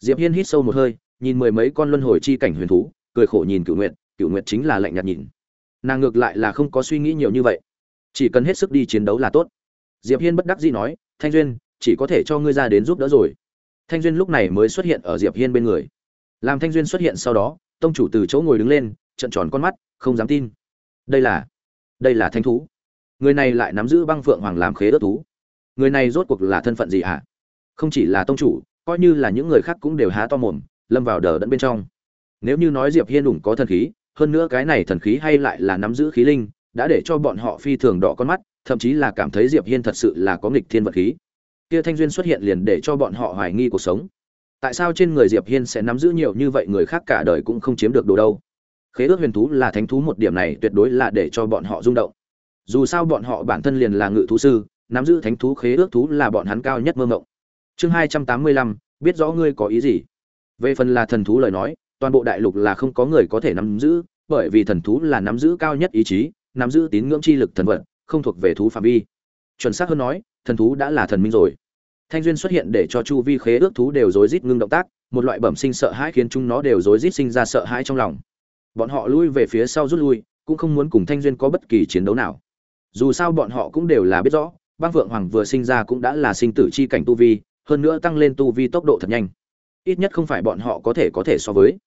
Diệp hiên hít sâu một hơi, nhìn mười mấy con luân hồi chi cảnh huyền thú, cười khổ nhìn cựu nguyện cựu nguyện chính là lạnh nhạt nhìn. Nàng ngược lại là không có suy nghĩ nhiều như vậy. Chỉ cần hết sức đi chiến đấu là tốt diệp hiên bất đắc dĩ nói, thanh duyên, chỉ có thể cho ngươi ra đến giúp đỡ rồi. Thanh duyên lúc này mới xuất hiện ở diệp hiên bên người. Làm thanh duyên xuất hiện sau đó, tông chủ từ chỗ ngồi đứng lên trận tròn con mắt, không dám tin. Đây là đây là thanh thú. Người này lại nắm giữ băng phượng hoàng làm khế ớt thú. Người này rốt cuộc là thân phận gì hả? Không chỉ là tông chủ, coi như là những người khác cũng đều há to mồm, lâm vào đờ đẫn bên trong. Nếu như nói diệp hiên đủng có thần khí, hơn nữa cái này thần khí hay lại là nắm giữ khí linh, đã để cho bọn họ phi thường đỏ con mắt thậm chí là cảm thấy diệp hiên thật sự là có nghịch thiên vật khí. Kia thanh duyên xuất hiện liền để cho bọn họ hoài nghi cuộc sống. Tại sao trên người diệp hiên sẽ nắm giữ nhiều như vậy người khác cả đời cũng không chiếm được đồ đâu? Khế ước huyền thú là thánh thú một điểm này tuyệt đối là để cho bọn họ rung động. Dù sao bọn họ bản thân liền là ngự thú sư, nắm giữ thánh thú khế ước thú là bọn hắn cao nhất mơ ngộng chương hai trăm tám mươi lăm, biết rõ ngươi có ý gì? Về phần là thần thú lời nói, toàn bộ đại lục là không có người có thể nắm giữ, bởi vì thần thú là nắm giữ cao nhất ý chí, nắm giữ tín ngưỡng chi lực thần vật không thuộc về thú phạm vi. Chuẩn xác hơn nói, thần thú đã là thần minh rồi. Thanh duyên xuất hiện để cho chu vi khế ước thú đều rối rít ngưng động tác, một loại bẩm sinh sợ hãi khiến chúng nó đều rối rít sinh ra sợ hãi trong lòng. Bọn họ lui về phía sau rút lui, cũng không muốn cùng thanh duyên có bất kỳ chiến đấu nào. Dù sao bọn họ cũng đều là biết rõ bác vượng hoàng vừa sinh ra cũng đã là sinh tử chi cảnh tu vi, hơn nữa tăng lên tu vi tốc độ thật nhanh. Ít nhất không phải bọn họ có thể có thể so với.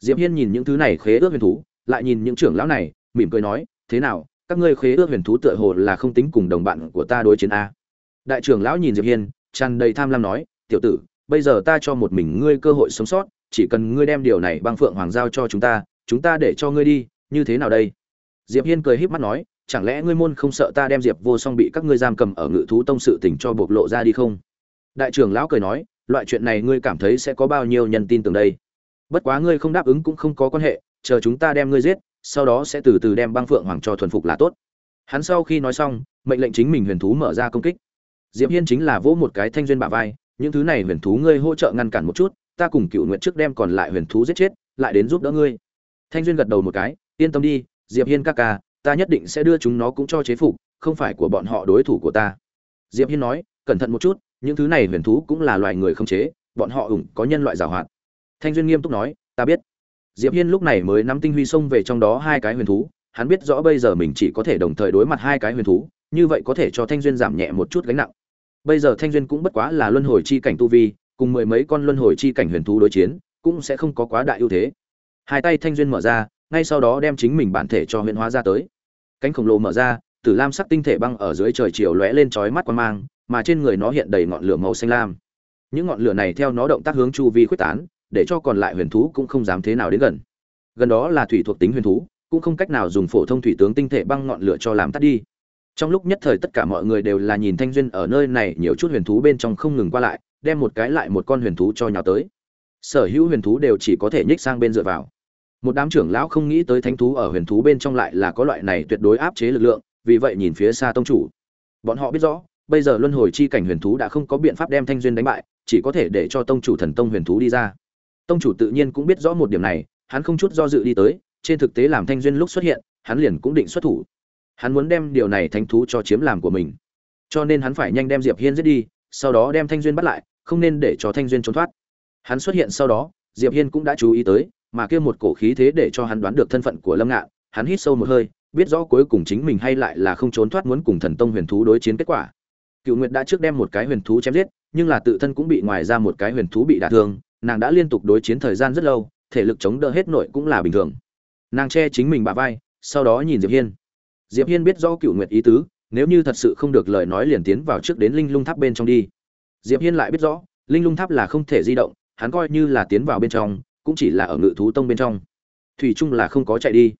Diệp hiên nhìn những thứ này khế ước huyền thú, lại nhìn những trưởng lão này, mỉm cười nói, thế nào các ngươi khế ước huyền thú tựa hồ là không tính cùng đồng bạn của ta đối chiến a. Đại trưởng lão nhìn diệp hiên, tràn đầy tham lam nói, tiểu tử, bây giờ ta cho một mình ngươi cơ hội sống sót, chỉ cần ngươi đem điều này băng phượng hoàng giao cho chúng ta chúng ta để cho ngươi đi, như thế nào đây? Diệp hiên cười híp mắt nói, chẳng lẽ ngươi môn không sợ ta đem diệp vô song bị các ngươi giam cầm ở ngự thú tông sự tình cho bộc lộ ra đi không? Đại trưởng lão cười nói, loại chuyện này ngươi cảm thấy sẽ có bao nhiêu nhân tin tưởng đây? Bất quá ngươi không đáp ứng cũng không có quan hệ, chờ chúng ta đem ngươi giết sau đó sẽ từ từ đem băng phượng hoàng cho thuần phục là tốt. Hắn sau khi nói xong, mệnh lệnh chính mình huyền thú mở ra công kích. Diệp hiên chính là vỗ một cái thanh duyên bả vai, những thứ này huyền thú ngươi hỗ trợ ngăn cản một chút, ta cùng cựu nguyện trước đem còn lại huyền thú giết chết, lại đến giúp đỡ ngươi. Thanh duyên gật đầu một cái, yên tâm đi, diệp hiên ca ca, ta nhất định sẽ đưa chúng nó cũng cho chế phục, không phải của bọn họ đối thủ của ta. Diệp hiên nói, cẩn thận một chút, những thứ này huyền thú cũng là loài người không chế, bọn họ ủng có nhân loại giảo hoạt thanh duyên nghiêm túc nói, ta biết diệp hiên lúc này mới nắm tinh huy xông về trong đó hai cái huyền thú. Hắn biết rõ bây giờ mình chỉ có thể đồng thời đối mặt hai cái huyền thú, như vậy có thể cho thanh duyên giảm nhẹ một chút gánh nặng. Bây giờ thanh duyên cũng bất quá là luân hồi chi cảnh tu vi, cùng mười mấy con luân hồi chi cảnh huyền thú đối chiến, cũng sẽ không có quá đại ưu thế. Hai tay thanh duyên mở ra, ngay sau đó đem chính mình bản thể cho huyền hóa ra tới. Cánh khổng lồ mở ra, tử lam sắc tinh thể băng ở dưới trời chiều lóe lên chói mắt quan mang, mà trên người nó hiện đầy ngọn lửa màu xanh lam. Những ngọn lửa này theo nó động tác hướng chu vi khuếch tán để cho còn lại huyền thú cũng không dám thế nào đến gần. Gần đó là thủy thuộc tính huyền thú, cũng không cách nào dùng phổ thông thủy tướng tinh thể băng ngọn lửa cho làm tắt đi. Trong lúc nhất thời tất cả mọi người đều là nhìn thanh duyên ở nơi này nhiều chút huyền thú bên trong không ngừng qua lại, đem một cái lại một con huyền thú cho nhào tới. Sở hữu huyền thú đều chỉ có thể nhích sang bên dựa vào. Một đám trưởng lão không nghĩ tới thánh thú ở huyền thú bên trong lại là có loại này tuyệt đối áp chế lực lượng, vì vậy nhìn phía xa tông chủ. Bọn họ biết rõ, bây giờ luân hồi chi cảnh huyền thú đã không có biện pháp đem thanh duyên đánh bại, chỉ có thể để cho tông chủ thần tông huyền thú đi ra tông chủ tự nhiên cũng biết rõ một điểm này, hắn không chút do dự đi tới, trên thực tế làm thanh duyên lúc xuất hiện, hắn liền cũng định xuất thủ. Hắn muốn đem điều này thánh thú cho chiếm làm của mình. Cho nên hắn phải nhanh đem diệp hiên giết đi, sau đó đem thanh duyên bắt lại, không nên để cho thanh duyên trốn thoát. Hắn xuất hiện sau đó, diệp hiên cũng đã chú ý tới, mà kia một cổ khí thế để cho hắn đoán được thân phận của lâm ngạn, hắn hít sâu một hơi, biết rõ cuối cùng chính mình hay lại là không trốn thoát muốn cùng thần tông huyền thú đối chiến kết quả. Cựu nguyệt đã trước đem một cái huyền thú chém giết, nhưng là tự thân cũng bị ngoài ra một cái huyền thú bị đả thương nàng đã liên tục đối chiến thời gian rất lâu, thể lực chống đỡ hết nội cũng là bình thường. Nàng che chính mình bà vai, sau đó nhìn diệp hiên. Diệp hiên biết rõ cựu nguyệt ý tứ, nếu như thật sự không được lời nói liền tiến vào trước đến linh lung tháp bên trong đi. Diệp hiên lại biết rõ, linh lung tháp là không thể di động, hắn coi như là tiến vào bên trong, cũng chỉ là ở ngự thú tông bên trong. Thủy chung là không có chạy đi.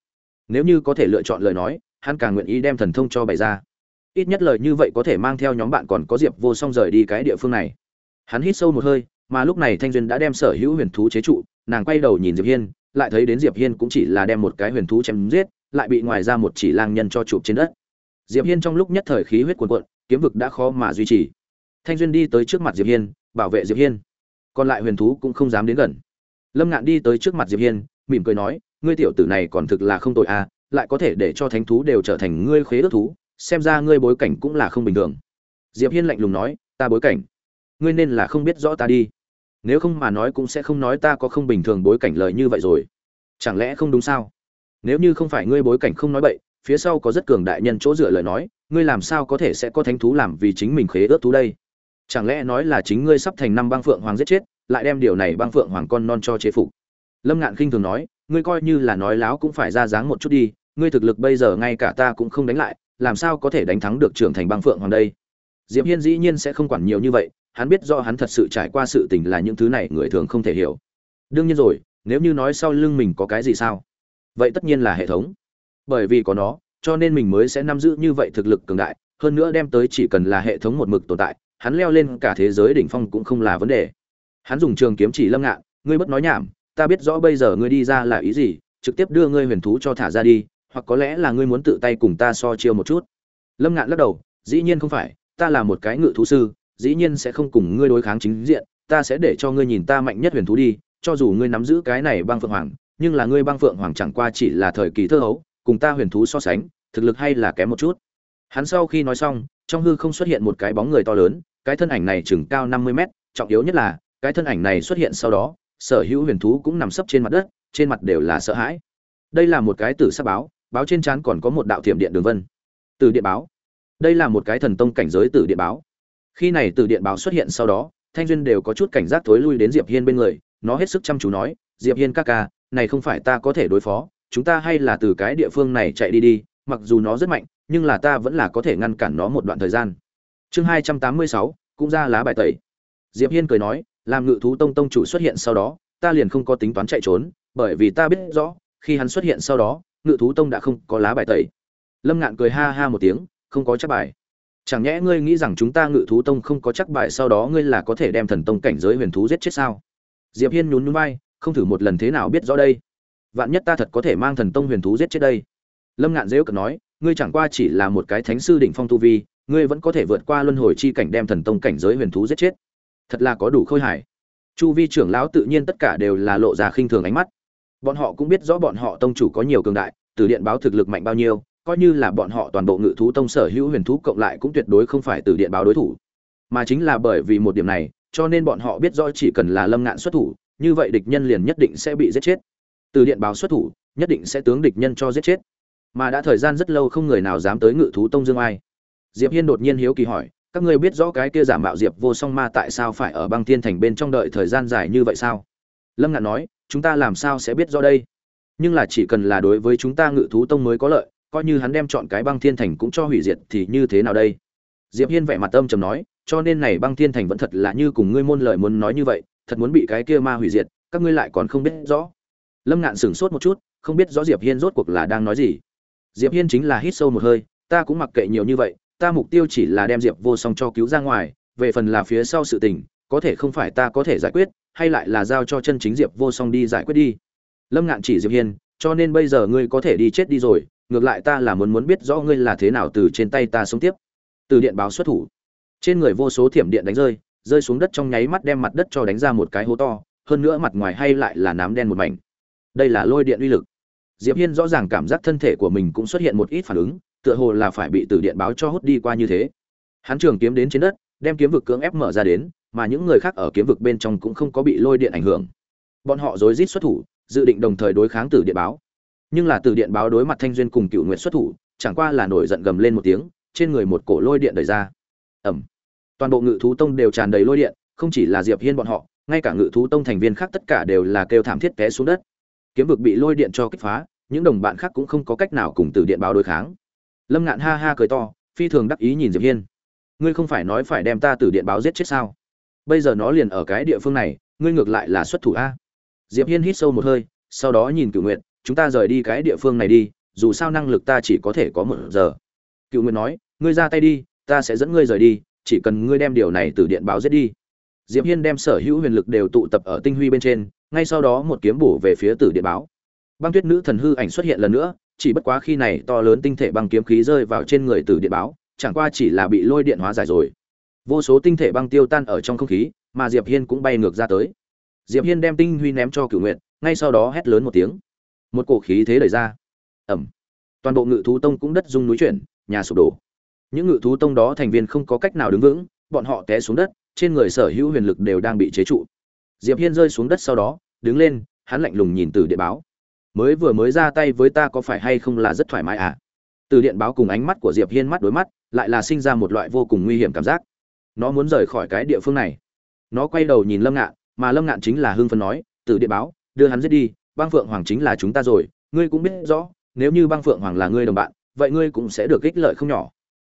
Nếu như có thể lựa chọn lời nói, hắn càng nguyện ý đem thần thông cho bày ra. Ít nhất lời như vậy có thể mang theo nhóm bạn còn có diệp vô song rời đi cái địa phương này. Hắn hít sâu một hơi mà lúc này thanh duyên đã đem sở hữu huyền thú chế trụ, nàng quay đầu nhìn diệp hiên, lại thấy đến diệp hiên cũng chỉ là đem một cái huyền thú chém giết, lại bị ngoài ra một chỉ lang nhân cho chụp trên đất. Diệp hiên trong lúc nhất thời khí huyết cuồn cuộn, kiếm vực đã khó mà duy trì. Thanh duyên đi tới trước mặt diệp hiên, bảo vệ diệp hiên. Còn lại huyền thú cũng không dám đến gần. Lâm ngạn đi tới trước mặt diệp hiên, mỉm cười nói, ngươi tiểu tử này còn thực là không tội à lại có thể để cho thánh thú đều trở thành ngươi khế ước thú, xem ra ngươi bối cảnh cũng là không bình thường. Diệp hiên lạnh lùng nói, ta bối cảnh? Ngươi nên là không biết rõ ta đi nếu không mà nói cũng sẽ không nói ta có không bình thường bối cảnh lời như vậy rồi. Chẳng lẽ không đúng sao? Nếu như không phải ngươi bối cảnh không nói bậy, phía sau có rất cường đại nhân chỗ dựa lời nói, ngươi làm sao có thể sẽ có thánh thú làm vì chính mình khế ước thú đây? Chẳng lẽ nói là chính ngươi sắp thành năm băng phượng hoàng giết chết, lại đem điều này băng phượng hoàng con non cho chế phục? Lâm ngạn khinh thường nói, ngươi coi như là nói láo cũng phải ra dáng một chút đi, ngươi thực lực bây giờ ngay cả ta cũng không đánh lại, làm sao có thể đánh thắng được trưởng thành băng phượng hoàng đây? Diệp hiên dĩ nhiên sẽ không quản nhiều như vậy hắn biết do hắn thật sự trải qua sự tình là những thứ này người thường không thể hiểu. Đương nhiên rồi, nếu như nói sau lưng mình có cái gì sao? Vậy tất nhiên là hệ thống. Bởi vì có nó, cho nên mình mới sẽ nắm giữ như vậy thực lực cường đại, hơn nữa đem tới chỉ cần là hệ thống một mực tồn tại, hắn leo lên cả thế giới đỉnh phong cũng không là vấn đề. Hắn dùng trường kiếm chỉ lâm ngạn, ngươi bất nói nhảm, ta biết rõ bây giờ ngươi đi ra là ý gì, trực tiếp đưa ngươi huyền thú cho thả ra đi, hoặc có lẽ là ngươi muốn tự tay cùng ta so chiêu một chút. Lâm ngạn lắc đầu, dĩ nhiên không phải, ta là một cái ngự thú sư dĩ nhiên sẽ không cùng ngươi đối kháng chính diện, ta sẽ để cho ngươi nhìn ta mạnh nhất huyền thú đi, cho dù ngươi nắm giữ cái này băng phượng hoàng, nhưng là ngươi băng phượng hoàng chẳng qua chỉ là thời kỳ thơ hấu, cùng ta huyền thú so sánh, thực lực hay là kém một chút. Hắn sau khi nói xong, trong hư không xuất hiện một cái bóng người to lớn, cái thân ảnh này chừng cao năm mươi mét, trọng yếu nhất là, cái thân ảnh này xuất hiện sau đó, sở hữu huyền thú cũng nằm sấp trên mặt đất, trên mặt đều là sợ hãi. Đây là một cái tử sắc báo báo trên trán còn có một đạo thiểm điện đường vân. Từ điện báo. Đây là một cái thần tông cảnh giới từ điện báo khi này từ điện báo xuất hiện sau đó, thanh duyên đều có chút cảnh giác thối lui đến diệp hiên bên người, nó hết sức chăm chú nói, diệp hiên ca ca, này không phải ta có thể đối phó, chúng ta hay là từ cái địa phương này chạy đi đi, mặc dù nó rất mạnh, nhưng là ta vẫn là có thể ngăn cản nó một đoạn thời gian. Chương hai trăm tám mươi sáu, cũng ra lá bài tẩy. Diệp hiên cười nói, làm ngự thú tông tông chủ xuất hiện sau đó, ta liền không có tính toán chạy trốn, bởi vì ta biết rõ, khi hắn xuất hiện sau đó, ngự thú tông đã không có lá bài tẩy. Lâm ngạn cười ha ha một tiếng, không có chắc bài chẳng nhẽ ngươi nghĩ rằng chúng ta ngự thú tông không có chắc bài sau đó ngươi là có thể đem thần tông cảnh giới huyền thú giết chết sao? Diệp hiên nhún nhún vai, không thử một lần thế nào biết rõ đây. Vạn nhất ta thật có thể mang thần tông huyền thú giết chết đây. Lâm ngạn dễu cợt nói, ngươi chẳng qua chỉ là một cái thánh sư đỉnh phong tu vi, ngươi vẫn có thể vượt qua luân hồi chi cảnh đem thần tông cảnh giới huyền thú giết chết. Thật là có đủ khôi hài. Chu vi trưởng lão tự nhiên tất cả đều là lộ ra khinh thường ánh mắt. Bọn họ cũng biết rõ bọn họ tông chủ có nhiều cường đại, từ điện báo thực lực mạnh bao nhiêu coi như là bọn họ toàn bộ ngự thú tông sở hữu huyền thú cộng lại cũng tuyệt đối không phải từ điện báo đối thủ. Mà chính là bởi vì một điểm này, cho nên bọn họ biết rõ chỉ cần là lâm ngạn xuất thủ, như vậy địch nhân liền nhất định sẽ bị giết chết. Từ điện báo xuất thủ, nhất định sẽ tướng địch nhân cho giết chết. Mà đã thời gian rất lâu không người nào dám tới ngự thú tông dương ai. Diệp hiên đột nhiên hiếu kỳ hỏi, các ngươi biết rõ cái kia giả mạo diệp vô song ma tại sao phải ở băng thiên thành bên trong đợi thời gian dài như vậy sao? Lâm ngạn nói, chúng ta làm sao sẽ biết rõ đây? Nhưng là chỉ cần là đối với chúng ta ngự thú tông mới có lợi coi như hắn đem chọn cái băng thiên thành cũng cho hủy diệt thì như thế nào đây? Diệp hiên vẻ mặt âm trầm nói, cho nên này băng thiên thành vẫn thật là như cùng ngươi môn lời muốn nói như vậy, thật muốn bị cái kia ma hủy diệt, các ngươi lại còn không biết rõ. Lâm ngạn sửng sốt một chút, không biết rõ diệp hiên rốt cuộc là đang nói gì. Diệp hiên chính là hít sâu một hơi, ta cũng mặc kệ nhiều như vậy, ta mục tiêu chỉ là đem diệp vô song cho cứu ra ngoài, về phần là phía sau sự tình, có thể không phải ta có thể giải quyết, hay lại là giao cho chân chính diệp vô song đi giải quyết đi. Lâm ngạn chỉ diệp hiên, cho nên bây giờ ngươi có thể đi chết đi rồi ngược lại ta là muốn muốn biết rõ ngươi là thế nào từ trên tay ta sống tiếp. Từ điện báo xuất thủ. Trên người vô số thiểm điện đánh rơi rơi xuống đất trong nháy mắt đem mặt đất cho đánh ra một cái hố to, hơn nữa mặt ngoài hay lại là nám đen một mảnh. Đây là lôi điện uy lực. Diệp hiên rõ ràng cảm giác thân thể của mình cũng xuất hiện một ít phản ứng, tựa hồ là phải bị từ điện báo cho hút đi qua như thế. Hắn trường kiếm đến trên đất, đem kiếm vực cưỡng ép mở ra đến, mà những người khác ở kiếm vực bên trong cũng không có bị lôi điện ảnh hưởng. Bọn họ rối rít xuất thủ, dự định đồng thời đối kháng từ điện báo nhưng là từ điện báo đối mặt thanh duyên cùng cựu nguyện xuất thủ, chẳng qua là nổi giận gầm lên một tiếng, trên người một cổ lôi điện đẩy ra. Ẩm toàn bộ ngự thú tông đều tràn đầy lôi điện, không chỉ là diệp hiên bọn họ, ngay cả ngự thú tông thành viên khác tất cả đều là kêu thảm thiết té xuống đất. Kiếm vực bị lôi điện cho kích phá, những đồng bạn khác cũng không có cách nào cùng từ điện báo đối kháng. Lâm ngạn ha ha cười to, phi thường đắc ý nhìn diệp hiên. Ngươi không phải nói phải đem ta từ điện báo giết chết sao? Bây giờ nó liền ở cái địa phương này, ngươi ngược lại là xuất thủ a. Diệp hiên hít sâu một hơi, sau đó nhìn cửu nguyệt chúng ta rời đi cái địa phương này đi, dù sao năng lực ta chỉ có thể có một giờ. Cựu nguyện nói, ngươi ra tay đi, ta sẽ dẫn ngươi rời đi, chỉ cần ngươi đem điều này từ điện báo giết đi. Diệp hiên đem sở hữu huyền lực đều tụ tập ở tinh huy bên trên, ngay sau đó một kiếm bổ về phía tử điện báo. Băng tuyết nữ thần hư ảnh xuất hiện lần nữa, chỉ bất quá khi này to lớn tinh thể băng kiếm khí rơi vào trên người tử điện báo, chẳng qua chỉ là bị lôi điện hóa giải rồi. Vô số tinh thể băng tiêu tan ở trong không khí, mà diệp hiên cũng bay ngược ra tới. Diệp hiên đem tinh huy ném cho cửu nguyện ngay sau đó hét lớn một tiếng một cổ khí thế đẩy ra. Ẩm. Toàn bộ ngự thú tông cũng đất rung núi chuyển, nhà sụp đổ. Những ngự thú tông đó thành viên không có cách nào đứng vững, bọn họ té xuống đất, trên người sở hữu huyền lực đều đang bị chế trụ. Diệp hiên rơi xuống đất sau đó, đứng lên, hắn lạnh lùng nhìn từ điện báo. Mới vừa mới ra tay với ta có phải hay không là rất thoải mái à? Từ điện báo cùng ánh mắt của diệp hiên mắt đối mắt, lại là sinh ra một loại vô cùng nguy hiểm cảm giác. Nó muốn rời khỏi cái địa phương này. Nó quay đầu nhìn lâm ngạn, mà lâm ngạn chính là hưng phấn nói, từ điện báo, đưa hắn giết đi băng phượng hoàng chính là chúng ta rồi, ngươi cũng biết rõ, nếu như băng phượng hoàng là ngươi đồng bạn, vậy ngươi cũng sẽ được ích lợi không nhỏ.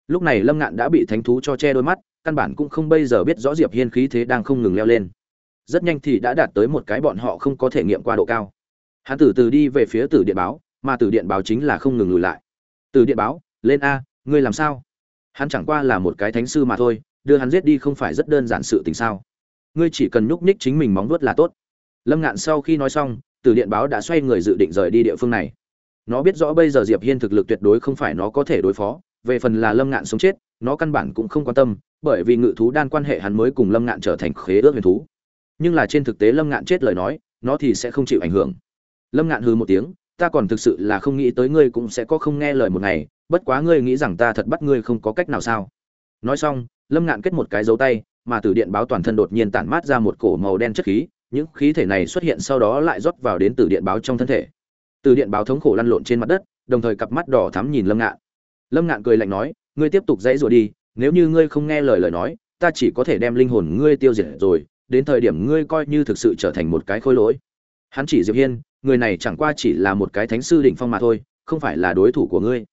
Lúc này lâm ngạn đã bị thánh thú cho che đôi mắt, căn bản cũng không bây giờ biết rõ diệp hiên khí thế đang không ngừng leo lên. Rất nhanh thì đã đạt tới một cái bọn họ không có thể nghiệm qua độ cao. Hắn từ từ đi về phía tử điện báo, mà tử điện báo chính là không ngừng lùi lại. Tử điện báo, lên a, ngươi làm sao? Hắn chẳng qua là một cái thánh sư mà thôi, đưa hắn giết đi không phải rất đơn giản sự tình sao. Ngươi chỉ cần nhúc nhích chính mình móng vuốt là tốt. Lâm ngạn sau khi nói xong tử điện báo đã xoay người dự định rời đi địa phương này. Nó biết rõ bây giờ diệp hiên thực lực tuyệt đối không phải nó có thể đối phó, về phần là lâm ngạn sống chết, nó căn bản cũng không quan tâm, bởi vì ngự thú đan quan hệ hắn mới cùng lâm ngạn trở thành khế ước huyền thú. Nhưng là trên thực tế lâm ngạn chết lời nói, nó thì sẽ không chịu ảnh hưởng. Lâm ngạn hừ một tiếng, ta còn thực sự là không nghĩ tới ngươi cũng sẽ có không nghe lời một ngày, bất quá ngươi nghĩ rằng ta thật bắt ngươi không có cách nào sao? Nói xong, lâm ngạn kết một cái dấu tay, mà từ điện báo toàn thân đột nhiên tản mát ra một cổ màu đen chất khí những khí thể này xuất hiện sau đó lại rót vào đến từ điện báo trong thân thể. Từ điện báo thống khổ lăn lộn trên mặt đất, đồng thời cặp mắt đỏ thắm nhìn lâm ngạn. Lâm ngạn cười lạnh nói, ngươi tiếp tục dãy rủa đi, nếu như ngươi không nghe lời lời nói, ta chỉ có thể đem linh hồn ngươi tiêu diệt rồi, đến thời điểm ngươi coi như thực sự trở thành một cái khôi lỗi. Hắn chỉ diệp hiên, người này chẳng qua chỉ là một cái thánh sư đỉnh phong mà thôi, không phải là đối thủ của ngươi.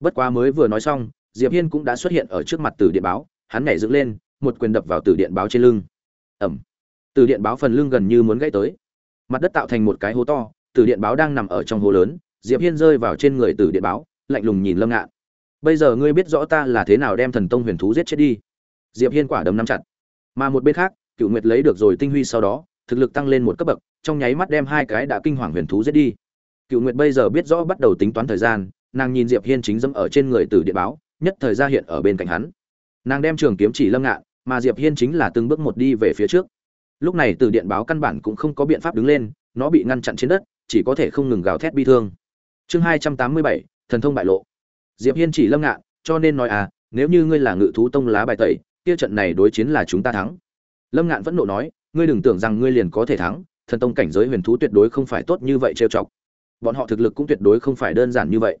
Bất quá mới vừa nói xong, diệp hiên cũng đã xuất hiện ở trước mặt từ điện báo, hắn nhảy dựng lên, một quyền đập vào từ điện báo trên lưng. Ẩm từ điện báo phần lưng gần như muốn gãy tới. Mặt đất tạo thành một cái hố to, từ điện báo đang nằm ở trong hố lớn, diệp hiên rơi vào trên người từ điện báo, lạnh lùng nhìn lâm ngạn. Bây giờ ngươi biết rõ ta là thế nào đem thần tông huyền thú giết chết đi? Diệp hiên quả đấm nắm chặt. Mà một bên khác cựu nguyệt lấy được rồi tinh huy sau đó, thực lực tăng lên một cấp bậc, trong nháy mắt đem hai cái đã kinh hoàng huyền thú giết đi. Cựu nguyệt bây giờ biết rõ bắt đầu tính toán thời gian, nàng nhìn diệp hiên chính dẫm ở trên người tử điện báo, nhất thời ra hiện ở bên cạnh hắn. Nàng đem trường kiếm chỉ lâm ngạn, mà diệp hiên chính là từng bước một đi về phía trước lúc này từ điện báo căn bản cũng không có biện pháp đứng lên, nó bị ngăn chặn trên đất, chỉ có thể không ngừng gào thét bi thương. Chương hai trăm tám mươi bảy, thần thông bại lộ. Diệp hiên chỉ lâm ngạn, cho nên nói à nếu như ngươi là ngự thú tông lá bài tẩy, kia trận này đối chiến là chúng ta thắng. Lâm ngạn vẫn nộ nói, ngươi đừng tưởng rằng ngươi liền có thể thắng, thần tông cảnh giới huyền thú tuyệt đối không phải tốt như vậy trêu chọc. Bọn họ thực lực cũng tuyệt đối không phải đơn giản như vậy.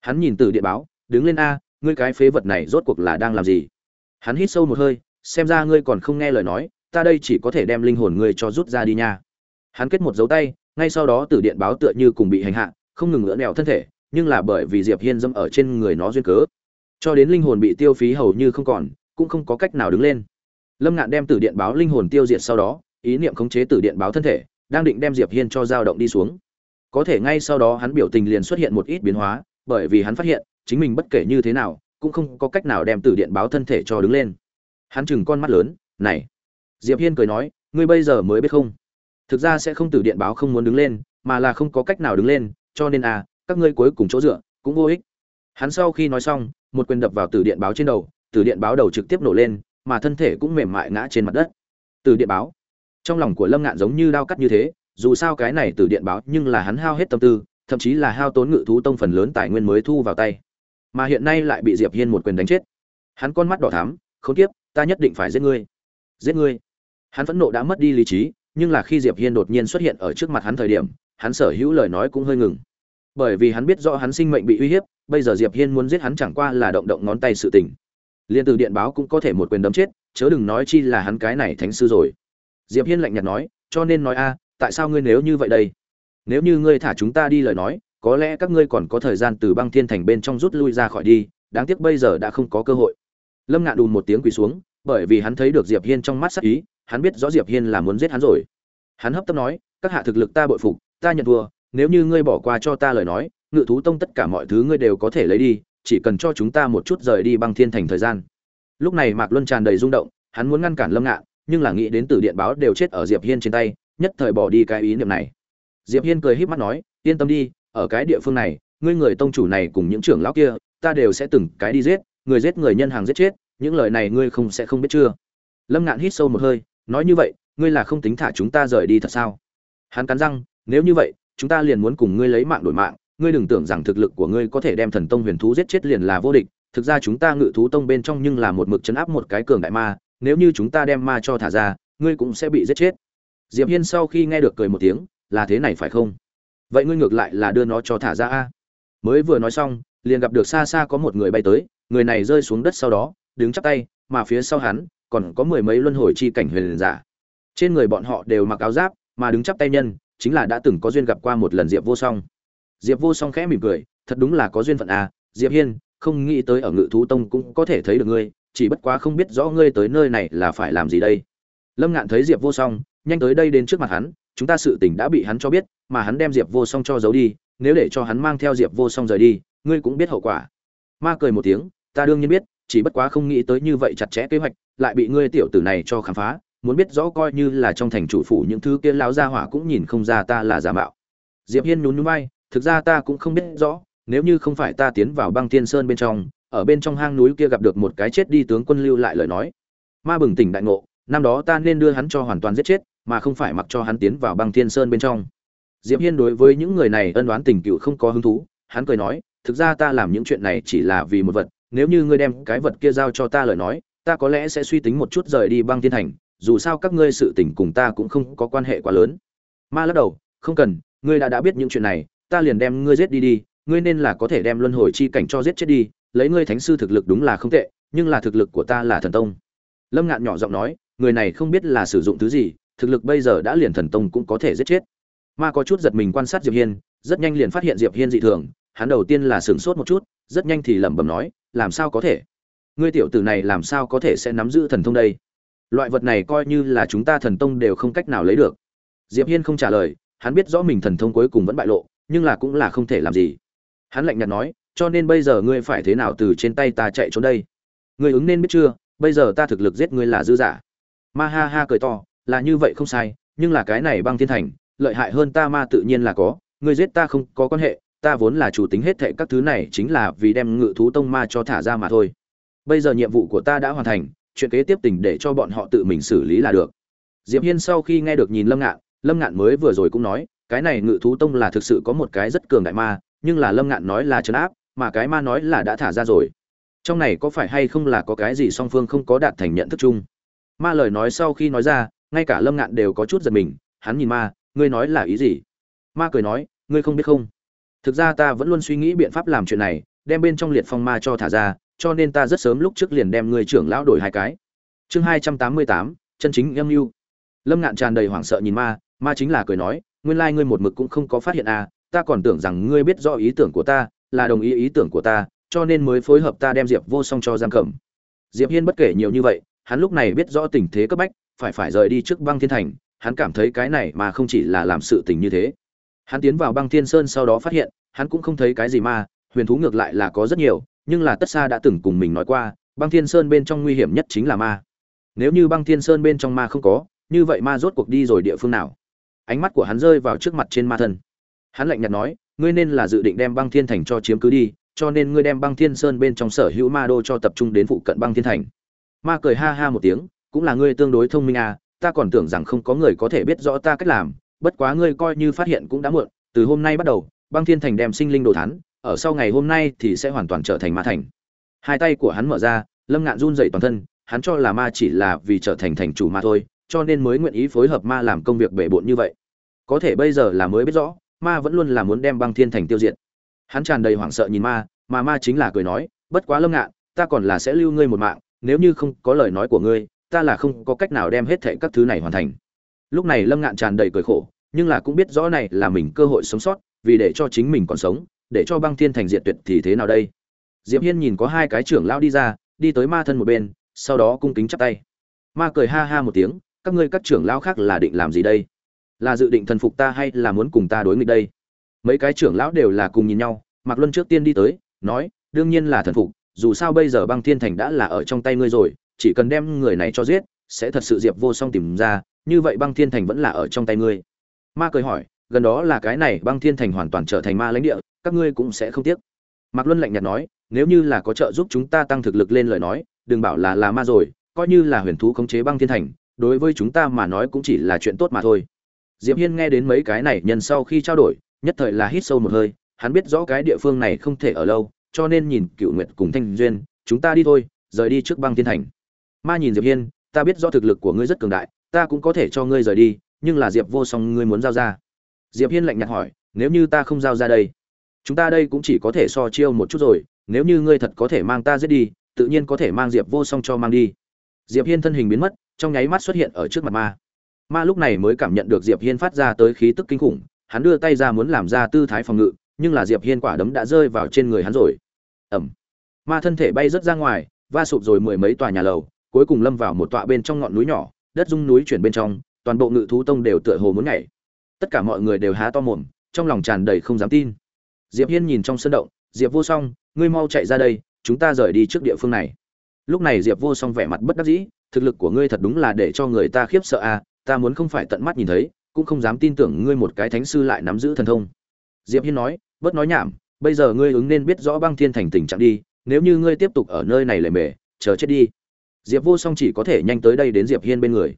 Hắn nhìn từ điện báo, đứng lên a, ngươi cái phế vật này rốt cuộc là đang làm gì? Hắn hít sâu một hơi, xem ra ngươi còn không nghe lời nói ta đây chỉ có thể đem linh hồn ngươi cho rút ra đi nha. Hắn kết một dấu tay, ngay sau đó từ điện báo tựa như cùng bị hành hạ, không ngừng ngỡ nẹo thân thể, nhưng là bởi vì diệp hiên dâm ở trên người nó duyên cớ. Cho đến linh hồn bị tiêu phí hầu như không còn, cũng không có cách nào đứng lên. Lâm ngạn đem từ điện báo linh hồn tiêu diệt sau đó, ý niệm khống chế từ điện báo thân thể, đang định đem diệp hiên cho dao động đi xuống. Có thể ngay sau đó hắn biểu tình liền xuất hiện một ít biến hóa, bởi vì hắn phát hiện, chính mình bất kể như thế nào, cũng không có cách nào đem từ điện báo thân thể cho đứng lên. Hắn chừng con mắt lớn, này diệp hiên cười nói, ngươi bây giờ mới biết không? Thực ra sẽ không từ điện báo không muốn đứng lên, mà là không có cách nào đứng lên, cho nên à các ngươi cuối cùng chỗ dựa cũng vô ích. Hắn sau khi nói xong, một quyền đập vào từ điện báo trên đầu, từ điện báo đầu trực tiếp nổ lên, mà thân thể cũng mềm mại ngã trên mặt đất. Từ điện báo. Trong lòng của lâm ngạn giống như đao cắt như thế, dù sao cái này từ điện báo nhưng là hắn hao hết tâm tư, thậm chí là hao tốn ngự thú tông phần lớn tài nguyên mới thu vào tay. Mà hiện nay lại bị diệp hiên một quyền đánh chết. Hắn con mắt đỏ thắm không kiếp, ta nhất định phải giết ngươi. Giết ngươi? Hắn phẫn nộ đã mất đi lý trí, nhưng là khi diệp hiên đột nhiên xuất hiện ở trước mặt hắn thời điểm, hắn sở hữu lời nói cũng hơi ngừng. Bởi vì hắn biết rõ hắn sinh mệnh bị uy hiếp, bây giờ diệp hiên muốn giết hắn chẳng qua là động động ngón tay sự tình. Liên từ điện báo cũng có thể một quyền đấm chết, chớ đừng nói chi là hắn cái này thánh sư rồi. Diệp hiên lạnh nhạt nói, cho nên nói a, tại sao ngươi nếu như vậy đây? Nếu như ngươi thả chúng ta đi lời nói, có lẽ các ngươi còn có thời gian từ băng thiên thành bên trong rút lui ra khỏi đi, đáng tiếc bây giờ đã không có cơ hội. Lâm ngạn đùn một tiếng quỳ xuống, bởi vì hắn thấy được diệp hiên trong mắt sắc ý hắn biết rõ diệp hiên là muốn giết hắn rồi. Hắn hấp tấp nói, các hạ thực lực ta bội phục, ta nhận thua, nếu như ngươi bỏ qua cho ta lời nói, ngự thú tông tất cả mọi thứ ngươi đều có thể lấy đi, chỉ cần cho chúng ta một chút rời đi băng thiên thành thời gian. Lúc này mạc luân tràn đầy rung động, hắn muốn ngăn cản lâm ngạn, nhưng là nghĩ đến từ điện báo đều chết ở diệp hiên trên tay, nhất thời bỏ đi cái ý niệm này. Diệp hiên cười híp mắt nói, yên tâm đi, ở cái địa phương này, ngươi người tông chủ này cùng những trưởng lão kia, ta đều sẽ từng cái đi giết, người giết người nhân hàng giết chết, những lời này ngươi không sẽ không biết chưa? Lâm ngạn hít sâu một hơi nói như vậy, ngươi là không tính thả chúng ta rời đi thật sao? Hắn cắn răng, nếu như vậy, chúng ta liền muốn cùng ngươi lấy mạng đổi mạng. Ngươi đừng tưởng rằng thực lực của ngươi có thể đem thần tông huyền thú giết chết liền là vô địch. Thực ra chúng ta ngự thú tông bên trong nhưng là một mực chấn áp một cái cường đại ma. Nếu như chúng ta đem ma cho thả ra, ngươi cũng sẽ bị giết chết. Diệp hiên sau khi nghe được cười một tiếng, là thế này phải không? Vậy ngươi ngược lại là đưa nó cho thả ra a. Mới vừa nói xong, liền gặp được xa xa có một người bay tới. Người này rơi xuống đất sau đó, đứng chắp tay, mà phía sau hắn còn có mười mấy luân hồi chi cảnh huyền giả. Trên người bọn họ đều mặc áo giáp, mà đứng chắp tay nhân, chính là đã từng có duyên gặp qua một lần diệp vô song. Diệp vô song khẽ mỉm cười, thật đúng là có duyên phận à diệp hiên, không nghĩ tới ở ngự thú tông cũng có thể thấy được ngươi, chỉ bất quá không biết rõ ngươi tới nơi này là phải làm gì đây. Lâm ngạn thấy diệp vô song, nhanh tới đây đến trước mặt hắn, chúng ta sự tình đã bị hắn cho biết, mà hắn đem diệp vô song cho giấu đi, nếu để cho hắn mang theo diệp vô song rời đi, ngươi cũng biết hậu quả. Ma cười một tiếng, ta đương nhiên biết, chỉ bất quá không nghĩ tới như vậy chặt chẽ kế hoạch lại bị ngươi tiểu tử này cho khám phá, muốn biết rõ coi như là trong thành chủ phủ những thứ kia lão gia hỏa cũng nhìn không ra ta là giả mạo. Diệp hiên nhún nhún vai, thực ra ta cũng không biết rõ, nếu như không phải ta tiến vào băng thiên sơn bên trong, ở bên trong hang núi kia gặp được một cái chết đi tướng quân lưu lại lời nói. Ma bừng tỉnh đại ngộ, năm đó ta nên đưa hắn cho hoàn toàn giết chết, mà không phải mặc cho hắn tiến vào băng thiên sơn bên trong. Diệp hiên đối với những người này ân đoán tình cựu không có hứng thú, hắn cười nói, thực ra ta làm những chuyện này chỉ là vì một vật, nếu như ngươi đem cái vật kia giao cho ta lời nói ta có lẽ sẽ suy tính một chút rời đi băng thiên thành, dù sao các ngươi sự tình cùng ta cũng không có quan hệ quá lớn. Ma lắc đầu, không cần, ngươi đã đã biết những chuyện này, ta liền đem ngươi giết đi đi, ngươi nên là có thể đem luân hồi chi cảnh cho giết chết đi, lấy ngươi thánh sư thực lực đúng là không tệ, nhưng là thực lực của ta là thần tông. Lâm ngạn nhỏ giọng nói, người này không biết là sử dụng thứ gì, thực lực bây giờ đã liền thần tông cũng có thể giết chết. Ma có chút giật mình quan sát diệp hiên, rất nhanh liền phát hiện diệp hiên dị thường, hắn đầu tiên là sửng sốt một chút, rất nhanh thì lẩm bẩm nói, làm sao có thể? Ngươi tiểu tử này làm sao có thể sẽ nắm giữ thần thông đây? Loại vật này coi như là chúng ta thần tông đều không cách nào lấy được. Diệp hiên không trả lời, hắn biết rõ mình thần thông cuối cùng vẫn bại lộ, nhưng là cũng là không thể làm gì. Hắn lạnh nhạt nói, cho nên bây giờ ngươi phải thế nào từ trên tay ta chạy trốn đây? Ngươi ứng nên biết chưa, bây giờ ta thực lực giết ngươi là dư giả. Ma ha ha cười to, là như vậy không sai, nhưng là cái này băng thiên thành, lợi hại hơn ta ma tự nhiên là có, ngươi giết ta không có quan hệ, ta vốn là chủ tính hết thệ các thứ này chính là vì đem ngự thú tông ma cho thả ra mà thôi bây giờ nhiệm vụ của ta đã hoàn thành, chuyện kế tiếp tình để cho bọn họ tự mình xử lý là được. Diệp hiên sau khi nghe được nhìn lâm ngạn lâm ngạn mới vừa rồi cũng nói, cái này ngự thú tông là thực sự có một cái rất cường đại ma, nhưng là lâm ngạn nói là trấn áp, mà cái ma nói là đã thả ra rồi. Trong này có phải hay không là có cái gì song phương không có đạt thành nhận thức chung? Ma lời nói sau khi nói ra, ngay cả lâm ngạn đều có chút giật mình, hắn nhìn ma, ngươi nói là ý gì? Ma cười nói, ngươi không biết không? Thực ra ta vẫn luôn suy nghĩ biện pháp làm chuyện này, đem bên trong liệt phong ma cho thả ra cho nên ta rất sớm lúc trước liền đem người trưởng lão đổi hai cái. Chương hai trăm tám mươi tám, chân chính âm mưu lâm ngạn tràn đầy hoảng sợ nhìn ma ma chính là cười nói, nguyên lai ngươi một mực cũng không có phát hiện à ta còn tưởng rằng ngươi biết rõ ý tưởng của ta, là đồng ý ý tưởng của ta, cho nên mới phối hợp ta đem diệp vô song cho giam cầm. Diệp hiên bất kể nhiều như vậy, hắn lúc này biết rõ tình thế cấp bách, phải phải rời đi trước băng thiên thành, hắn cảm thấy cái này mà không chỉ là làm sự tình như thế. Hắn tiến vào băng thiên sơn sau đó phát hiện, hắn cũng không thấy cái gì ma huyền thú ngược lại là có rất nhiều nhưng là tất xa đã từng cùng mình nói qua, băng thiên sơn bên trong nguy hiểm nhất chính là ma. Nếu như băng thiên sơn bên trong ma không có, như vậy ma rốt cuộc đi rồi địa phương nào? Ánh mắt của hắn rơi vào trước mặt trên ma thân. Hắn lạnh nhạt nói, ngươi nên là dự định đem băng thiên thành cho chiếm cứ đi, cho nên ngươi đem băng thiên sơn bên trong sở hữu ma đô cho tập trung đến phụ cận băng thiên thành. Ma cười ha ha một tiếng, cũng là ngươi tương đối thông minh à ta còn tưởng rằng không có người có thể biết rõ ta cách làm, bất quá ngươi coi như phát hiện cũng đã muộn, từ hôm nay bắt đầu, băng thiên thành đem sinh linh đồ thán ở sau ngày hôm nay thì sẽ hoàn toàn trở thành ma thành. Hai tay của hắn mở ra, lâm ngạn run dậy toàn thân, hắn cho là ma chỉ là vì trở thành thành chủ ma thôi, cho nên mới nguyện ý phối hợp ma làm công việc bể bộn như vậy. Có thể bây giờ là mới biết rõ, ma vẫn luôn là muốn đem băng thiên thành tiêu diệt. Hắn tràn đầy hoảng sợ nhìn ma, mà ma chính là cười nói, bất quá lâm ngạn, ta còn là sẽ lưu ngươi một mạng, nếu như không có lời nói của ngươi, ta là không có cách nào đem hết thệ các thứ này hoàn thành. Lúc này lâm ngạn tràn đầy cười khổ, nhưng là cũng biết rõ này là mình cơ hội sống sót, vì để cho chính mình còn sống để cho băng thiên thành diệt tuyệt thì thế nào đây? Diệp hiên nhìn có hai cái trưởng lão đi ra, đi tới ma thân một bên, sau đó cung kính chắp tay. Ma cười ha ha một tiếng, các ngươi các trưởng lão khác là định làm gì đây? Là dự định thần phục ta hay là muốn cùng ta đối nghịch đây? Mấy cái trưởng lão đều là cùng nhìn nhau, mạc luân trước tiên đi tới, nói, đương nhiên là thần phục, dù sao bây giờ băng thiên thành đã là ở trong tay ngươi rồi, chỉ cần đem người này cho giết, sẽ thật sự diệp vô song tìm ra, như vậy băng thiên thành vẫn là ở trong tay ngươi. Ma cười hỏi, gần đó là cái này băng thiên thành hoàn toàn trở thành ma lãnh địa các ngươi cũng sẽ không tiếc. Mạc luân lạnh nhạt nói, nếu như là có trợ giúp chúng ta tăng thực lực lên lời nói, đừng bảo là là ma rồi, coi như là huyền thú khống chế băng thiên thành, đối với chúng ta mà nói cũng chỉ là chuyện tốt mà thôi. Diệp hiên nghe đến mấy cái này nhân sau khi trao đổi, nhất thời là hít sâu một hơi, hắn biết rõ cái địa phương này không thể ở lâu, cho nên nhìn cựu nguyệt cùng thanh duyên, chúng ta đi thôi, rời đi trước băng thiên thành. Ma nhìn diệp hiên, ta biết rõ thực lực của ngươi rất cường đại, ta cũng có thể cho ngươi rời đi, nhưng là diệp vô song ngươi muốn giao ra. Diệp hiên lạnh nhạt hỏi, nếu như ta không giao ra đây chúng ta đây cũng chỉ có thể so chiêu một chút rồi, nếu như ngươi thật có thể mang ta giết đi, tự nhiên có thể mang diệp vô song cho mang đi. Diệp hiên thân hình biến mất, trong nháy mắt xuất hiện ở trước mặt ma. Ma lúc này mới cảm nhận được diệp hiên phát ra tới khí tức kinh khủng, hắn đưa tay ra muốn làm ra tư thái phòng ngự, nhưng là diệp hiên quả đấm đã rơi vào trên người hắn rồi. Ẩm ma thân thể bay rất ra ngoài, va sụp rồi mười mấy tòa nhà lầu, cuối cùng lâm vào một tọa bên trong ngọn núi nhỏ, đất rung núi chuyển bên trong, toàn bộ ngự thú tông đều tựa hồ muốn nhảy. Tất cả mọi người đều há to mồm, trong lòng tràn đầy không dám tin diệp hiên nhìn trong sân động, diệp vô song, ngươi mau chạy ra đây, chúng ta rời đi trước địa phương này. Lúc này diệp vô song vẻ mặt bất đắc dĩ, thực lực của ngươi thật đúng là để cho người ta khiếp sợ à ta muốn không phải tận mắt nhìn thấy, cũng không dám tin tưởng ngươi một cái thánh sư lại nắm giữ thần thông. Diệp hiên nói, bớt nói nhảm, bây giờ ngươi ứng nên biết rõ băng thiên thành tình trạng đi, nếu như ngươi tiếp tục ở nơi này lề mề, chờ chết đi. Diệp vô song chỉ có thể nhanh tới đây đến diệp hiên bên người.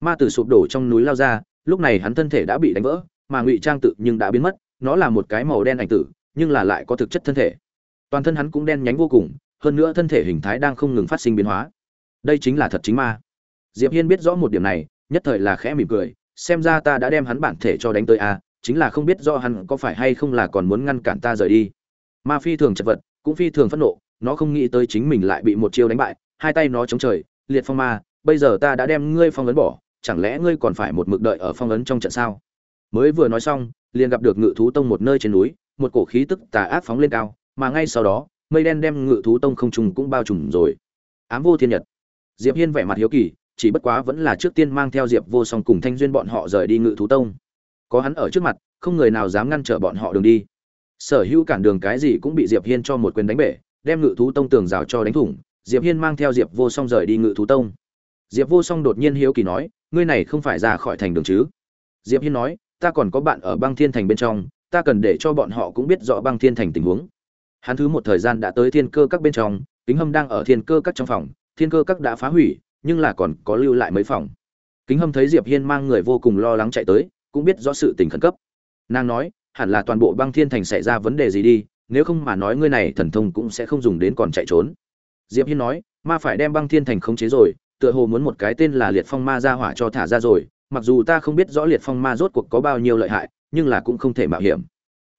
Ma tử sụp đổ trong núi lao ra, lúc này hắn thân thể đã bị đánh vỡ, mà ngụy trang tự nhưng đã biến mất nó là một cái màu đen ảnh tử, nhưng là lại có thực chất thân thể. Toàn thân hắn cũng đen nhánh vô cùng, hơn nữa thân thể hình thái đang không ngừng phát sinh biến hóa. Đây chính là thật chính ma. Diệp hiên biết rõ một điểm này, nhất thời là khẽ mỉm cười, xem ra ta đã đem hắn bản thể cho đánh tới a, chính là không biết do hắn có phải hay không là còn muốn ngăn cản ta rời đi. Ma phi thường chật vật, cũng phi thường phẫn nộ, nó không nghĩ tới chính mình lại bị một chiêu đánh bại, hai tay nó chống trời, liệt phong ma, bây giờ ta đã đem ngươi phong ấn bỏ, chẳng lẽ ngươi còn phải một mực đợi ở phong ấn trong trận sao? Mới vừa nói xong, liền gặp được ngự thú tông một nơi trên núi, một cổ khí tức tà ác phóng lên cao, mà ngay sau đó, mây đen đem ngự thú tông không trùng cũng bao trùm rồi. Ám vô thiên nhật. Diệp hiên vẻ mặt hiếu kỳ, chỉ bất quá vẫn là trước tiên mang theo diệp vô song cùng thanh duyên bọn họ rời đi ngự thú tông. Có hắn ở trước mặt, không người nào dám ngăn trở bọn họ đường đi. Sở hữu cản đường cái gì cũng bị diệp hiên cho một quyền đánh bể, đem ngự thú tông tường rào cho đánh thủng, diệp hiên mang theo diệp vô song rời đi ngự thú tông. Diệp vô song đột nhiên hiếu kỳ nói, ngươi này không phải ra khỏi thành đường chứ? Diệp hiên nói ta còn có bạn ở băng thiên thành bên trong, ta cần để cho bọn họ cũng biết rõ băng thiên thành tình huống. Hắn thứ một thời gian đã tới thiên cơ các bên trong, kính hâm đang ở thiên cơ các trong phòng, thiên cơ các đã phá hủy, nhưng là còn có lưu lại mấy phòng. Kính hâm thấy diệp hiên mang người vô cùng lo lắng chạy tới, cũng biết rõ sự tình khẩn cấp. Nàng nói, hẳn là toàn bộ băng thiên thành xảy ra vấn đề gì đi, nếu không mà nói ngươi này thần thông cũng sẽ không dùng đến còn chạy trốn. Diệp hiên nói, ma phải đem băng thiên thành khống chế rồi, tựa hồ muốn một cái tên là liệt phong ma ra hỏa cho thả ra rồi mặc dù ta không biết rõ liệt phong ma rốt cuộc có bao nhiêu lợi hại, nhưng là cũng không thể mạo hiểm.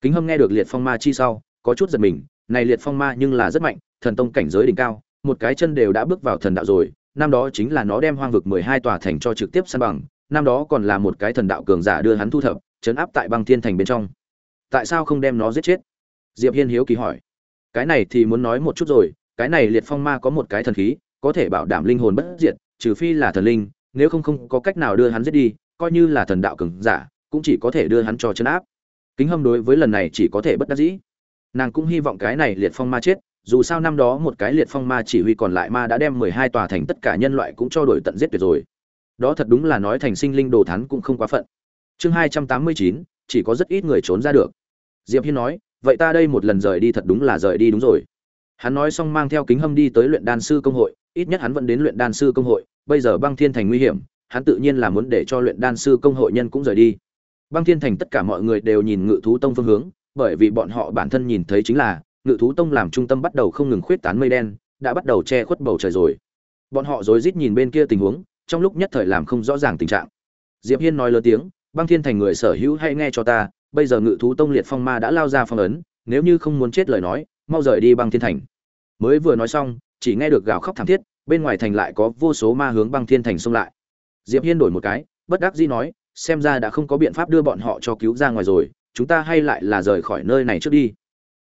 Kính hâm nghe được liệt phong ma chi sau, có chút giật mình, này liệt phong ma nhưng là rất mạnh, thần tông cảnh giới đỉnh cao, một cái chân đều đã bước vào thần đạo rồi, năm đó chính là nó đem hoang vực mười hai tòa thành cho trực tiếp săn bằng, năm đó còn là một cái thần đạo cường giả đưa hắn thu thập, chấn áp tại băng thiên thành bên trong. Tại sao không đem nó giết chết? Diệp hiên hiếu kỳ hỏi. Cái này thì muốn nói một chút rồi, cái này liệt phong ma có một cái thần khí, có thể bảo đảm linh hồn bất diệt, trừ phi là thần linh nếu không không có cách nào đưa hắn giết đi, coi như là thần đạo cường giả, cũng chỉ có thể đưa hắn cho chấn áp. Kính hâm đối với lần này chỉ có thể bất đắc dĩ. Nàng cũng hy vọng cái này liệt phong ma chết, dù sao năm đó một cái liệt phong ma chỉ huy còn lại ma đã đem mười hai tòa thành tất cả nhân loại cũng cho đổi tận giết tuyệt rồi. Đó thật đúng là nói thành sinh linh đồ thắn cũng không quá phận. Chương hai trăm tám mươi chín, chỉ có rất ít người trốn ra được. Diệp hiên nói, vậy ta đây một lần rời đi thật đúng là rời đi đúng rồi. Hắn nói xong mang theo kính hâm đi tới luyện đan sư công hội, ít nhất hắn vẫn đến luyện đan sư công hội bây giờ băng thiên thành nguy hiểm, hắn tự nhiên là muốn để cho luyện đan sư công hội nhân cũng rời đi. Băng thiên thành tất cả mọi người đều nhìn ngự thú tông phương hướng, bởi vì bọn họ bản thân nhìn thấy chính là, ngự thú tông làm trung tâm bắt đầu không ngừng khuyết tán mây đen, đã bắt đầu che khuất bầu trời rồi. Bọn họ rối rít nhìn bên kia tình huống, trong lúc nhất thời làm không rõ ràng tình trạng. Diệp hiên nói lớn tiếng, băng thiên thành người sở hữu hãy nghe cho ta, bây giờ ngự thú tông liệt phong ma đã lao ra phong ấn, nếu như không muốn chết lời nói, mau rời đi băng thiên thành. Mới vừa nói xong, chỉ nghe được gào khóc thảm thiết bên ngoài thành lại có vô số ma hướng băng thiên thành xông lại. Diệp hiên đổi một cái, bất đắc dĩ nói, xem ra đã không có biện pháp đưa bọn họ cho cứu ra ngoài rồi, chúng ta hay lại là rời khỏi nơi này trước đi.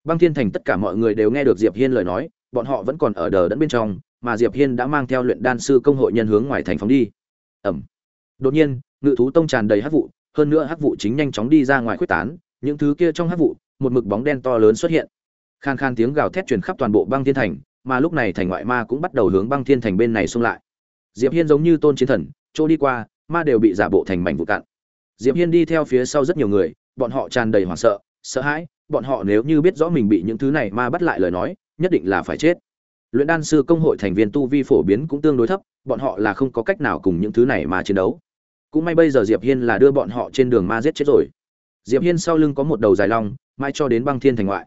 Băng thiên thành tất cả mọi người đều nghe được diệp hiên lời nói, bọn họ vẫn còn ở đờ đẫn bên trong, mà diệp hiên đã mang theo luyện đan sư công hội nhân hướng ngoài thành phóng đi. Ẩm. Đột nhiên, ngự thú tông tràn đầy hắc vụ, hơn nữa hắc vụ chính nhanh chóng đi ra ngoài khuếch tán, những thứ kia trong hắc vụ, một mực bóng đen to lớn xuất hiện. Khan khan tiếng gào thét truyền khắp toàn bộ băng thiên thành mà lúc này thành ngoại ma cũng bắt đầu hướng băng thiên thành bên này xung lại. Diệp hiên giống như tôn chiến thần, chỗ đi qua, ma đều bị giả bộ thành mảnh vụ cạn. Diệp hiên đi theo phía sau rất nhiều người, bọn họ tràn đầy hoảng sợ sợ hãi, bọn họ nếu như biết rõ mình bị những thứ này ma bắt lại lời nói, nhất định là phải chết. Luyện đan sư công hội thành viên tu vi phổ biến cũng tương đối thấp, bọn họ là không có cách nào cùng những thứ này mà chiến đấu. Cũng may bây giờ diệp hiên là đưa bọn họ trên đường ma giết chết rồi. Diệp hiên sau lưng có một đầu dài long mai cho đến băng thiên thành ngoại.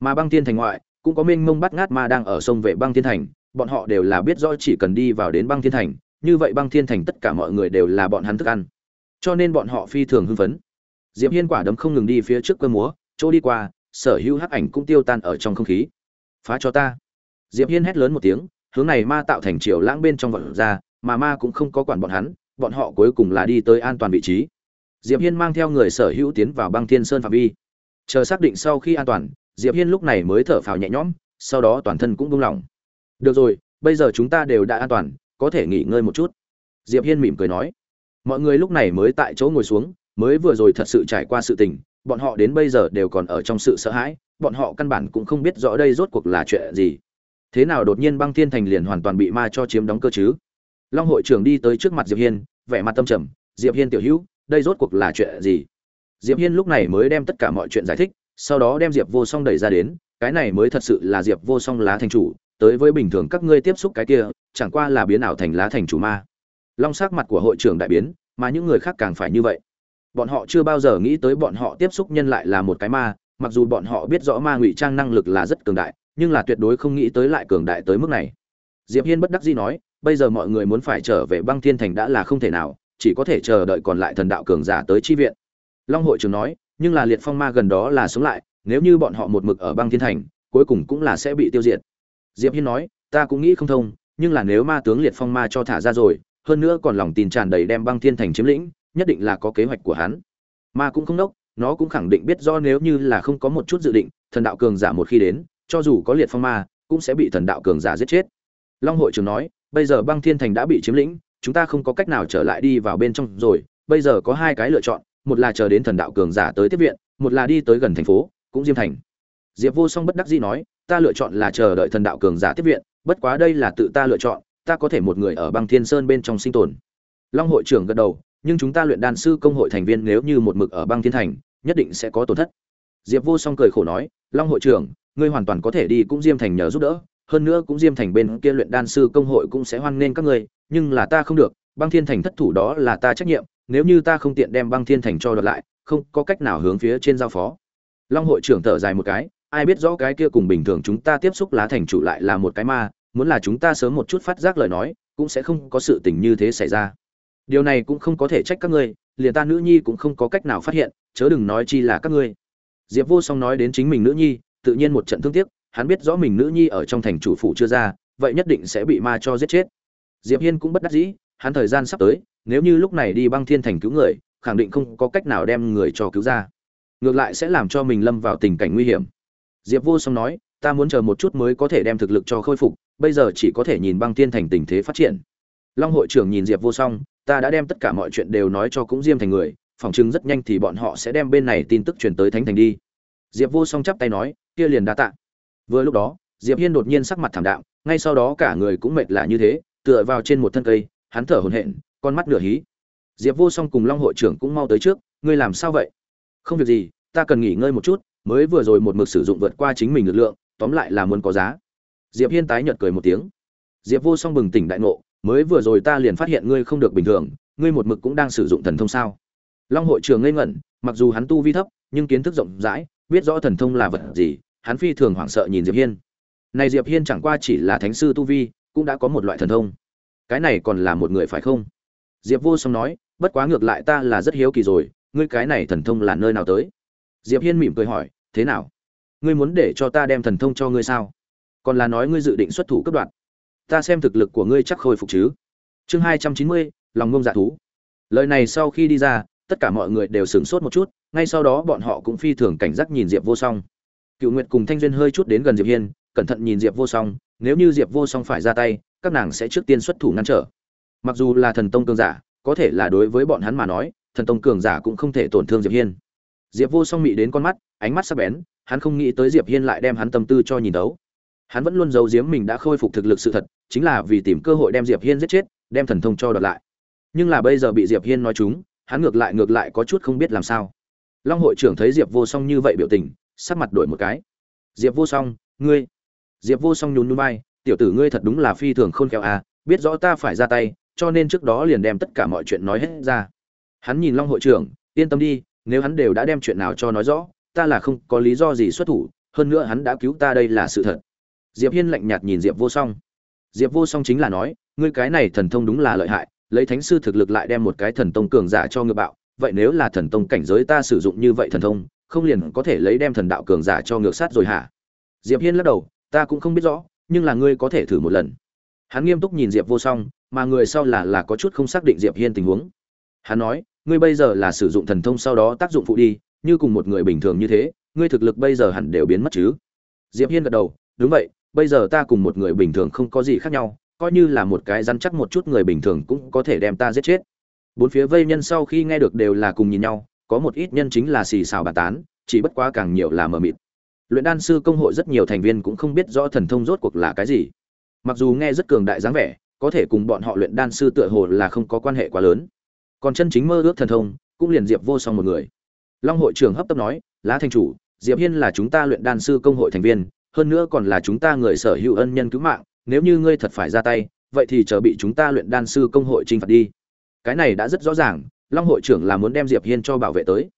Mà băng thiên thành ngoại cũng có minh mông bắt ngát ma đang ở sông vệ băng thiên thành, bọn họ đều là biết rõ chỉ cần đi vào đến băng thiên thành, như vậy băng thiên thành tất cả mọi người đều là bọn hắn thức ăn. Cho nên bọn họ phi thường hưng phấn. Diệp hiên quả đấm không ngừng đi phía trước cơ múa, chỗ đi qua, sở hữu hắc ảnh cũng tiêu tan ở trong không khí. Phá cho ta. Diệp hiên hét lớn một tiếng, hướng này ma tạo thành triều lãng bên trong vận ra, mà ma cũng không có quản bọn hắn, bọn họ cuối cùng là đi tới an toàn vị trí. Diệp hiên mang theo người sở hữu tiến vào băng thiên sơn phạm vi. Chờ xác định sau khi an toàn diệp hiên lúc này mới thở phào nhẹ nhõm, sau đó toàn thân cũng buông lỏng. Được rồi, bây giờ chúng ta đều đã an toàn, có thể nghỉ ngơi một chút. Diệp hiên mỉm cười nói. Mọi người lúc này mới tại chỗ ngồi xuống, mới vừa rồi thật sự trải qua sự tình, bọn họ đến bây giờ đều còn ở trong sự sợ hãi, bọn họ căn bản cũng không biết rõ đây rốt cuộc là chuyện gì. Thế nào đột nhiên băng thiên thành liền hoàn toàn bị ma cho chiếm đóng cơ chứ? Long hội trưởng đi tới trước mặt diệp hiên, vẻ mặt tâm trầm. Diệp hiên tiểu hữu, đây rốt cuộc là chuyện gì? Diệp hiên lúc này mới đem tất cả mọi chuyện giải thích sau đó đem diệp vô song đẩy ra đến, cái này mới thật sự là diệp vô song lá thành chủ, tới với bình thường các ngươi tiếp xúc cái kia, chẳng qua là biến ảo thành lá thành chủ ma. Long sắc mặt của hội trưởng đại biến, mà những người khác càng phải như vậy. Bọn họ chưa bao giờ nghĩ tới bọn họ tiếp xúc nhân lại là một cái ma, mặc dù bọn họ biết rõ ma ngụy trang năng lực là rất cường đại, nhưng là tuyệt đối không nghĩ tới lại cường đại tới mức này. Diệp hiên bất đắc dĩ nói, bây giờ mọi người muốn phải trở về băng thiên thành đã là không thể nào, chỉ có thể chờ đợi còn lại thần đạo cường giả tới chi viện. Long hội trưởng nói nhưng là liệt phong ma gần đó là sống lại, nếu như bọn họ một mực ở băng thiên thành, cuối cùng cũng là sẽ bị tiêu diệt. Diệp hiên nói, ta cũng nghĩ không thông, nhưng là nếu ma tướng liệt phong ma cho thả ra rồi, hơn nữa còn lòng tin tràn đầy đem băng thiên thành chiếm lĩnh, nhất định là có kế hoạch của hắn. Ma cũng không đốc nó cũng khẳng định biết do nếu như là không có một chút dự định, thần đạo cường giả một khi đến, cho dù có liệt phong ma, cũng sẽ bị thần đạo cường giả giết chết. Long hội trưởng nói, bây giờ băng thiên thành đã bị chiếm lĩnh, chúng ta không có cách nào trở lại đi vào bên trong rồi, bây giờ có hai cái lựa chọn một là chờ đến thần đạo cường giả tới tiếp viện, một là đi tới gần thành phố, cũng diêm thành. Diệp vô song bất đắc dĩ nói, ta lựa chọn là chờ đợi thần đạo cường giả tiếp viện, bất quá đây là tự ta lựa chọn, ta có thể một người ở băng thiên sơn bên trong sinh tồn. Long hội trưởng gật đầu, nhưng chúng ta luyện đan sư công hội thành viên nếu như một mực ở băng thiên thành, nhất định sẽ có tổn thất. Diệp vô song cười khổ nói, long hội trưởng, ngươi hoàn toàn có thể đi cũng diêm thành nhờ giúp đỡ, hơn nữa cũng diêm thành bên kia luyện đan sư công hội cũng sẽ hoan nghênh các ngươi, nhưng là ta không được, băng thiên thành thất thủ đó là ta trách nhiệm nếu như ta không tiện đem băng thiên thành cho đợt lại, không có cách nào hướng phía trên giao phó. Long hội trưởng thở dài một cái, ai biết rõ cái kia cùng bình thường chúng ta tiếp xúc lá thành chủ lại là một cái ma, muốn là chúng ta sớm một chút phát giác lời nói, cũng sẽ không có sự tình như thế xảy ra. Điều này cũng không có thể trách các ngươi, liền ta nữ nhi cũng không có cách nào phát hiện, chớ đừng nói chi là các ngươi. Diệp vô song nói đến chính mình nữ nhi, tự nhiên một trận thương tiếc, hắn biết rõ mình nữ nhi ở trong thành chủ phủ chưa ra, vậy nhất định sẽ bị ma cho giết chết. Diệp hiên cũng bất đắc dĩ, hắn thời gian sắp tới nếu như lúc này đi băng thiên thành cứu người, khẳng định không có cách nào đem người cho cứu ra. Ngược lại sẽ làm cho mình lâm vào tình cảnh nguy hiểm. Diệp vô song nói, ta muốn chờ một chút mới có thể đem thực lực cho khôi phục, bây giờ chỉ có thể nhìn băng thiên thành tình thế phát triển. Long hội trưởng nhìn diệp vô song, ta đã đem tất cả mọi chuyện đều nói cho cũng diêm thành người phỏng chừng rất nhanh thì bọn họ sẽ đem bên này tin tức truyền tới thánh thành đi. Diệp vô song chắp tay nói, kia liền đa tạ. Vừa lúc đó, diệp hiên đột nhiên sắc mặt thảm đạm, ngay sau đó cả người cũng mệt lạ như thế, tựa vào trên một thân cây, hắn thở hổn hển con mắt nửa hí. Diệp vô song cùng long hội trưởng cũng mau tới trước, ngươi làm sao vậy? Không việc gì, ta cần nghỉ ngơi một chút, mới vừa rồi một mực sử dụng vượt qua chính mình lực lượng, tóm lại là muốn có giá. Diệp hiên tái nhợt cười một tiếng. Diệp vô song bừng tỉnh đại ngộ, mới vừa rồi ta liền phát hiện ngươi không được bình thường, ngươi một mực cũng đang sử dụng thần thông sao? Long hội trưởng ngây ngẩn, mặc dù hắn tu vi thấp, nhưng kiến thức rộng rãi, biết rõ thần thông là vật gì, hắn phi thường hoảng sợ nhìn diệp hiên. Này diệp hiên chẳng qua chỉ là thánh sư tu vi, cũng đã có một loại thần thông. Cái này còn là một người phải không? Diệp vô song nói, bất quá ngược lại ta là rất hiếu kỳ rồi, ngươi cái này thần thông là nơi nào tới? Diệp hiên mỉm cười hỏi, thế nào? Ngươi muốn để cho ta đem thần thông cho ngươi sao? Còn là nói ngươi dự định xuất thủ cấp đoạn ta xem thực lực của ngươi chắc khôi phục chứ. Chương hai trăm chín mươi, lòng ngông dạ thú. Lời này sau khi đi ra, tất cả mọi người đều sửng sốt một chút, ngay sau đó bọn họ cũng phi thường cảnh giác nhìn diệp vô song. Cựu nguyệt cùng thanh duyên hơi chút đến gần diệp hiên, cẩn thận nhìn diệp vô song, nếu như diệp vô song phải ra tay, các nàng sẽ trước tiên xuất thủ ngăn trở mặc dù là thần tông cường giả, có thể là đối với bọn hắn mà nói, thần tông cường giả cũng không thể tổn thương diệp hiên. Diệp vô song mị đến con mắt, ánh mắt sắc bén, hắn không nghĩ tới diệp hiên lại đem hắn tâm tư cho nhìn đấu hắn vẫn luôn giấu giếm mình đã khôi phục thực lực sự thật, chính là vì tìm cơ hội đem diệp hiên giết chết, đem thần thông cho đoạt lại. Nhưng là bây giờ bị diệp hiên nói chúng, hắn ngược lại ngược lại có chút không biết làm sao. Long hội trưởng thấy diệp vô song như vậy biểu tình, sắc mặt đổi một cái. Diệp vô song, ngươi? Diệp vô song nhún nhún vai, tiểu tử ngươi thật đúng là phi thường khôn khéo à biết rõ ta phải ra tay cho nên trước đó liền đem tất cả mọi chuyện nói hết ra. Hắn nhìn long hội trưởng, yên tâm đi, nếu hắn đều đã đem chuyện nào cho nói rõ, ta là không có lý do gì xuất thủ, hơn nữa hắn đã cứu ta đây là sự thật. Diệp hiên lạnh nhạt nhìn diệp vô song. Diệp vô song chính là nói, ngươi cái này thần thông đúng là lợi hại, lấy thánh sư thực lực lại đem một cái thần tông cường giả cho ngựa bạo, vậy nếu là thần tông cảnh giới ta sử dụng như vậy thần thông, không liền có thể lấy đem thần đạo cường giả cho ngược sát rồi hả? Diệp hiên lắc đầu, ta cũng không biết rõ, nhưng là ngươi có thể thử một lần hắn nghiêm túc nhìn diệp vô song, mà người sau là là có chút không xác định diệp hiên tình huống. Hắn nói, ngươi bây giờ là sử dụng thần thông sau đó tác dụng phụ đi, như cùng một người bình thường như thế, ngươi thực lực bây giờ hẳn đều biến mất chứ? Diệp hiên gật đầu, đúng vậy, bây giờ ta cùng một người bình thường không có gì khác nhau, coi như là một cái rắn chắc một chút người bình thường cũng có thể đem ta giết chết. Bốn phía vây nhân sau khi nghe được đều là cùng nhìn nhau, có một ít nhân chính là xì xào bàn tán, chỉ bất quá càng nhiều là mờ mịt. Luyện đan sư công hội rất nhiều thành viên cũng không biết rõ thần thông rốt cuộc là cái gì mặc dù nghe rất cường đại dáng vẻ, có thể cùng bọn họ luyện đan sư tựa hồ là không có quan hệ quá lớn. Còn chân chính mơ ước thần thông, cũng liền diệp vô song một người. Long hội trưởng hấp tấp nói, lá thanh chủ, diệp hiên là chúng ta luyện đan sư công hội thành viên, hơn nữa còn là chúng ta người sở hữu ân nhân cứu mạng, nếu như ngươi thật phải ra tay, vậy thì chờ bị chúng ta luyện đan sư công hội trinh phạt đi. Cái này đã rất rõ ràng, long hội trưởng là muốn đem diệp hiên cho bảo vệ tới.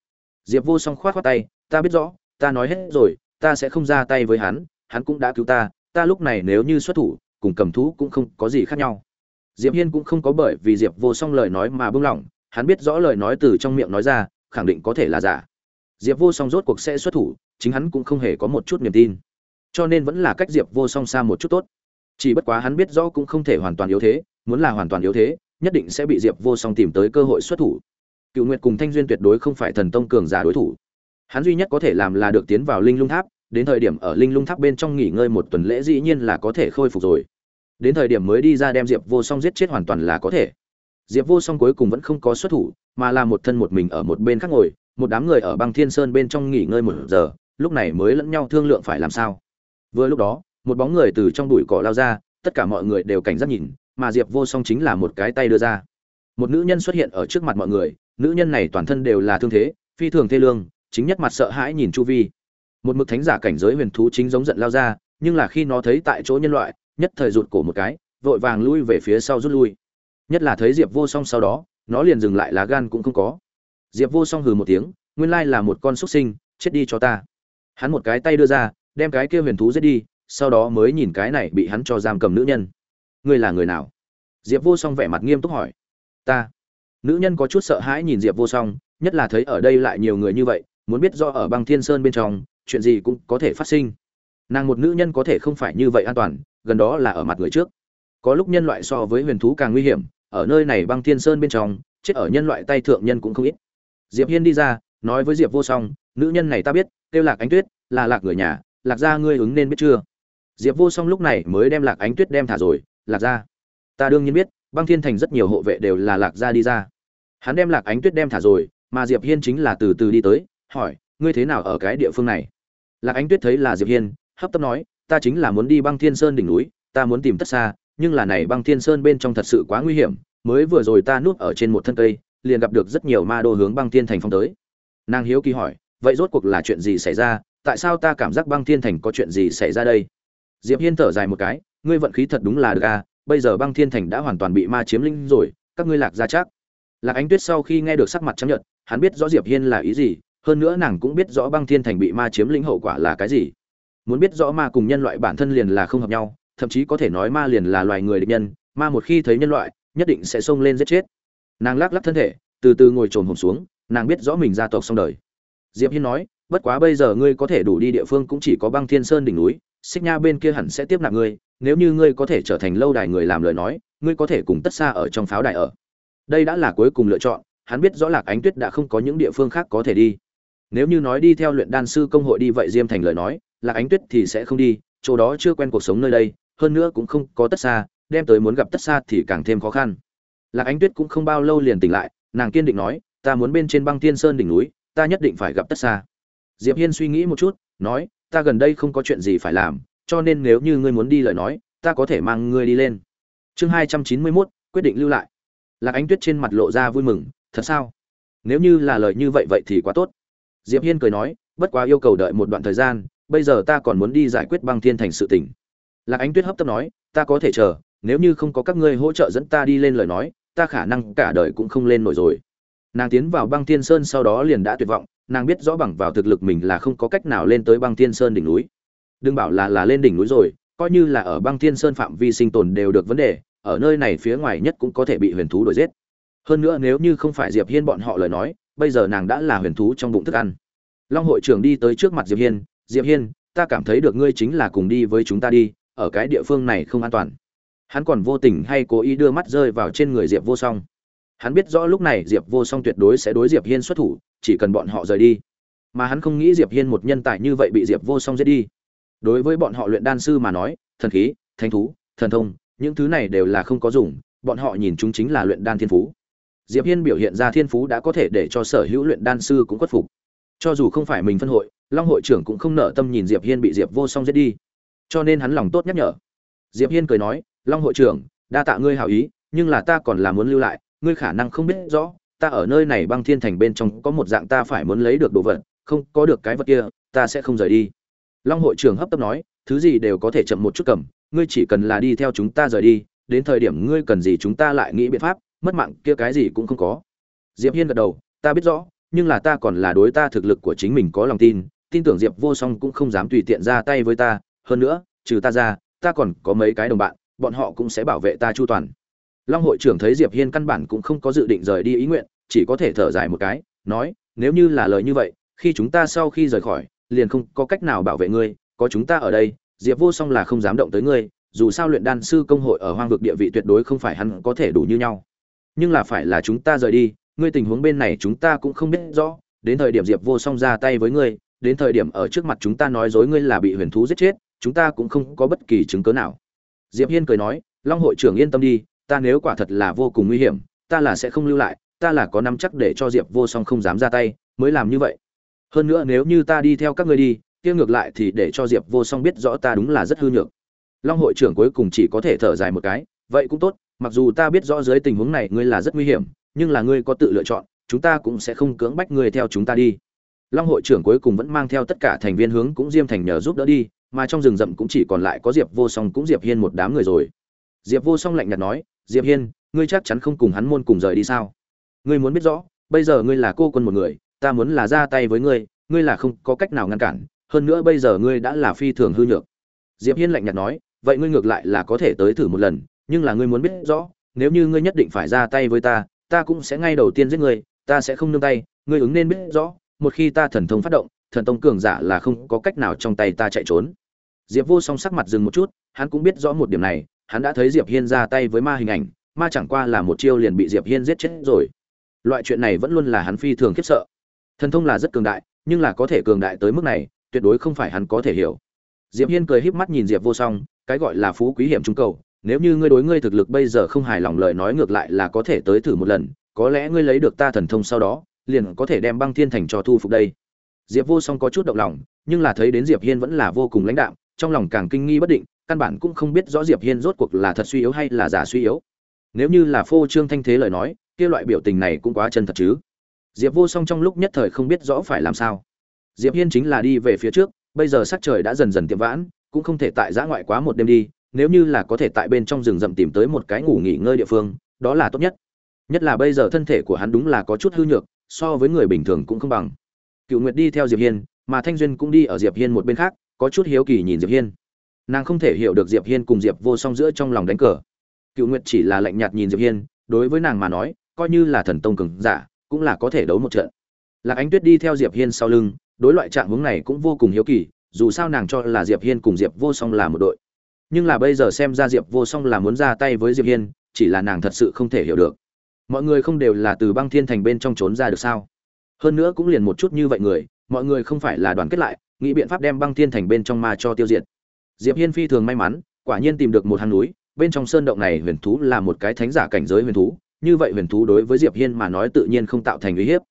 Diệp vô song khoát khoát tay, ta biết rõ, ta nói hết rồi, ta sẽ không ra tay với hắn hắn cũng đã cứu ta ta lúc này nếu như xuất thủ cùng cầm thú cũng không có gì khác nhau. Diệp hiên cũng không có bởi vì diệp vô song lời nói mà buông lỏng, hắn biết rõ lời nói từ trong miệng nói ra, khẳng định có thể là giả. Diệp vô song rốt cuộc sẽ xuất thủ, chính hắn cũng không hề có một chút niềm tin. Cho nên vẫn là cách diệp vô song xa một chút tốt. Chỉ bất quá hắn biết rõ cũng không thể hoàn toàn yếu thế, muốn là hoàn toàn yếu thế, nhất định sẽ bị diệp vô song tìm tới cơ hội xuất thủ. Cựu nguyệt cùng thanh duyên tuyệt đối không phải thần tông cường giả đối thủ. Hắn duy nhất có thể làm là được tiến vào linh lung tháp đến thời điểm ở linh lung tháp bên trong nghỉ ngơi một tuần lễ dĩ nhiên là có thể khôi phục rồi. Đến thời điểm mới đi ra đem diệp vô song giết chết hoàn toàn là có thể. Diệp vô song cuối cùng vẫn không có xuất thủ, mà là một thân một mình ở một bên khác ngồi, một đám người ở băng thiên sơn bên trong nghỉ ngơi một giờ, lúc này mới lẫn nhau thương lượng phải làm sao. Vừa lúc đó, một bóng người từ trong bụi cỏ lao ra, tất cả mọi người đều cảnh giác nhìn, mà diệp vô song chính là một cái tay đưa ra. Một nữ nhân xuất hiện ở trước mặt mọi người, nữ nhân này toàn thân đều là thương thế, phi thường thê lương, chính nhất mặt sợ hãi nhìn chu vi một mực thánh giả cảnh giới huyền thú chính giống giận lao ra, nhưng là khi nó thấy tại chỗ nhân loại, nhất thời rụt cổ một cái, vội vàng lui về phía sau rút lui. Nhất là thấy diệp vô song sau đó, nó liền dừng lại lá gan cũng không có. Diệp vô song hừ một tiếng, nguyên lai là một con xuất sinh, chết đi cho ta. Hắn một cái tay đưa ra, đem cái kia huyền thú giết đi, sau đó mới nhìn cái này bị hắn cho giam cầm nữ nhân. Ngươi là người nào? Diệp vô song vẻ mặt nghiêm túc hỏi. Ta. Nữ nhân có chút sợ hãi nhìn diệp vô song, nhất là thấy ở đây lại nhiều người như vậy, muốn biết do ở băng thiên sơn bên trong chuyện gì cũng có thể phát sinh. Nàng một nữ nhân có thể không phải như vậy an toàn, gần đó là ở mặt người trước. Có lúc nhân loại so với huyền thú càng nguy hiểm, ở nơi này băng thiên sơn bên trong, chết ở nhân loại tay thượng nhân cũng không ít. Diệp hiên đi ra, nói với diệp vô song, nữ nhân này ta biết, kêu lạc ánh tuyết, là lạc người nhà, lạc gia ngươi ứng nên biết chưa? Diệp vô song lúc này mới đem lạc ánh tuyết đem thả rồi, lạc gia, ta đương nhiên biết, băng thiên thành rất nhiều hộ vệ đều là lạc gia đi ra. Hắn đem lạc ánh tuyết đem thả rồi, mà diệp hiên chính là từ từ đi tới, hỏi ngươi thế nào ở cái địa phương này? Lạc ánh tuyết thấy là diệp hiên, hấp tấp nói, ta chính là muốn đi băng thiên sơn đỉnh núi, ta muốn tìm tất xa, nhưng là này băng thiên sơn bên trong thật sự quá nguy hiểm, mới vừa rồi ta nuốt ở trên một thân cây, liền gặp được rất nhiều ma đô hướng băng thiên thành phong tới. Nàng hiếu kỳ hỏi, vậy rốt cuộc là chuyện gì xảy ra, tại sao ta cảm giác băng thiên thành có chuyện gì xảy ra đây? Diệp hiên thở dài một cái, ngươi vận khí thật đúng là được à bây giờ băng thiên thành đã hoàn toàn bị ma chiếm lĩnh rồi, các ngươi lạc ra chắc. Lạc ánh tuyết sau khi nghe được sắc mặt chấp nhận hắn biết rõ diệp hiên là ý gì hơn nữa nàng cũng biết rõ băng thiên thành bị ma chiếm lĩnh hậu quả là cái gì. Muốn biết rõ ma cùng nhân loại bản thân liền là không hợp nhau, thậm chí có thể nói ma liền là loài người địch nhân, ma một khi thấy nhân loại, nhất định sẽ xông lên giết chết. Nàng lắc lắc thân thể, từ từ ngồi trồn hồn xuống, nàng biết rõ mình gia tộc xong đời. Diệp hiên nói, bất quá bây giờ ngươi có thể đủ đi địa phương cũng chỉ có băng thiên sơn đỉnh núi, xích nha bên kia hẳn sẽ tiếp nạp ngươi, nếu như ngươi có thể trở thành lâu đài người làm lời nói, ngươi có thể cùng tất xa ở trong pháo đài ở. Đây đã là cuối cùng lựa chọn, hắn biết rõ lạc ánh tuyết đã không có những địa phương khác có thể đi nếu như nói đi theo luyện đan sư công hội đi vậy diêm thành lời nói là ánh tuyết thì sẽ không đi chỗ đó chưa quen cuộc sống nơi đây hơn nữa cũng không có tất xa đem tới muốn gặp tất xa thì càng thêm khó khăn. Lạc ánh tuyết cũng không bao lâu liền tỉnh lại nàng kiên định nói ta muốn bên trên băng thiên sơn đỉnh núi ta nhất định phải gặp tất xa. Diệp hiên suy nghĩ một chút nói ta gần đây không có chuyện gì phải làm cho nên nếu như ngươi muốn đi lời nói ta có thể mang ngươi đi lên. Chương hai trăm chín mươi 291, quyết định lưu lại. Lạc ánh tuyết trên mặt lộ ra vui mừng thật sao? Nếu như là lời như vậy vậy thì quá tốt diệp hiên cười nói, bất quá yêu cầu đợi một đoạn thời gian, bây giờ ta còn muốn đi giải quyết băng thiên thành sự tình. Lạc ánh tuyết hấp tấp nói, ta có thể chờ, nếu như không có các ngươi hỗ trợ dẫn ta đi lên lời nói, ta khả năng cả đời cũng không lên nổi rồi. Nàng tiến vào băng thiên sơn sau đó liền đã tuyệt vọng, nàng biết rõ bằng vào thực lực mình là không có cách nào lên tới băng thiên sơn đỉnh núi. Đừng bảo là là lên đỉnh núi rồi, coi như là ở băng thiên sơn phạm vi sinh tồn đều được vấn đề, ở nơi này phía ngoài nhất cũng có thể bị huyền thú đuổi giết. Hơn nữa nếu như không phải diệp hiên bọn họ lời nói bây giờ nàng đã là huyền thú trong bụng thức ăn. Long hội trưởng đi tới trước mặt diệp hiên diệp hiên, ta cảm thấy được ngươi chính là cùng đi với chúng ta đi, ở cái địa phương này không an toàn. Hắn còn vô tình hay cố ý đưa mắt rơi vào trên người diệp vô song. Hắn biết rõ lúc này diệp vô song tuyệt đối sẽ đối diệp hiên xuất thủ, chỉ cần bọn họ rời đi. Mà hắn không nghĩ diệp hiên một nhân tài như vậy bị diệp vô song giết đi. Đối với bọn họ luyện đan sư mà nói, thần khí, thánh thú, thần thông, những thứ này đều là không có dùng, bọn họ nhìn chúng chính là luyện đan thiên phú diệp hiên biểu hiện ra thiên phú đã có thể để cho sở hữu luyện đan sư cũng khuất phục. Cho dù không phải mình phân hội, long hội trưởng cũng không nợ tâm nhìn diệp hiên bị diệp vô song giết đi. Cho nên hắn lòng tốt nhắc nhở. Diệp hiên cười nói, long hội trưởng, đa tạ ngươi hảo ý, nhưng là ta còn là muốn lưu lại, ngươi khả năng không biết rõ, ta ở nơi này băng thiên thành bên trong có một dạng ta phải muốn lấy được đồ vật, không có được cái vật kia, ta sẽ không rời đi. Long hội trưởng hấp tấp nói, thứ gì đều có thể chậm một chút cầm, ngươi chỉ cần là đi theo chúng ta rời đi, đến thời điểm ngươi cần gì chúng ta lại nghĩ biện pháp mất mạng kia cái gì cũng không có. Diệp hiên gật đầu, ta biết rõ, nhưng là ta còn là đối ta thực lực của chính mình có lòng tin tin tưởng diệp vô song cũng không dám tùy tiện ra tay với ta, hơn nữa, trừ ta ra, ta còn có mấy cái đồng bạn, bọn họ cũng sẽ bảo vệ ta chu toàn. Long hội trưởng thấy diệp hiên căn bản cũng không có dự định rời đi ý nguyện, chỉ có thể thở dài một cái, nói, nếu như là lời như vậy, khi chúng ta sau khi rời khỏi, liền không có cách nào bảo vệ ngươi, có chúng ta ở đây, diệp vô song là không dám động tới ngươi, dù sao luyện đan sư công hội ở hoang vực địa vị tuyệt đối không phải hắn có thể đủ như nhau nhưng là phải là chúng ta rời đi, ngươi tình huống bên này chúng ta cũng không biết rõ, đến thời điểm diệp vô song ra tay với ngươi, đến thời điểm ở trước mặt chúng ta nói dối ngươi là bị huyền thú giết chết, chúng ta cũng không có bất kỳ chứng cớ nào. Diệp hiên cười nói, long hội trưởng yên tâm đi, ta nếu quả thật là vô cùng nguy hiểm, ta là sẽ không lưu lại, ta là có nắm chắc để cho diệp vô song không dám ra tay, mới làm như vậy. Hơn nữa nếu như ta đi theo các ngươi đi, kia ngược lại thì để cho diệp vô song biết rõ ta đúng là rất hư nhược. Long hội trưởng cuối cùng chỉ có thể thở dài một cái, vậy cũng tốt mặc dù ta biết rõ dưới tình huống này ngươi là rất nguy hiểm, nhưng là ngươi có tự lựa chọn, chúng ta cũng sẽ không cưỡng bách ngươi theo chúng ta đi. Long hội trưởng cuối cùng vẫn mang theo tất cả thành viên hướng cũng diêm thành nhờ giúp đỡ đi, mà trong rừng rậm cũng chỉ còn lại có diệp vô song cũng diệp hiên một đám người rồi. Diệp vô song lạnh nhạt nói, diệp hiên, ngươi chắc chắn không cùng hắn môn cùng rời đi sao? Ngươi muốn biết rõ, bây giờ ngươi là cô quân một người, ta muốn là ra tay với ngươi ngươi là không có cách nào ngăn cản, hơn nữa bây giờ ngươi đã là phi thường hư nhược. Diệp hiên lạnh nhạt nói, vậy ngươi ngược lại là có thể tới thử một lần nhưng là ngươi muốn biết rõ, nếu như ngươi nhất định phải ra tay với ta ta cũng sẽ ngay đầu tiên giết ngươi, ta sẽ không nương tay, ngươi ứng nên biết rõ, một khi ta thần thông phát động, thần tông cường giả là không có cách nào trong tay ta chạy trốn. Diệp vô song sắc mặt dừng một chút, hắn cũng biết rõ một điểm này, hắn đã thấy diệp hiên ra tay với ma hình ảnh, ma chẳng qua là một chiêu liền bị diệp hiên giết chết rồi. Loại chuyện này vẫn luôn là hắn phi thường khiếp sợ. Thần thông là rất cường đại, nhưng là có thể cường đại tới mức này, tuyệt đối không phải hắn có thể hiểu. Diệp hiên cười híp mắt nhìn diệp vô song, cái gọi là phú quý hiểm trung cầu nếu như ngươi đối ngươi thực lực bây giờ không hài lòng lời nói ngược lại là có thể tới thử một lần, có lẽ ngươi lấy được ta thần thông sau đó, liền có thể đem băng thiên thành cho thu phục đây. Diệp vô song có chút động lòng, nhưng là thấy đến diệp hiên vẫn là vô cùng lãnh đạm, trong lòng càng kinh nghi bất định, căn bản cũng không biết rõ diệp hiên rốt cuộc là thật suy yếu hay là giả suy yếu. Nếu như là phô trương thanh thế lời nói, kia loại biểu tình này cũng quá chân thật chứ. Diệp vô song trong lúc nhất thời không biết rõ phải làm sao. Diệp hiên chính là đi về phía trước, bây giờ sắc trời đã dần dần tiệm vãn, cũng không thể tại giã ngoại quá một đêm đi nếu như là có thể tại bên trong rừng rậm tìm tới một cái ngủ nghỉ ngơi địa phương, đó là tốt nhất. Nhất là bây giờ thân thể của hắn đúng là có chút hư nhược, so với người bình thường cũng không bằng. Cựu nguyệt đi theo diệp hiên, mà thanh duyên cũng đi ở diệp hiên một bên khác, có chút hiếu kỳ nhìn diệp hiên. Nàng không thể hiểu được diệp hiên cùng diệp vô song giữa trong lòng đánh cờ. Cựu nguyệt chỉ là lạnh nhạt nhìn diệp hiên, đối với nàng mà nói, coi như là thần tông cường giả, cũng là có thể đấu một trận. Lạc ánh tuyết đi theo diệp hiên sau lưng, đối loại trạng huống này cũng vô cùng hiếu kỳ, dù sao nàng cho là diệp hiên cùng diệp vô song là một đội nhưng là bây giờ xem ra diệp vô song là muốn ra tay với diệp hiên, chỉ là nàng thật sự không thể hiểu được. Mọi người không đều là từ băng thiên thành bên trong trốn ra được sao? Hơn nữa cũng liền một chút như vậy người, mọi người không phải là đoàn kết lại, nghĩ biện pháp đem băng thiên thành bên trong ma cho tiêu diệt. Diệp hiên phi thường may mắn, quả nhiên tìm được một hang núi, bên trong sơn động này huyền thú là một cái thánh giả cảnh giới huyền thú, như vậy huyền thú đối với diệp hiên mà nói tự nhiên không tạo thành uy hiếp.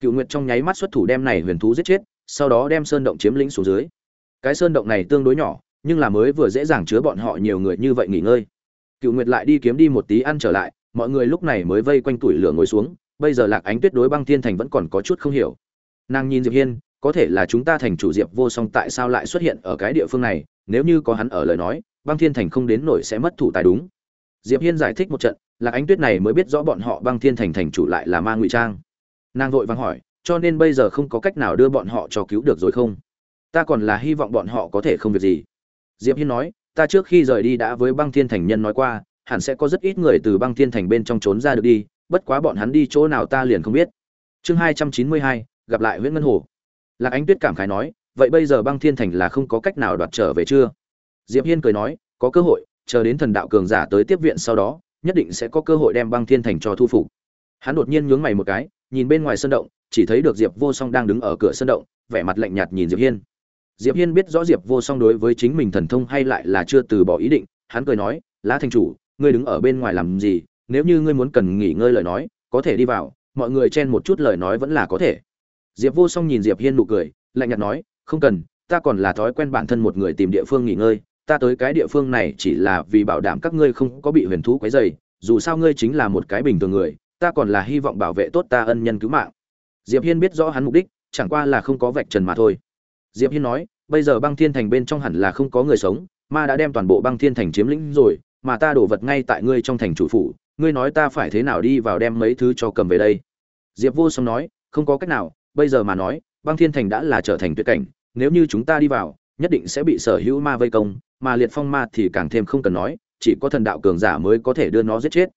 Cựu nguyệt trong nháy mắt xuất thủ đem này huyền thú giết chết, sau đó đem sơn động chiếm lĩnh xuống dưới. Cái sơn động này tương đối nhỏ nhưng là mới vừa dễ dàng chứa bọn họ nhiều người như vậy nghỉ ngơi. Cựu nguyệt lại đi kiếm đi một tí ăn trở lại, mọi người lúc này mới vây quanh tuổi lửa ngồi xuống, bây giờ lạc ánh tuyết đối băng thiên thành vẫn còn có chút không hiểu. Nàng nhìn diệp hiên, có thể là chúng ta thành chủ diệp vô song tại sao lại xuất hiện ở cái địa phương này, nếu như có hắn ở lời nói, băng thiên thành không đến nổi sẽ mất thủ tài đúng. Diệp hiên giải thích một trận, lạc ánh tuyết này mới biết rõ bọn họ băng thiên thành thành chủ lại là ma ngụy trang. Nàng vội vàng hỏi, cho nên bây giờ không có cách nào đưa bọn họ cho cứu được rồi không? Ta còn là hy vọng bọn họ có thể không việc gì diệp hiên nói, ta trước khi rời đi đã với băng thiên thành nhân nói qua, hẳn sẽ có rất ít người từ băng thiên thành bên trong trốn ra được đi, bất quá bọn hắn đi chỗ nào ta liền không biết. Chương hai trăm chín mươi hai, gặp lại nguyễn ngân hồ. Lạc ánh tuyết cảm khái nói, vậy bây giờ băng thiên thành là không có cách nào đoạt trở về chưa? Diệp hiên cười nói, có cơ hội, chờ đến thần đạo cường giả tới tiếp viện sau đó, nhất định sẽ có cơ hội đem băng thiên thành cho thu phục. Hắn đột nhiên nhướng mày một cái, nhìn bên ngoài sân động, chỉ thấy được diệp vô song đang đứng ở cửa sân động, vẻ mặt lạnh nhạt nhìn diệp hiên diệp hiên biết rõ diệp vô song đối với chính mình thần thông hay lại là chưa từ bỏ ý định, hắn cười nói, lá thành chủ, ngươi đứng ở bên ngoài làm gì? Nếu như ngươi muốn cần nghỉ ngơi lời nói, có thể đi vào, mọi người chen một chút lời nói vẫn là có thể. Diệp vô song nhìn diệp hiên nụ cười, lạnh nhạt nói, không cần, ta còn là thói quen bản thân một người tìm địa phương nghỉ ngơi, ta tới cái địa phương này chỉ là vì bảo đảm các ngươi không có bị huyền thú quấy rầy, dù sao ngươi chính là một cái bình thường người, ta còn là hy vọng bảo vệ tốt ta ân nhân cứu mạng. Diệp hiên biết rõ hắn mục đích, chẳng qua là không có vạch trần mà thôi diệp hiên nói, bây giờ băng thiên thành bên trong hẳn là không có người sống, ma đã đem toàn bộ băng thiên thành chiếm lĩnh rồi, mà ta đổ vật ngay tại ngươi trong thành chủ phủ, ngươi nói ta phải thế nào đi vào đem mấy thứ cho cầm về đây? Diệp vô song nói, không có cách nào, bây giờ mà nói, băng thiên thành đã là trở thành tuyệt cảnh, nếu như chúng ta đi vào, nhất định sẽ bị sở hữu ma vây công, mà liệt phong ma thì càng thêm không cần nói, chỉ có thần đạo cường giả mới có thể đưa nó giết chết.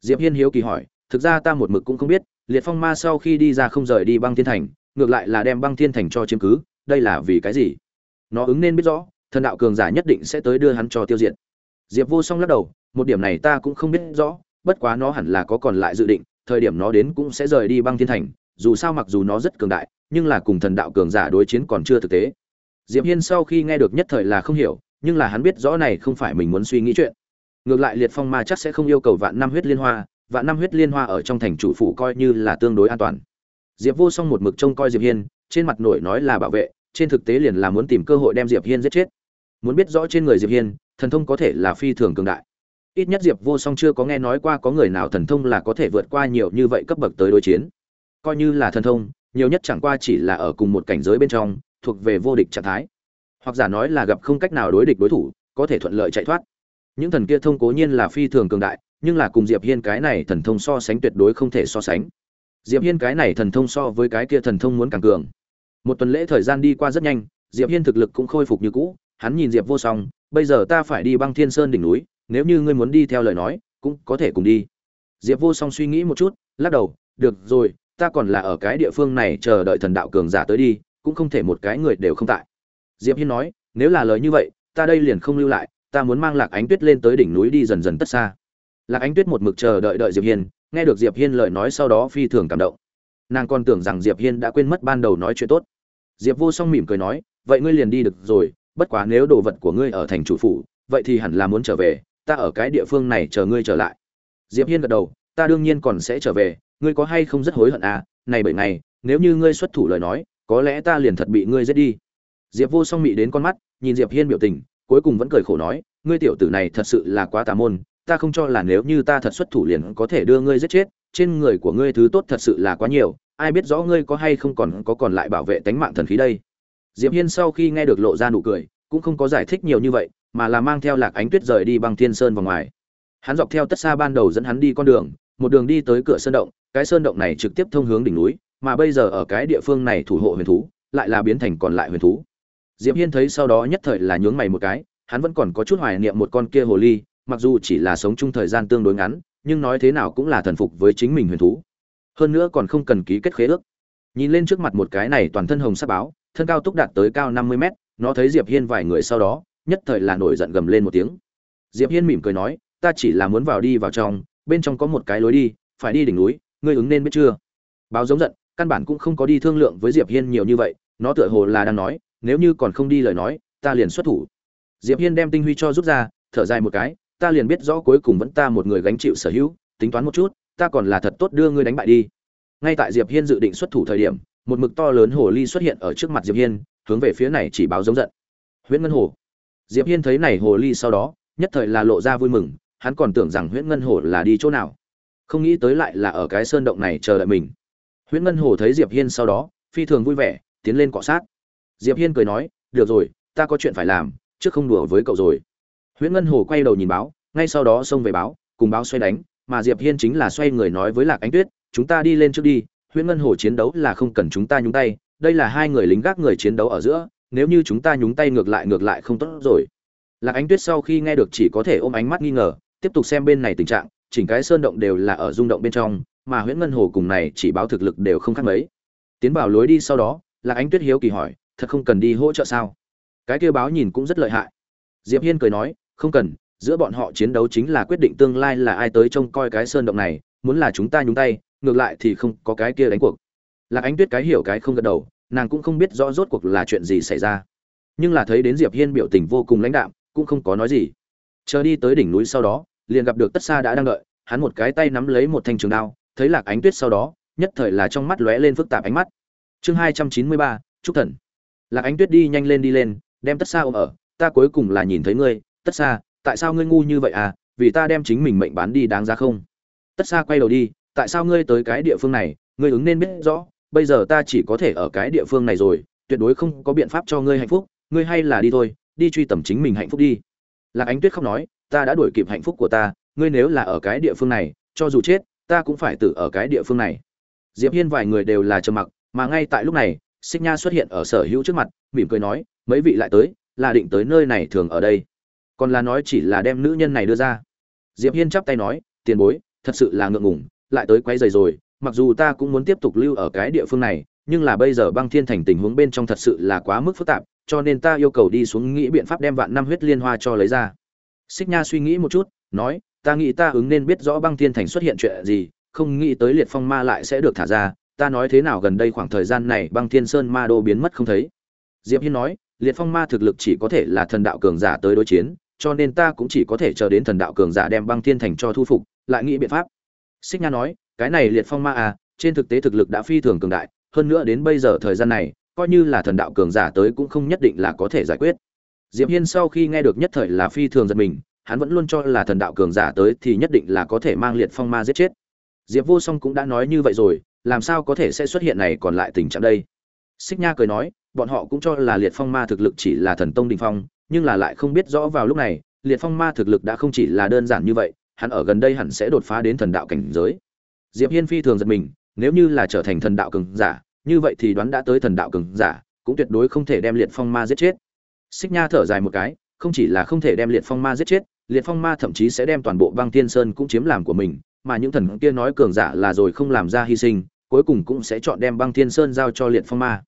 Diệp hiên hiếu kỳ hỏi, thực ra ta một mực cũng không biết, liệt phong ma sau khi đi ra không rời đi băng thiên thành, ngược lại là đem băng thiên thành cho chiếm cứ đây là vì cái gì? Nó ứng nên biết rõ, thần đạo cường giả nhất định sẽ tới đưa hắn cho tiêu diệt. Diệp vô song lắc đầu, một điểm này ta cũng không biết rõ, bất quá nó hẳn là có còn lại dự định, thời điểm nó đến cũng sẽ rời đi băng thiên thành, dù sao mặc dù nó rất cường đại, nhưng là cùng thần đạo cường giả đối chiến còn chưa thực tế. Diệp hiên sau khi nghe được nhất thời là không hiểu, nhưng là hắn biết rõ này không phải mình muốn suy nghĩ chuyện. Ngược lại liệt phong ma chắc sẽ không yêu cầu vạn năm huyết liên hoa, vạn năm huyết liên hoa ở trong thành chủ phủ coi như là tương đối an toàn. Diệp vô song một mực trông coi diệp hiên trên mặt nổi nói là bảo vệ, trên thực tế liền là muốn tìm cơ hội đem diệp hiên giết chết. Muốn biết rõ trên người diệp hiên, thần thông có thể là phi thường cường đại. Ít nhất diệp vô song chưa có nghe nói qua có người nào thần thông là có thể vượt qua nhiều như vậy cấp bậc tới đối chiến. Coi như là thần thông, nhiều nhất chẳng qua chỉ là ở cùng một cảnh giới bên trong, thuộc về vô địch trạng thái. Hoặc giả nói là gặp không cách nào đối địch đối thủ, có thể thuận lợi chạy thoát. Những thần kia thông cố nhiên là phi thường cường đại, nhưng là cùng diệp hiên cái này thần thông so sánh tuyệt đối không thể so sánh. Diệp hiên cái này thần thông so với cái kia thần thông muốn càng cường một tuần lễ thời gian đi qua rất nhanh, diệp hiên thực lực cũng khôi phục như cũ, hắn nhìn diệp vô song, bây giờ ta phải đi băng thiên sơn đỉnh núi, nếu như ngươi muốn đi theo lời nói, cũng có thể cùng đi. Diệp vô song suy nghĩ một chút, lắc đầu, được rồi, ta còn là ở cái địa phương này chờ đợi thần đạo cường giả tới đi, cũng không thể một cái người đều không tại. Diệp hiên nói, nếu là lời như vậy, ta đây liền không lưu lại, ta muốn mang lạc ánh tuyết lên tới đỉnh núi đi dần dần tất xa. Lạc ánh tuyết một mực chờ đợi đợi diệp hiên, nghe được diệp hiên lời nói sau đó phi thường cảm động nàng còn tưởng rằng diệp hiên đã quên mất ban đầu nói chuyện tốt. Diệp vô song mỉm cười nói, vậy ngươi liền đi được rồi, bất quá nếu đồ vật của ngươi ở thành chủ phủ, vậy thì hẳn là muốn trở về, ta ở cái địa phương này chờ ngươi trở lại. Diệp hiên gật đầu, ta đương nhiên còn sẽ trở về, ngươi có hay không rất hối hận à này bởi ngày, nếu như ngươi xuất thủ lời nói, có lẽ ta liền thật bị ngươi giết đi. Diệp vô song mị đến con mắt, nhìn diệp hiên biểu tình, cuối cùng vẫn cười khổ nói, ngươi tiểu tử này thật sự là quá tà môn, ta không cho là nếu như ta thật xuất thủ liền có thể đưa ngươi giết chết, trên người của ngươi thứ tốt thật sự là quá nhiều ai biết rõ ngươi có hay không còn có còn lại bảo vệ tánh mạng thần khí đây. Diệp hiên sau khi nghe được lộ ra nụ cười, cũng không có giải thích nhiều như vậy, mà là mang theo lạc ánh tuyết rời đi băng thiên sơn vào ngoài. Hắn dọc theo tất xa ban đầu dẫn hắn đi con đường, một đường đi tới cửa sơn động, cái sơn động này trực tiếp thông hướng đỉnh núi, mà bây giờ ở cái địa phương này thủ hộ huyền thú, lại là biến thành còn lại huyền thú. Diệp hiên thấy sau đó nhất thời là nhướng mày một cái, hắn vẫn còn có chút hoài niệm một con kia hồ ly, mặc dù chỉ là sống chung thời gian tương đối ngắn, nhưng nói thế nào cũng là thần phục với chính mình huyền thú hơn nữa còn không cần ký kết khế ước. Nhìn lên trước mặt một cái này toàn thân hồng sắc báo, thân cao túc đạt tới cao năm mươi mét, nó thấy diệp hiên vài người sau đó, nhất thời là nổi giận gầm lên một tiếng. Diệp hiên mỉm cười nói, ta chỉ là muốn vào đi vào trong, bên trong có một cái lối đi, phải đi đỉnh núi, ngươi ứng nên biết chưa? Báo giống giận, căn bản cũng không có đi thương lượng với diệp hiên nhiều như vậy, nó tựa hồ là đang nói, nếu như còn không đi lời nói, ta liền xuất thủ. Diệp hiên đem tinh huy cho rút ra, thở dài một cái, ta liền biết rõ cuối cùng vẫn ta một người gánh chịu sở hữu, tính toán một chút ta còn là thật tốt đưa ngươi đánh bại đi. Ngay tại diệp hiên dự định xuất thủ thời điểm, một mực to lớn hồ ly xuất hiện ở trước mặt diệp hiên, hướng về phía này chỉ báo giống giận. Huyễn ngân hồ. Diệp hiên thấy này hồ ly sau đó, nhất thời là lộ ra vui mừng, hắn còn tưởng rằng huyễn ngân hồ là đi chỗ nào. Không nghĩ tới lại là ở cái sơn động này chờ đợi mình. Huyễn ngân hồ thấy diệp hiên sau đó, phi thường vui vẻ, tiến lên cọ sát. Diệp hiên cười nói, được rồi, ta có chuyện phải làm, trước không đùa với cậu rồi. Huyễn ngân hồ quay đầu nhìn báo, ngay sau đó xông về báo, cùng báo xoay đánh mà diệp hiên chính là xoay người nói với lạc ánh tuyết, chúng ta đi lên trước đi, huyễn ngân hồ chiến đấu là không cần chúng ta nhúng tay, đây là hai người lính gác người chiến đấu ở giữa, nếu như chúng ta nhúng tay ngược lại ngược lại không tốt rồi. Lạc ánh tuyết sau khi nghe được chỉ có thể ôm ánh mắt nghi ngờ, tiếp tục xem bên này tình trạng, chỉnh cái sơn động đều là ở rung động bên trong, mà huyễn ngân hồ cùng này chỉ báo thực lực đều không khác mấy. Tiến vào lối đi sau đó, lạc ánh tuyết hiếu kỳ hỏi, thật không cần đi hỗ trợ sao? Cái kia báo nhìn cũng rất lợi hại. Diệp hiên cười nói, không cần giữa bọn họ chiến đấu chính là quyết định tương lai là ai tới trông coi cái sơn động này, muốn là chúng ta nhúng tay, ngược lại thì không có cái kia đánh cuộc. Lạc ánh tuyết cái hiểu cái không gật đầu, nàng cũng không biết rõ rốt cuộc là chuyện gì xảy ra. Nhưng là thấy đến diệp hiên biểu tình vô cùng lãnh đạm, cũng không có nói gì. Chờ đi tới đỉnh núi sau đó, liền gặp được tất xa đã đang đợi, hắn một cái tay nắm lấy một thanh trường đao, thấy lạc ánh tuyết sau đó, nhất thời là trong mắt lóe lên phức tạp ánh mắt. Chương hai trăm chín mươi ba, trúc thần. Lạc ánh tuyết đi nhanh lên đi lên, đem tất xa ôm ở, ta cuối cùng là nhìn thấy ngươi, tất xa tại sao ngươi ngu như vậy à vì ta đem chính mình mệnh bán đi đáng ra không? Tất xa quay đầu đi, tại sao ngươi tới cái địa phương này, ngươi ứng nên biết rõ, bây giờ ta chỉ có thể ở cái địa phương này rồi, tuyệt đối không có biện pháp cho ngươi hạnh phúc, ngươi hay là đi thôi, đi truy tầm chính mình hạnh phúc đi. Lạc ánh tuyết khóc nói, ta đã đuổi kịp hạnh phúc của ta, ngươi nếu là ở cái địa phương này, cho dù chết, ta cũng phải tự ở cái địa phương này. Diệp hiên vài người đều là trầm mặc, mà ngay tại lúc này, xích nha xuất hiện ở sở hữu trước mặt, mỉm cười nói, mấy vị lại tới, là định tới nơi này thường ở đây còn là nói chỉ là đem nữ nhân này đưa ra. Diệp hiên chắp tay nói, tiền bối, thật sự là ngượng ngùng, lại tới quấy giày rồi, mặc dù ta cũng muốn tiếp tục lưu ở cái địa phương này, nhưng là bây giờ băng thiên thành tình huống bên trong thật sự là quá mức phức tạp, cho nên ta yêu cầu đi xuống nghĩ biện pháp đem vạn năm huyết liên hoa cho lấy ra. Xích nha suy nghĩ một chút, nói, ta nghĩ ta ứng nên biết rõ băng thiên thành xuất hiện chuyện gì, không nghĩ tới liệt phong ma lại sẽ được thả ra, ta nói thế nào gần đây khoảng thời gian này băng thiên sơn ma đô biến mất không thấy. Diệp hiên nói, liệt phong ma thực lực chỉ có thể là thần đạo cường giả tới đối chiến cho nên ta cũng chỉ có thể chờ đến thần đạo cường giả đem băng thiên thành cho thu phục, lại nghĩ biện pháp. Xích nha nói, cái này liệt phong ma à trên thực tế thực lực đã phi thường cường đại, hơn nữa đến bây giờ thời gian này, coi như là thần đạo cường giả tới cũng không nhất định là có thể giải quyết. Diệp hiên sau khi nghe được nhất thời là phi thường giật mình, hắn vẫn luôn cho là thần đạo cường giả tới thì nhất định là có thể mang liệt phong ma giết chết. Diệp vô song cũng đã nói như vậy rồi, làm sao có thể sẽ xuất hiện này còn lại tình trạng đây? Xích nha cười nói, bọn họ cũng cho là liệt phong ma thực lực chỉ là thần tông đình phong nhưng là lại không biết rõ vào lúc này, liệt phong ma thực lực đã không chỉ là đơn giản như vậy, hắn ở gần đây hẳn sẽ đột phá đến thần đạo cảnh giới. Diệp hiên phi thường giật mình, nếu như là trở thành thần đạo cường giả, như vậy thì đoán đã tới thần đạo cường giả, cũng tuyệt đối không thể đem liệt phong ma giết chết. Xích nha thở dài một cái, không chỉ là không thể đem liệt phong ma giết chết, liệt phong ma thậm chí sẽ đem toàn bộ băng tiên sơn cũng chiếm làm của mình, mà những thần kia nói cường giả là rồi không làm ra hy sinh, cuối cùng cũng sẽ chọn đem băng thiên sơn giao cho liệt phong ma.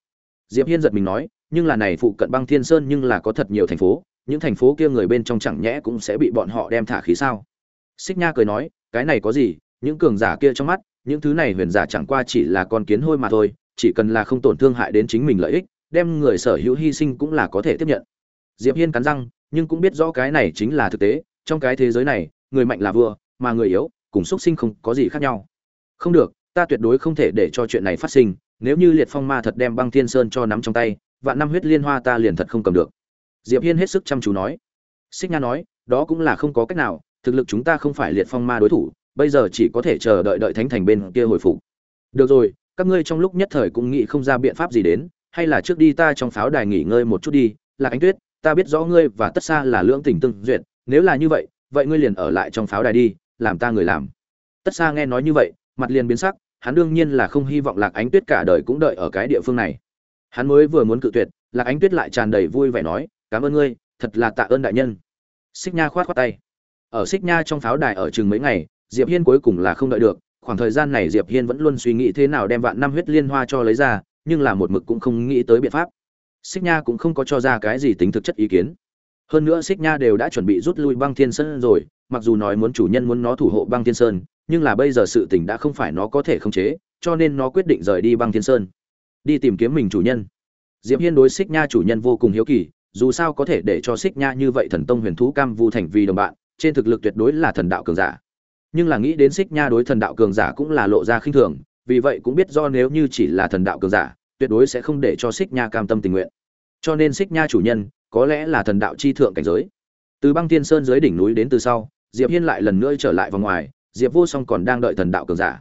Diệp hiên giật mình nói nhưng là này phụ cận băng thiên sơn nhưng là có thật nhiều thành phố, những thành phố kia người bên trong chẳng nhẽ cũng sẽ bị bọn họ đem thả khí sao? Xích nha cười nói, cái này có gì, những cường giả kia trong mắt, những thứ này huyền giả chẳng qua chỉ là con kiến hôi mà thôi, chỉ cần là không tổn thương hại đến chính mình lợi ích, đem người sở hữu hy sinh cũng là có thể tiếp nhận. Diệp hiên cắn răng, nhưng cũng biết rõ cái này chính là thực tế, trong cái thế giới này, người mạnh là vua, mà người yếu, cùng xuất sinh không có gì khác nhau. Không được, ta tuyệt đối không thể để cho chuyện này phát sinh, nếu như liệt phong ma thật đem băng thiên sơn cho nắm trong tay vạn năm huyết liên hoa ta liền thật không cầm được. Diệp hiên hết sức chăm chú nói. Xích nha nói, đó cũng là không có cách nào, thực lực chúng ta không phải liệt phong ma đối thủ, bây giờ chỉ có thể chờ đợi đợi thánh thành bên kia hồi phục. Được rồi, các ngươi trong lúc nhất thời cũng nghĩ không ra biện pháp gì đến, hay là trước đi ta trong pháo đài nghỉ ngơi một chút đi là ánh tuyết, ta biết rõ ngươi và tất xa là lưỡng tình tương duyệt, nếu là như vậy vậy ngươi liền ở lại trong pháo đài đi, làm ta người làm. Tất xa nghe nói như vậy, mặt liền biến sắc, hắn đương nhiên là không hy vọng lạc ánh tuyết cả đời cũng đợi ở cái địa phương này hắn mới vừa muốn cự tuyệt, lạc ánh tuyết lại tràn đầy vui vẻ nói, cảm ơn ngươi, thật là tạ ơn đại nhân. Xích nha khoát khoát tay. Ở xích nha trong pháo đài ở chừng mấy ngày, diệp hiên cuối cùng là không đợi được, khoảng thời gian này diệp hiên vẫn luôn suy nghĩ thế nào đem vạn năm huyết liên hoa cho lấy ra, nhưng là một mực cũng không nghĩ tới biện pháp. Xích nha cũng không có cho ra cái gì tính thực chất ý kiến. Hơn nữa xích nha đều đã chuẩn bị rút lui băng thiên sơn rồi, mặc dù nói muốn chủ nhân muốn nó thủ hộ băng thiên sơn, nhưng là bây giờ sự tình đã không phải nó có thể khống chế, cho nên nó quyết định rời đi băng thiên sơn đi tìm kiếm mình chủ nhân. Diệp hiên đối xích nha chủ nhân vô cùng hiếu kỳ, dù sao có thể để cho xích nha như vậy thần tông huyền thú cam vu thành vì đồng bạn, trên thực lực tuyệt đối là thần đạo cường giả. Nhưng là nghĩ đến xích nha đối thần đạo cường giả cũng là lộ ra khinh thường, vì vậy cũng biết do nếu như chỉ là thần đạo cường giả, tuyệt đối sẽ không để cho xích nha cam tâm tình nguyện. Cho nên xích nha chủ nhân, có lẽ là thần đạo chi thượng cảnh giới. Từ băng tiên sơn dưới đỉnh núi đến từ sau, diệp hiên lại lần nữa trở lại vào ngoài, diệp vô song còn đang đợi thần đạo cường giả.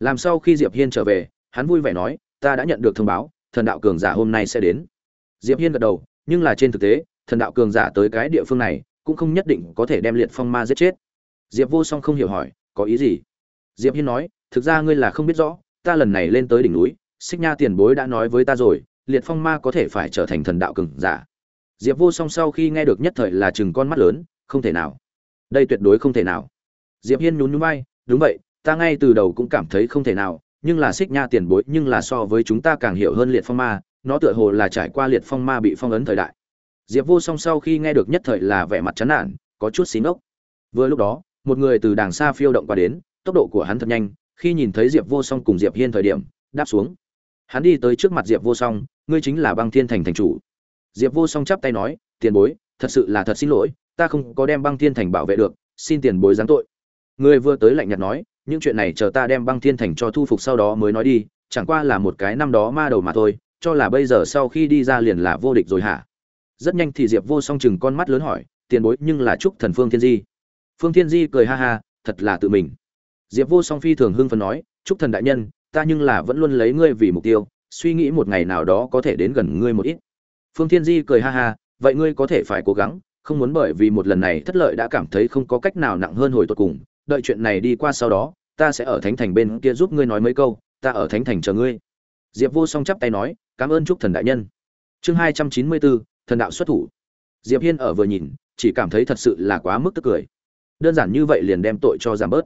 Làm sau khi diệp hiên trở về, hắn vui vẻ nói ta đã nhận được thông báo, thần đạo cường giả hôm nay sẽ đến. Diệp hiên gật đầu, nhưng là trên thực tế, thần đạo cường giả tới cái địa phương này, cũng không nhất định có thể đem liệt phong ma giết chết. Diệp vô song không hiểu hỏi, có ý gì? Diệp hiên nói, thực ra ngươi là không biết rõ, ta lần này lên tới đỉnh núi, xích nha tiền bối đã nói với ta rồi, liệt phong ma có thể phải trở thành thần đạo cường giả. Diệp vô song sau khi nghe được nhất thời là chừng con mắt lớn, không thể nào. Đây tuyệt đối không thể nào. Diệp hiên nhún nhún vai, đúng vậy, ta ngay từ đầu cũng cảm thấy không thể nào nhưng là xích nha tiền bối nhưng là so với chúng ta càng hiểu hơn liệt phong ma, nó tựa hồ là trải qua liệt phong ma bị phong ấn thời đại. Diệp vô song sau khi nghe được nhất thời là vẻ mặt chán nản, có chút xí ngốc. Vừa lúc đó, một người từ đàng xa phiêu động qua đến, tốc độ của hắn thật nhanh, khi nhìn thấy diệp vô song cùng diệp hiên thời điểm, đáp xuống. Hắn đi tới trước mặt diệp vô song, ngươi chính là băng thiên thành thành chủ. Diệp vô song chắp tay nói, tiền bối, thật sự là thật xin lỗi, ta không có đem băng thiên thành bảo vệ được, xin tiền bối giáng tội. Người vừa tới lạnh nhạt nói những chuyện này chờ ta đem băng thiên thành cho thu phục sau đó mới nói đi, chẳng qua là một cái năm đó ma đầu mà thôi, cho là bây giờ sau khi đi ra liền là vô địch rồi hả? Rất nhanh thì diệp vô song chừng con mắt lớn hỏi, tiền bối nhưng là chúc thần phương thiên di. Phương thiên di cười ha ha, thật là tự mình. Diệp vô song phi thường hưng phấn nói, chúc thần đại nhân, ta nhưng là vẫn luôn lấy ngươi vì mục tiêu, suy nghĩ một ngày nào đó có thể đến gần ngươi một ít. Phương thiên di cười ha ha, vậy ngươi có thể phải cố gắng, không muốn bởi vì một lần này thất lợi đã cảm thấy không có cách nào nặng hơn hồi tột cùng đợi chuyện này đi qua sau đó, ta sẽ ở thánh thành bên kia giúp ngươi nói mấy câu, ta ở thánh thành chờ ngươi. Diệp vô song chắp tay nói, cảm ơn chúc thần đại nhân. Chương hai trăm chín mươi bốn, thần đạo xuất thủ. Diệp hiên ở vừa nhìn, chỉ cảm thấy thật sự là quá mức tức cười. Đơn giản như vậy liền đem tội cho giảm bớt.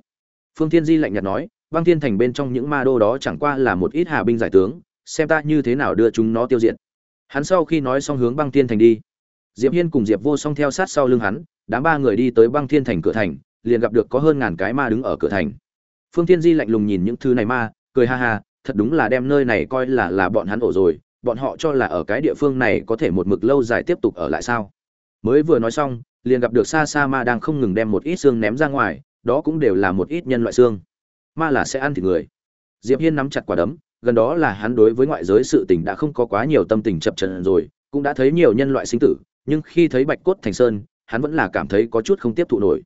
Phương thiên di lạnh nhạt nói, băng thiên thành bên trong những ma đô đó chẳng qua là một ít hà binh giải tướng, xem ta như thế nào đưa chúng nó tiêu diệt. Hắn sau khi nói xong hướng băng thiên thành đi. Diệp hiên cùng diệp vô song theo sát sau lưng hắn, đám ba người đi tới băng thiên thành cửa thành liền gặp được có hơn ngàn cái ma đứng ở cửa thành. Phương thiên di lạnh lùng nhìn những thứ này ma, cười ha ha, thật đúng là đem nơi này coi là là bọn hắn ổ rồi, bọn họ cho là ở cái địa phương này có thể một mực lâu dài tiếp tục ở lại sao? Mới vừa nói xong, liền gặp được xa xa ma đang không ngừng đem một ít xương ném ra ngoài, đó cũng đều là một ít nhân loại xương. Ma là sẽ ăn thịt người. Diệp hiên nắm chặt quả đấm, gần đó là hắn đối với ngoại giới sự tình đã không có quá nhiều tâm tình chập trần rồi, cũng đã thấy nhiều nhân loại sinh tử, nhưng khi thấy bạch cốt thành sơn, hắn vẫn là cảm thấy có chút không tiếp thụ nổi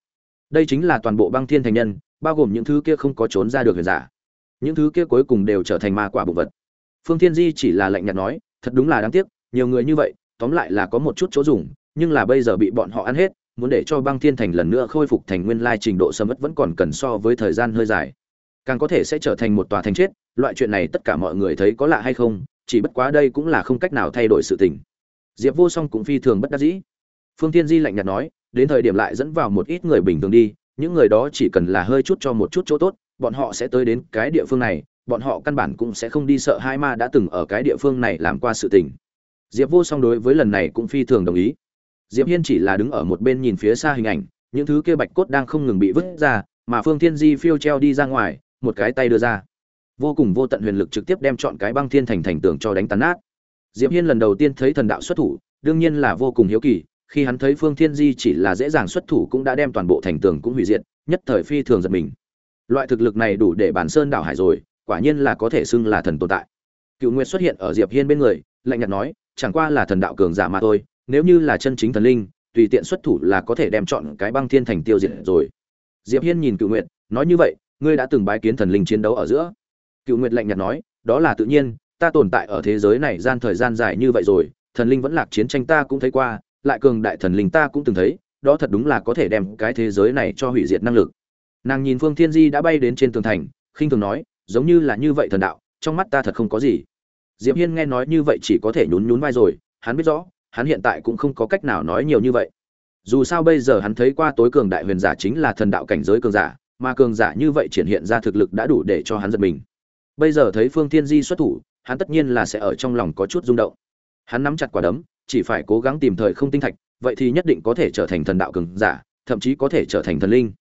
đây chính là toàn bộ băng thiên thành nhân, bao gồm những thứ kia không có trốn ra được huyền giả. Những thứ kia cuối cùng đều trở thành ma quả bụng vật. Phương thiên di chỉ là lạnh nhạt nói, thật đúng là đáng tiếc, nhiều người như vậy, tóm lại là có một chút chỗ dùng, nhưng là bây giờ bị bọn họ ăn hết, muốn để cho băng thiên thành lần nữa khôi phục thành nguyên lai trình độ sầm ất vẫn còn cần so với thời gian hơi dài. Càng có thể sẽ trở thành một tòa thành chết, loại chuyện này tất cả mọi người thấy có lạ hay không, chỉ bất quá đây cũng là không cách nào thay đổi sự tình. Diệp vô song cũng phi thường bất đắc dĩ. Phương tiên di lạnh nhạt nói đến thời điểm lại dẫn vào một ít người bình thường đi, những người đó chỉ cần là hơi chút cho một chút chỗ tốt, bọn họ sẽ tới đến cái địa phương này, bọn họ căn bản cũng sẽ không đi sợ hai ma đã từng ở cái địa phương này làm qua sự tình. Diệp vô song đối với lần này cũng phi thường đồng ý. Diệp hiên chỉ là đứng ở một bên nhìn phía xa hình ảnh, những thứ kia bạch cốt đang không ngừng bị vứt ra, mà phương thiên di phiêu treo đi ra ngoài, một cái tay đưa ra. Vô cùng vô tận huyền lực trực tiếp đem chọn cái băng thiên thành thành tường cho đánh tàn nát. Diệp hiên lần đầu tiên thấy thần đạo xuất thủ, đương nhiên là vô cùng hiếu kỳ khi hắn thấy phương thiên di chỉ là dễ dàng xuất thủ cũng đã đem toàn bộ thành tường cũng hủy diệt, nhất thời phi thường giật mình. Loại thực lực này đủ để bản sơn đảo hải rồi, quả nhiên là có thể xưng là thần tồn tại. Cựu nguyệt xuất hiện ở diệp hiên bên người, lạnh nhạt nói, chẳng qua là thần đạo cường giả mà thôi, nếu như là chân chính thần linh, tùy tiện xuất thủ là có thể đem chọn cái băng thiên thành tiêu diệt rồi. Diệp hiên nhìn cựu nguyệt, nói như vậy, ngươi đã từng bái kiến thần linh chiến đấu ở giữa. Cựu nguyệt lạnh nhạt nói, đó là tự nhiên, ta tồn tại ở thế giới này gian thời gian dài như vậy rồi, thần linh vẫn lạc chiến tranh ta cũng thấy qua lại cường đại thần linh ta cũng từng thấy, đó thật đúng là có thể đem cái thế giới này cho hủy diệt năng lực. Nàng nhìn phương thiên di đã bay đến trên tường thành, khinh thường nói, giống như là như vậy thần đạo, trong mắt ta thật không có gì. Diệp hiên nghe nói như vậy chỉ có thể nhún nhún vai rồi, hắn biết rõ, hắn hiện tại cũng không có cách nào nói nhiều như vậy. Dù sao bây giờ hắn thấy qua tối cường đại huyền giả chính là thần đạo cảnh giới cường giả, mà cường giả như vậy triển hiện ra thực lực đã đủ để cho hắn giật mình. Bây giờ thấy phương thiên di xuất thủ, hắn tất nhiên là sẽ ở trong lòng có chút rung động. Hắn nắm chặt quả đấm chỉ phải cố gắng tìm thời không tinh thạch, vậy thì nhất định có thể trở thành thần đạo cường giả, thậm chí có thể trở thành thần linh.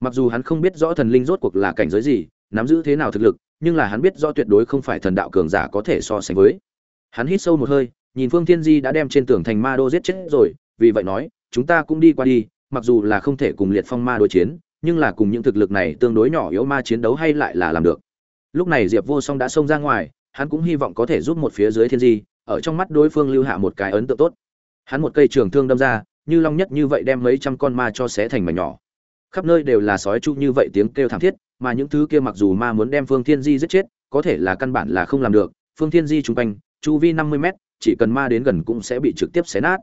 Mặc dù hắn không biết rõ thần linh rốt cuộc là cảnh giới gì, nắm giữ thế nào thực lực, nhưng là hắn biết rõ tuyệt đối không phải thần đạo cường giả có thể so sánh với. Hắn hít sâu một hơi, nhìn phương thiên di đã đem trên tường thành ma đô giết chết rồi, vì vậy nói, chúng ta cũng đi qua đi, mặc dù là không thể cùng liệt phong ma đối chiến, nhưng là cùng những thực lực này tương đối nhỏ yếu ma chiến đấu hay lại là làm được. Lúc này diệp vô song đã xông ra ngoài, hắn cũng hy vọng có thể giúp một phía dưới thiên di ở trong mắt đối phương lưu hạ một cái ấn tượng tốt. Hắn một cây trường thương đâm ra, như long nhất như vậy đem mấy trăm con ma cho xé thành mảnh nhỏ. Khắp nơi đều là sói chu như vậy tiếng kêu thảm thiết, mà những thứ kia mặc dù ma muốn đem phương thiên di giết chết, có thể là căn bản là không làm được. Phương thiên di trung quanh, chu vi năm mươi mét, chỉ cần ma đến gần cũng sẽ bị trực tiếp xé nát.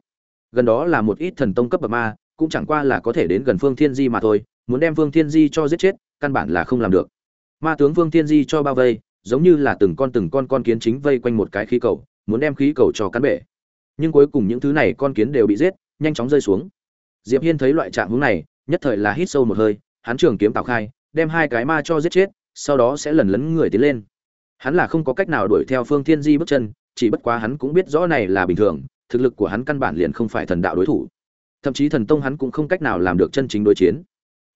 Gần đó là một ít thần tông cấp bậc ma, cũng chẳng qua là có thể đến gần phương thiên di mà thôi, muốn đem phương thiên di cho giết chết, căn bản là không làm được. Ma tướng phương thiên di cho bao vây, giống như là từng con từng con con kiến chính vây quanh một cái khí cầu muốn đem khí cầu cho cắn bể. Nhưng cuối cùng những thứ này con kiến đều bị giết, nhanh chóng rơi xuống. Diệp hiên thấy loại trạng hướng này, nhất thời là hít sâu một hơi, hắn trường kiếm tạo khai, đem hai cái ma cho giết chết, sau đó sẽ lần lấn người tiến lên. Hắn là không có cách nào đuổi theo phương thiên di bước chân, chỉ bất quá hắn cũng biết rõ này là bình thường, thực lực của hắn căn bản liền không phải thần đạo đối thủ. Thậm chí thần tông hắn cũng không cách nào làm được chân chính đối chiến.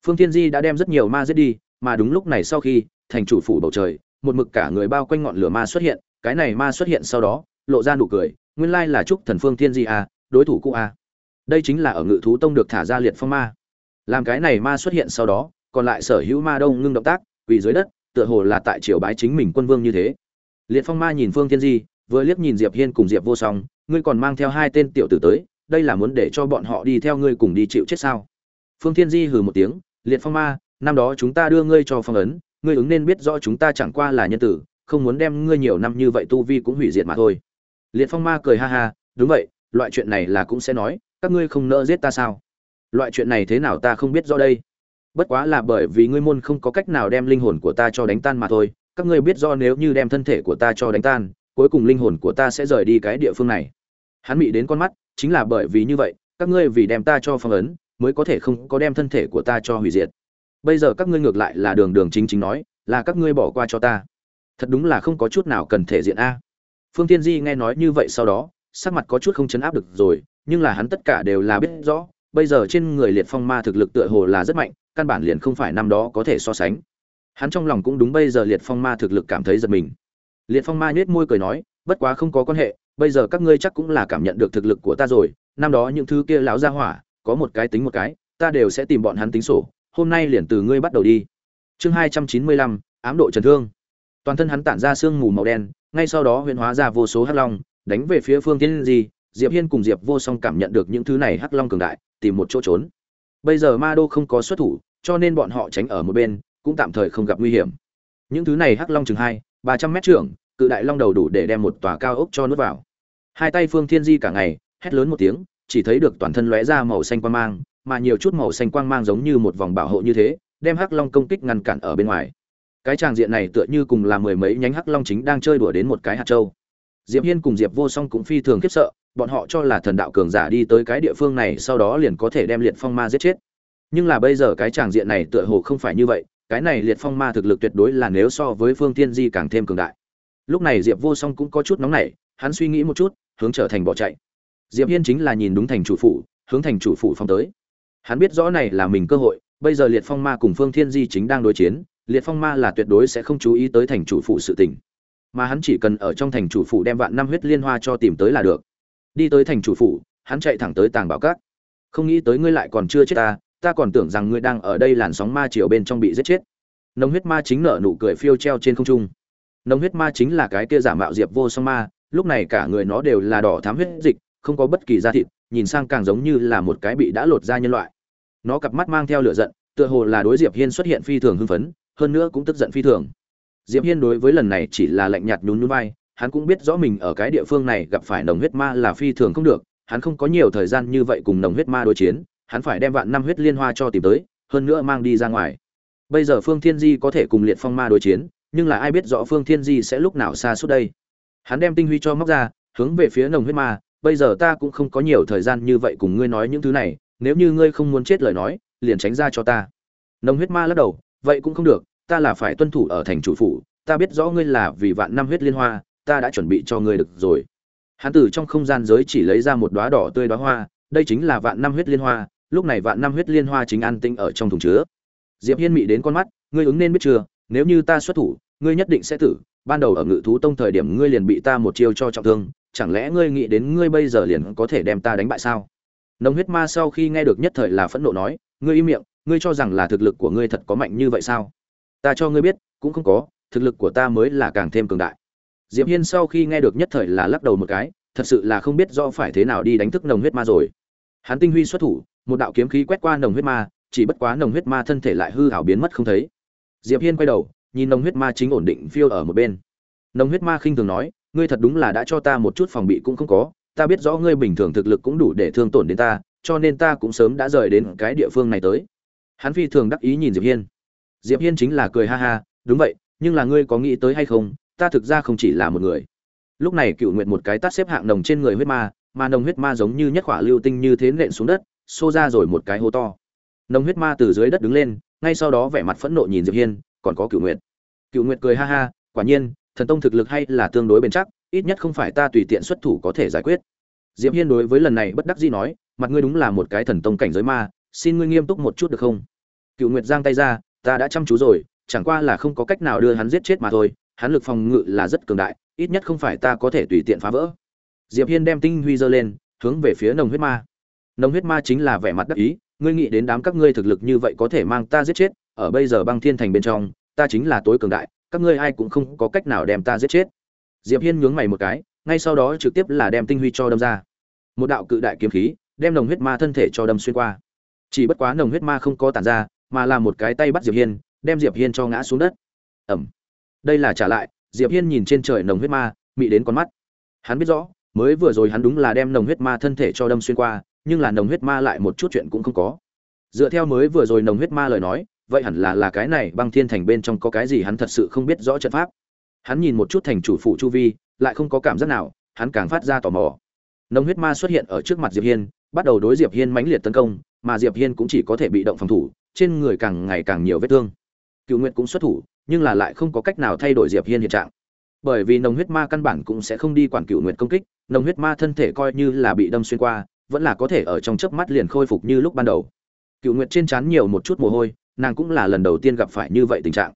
Phương thiên di đã đem rất nhiều ma giết đi, mà đúng lúc này sau khi, thành chủ phủ bầu trời, một mực cả người bao quanh ngọn lửa ma xuất hiện, cái này ma xuất hiện sau đó lộ ra nụ cười, nguyên lai là chúc thần phương thiên di a, đối thủ cũ a. Đây chính là ở ngự thú tông được thả ra liệt phong ma. Làm cái này ma xuất hiện sau đó, còn lại sở hữu ma đông ngưng động tác, quỳ dưới đất, tựa hồ là tại triều bái chính mình quân vương như thế. Liệt phong ma nhìn phương thiên di, vừa liếc nhìn diệp hiên cùng diệp vô song, ngươi còn mang theo hai tên tiểu tử tới, đây là muốn để cho bọn họ đi theo ngươi cùng đi chịu chết sao? Phương thiên di hừ một tiếng, liệt phong ma, năm đó chúng ta đưa ngươi cho phong ấn, ngươi ứng nên biết rõ chúng ta chẳng qua là nhân tử, không muốn đem ngươi nhiều năm như vậy tu vi cũng hủy diệt mà thôi liệt phong ma cười ha ha, đúng vậy, loại chuyện này là cũng sẽ nói, các ngươi không nỡ giết ta sao? Loại chuyện này thế nào ta không biết rõ đây. Bất quá là bởi vì ngươi môn không có cách nào đem linh hồn của ta cho đánh tan mà thôi, các ngươi biết do nếu như đem thân thể của ta cho đánh tan, cuối cùng linh hồn của ta sẽ rời đi cái địa phương này. Hắn bị đến con mắt, chính là bởi vì như vậy, các ngươi vì đem ta cho phong ấn, mới có thể không có đem thân thể của ta cho hủy diệt. Bây giờ các ngươi ngược lại là đường đường chính chính nói, là các ngươi bỏ qua cho ta. Thật đúng là không có chút nào cần thể diện a phương tiên di nghe nói như vậy sau đó, sắc mặt có chút không chấn áp được rồi, nhưng là hắn tất cả đều là biết rõ, bây giờ trên người liệt phong ma thực lực tựa hồ là rất mạnh, căn bản liền không phải năm đó có thể so sánh. Hắn trong lòng cũng đúng bây giờ liệt phong ma thực lực cảm thấy giật mình. Liệt phong ma nhếch môi cười nói, bất quá không có quan hệ, bây giờ các ngươi chắc cũng là cảm nhận được thực lực của ta rồi, năm đó những thứ kia lão ra hỏa, có một cái tính một cái, ta đều sẽ tìm bọn hắn tính sổ, hôm nay liền từ ngươi bắt đầu đi. Chương hai trăm chín mươi lăm, ám độ trần thương. Toàn thân hắn tản ra sương mù màu đen ngay sau đó huyễn hóa ra vô số hắc long, đánh về phía phương Thiên di, diệp hiên cùng diệp vô song cảm nhận được những thứ này hắc long cường đại, tìm một chỗ trốn. Bây giờ ma đô không có xuất thủ, cho nên bọn họ tránh ở một bên, cũng tạm thời không gặp nguy hiểm. Những thứ này hắc long chừng hai, ba trăm mét trưởng, cự đại long đầu đủ để đem một tòa cao ốc cho nuốt vào. Hai tay phương thiên di cả ngày, hét lớn một tiếng, chỉ thấy được toàn thân lóe ra màu xanh quang mang, mà nhiều chút màu xanh quang mang giống như một vòng bảo hộ như thế, đem hắc long công kích ngăn cản ở bên ngoài cái tràng diện này tựa như cùng là mười mấy nhánh hắc long chính đang chơi đùa đến một cái hạt châu. Diệp hiên cùng diệp vô song cũng phi thường khiếp sợ, bọn họ cho là thần đạo cường giả đi tới cái địa phương này sau đó liền có thể đem liệt phong ma giết chết. Nhưng là bây giờ cái tràng diện này tựa hồ không phải như vậy, cái này liệt phong ma thực lực tuyệt đối là nếu so với phương tiên di càng thêm cường đại. Lúc này diệp vô song cũng có chút nóng nảy, hắn suy nghĩ một chút, hướng trở thành bỏ chạy. Diệp hiên chính là nhìn đúng thành chủ phủ, hướng thành chủ phủ phong tới. Hắn biết rõ này là mình cơ hội, bây giờ liệt phong ma cùng phương thiên di chính đang đối chiến liệt phong ma là tuyệt đối sẽ không chú ý tới thành chủ phủ sự tình. Mà hắn chỉ cần ở trong thành chủ phủ đem vạn năm huyết liên hoa cho tìm tới là được. Đi tới thành chủ phủ, hắn chạy thẳng tới tàng bảo các. Không nghĩ tới ngươi lại còn chưa chết ta ta còn tưởng rằng ngươi đang ở đây làn sóng ma chiều bên trong bị giết chết. Nồng huyết ma chính nở nụ cười phiêu treo trên không trung. Nồng huyết ma chính là cái kia giả mạo diệp vô song ma, lúc này cả người nó đều là đỏ thám huyết dịch, không có bất kỳ da thịt, nhìn sang càng giống như là một cái bị đã lột ra nhân loại. Nó cặp mắt mang theo lửa giận, tựa hồ là đối diệp hiên xuất hiện phi thường hưng phấn hơn nữa cũng tức giận phi thường. Diệp hiên đối với lần này chỉ là lạnh nhạt nhún nhún vai, hắn cũng biết rõ mình ở cái địa phương này gặp phải nồng huyết ma là phi thường không được, hắn không có nhiều thời gian như vậy cùng nồng huyết ma đối chiến, hắn phải đem vạn năm huyết liên hoa cho tìm tới, hơn nữa mang đi ra ngoài. Bây giờ phương thiên di có thể cùng liệt phong ma đối chiến, nhưng là ai biết rõ phương thiên di sẽ lúc nào xa suốt đây. Hắn đem tinh huy cho móc ra, hướng về phía nồng huyết ma, bây giờ ta cũng không có nhiều thời gian như vậy cùng ngươi nói những thứ này, nếu như ngươi không muốn chết lời nói, liền tránh ra cho ta. Nồng huyết ma lắc đầu, vậy cũng không được ta là phải tuân thủ ở thành chủ phủ, ta biết rõ ngươi là vì vạn năm huyết liên hoa, ta đã chuẩn bị cho ngươi được rồi. Hắn từ trong không gian giới chỉ lấy ra một đóa đỏ tươi đóa hoa, đây chính là vạn năm huyết liên hoa, lúc này vạn năm huyết liên hoa chính an tinh ở trong thùng chứa. Diệp hiên mị đến con mắt, ngươi ứng nên biết chưa, nếu như ta xuất thủ, ngươi nhất định sẽ tử, ban đầu ở ngự thú tông thời điểm ngươi liền bị ta một chiêu cho trọng thương, chẳng lẽ ngươi nghĩ đến ngươi bây giờ liền có thể đem ta đánh bại sao? Nồng huyết ma sau khi nghe được nhất thời là phẫn nộ nói, ngươi im miệng, ngươi cho rằng là thực lực của ngươi thật có mạnh như vậy sao? Ta cho ngươi biết, cũng không có, thực lực của ta mới là càng thêm cường đại. Diệp hiên sau khi nghe được nhất thời là lắc đầu một cái, thật sự là không biết do phải thế nào đi đánh thức nồng huyết ma rồi. Hắn tinh huy xuất thủ, một đạo kiếm khí quét qua nồng huyết ma, chỉ bất quá nồng huyết ma thân thể lại hư ảo biến mất không thấy. Diệp hiên quay đầu, nhìn nồng huyết ma chính ổn định phiêu ở một bên. Nồng huyết ma khinh thường nói, ngươi thật đúng là đã cho ta một chút phòng bị cũng không có, ta biết rõ ngươi bình thường thực lực cũng đủ để thương tổn đến ta, cho nên ta cũng sớm đã rời đến cái địa phương này tới. Hắn phi thường đắc ý nhìn diệp hiên diệp hiên chính là cười ha ha, đúng vậy, nhưng là ngươi có nghĩ tới hay không? Ta thực ra không chỉ là một người. Lúc này cựu nguyện một cái tát xếp hạng nồng trên người huyết ma, mà nồng huyết ma giống như nhất khỏa lưu tinh như thế nện xuống đất, xô ra rồi một cái hố to. Nồng huyết ma từ dưới đất đứng lên, ngay sau đó vẻ mặt phẫn nộ nhìn diệp hiên, còn có cựu nguyện cựu nguyện cười ha ha, quả nhiên, thần tông thực lực hay là tương đối bền chắc, ít nhất không phải ta tùy tiện xuất thủ có thể giải quyết. Diệp hiên đối với lần này bất đắc dĩ nói, mặt ngươi đúng là một cái thần tông cảnh giới ma, xin ngươi nghiêm túc một chút được không? Cựu nguyệt giang tay ra ta đã chăm chú rồi, chẳng qua là không có cách nào đưa hắn giết chết mà thôi, hắn lực phòng ngự là rất cường đại, ít nhất không phải ta có thể tùy tiện phá vỡ. Diệp hiên đem tinh huy giơ lên, hướng về phía nồng huyết ma. Nồng huyết ma chính là vẻ mặt đắc ý, ngươi nghĩ đến đám các ngươi thực lực như vậy có thể mang ta giết chết, ở bây giờ băng thiên thành bên trong, ta chính là tối cường đại, các ngươi ai cũng không có cách nào đem ta giết chết. Diệp hiên nhướng mày một cái, ngay sau đó trực tiếp là đem tinh huy cho đâm ra. Một đạo cự đại kiếm khí, đem nồng huyết ma thân thể cho đâm xuyên qua. Chỉ bất quá nồng huyết ma không có tản ra mà là một cái tay bắt diệp hiên, đem diệp hiên cho ngã xuống đất. Ẩm. Đây là trả lại, diệp hiên nhìn trên trời nồng huyết ma, mị đến con mắt. Hắn biết rõ, mới vừa rồi hắn đúng là đem nồng huyết ma thân thể cho đâm xuyên qua, nhưng là nồng huyết ma lại một chút chuyện cũng không có. Dựa theo mới vừa rồi nồng huyết ma lời nói, vậy hẳn là là cái này băng thiên thành bên trong có cái gì hắn thật sự không biết rõ trận pháp. Hắn nhìn một chút thành chủ phụ chu vi, lại không có cảm giác nào, hắn càng phát ra tò mò. Nồng huyết ma xuất hiện ở trước mặt diệp hiên, bắt đầu đối diệp hiên mãnh liệt tấn công, mà diệp hiên cũng chỉ có thể bị động phòng thủ trên người càng ngày càng nhiều vết thương. Cựu nguyệt cũng xuất thủ, nhưng là lại không có cách nào thay đổi diệp hiên hiện trạng. Bởi vì nồng huyết ma căn bản cũng sẽ không đi quản cựu nguyệt công kích, nồng huyết ma thân thể coi như là bị đâm xuyên qua, vẫn là có thể ở trong chớp mắt liền khôi phục như lúc ban đầu. Cựu nguyệt trên trán nhiều một chút mồ hôi, nàng cũng là lần đầu tiên gặp phải như vậy tình trạng.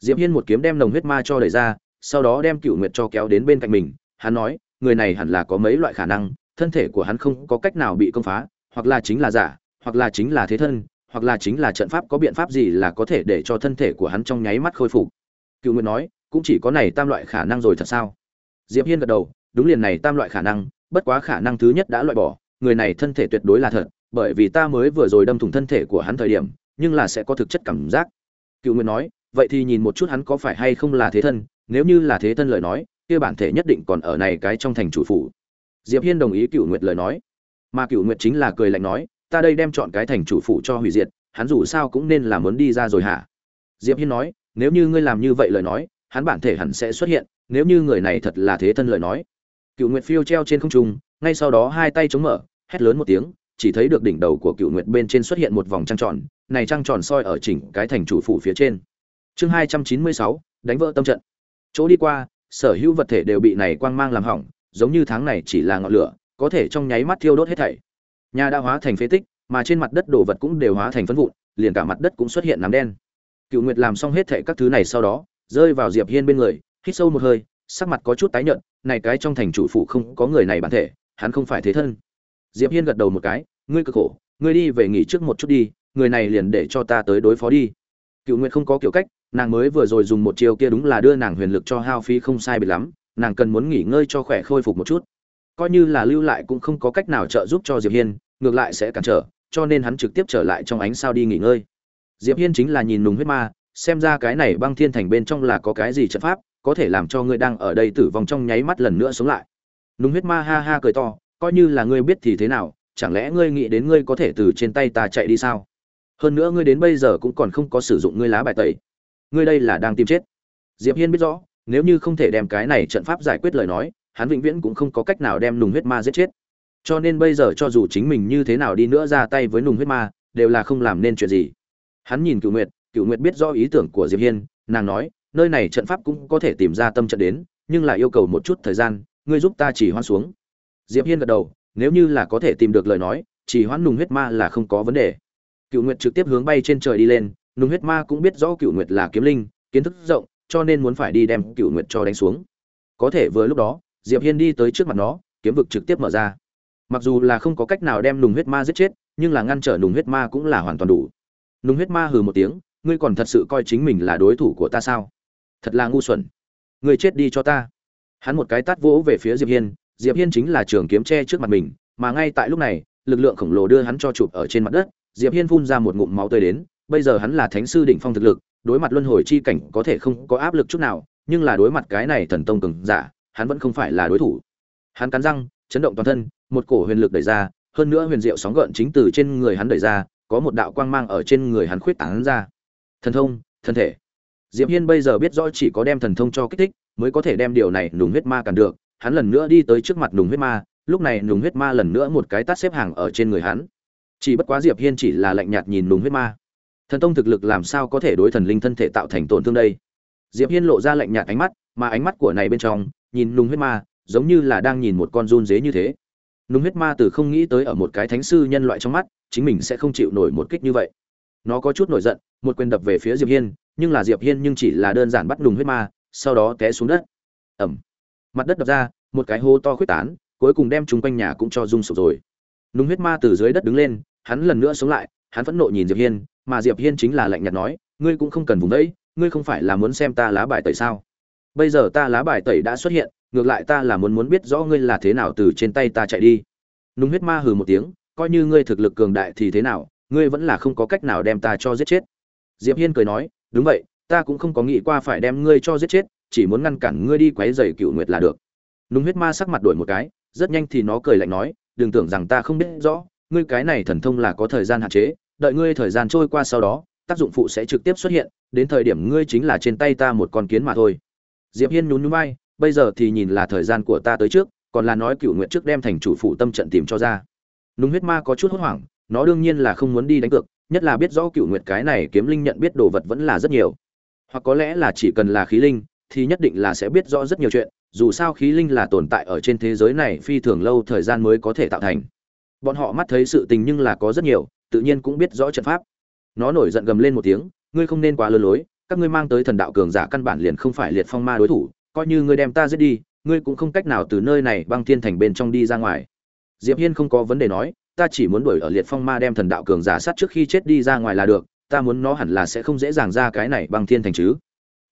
Diệp hiên một kiếm đem nồng huyết ma cho đẩy ra, sau đó đem cựu nguyệt cho kéo đến bên cạnh mình, hắn nói, người này hẳn là có mấy loại khả năng, thân thể của hắn không có cách nào bị công phá, hoặc là chính là giả, hoặc là chính là thế thân hoặc là chính là trận pháp có biện pháp gì là có thể để cho thân thể của hắn trong nháy mắt khôi phục. Cựu nguyệt nói, cũng chỉ có này tam loại khả năng rồi thật sao? Diệp hiên gật đầu, đúng liền này tam loại khả năng, bất quá khả năng thứ nhất đã loại bỏ, người này thân thể tuyệt đối là thật, bởi vì ta mới vừa rồi đâm thủng thân thể của hắn thời điểm, nhưng là sẽ có thực chất cảm giác. Cựu nguyệt nói, vậy thì nhìn một chút hắn có phải hay không là thế thân, nếu như là thế thân lời nói, kia bản thể nhất định còn ở này cái trong thành chủ phủ. Diệp hiên đồng ý cựu nguyệt lời nói. Mà cựu nguyệt chính là cười lạnh nói ta đây đem chọn cái thành chủ phủ cho hủy diệt, hắn dù sao cũng nên là muốn đi ra rồi hả? Diệp hiên nói, nếu như ngươi làm như vậy lời nói, hắn bản thể hẳn sẽ xuất hiện, nếu như người này thật là thế thân lời nói. Cựu nguyệt phiêu treo trên không trung, ngay sau đó hai tay chống mở, hét lớn một tiếng, chỉ thấy được đỉnh đầu của cựu nguyệt bên trên xuất hiện một vòng trăng tròn, này trăng tròn soi ở chỉnh cái thành chủ phủ phía trên. Chương hai trăm chín mươi sáu, đánh vỡ tâm trận. Chỗ đi qua, sở hữu vật thể đều bị này quang mang làm hỏng, giống như tháng này chỉ là ngọn lửa, có thể trong nháy mắt thiêu đốt hết thảy nhà đã hóa thành phế tích, mà trên mặt đất đồ vật cũng đều hóa thành phấn vụn, liền cả mặt đất cũng xuất hiện nám đen. Cựu nguyệt làm xong hết thảy các thứ này sau đó, rơi vào diệp hiên bên người, hít sâu một hơi, sắc mặt có chút tái nhợt, này cái trong thành chủ phụ không có người này bản thể, hắn không phải thế thân. Diệp hiên gật đầu một cái, ngươi cực khổ, ngươi đi về nghỉ trước một chút đi, người này liền để cho ta tới đối phó đi. Cựu nguyệt không có kiểu cách, nàng mới vừa rồi dùng một chiêu kia đúng là đưa nàng huyền lực cho hao phí không sai biệt lắm, nàng cần muốn nghỉ ngơi cho khỏe khôi phục một chút. Coi như là lưu lại cũng không có cách nào trợ giúp cho diệp hiên ngược lại sẽ cản trở, cho nên hắn trực tiếp trở lại trong ánh sao đi nghỉ ngơi. Diệp hiên chính là nhìn nùng huyết ma, xem ra cái này băng thiên thành bên trong là có cái gì trận pháp, có thể làm cho ngươi đang ở đây tử vong trong nháy mắt lần nữa sống lại. Nùng huyết ma ha ha cười to, coi như là ngươi biết thì thế nào, chẳng lẽ ngươi nghĩ đến ngươi có thể từ trên tay ta chạy đi sao? Hơn nữa ngươi đến bây giờ cũng còn không có sử dụng ngươi lá bài tẩy. Ngươi đây là đang tìm chết. Diệp hiên biết rõ, nếu như không thể đem cái này trận pháp giải quyết lời nói, hắn vĩnh viễn cũng không có cách nào đem nùng huyết ma giết chết cho nên bây giờ cho dù chính mình như thế nào đi nữa ra tay với nùng huyết ma, đều là không làm nên chuyện gì. Hắn nhìn cựu nguyệt cựu nguyệt biết rõ ý tưởng của diệp hiên, nàng nói, nơi này trận pháp cũng có thể tìm ra tâm trận đến, nhưng lại yêu cầu một chút thời gian, ngươi giúp ta chỉ hoan xuống. Diệp hiên gật đầu, nếu như là có thể tìm được lời nói, chỉ hoãn nùng huyết ma là không có vấn đề. Cựu nguyệt trực tiếp hướng bay trên trời đi lên, nùng huyết ma cũng biết rõ cựu nguyệt là kiếm linh, kiến thức rộng, cho nên muốn phải đi đem cựu nguyệt cho đánh xuống. Có thể vừa lúc đó, diệp hiên đi tới trước mặt nó, kiếm vực trực tiếp mở ra mặc dù là không có cách nào đem nùng huyết ma giết chết, nhưng là ngăn trở nùng huyết ma cũng là hoàn toàn đủ. Nùng huyết ma hừ một tiếng, ngươi còn thật sự coi chính mình là đối thủ của ta sao? Thật là ngu xuẩn. Ngươi chết đi cho ta. Hắn một cái tát vỗ về phía diệp hiên diệp hiên chính là trường kiếm che trước mặt mình, mà ngay tại lúc này, lực lượng khổng lồ đưa hắn cho chụp ở trên mặt đất, diệp hiên phun ra một ngụm máu tươi đến, bây giờ hắn là thánh sư đỉnh phong thực lực, đối mặt luân hồi chi cảnh có thể không có áp lực chút nào, nhưng là đối mặt cái này thần tông cường giả, hắn vẫn không phải là đối thủ. Hắn cắn răng chấn động toàn thân, một cổ huyền lực đẩy ra, hơn nữa huyền diệu sóng gợn chính từ trên người hắn đẩy ra, có một đạo quang mang ở trên người hắn khuyết tán ra. Thần thông thân thể. Diệp hiên bây giờ biết rõ chỉ có đem thần thông cho kích thích, mới có thể đem điều này nùng huyết ma cản được. Hắn lần nữa đi tới trước mặt nùng huyết ma, lúc này nùng huyết ma lần nữa một cái tát xếp hàng ở trên người hắn. Chỉ bất quá diệp hiên chỉ là lạnh nhạt nhìn nùng huyết ma. Thần tông thực lực làm sao có thể đối thần linh thân thể tạo thành tổn thương đây? Diệp hiên lộ ra lạnh nhạt ánh mắt, mà ánh mắt của này bên trong, nhìn nùng huyết ma giống như là đang nhìn một con run dế như thế. Nung huyết ma từ không nghĩ tới ở một cái thánh sư nhân loại trong mắt, chính mình sẽ không chịu nổi một kích như vậy. Nó có chút nổi giận, một quyền đập về phía diệp hiên, nhưng là diệp hiên nhưng chỉ là đơn giản bắt nùng huyết ma, sau đó té xuống đất. Ẩm mặt đất đập ra, một cái hố to khuyết tán, cuối cùng đem chúng quanh nhà cũng cho rung sụp rồi. Nùng huyết ma từ dưới đất đứng lên, hắn lần nữa sống lại, hắn phẫn nộ nhìn diệp hiên, mà diệp hiên chính là lạnh nhạt nói, ngươi cũng không cần vùng đấy, ngươi không phải là muốn xem ta lá bài tẩy sao? Bây giờ ta lá bài tẩy đã xuất hiện ngược lại ta là muốn muốn biết rõ ngươi là thế nào từ trên tay ta chạy đi. Nung huyết ma hừ một tiếng, coi như ngươi thực lực cường đại thì thế nào, ngươi vẫn là không có cách nào đem ta cho giết chết. Diệp hiên cười nói, đúng vậy, ta cũng không có nghĩ qua phải đem ngươi cho giết chết, chỉ muốn ngăn cản ngươi đi quấy rầy cựu nguyệt là được. Nung huyết ma sắc mặt đổi một cái, rất nhanh thì nó cười lạnh nói, đừng tưởng rằng ta không biết rõ, ngươi cái này thần thông là có thời gian hạn chế, đợi ngươi thời gian trôi qua sau đó, tác dụng phụ sẽ trực tiếp xuất hiện, đến thời điểm ngươi chính là trên tay ta một con kiến mà thôi. Diệp hiên nhún nhún vai bây giờ thì nhìn là thời gian của ta tới trước, còn là nói cựu nguyện trước đem thành chủ phụ tâm trận tìm cho ra. Nung huyết ma có chút hốt hoảng, nó đương nhiên là không muốn đi đánh cược, nhất là biết rõ cựu nguyệt cái này kiếm linh nhận biết đồ vật vẫn là rất nhiều. Hoặc có lẽ là chỉ cần là khí linh, thì nhất định là sẽ biết rõ rất nhiều chuyện, dù sao khí linh là tồn tại ở trên thế giới này phi thường lâu thời gian mới có thể tạo thành. Bọn họ mắt thấy sự tình nhưng là có rất nhiều, tự nhiên cũng biết rõ trận pháp. Nó nổi giận gầm lên một tiếng, ngươi không nên quá lơ lối, các ngươi mang tới thần đạo cường giả căn bản liền không phải liệt phong ma đối thủ coi như ngươi đem ta giết đi, ngươi cũng không cách nào từ nơi này băng thiên thành bên trong đi ra ngoài. Diệp hiên không có vấn đề nói, ta chỉ muốn đuổi ở liệt phong ma đem thần đạo cường giả sát trước khi chết đi ra ngoài là được, ta muốn nó hẳn là sẽ không dễ dàng ra cái này băng thiên thành chứ.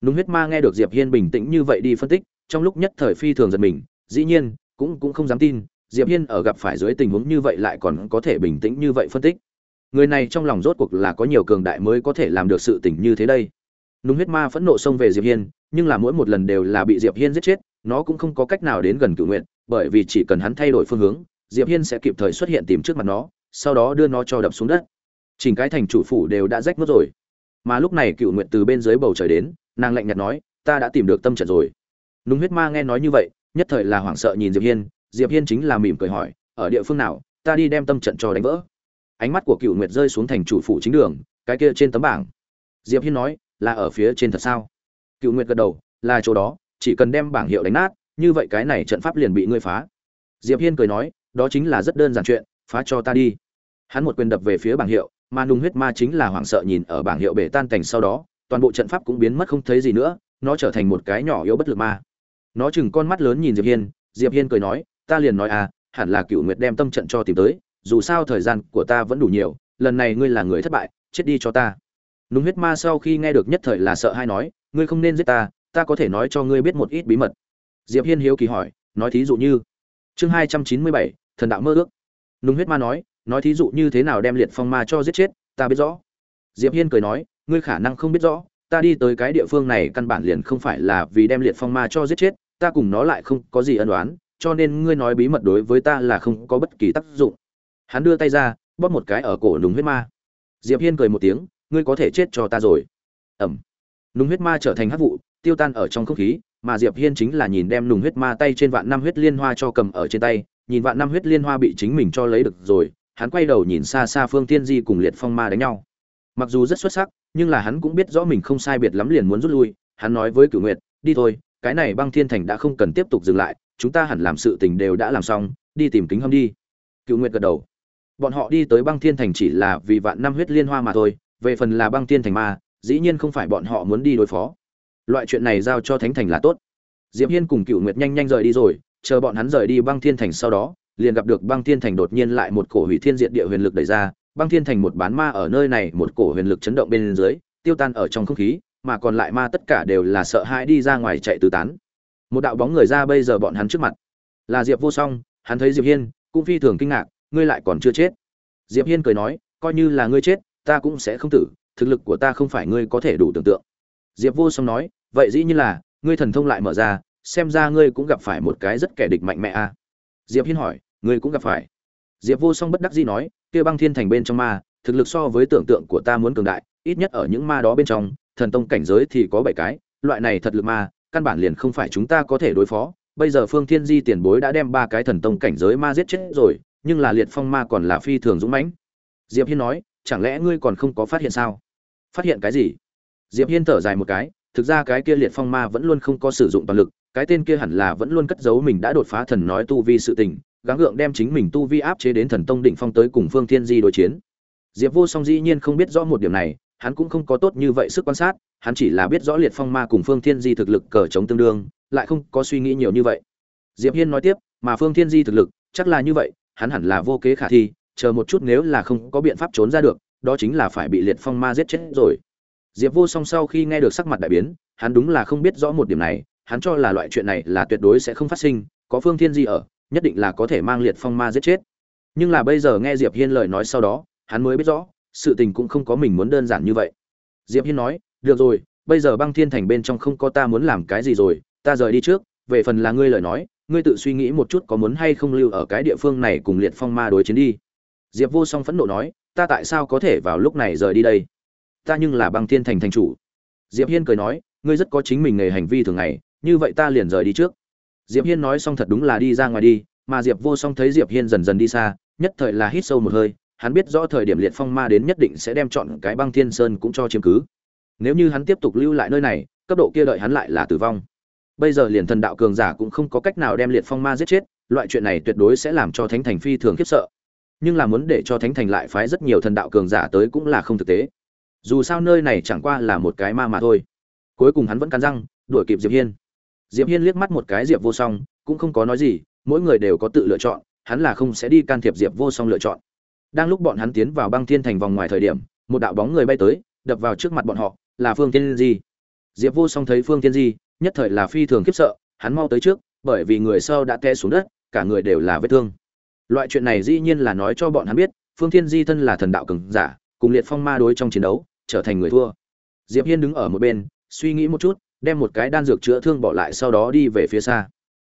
Nung huyết ma nghe được diệp hiên bình tĩnh như vậy đi phân tích, trong lúc nhất thời phi thường giật mình, dĩ nhiên, cũng cũng không dám tin, diệp hiên ở gặp phải dưới tình huống như vậy lại còn có thể bình tĩnh như vậy phân tích. Người này trong lòng rốt cuộc là có nhiều cường đại mới có thể làm được sự tình như thế đây. Nung huyết ma phẫn nộ xông về diệp hiên nhưng là mỗi một lần đều là bị diệp hiên giết chết, nó cũng không có cách nào đến gần cựu nguyện bởi vì chỉ cần hắn thay đổi phương hướng, diệp hiên sẽ kịp thời xuất hiện tìm trước mặt nó, sau đó đưa nó cho đập xuống đất. Chỉnh cái thành chủ phủ đều đã rách mất rồi. Mà lúc này cựu nguyện từ bên dưới bầu trời đến, nàng lạnh nhạt nói, ta đã tìm được tâm trận rồi. Nung huyết ma nghe nói như vậy, nhất thời là hoảng sợ nhìn diệp hiên diệp hiên chính là mỉm cười hỏi, ở địa phương nào, ta đi đem tâm trận cho đánh vỡ. Ánh mắt của cựu nguyệt rơi xuống thành chủ phủ chính đường, cái kia trên tấm bảng. Diệp hiên nói, là ở phía trên thật sao? Cựu nguyệt gật đầu, là chỗ đó, chỉ cần đem bảng hiệu đánh nát, như vậy cái này trận pháp liền bị ngươi phá. Diệp hiên cười nói, đó chính là rất đơn giản chuyện, phá cho ta đi. Hắn một quyền đập về phía bảng hiệu, mà nung huyết ma chính là hoảng sợ nhìn ở bảng hiệu bể tan cảnh sau đó, toàn bộ trận pháp cũng biến mất không thấy gì nữa, nó trở thành một cái nhỏ yếu bất lực ma. Nó chừng con mắt lớn nhìn diệp hiên diệp hiên cười nói, ta liền nói à hẳn là cựu nguyệt đem tâm trận cho tìm tới, dù sao thời gian của ta vẫn đủ nhiều, lần này ngươi là người thất bại, chết đi cho ta. Núng huyết ma sau khi nghe được nhất thời là sợ hai nói, ngươi không nên giết ta ta có thể nói cho ngươi biết một ít bí mật. Diệp hiên hiếu kỳ hỏi, nói thí dụ như? Chương hai trăm chín mươi bảy, thần đạo mơ ước. Núng huyết ma nói nói thí dụ như thế nào đem liệt phong ma cho giết chết, ta biết rõ. Diệp hiên cười nói, ngươi khả năng không biết rõ, ta đi tới cái địa phương này căn bản liền không phải là vì đem liệt phong ma cho giết chết, ta cùng nó lại không có gì ân đoán cho nên ngươi nói bí mật đối với ta là không có bất kỳ tác dụng. Hắn đưa tay ra, bóp một cái ở cổ nùng huyết ma. Diệp hiên cười một tiếng ngươi có thể chết cho ta rồi. Ẩm. Nùng huyết ma trở thành hắc vụ, tiêu tan ở trong không khí, mà diệp hiên chính là nhìn đem nùng huyết ma tay trên vạn năm huyết liên hoa cho cầm ở trên tay, nhìn vạn năm huyết liên hoa bị chính mình cho lấy được rồi, hắn quay đầu nhìn xa xa phương tiên di cùng liệt phong ma đánh nhau. Mặc dù rất xuất sắc, nhưng là hắn cũng biết rõ mình không sai biệt lắm liền muốn rút lui, hắn nói với cửu nguyệt, đi thôi, cái này băng thiên thành đã không cần tiếp tục dừng lại, chúng ta hẳn làm sự tình đều đã làm xong, đi tìm kính hâm đi. Cựu nguyệt gật đầu. Bọn họ đi tới băng thiên thành chỉ là vì vạn năm huyết liên hoa mà thôi về phần là băng thiên thành ma, dĩ nhiên không phải bọn họ muốn đi đối phó. Loại chuyện này giao cho thánh thành là tốt. Diệp hiên cùng cựu nguyệt nhanh nhanh rời đi rồi, chờ bọn hắn rời đi băng thiên thành sau đó, liền gặp được băng thiên thành đột nhiên lại một cổ hủy thiên diện địa huyền lực đẩy ra, băng thiên thành một bán ma ở nơi này một cổ huyền lực chấn động bên dưới, tiêu tan ở trong không khí, mà còn lại ma tất cả đều là sợ hãi đi ra ngoài chạy tứ tán. Một đạo bóng người ra bây giờ bọn hắn trước mặt. Là diệp vô song, hắn thấy diệp hiên, cũng phi thường kinh ngạc, ngươi lại còn chưa chết? Diệp hiên cười nói, coi như là ngươi chết ta cũng sẽ không tử, thực lực của ta không phải ngươi có thể đủ tưởng tượng. Diệp vô song nói, vậy dĩ nhiên là, ngươi thần thông lại mở ra, xem ra ngươi cũng gặp phải một cái rất kẻ địch mạnh mẽ a à. diệp hiên hỏi, ngươi cũng gặp phải. Diệp vô song bất đắc dĩ nói, kia băng thiên thành bên trong ma, thực lực so với tưởng tượng của ta muốn cường đại, ít nhất ở những ma đó bên trong, thần tông cảnh giới thì có bảy cái, loại này thật lực ma, căn bản liền không phải chúng ta có thể đối phó. Bây giờ phương thiên di tiền bối đã đem ba cái thần tông cảnh giới ma giết chết rồi, nhưng là liệt phong ma còn là phi thường dũng mãnh. Diệp hiên nói chẳng lẽ ngươi còn không có phát hiện sao? Phát hiện cái gì? Diệp hiên thở dài một cái, thực ra cái kia liệt phong ma vẫn luôn không có sử dụng toàn lực, cái tên kia hẳn là vẫn luôn cất giấu mình đã đột phá thần nói tu vi sự tình, gắng gượng đem chính mình tu vi áp chế đến thần tông đỉnh phong tới cùng phương thiên di đối chiến. Diệp vô song dĩ nhiên không biết rõ một điểm này, hắn cũng không có tốt như vậy sức quan sát, hắn chỉ là biết rõ liệt phong ma cùng phương thiên di thực lực cờ chống tương đương, lại không có suy nghĩ nhiều như vậy. Diệp hiên nói tiếp, mà phương thiên di thực lực, chắc là như vậy, hắn hẳn là vô kế khả thi chờ một chút nếu là không có biện pháp trốn ra được, đó chính là phải bị liệt phong ma giết chết rồi. Diệp vô song sau khi nghe được sắc mặt đại biến, hắn đúng là không biết rõ một điểm này, hắn cho là loại chuyện này là tuyệt đối sẽ không phát sinh, có phương thiên di ở, nhất định là có thể mang liệt phong ma giết chết. Nhưng là bây giờ nghe diệp hiên lời nói sau đó, hắn mới biết rõ, sự tình cũng không có mình muốn đơn giản như vậy. Diệp hiên nói, được rồi, bây giờ băng thiên thành bên trong không có ta muốn làm cái gì rồi, ta rời đi trước, về phần là ngươi lời nói, ngươi tự suy nghĩ một chút có muốn hay không lưu ở cái địa phương này cùng liệt phong ma đối chiến đi diệp vô song phẫn nộ nói, ta tại sao có thể vào lúc này rời đi đây? Ta nhưng là băng thiên thành thành chủ. Diệp hiên cười nói, ngươi rất có chính mình nghề hành vi thường ngày, như vậy ta liền rời đi trước. Diệp hiên nói xong thật đúng là đi ra ngoài đi, mà diệp vô song thấy diệp hiên dần dần đi xa, nhất thời là hít sâu một hơi, hắn biết rõ thời điểm liệt phong ma đến nhất định sẽ đem chọn cái băng thiên sơn cũng cho chiếm cứ. Nếu như hắn tiếp tục lưu lại nơi này, cấp độ kia đợi hắn lại là tử vong. Bây giờ liền thần đạo cường giả cũng không có cách nào đem liệt phong ma giết chết, loại chuyện này tuyệt đối sẽ làm cho thánh thành phi thường khiếp sợ nhưng là muốn để cho thánh thành lại phái rất nhiều thần đạo cường giả tới cũng là không thực tế. Dù sao nơi này chẳng qua là một cái ma mà thôi. Cuối cùng hắn vẫn cắn răng, đuổi kịp diệp hiên. Diệp hiên liếc mắt một cái diệp vô song, cũng không có nói gì, mỗi người đều có tự lựa chọn, hắn là không sẽ đi can thiệp diệp vô song lựa chọn. Đang lúc bọn hắn tiến vào băng thiên thành vòng ngoài thời điểm, một đạo bóng người bay tới, đập vào trước mặt bọn họ, là phương tiên di. Diệp vô song thấy phương tiên di, nhất thời là phi thường khiếp sợ, hắn mau tới trước, bởi vì người sau đã té xuống đất, cả người đều là vết thương loại chuyện này dĩ nhiên là nói cho bọn hắn biết, phương thiên di thân là thần đạo cường giả, cùng liệt phong ma đối trong chiến đấu, trở thành người thua. Diệp hiên đứng ở một bên, suy nghĩ một chút, đem một cái đan dược chữa thương bỏ lại sau đó đi về phía xa.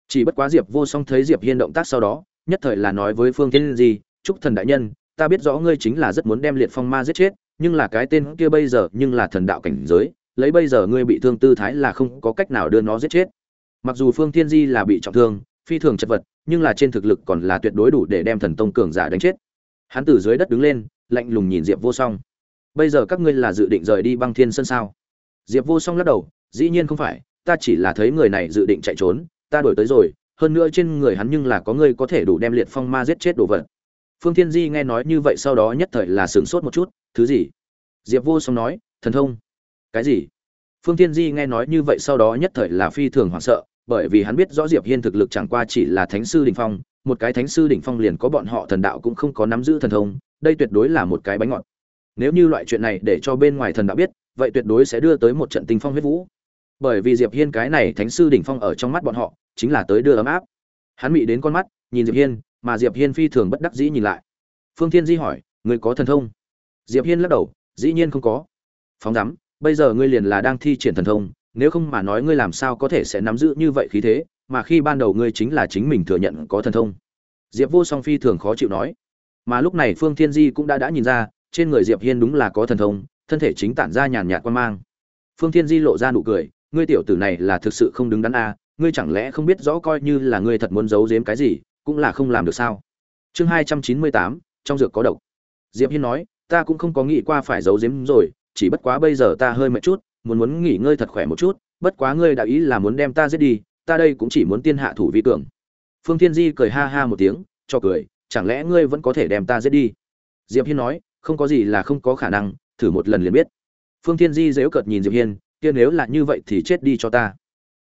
Chỉ bất quá diệp vô song thấy diệp hiên động tác sau đó, nhất thời là nói với phương thiên di, chúc thần đại nhân, ta biết rõ ngươi chính là rất muốn đem liệt phong ma giết chết, nhưng là cái tên kia bây giờ nhưng là thần đạo cảnh giới, lấy bây giờ ngươi bị thương tư thái là không có cách nào đưa nó giết chết. Mặc dù phương thiên di là bị trọng thương, phi thường chật vật nhưng là trên thực lực còn là tuyệt đối đủ để đem thần tông cường giả đánh chết. Hắn từ dưới đất đứng lên, lạnh lùng nhìn diệp vô song. Bây giờ các ngươi là dự định rời đi băng thiên sân sao? Diệp vô song lắc đầu, dĩ nhiên không phải, ta chỉ là thấy người này dự định chạy trốn, ta đổi tới rồi, hơn nữa trên người hắn nhưng là có người có thể đủ đem liệt phong ma giết chết đồ vật. Phương thiên di nghe nói như vậy sau đó nhất thời là sửng sốt một chút, thứ gì? Diệp vô song nói, thần thông. Cái gì? Phương thiên di nghe nói như vậy sau đó nhất thời là phi thường hoảng sợ bởi vì hắn biết rõ diệp hiên thực lực chẳng qua chỉ là thánh sư đỉnh phong, một cái thánh sư đỉnh phong liền có bọn họ thần đạo cũng không có nắm giữ thần thông, đây tuyệt đối là một cái bánh ngọt. Nếu như loại chuyện này để cho bên ngoài thần đạo biết, vậy tuyệt đối sẽ đưa tới một trận tinh phong huyết vũ. Bởi vì diệp hiên cái này thánh sư đỉnh phong ở trong mắt bọn họ, chính là tới đưa ấm áp. Hắn mị đến con mắt, nhìn diệp hiên, mà diệp hiên phi thường bất đắc dĩ nhìn lại. Phương thiên di hỏi người có thần thông? Diệp hiên lắc đầu, dĩ nhiên không có. Phóng dám bây giờ ngươi liền là đang thi triển thần thông nếu không mà nói ngươi làm sao có thể sẽ nắm giữ như vậy khí thế mà khi ban đầu ngươi chính là chính mình thừa nhận có thần thông? Diệp vô song phi thường khó chịu nói. Mà lúc này phương thiên di cũng đã đã nhìn ra trên người diệp hiên đúng là có thần thông thân thể chính tản ra nhàn nhạt quan mang. Phương thiên di lộ ra nụ cười ngươi tiểu tử này là thực sự không đứng đắn a à, ngươi chẳng lẽ không biết rõ coi như là ngươi thật muốn giấu giếm cái gì cũng là không làm được sao? Chương hai trăm chín mươi tám trong dược có độc. Diệp hiên nói ta cũng không có nghĩ qua phải giấu giếm rồi chỉ bất quá bây giờ ta hơi mệt chút muốn muốn nghỉ ngơi thật khỏe một chút, bất quá ngươi đã ý là muốn đem ta giết đi, ta đây cũng chỉ muốn tiên hạ thủ vi cường. Phương thiên di cười ha ha một tiếng, cho cười, chẳng lẽ ngươi vẫn có thể đem ta giết đi? Diệp hiên nói, không có gì là không có khả năng, thử một lần liền biết. Phương thiên di dếu cợt nhìn diệp hiên, kia nếu là như vậy thì chết đi cho ta.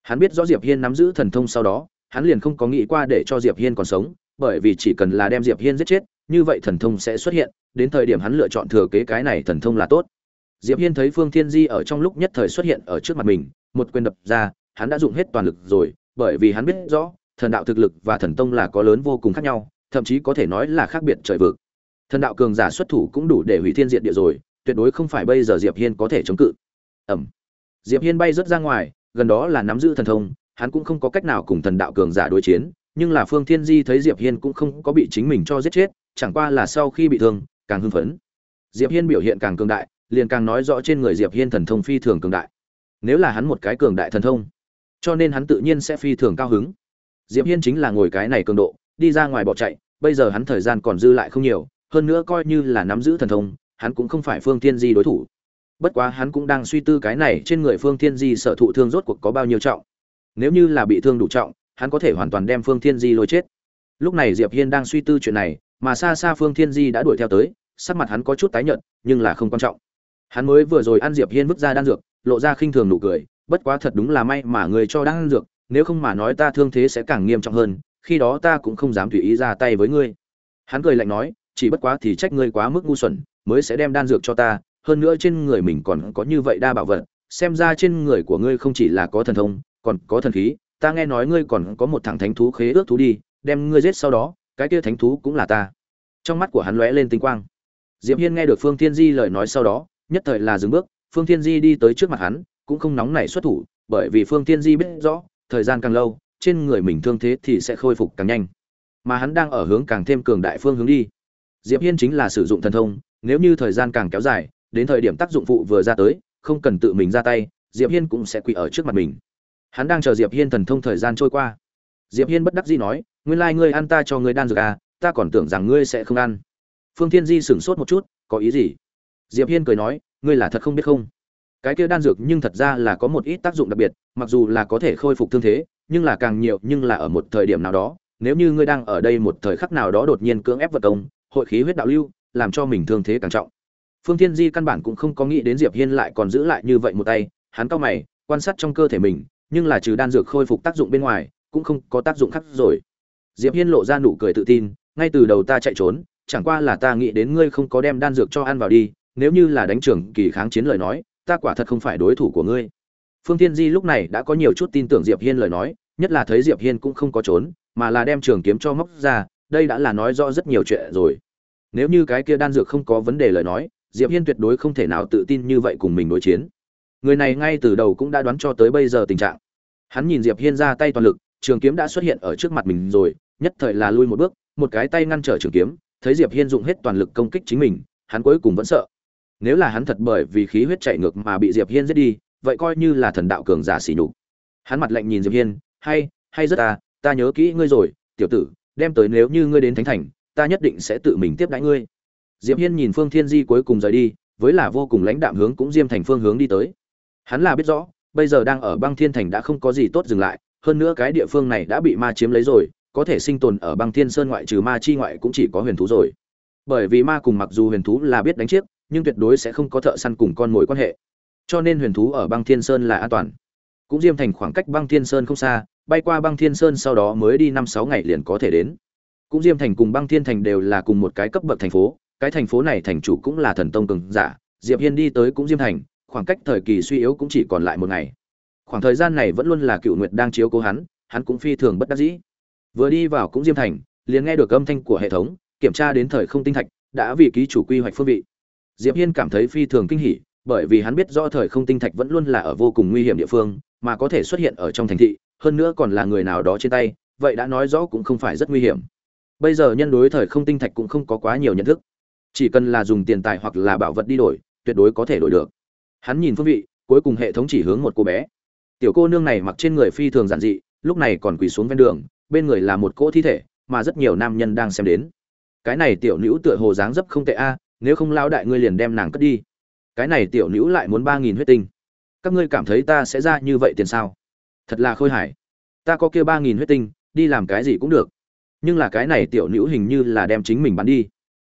Hắn biết rõ diệp hiên nắm giữ thần thông sau đó, hắn liền không có nghĩ qua để cho diệp hiên còn sống, bởi vì chỉ cần là đem diệp hiên giết chết, như vậy thần thông sẽ xuất hiện, đến thời điểm hắn lựa chọn thừa kế cái này thần thông là tốt diệp hiên thấy phương thiên di ở trong lúc nhất thời xuất hiện ở trước mặt mình, một quyền đập ra, hắn đã dùng hết toàn lực rồi, bởi vì hắn biết rõ, thần đạo thực lực và thần tông là có lớn vô cùng khác nhau, thậm chí có thể nói là khác biệt trời vực. Thần đạo cường giả xuất thủ cũng đủ để hủy thiên diệt địa rồi, tuyệt đối không phải bây giờ diệp hiên có thể chống cự. Ẩm. Diệp hiên bay rất ra ngoài, gần đó là nắm giữ thần thông, hắn cũng không có cách nào cùng thần đạo cường giả đối chiến, nhưng là phương thiên di thấy diệp hiên cũng không có bị chính mình cho giết chết, chẳng qua là sau khi bị thương, càng hưng phấn. Diệp hiên biểu hiện càng cường đại liền càng nói rõ trên người diệp hiên thần thông phi thường cường đại. Nếu là hắn một cái cường đại thần thông, cho nên hắn tự nhiên sẽ phi thường cao hứng. Diệp hiên chính là ngồi cái này cường độ, đi ra ngoài bỏ chạy, bây giờ hắn thời gian còn dư lại không nhiều, hơn nữa coi như là nắm giữ thần thông, hắn cũng không phải phương thiên di đối thủ. Bất quá hắn cũng đang suy tư cái này trên người phương thiên di sợ thụ thương rốt cuộc có bao nhiêu trọng. Nếu như là bị thương đủ trọng, hắn có thể hoàn toàn đem phương thiên di lôi chết. Lúc này diệp hiên đang suy tư chuyện này, mà xa xa phương thiên di đã đuổi theo tới, sắc mặt hắn có chút tái nhợt, nhưng là không quan trọng hắn mới vừa rồi ăn diệp hiên vứt ra đan dược, lộ ra khinh thường nụ cười, bất quá thật đúng là may mà người cho đan dược, nếu không mà nói ta thương thế sẽ càng nghiêm trọng hơn, khi đó ta cũng không dám tùy ý ra tay với ngươi. Hắn cười lạnh nói, chỉ bất quá thì trách ngươi quá mức ngu xuẩn, mới sẽ đem đan dược cho ta, hơn nữa trên người mình còn có như vậy đa bảo vật, xem ra trên người của ngươi không chỉ là có thần thông, còn có thần khí, ta nghe nói ngươi còn có một thằng thánh thú khế ước thú đi, đem ngươi giết sau đó, cái kia thánh thú cũng là ta. Trong mắt của hắn lóe lên tinh quang. Diệp hiên nghe được phương thiên di lời nói sau đó nhất thời là dừng bước, phương thiên di đi tới trước mặt hắn, cũng không nóng nảy xuất thủ, bởi vì phương thiên di biết rõ, thời gian càng lâu, trên người mình thương thế thì sẽ khôi phục càng nhanh. Mà hắn đang ở hướng càng thêm cường đại phương hướng đi. Diệp hiên chính là sử dụng thần thông, nếu như thời gian càng kéo dài, đến thời điểm tác dụng phụ vừa ra tới, không cần tự mình ra tay, diệp hiên cũng sẽ quỳ ở trước mặt mình. Hắn đang chờ diệp hiên thần thông thời gian trôi qua. Diệp hiên bất đắc dĩ nói, nguyên lai like ngươi ăn ta cho ngươi đan dược à ta còn tưởng rằng ngươi sẽ không ăn. Phương thiên di sửng sốt một chút, có ý gì? Diệp hiên cười nói, ngươi là thật không biết không? Cái kia đan dược nhưng thật ra là có một ít tác dụng đặc biệt, mặc dù là có thể khôi phục thương thế, nhưng là càng nhiều nhưng là ở một thời điểm nào đó, nếu như ngươi đang ở đây một thời khắc nào đó đột nhiên cưỡng ép vật công, hội khí huyết đạo lưu, làm cho mình thương thế càng trọng. Phương thiên di căn bản cũng không có nghĩ đến diệp hiên lại còn giữ lại như vậy một tay, hắn cau mày, quan sát trong cơ thể mình, nhưng là trừ đan dược khôi phục tác dụng bên ngoài, cũng không có tác dụng khác rồi. Diệp hiên lộ ra nụ cười tự tin, ngay từ đầu ta chạy trốn, chẳng qua là ta nghĩ đến ngươi không có đem đan dược cho ăn vào đi nếu như là đánh trưởng kỳ kháng chiến lời nói, ta quả thật không phải đối thủ của ngươi. Phương thiên di lúc này đã có nhiều chút tin tưởng diệp hiên lời nói, nhất là thấy diệp hiên cũng không có trốn, mà là đem trường kiếm cho móc ra, đây đã là nói rõ rất nhiều chuyện rồi. Nếu như cái kia đan dược không có vấn đề lời nói, diệp hiên tuyệt đối không thể nào tự tin như vậy cùng mình đối chiến. Người này ngay từ đầu cũng đã đoán cho tới bây giờ tình trạng. Hắn nhìn diệp hiên ra tay toàn lực, trường kiếm đã xuất hiện ở trước mặt mình rồi, nhất thời là lui một bước, một cái tay ngăn trở trường kiếm, thấy diệp hiên dụng hết toàn lực công kích chính mình, hắn cuối cùng vẫn sợ nếu là hắn thật bởi vì khí huyết chạy ngược mà bị diệp hiên giết đi, vậy coi như là thần đạo cường giả xỉ nhục. Hắn mặt lạnh nhìn diệp hiên, hay hay rất ta ta nhớ kỹ ngươi rồi, tiểu tử, đem tới nếu như ngươi đến thánh thành, ta nhất định sẽ tự mình tiếp đãi ngươi. Diệp hiên nhìn phương thiên di cuối cùng rời đi, với là vô cùng lãnh đạm hướng cũng diêm thành phương hướng đi tới. Hắn là biết rõ, bây giờ đang ở băng thiên thành đã không có gì tốt dừng lại, hơn nữa cái địa phương này đã bị ma chiếm lấy rồi, có thể sinh tồn ở băng thiên sơn ngoại trừ ma chi ngoại cũng chỉ có huyền thú rồi. Bởi vì ma cùng mặc dù huyền thú là biết đánh chiếc nhưng tuyệt đối sẽ không có thợ săn cùng con mồi quan hệ. Cho nên huyền thú ở băng thiên sơn là an toàn. Cũng diêm thành khoảng cách băng thiên sơn không xa, bay qua băng thiên sơn sau đó mới đi năm sáu ngày liền có thể đến. Cũng diêm thành cùng băng thiên thành đều là cùng một cái cấp bậc thành phố, cái thành phố này thành chủ cũng là thần tông cường giả, diệp hiên đi tới cũng diêm thành, khoảng cách thời kỳ suy yếu cũng chỉ còn lại một ngày. Khoảng thời gian này vẫn luôn là cựu nguyệt đang chiếu cố hắn hắn cũng phi thường bất đắc dĩ. Vừa đi vào cũng diêm thành, liền nghe được âm thanh của hệ thống, kiểm tra đến thời không tinh thạch, đã vì ký chủ quy hoạch phương vị diệp hiên cảm thấy phi thường kinh hỉ, bởi vì hắn biết rõ thời không tinh thạch vẫn luôn là ở vô cùng nguy hiểm địa phương, mà có thể xuất hiện ở trong thành thị, hơn nữa còn là người nào đó trên tay, vậy đã nói rõ cũng không phải rất nguy hiểm. Bây giờ nhân đối thời không tinh thạch cũng không có quá nhiều nhận thức. Chỉ cần là dùng tiền tài hoặc là bảo vật đi đổi, tuyệt đối có thể đổi được. Hắn nhìn phương vị, cuối cùng hệ thống chỉ hướng một cô bé. Tiểu cô nương này mặc trên người phi thường giản dị, lúc này còn quỳ xuống ven đường, bên người là một cỗ thi thể, mà rất nhiều nam nhân đang xem đến. Cái này tiểu nữ tựa hồ dáng dấp không tệ a nếu không lao đại ngươi liền đem nàng cất đi. Cái này tiểu nữ lại muốn ba nghìn huyết tinh. Các ngươi cảm thấy ta sẽ ra như vậy tiền sao? Thật là khôi hài. Ta có kia ba nghìn huyết tinh, đi làm cái gì cũng được. Nhưng là cái này tiểu nữ hình như là đem chính mình bán đi.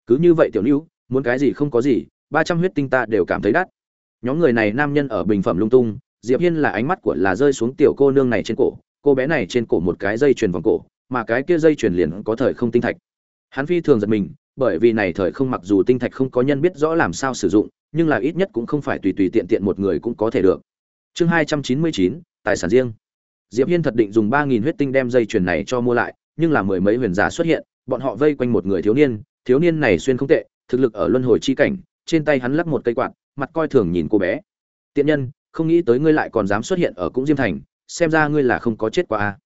Cứ như vậy tiểu nữ, muốn cái gì không có gì, ba trăm huyết tinh ta đều cảm thấy đắt. Nhóm người này nam nhân ở bình phẩm lung tung, diệp hiên là ánh mắt của là rơi xuống tiểu cô nương này trên cổ, cô bé này trên cổ một cái dây chuyền vòng cổ, mà cái kia dây chuyền liền có thời không tinh thạch. Hắn phi thường giật mình bởi vì này thời không mặc dù tinh thạch không có nhân biết rõ làm sao sử dụng, nhưng là ít nhất cũng không phải tùy tùy tiện tiện một người cũng có thể được. Chương hai trăm chín mươi chín, tài sản riêng. Diệp hiên thật định dùng ba nghìn huyết tinh đem dây chuyền này cho mua lại, nhưng là mười mấy huyền giả xuất hiện, bọn họ vây quanh một người thiếu niên thiếu niên này xuyên không tệ, thực lực ở luân hồi chi cảnh, trên tay hắn lắc một cây quạt, mặt coi thường nhìn cô bé. Tiện nhân, không nghĩ tới ngươi lại còn dám xuất hiện ở cũng diêm thành, xem ra ngươi là không có chết qua a à.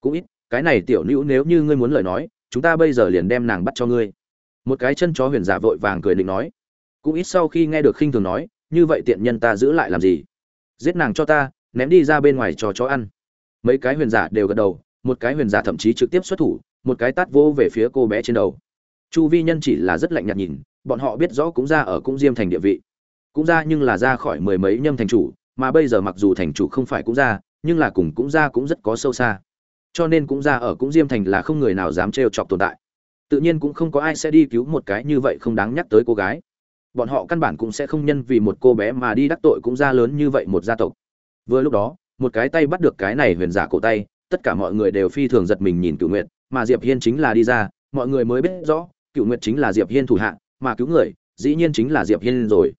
cũng ít, cái này tiểu nữ nếu như ngươi muốn lời nói, chúng ta bây giờ liền đem nàng bắt cho ngươi một cái chân chó huyền giả vội vàng cười định nói. Cũng ít sau khi nghe được khinh thường nói, như vậy tiện nhân ta giữ lại làm gì? Giết nàng cho ta, ném đi ra bên ngoài cho chó ăn. Mấy cái huyền giả đều gật đầu, một cái huyền giả thậm chí trực tiếp xuất thủ, một cái tát vô về phía cô bé trên đầu. Chu vi nhân chỉ là rất lạnh nhạt nhìn, bọn họ biết rõ cũng ra ở cũng diêm thành địa vị. Cũng ra nhưng là ra khỏi mười mấy nhâm thành chủ, mà bây giờ mặc dù thành chủ không phải cũng ra, nhưng là cùng cũng ra cũng rất có sâu xa. Cho nên cũng ra ở cũng diêm thành là không người nào dám trêu chọc tồn tại tự nhiên cũng không có ai sẽ đi cứu một cái như vậy không đáng nhắc tới cô gái. Bọn họ căn bản cũng sẽ không nhân vì một cô bé mà đi đắc tội cũng ra lớn như vậy một gia tộc. Vừa lúc đó, một cái tay bắt được cái này huyền giả cổ tay, tất cả mọi người đều phi thường giật mình nhìn cựu nguyệt, mà diệp hiên chính là đi ra, mọi người mới biết rõ cựu nguyệt chính là diệp hiên thủ hạ, mà cứu người, dĩ nhiên chính là diệp hiên rồi.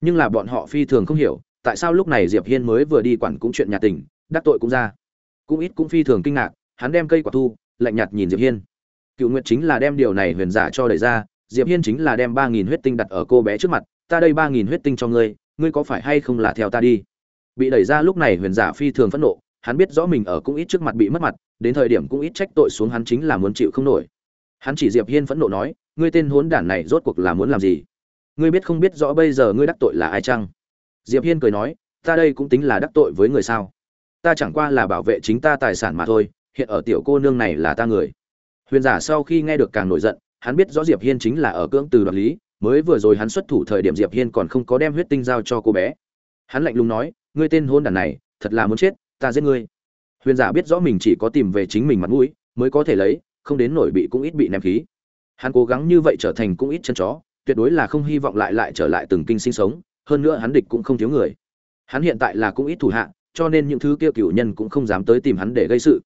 Nhưng là bọn họ phi thường không hiểu, tại sao lúc này diệp hiên mới vừa đi quản cũng chuyện nhà tình, đắc tội cũng ra. Cũng ít cũng phi thường kinh ngạc, hắn đem cây quả thu, lạnh nhạt nhìn diệp hiên cựu nguyệt chính là đem điều này huyền giả cho đẩy ra, diệp hiên chính là đem ba nghìn huyết tinh đặt ở cô bé trước mặt, ta đây ba nghìn huyết tinh cho ngươi ngươi có phải hay không là theo ta đi? Bị đẩy ra lúc này huyền giả phi thường phẫn nộ, hắn biết rõ mình ở cũng ít trước mặt bị mất mặt, đến thời điểm cũng ít trách tội xuống hắn chính là muốn chịu không nổi. Hắn chỉ diệp hiên phẫn nộ nói, ngươi tên hốn đản này rốt cuộc là muốn làm gì? Ngươi biết không biết rõ bây giờ ngươi đắc tội là ai chăng? Diệp hiên cười nói, ta đây cũng tính là đắc tội với người sao? Ta chẳng qua là bảo vệ chính ta tài sản mà thôi, hiện ở tiểu cô nương này là ta người huyền giả sau khi nghe được càng nổi giận, hắn biết rõ diệp hiên chính là ở cưỡng từ đoạt lý, mới vừa rồi hắn xuất thủ thời điểm diệp hiên còn không có đem huyết tinh giao cho cô bé. Hắn lạnh lùng nói, ngươi tên hôn đản này, thật là muốn chết, ta giết ngươi. Huyền giả biết rõ mình chỉ có tìm về chính mình mặt mũi, mới có thể lấy, không đến nổi bị cũng ít bị ném khí. Hắn cố gắng như vậy trở thành cũng ít chân chó, tuyệt đối là không hy vọng lại lại trở lại từng kinh sinh sống, hơn nữa hắn địch cũng không thiếu người. Hắn hiện tại là cũng ít thủ hạ, cho nên những thứ kia cựu nhân cũng không dám tới tìm hắn để gây sự.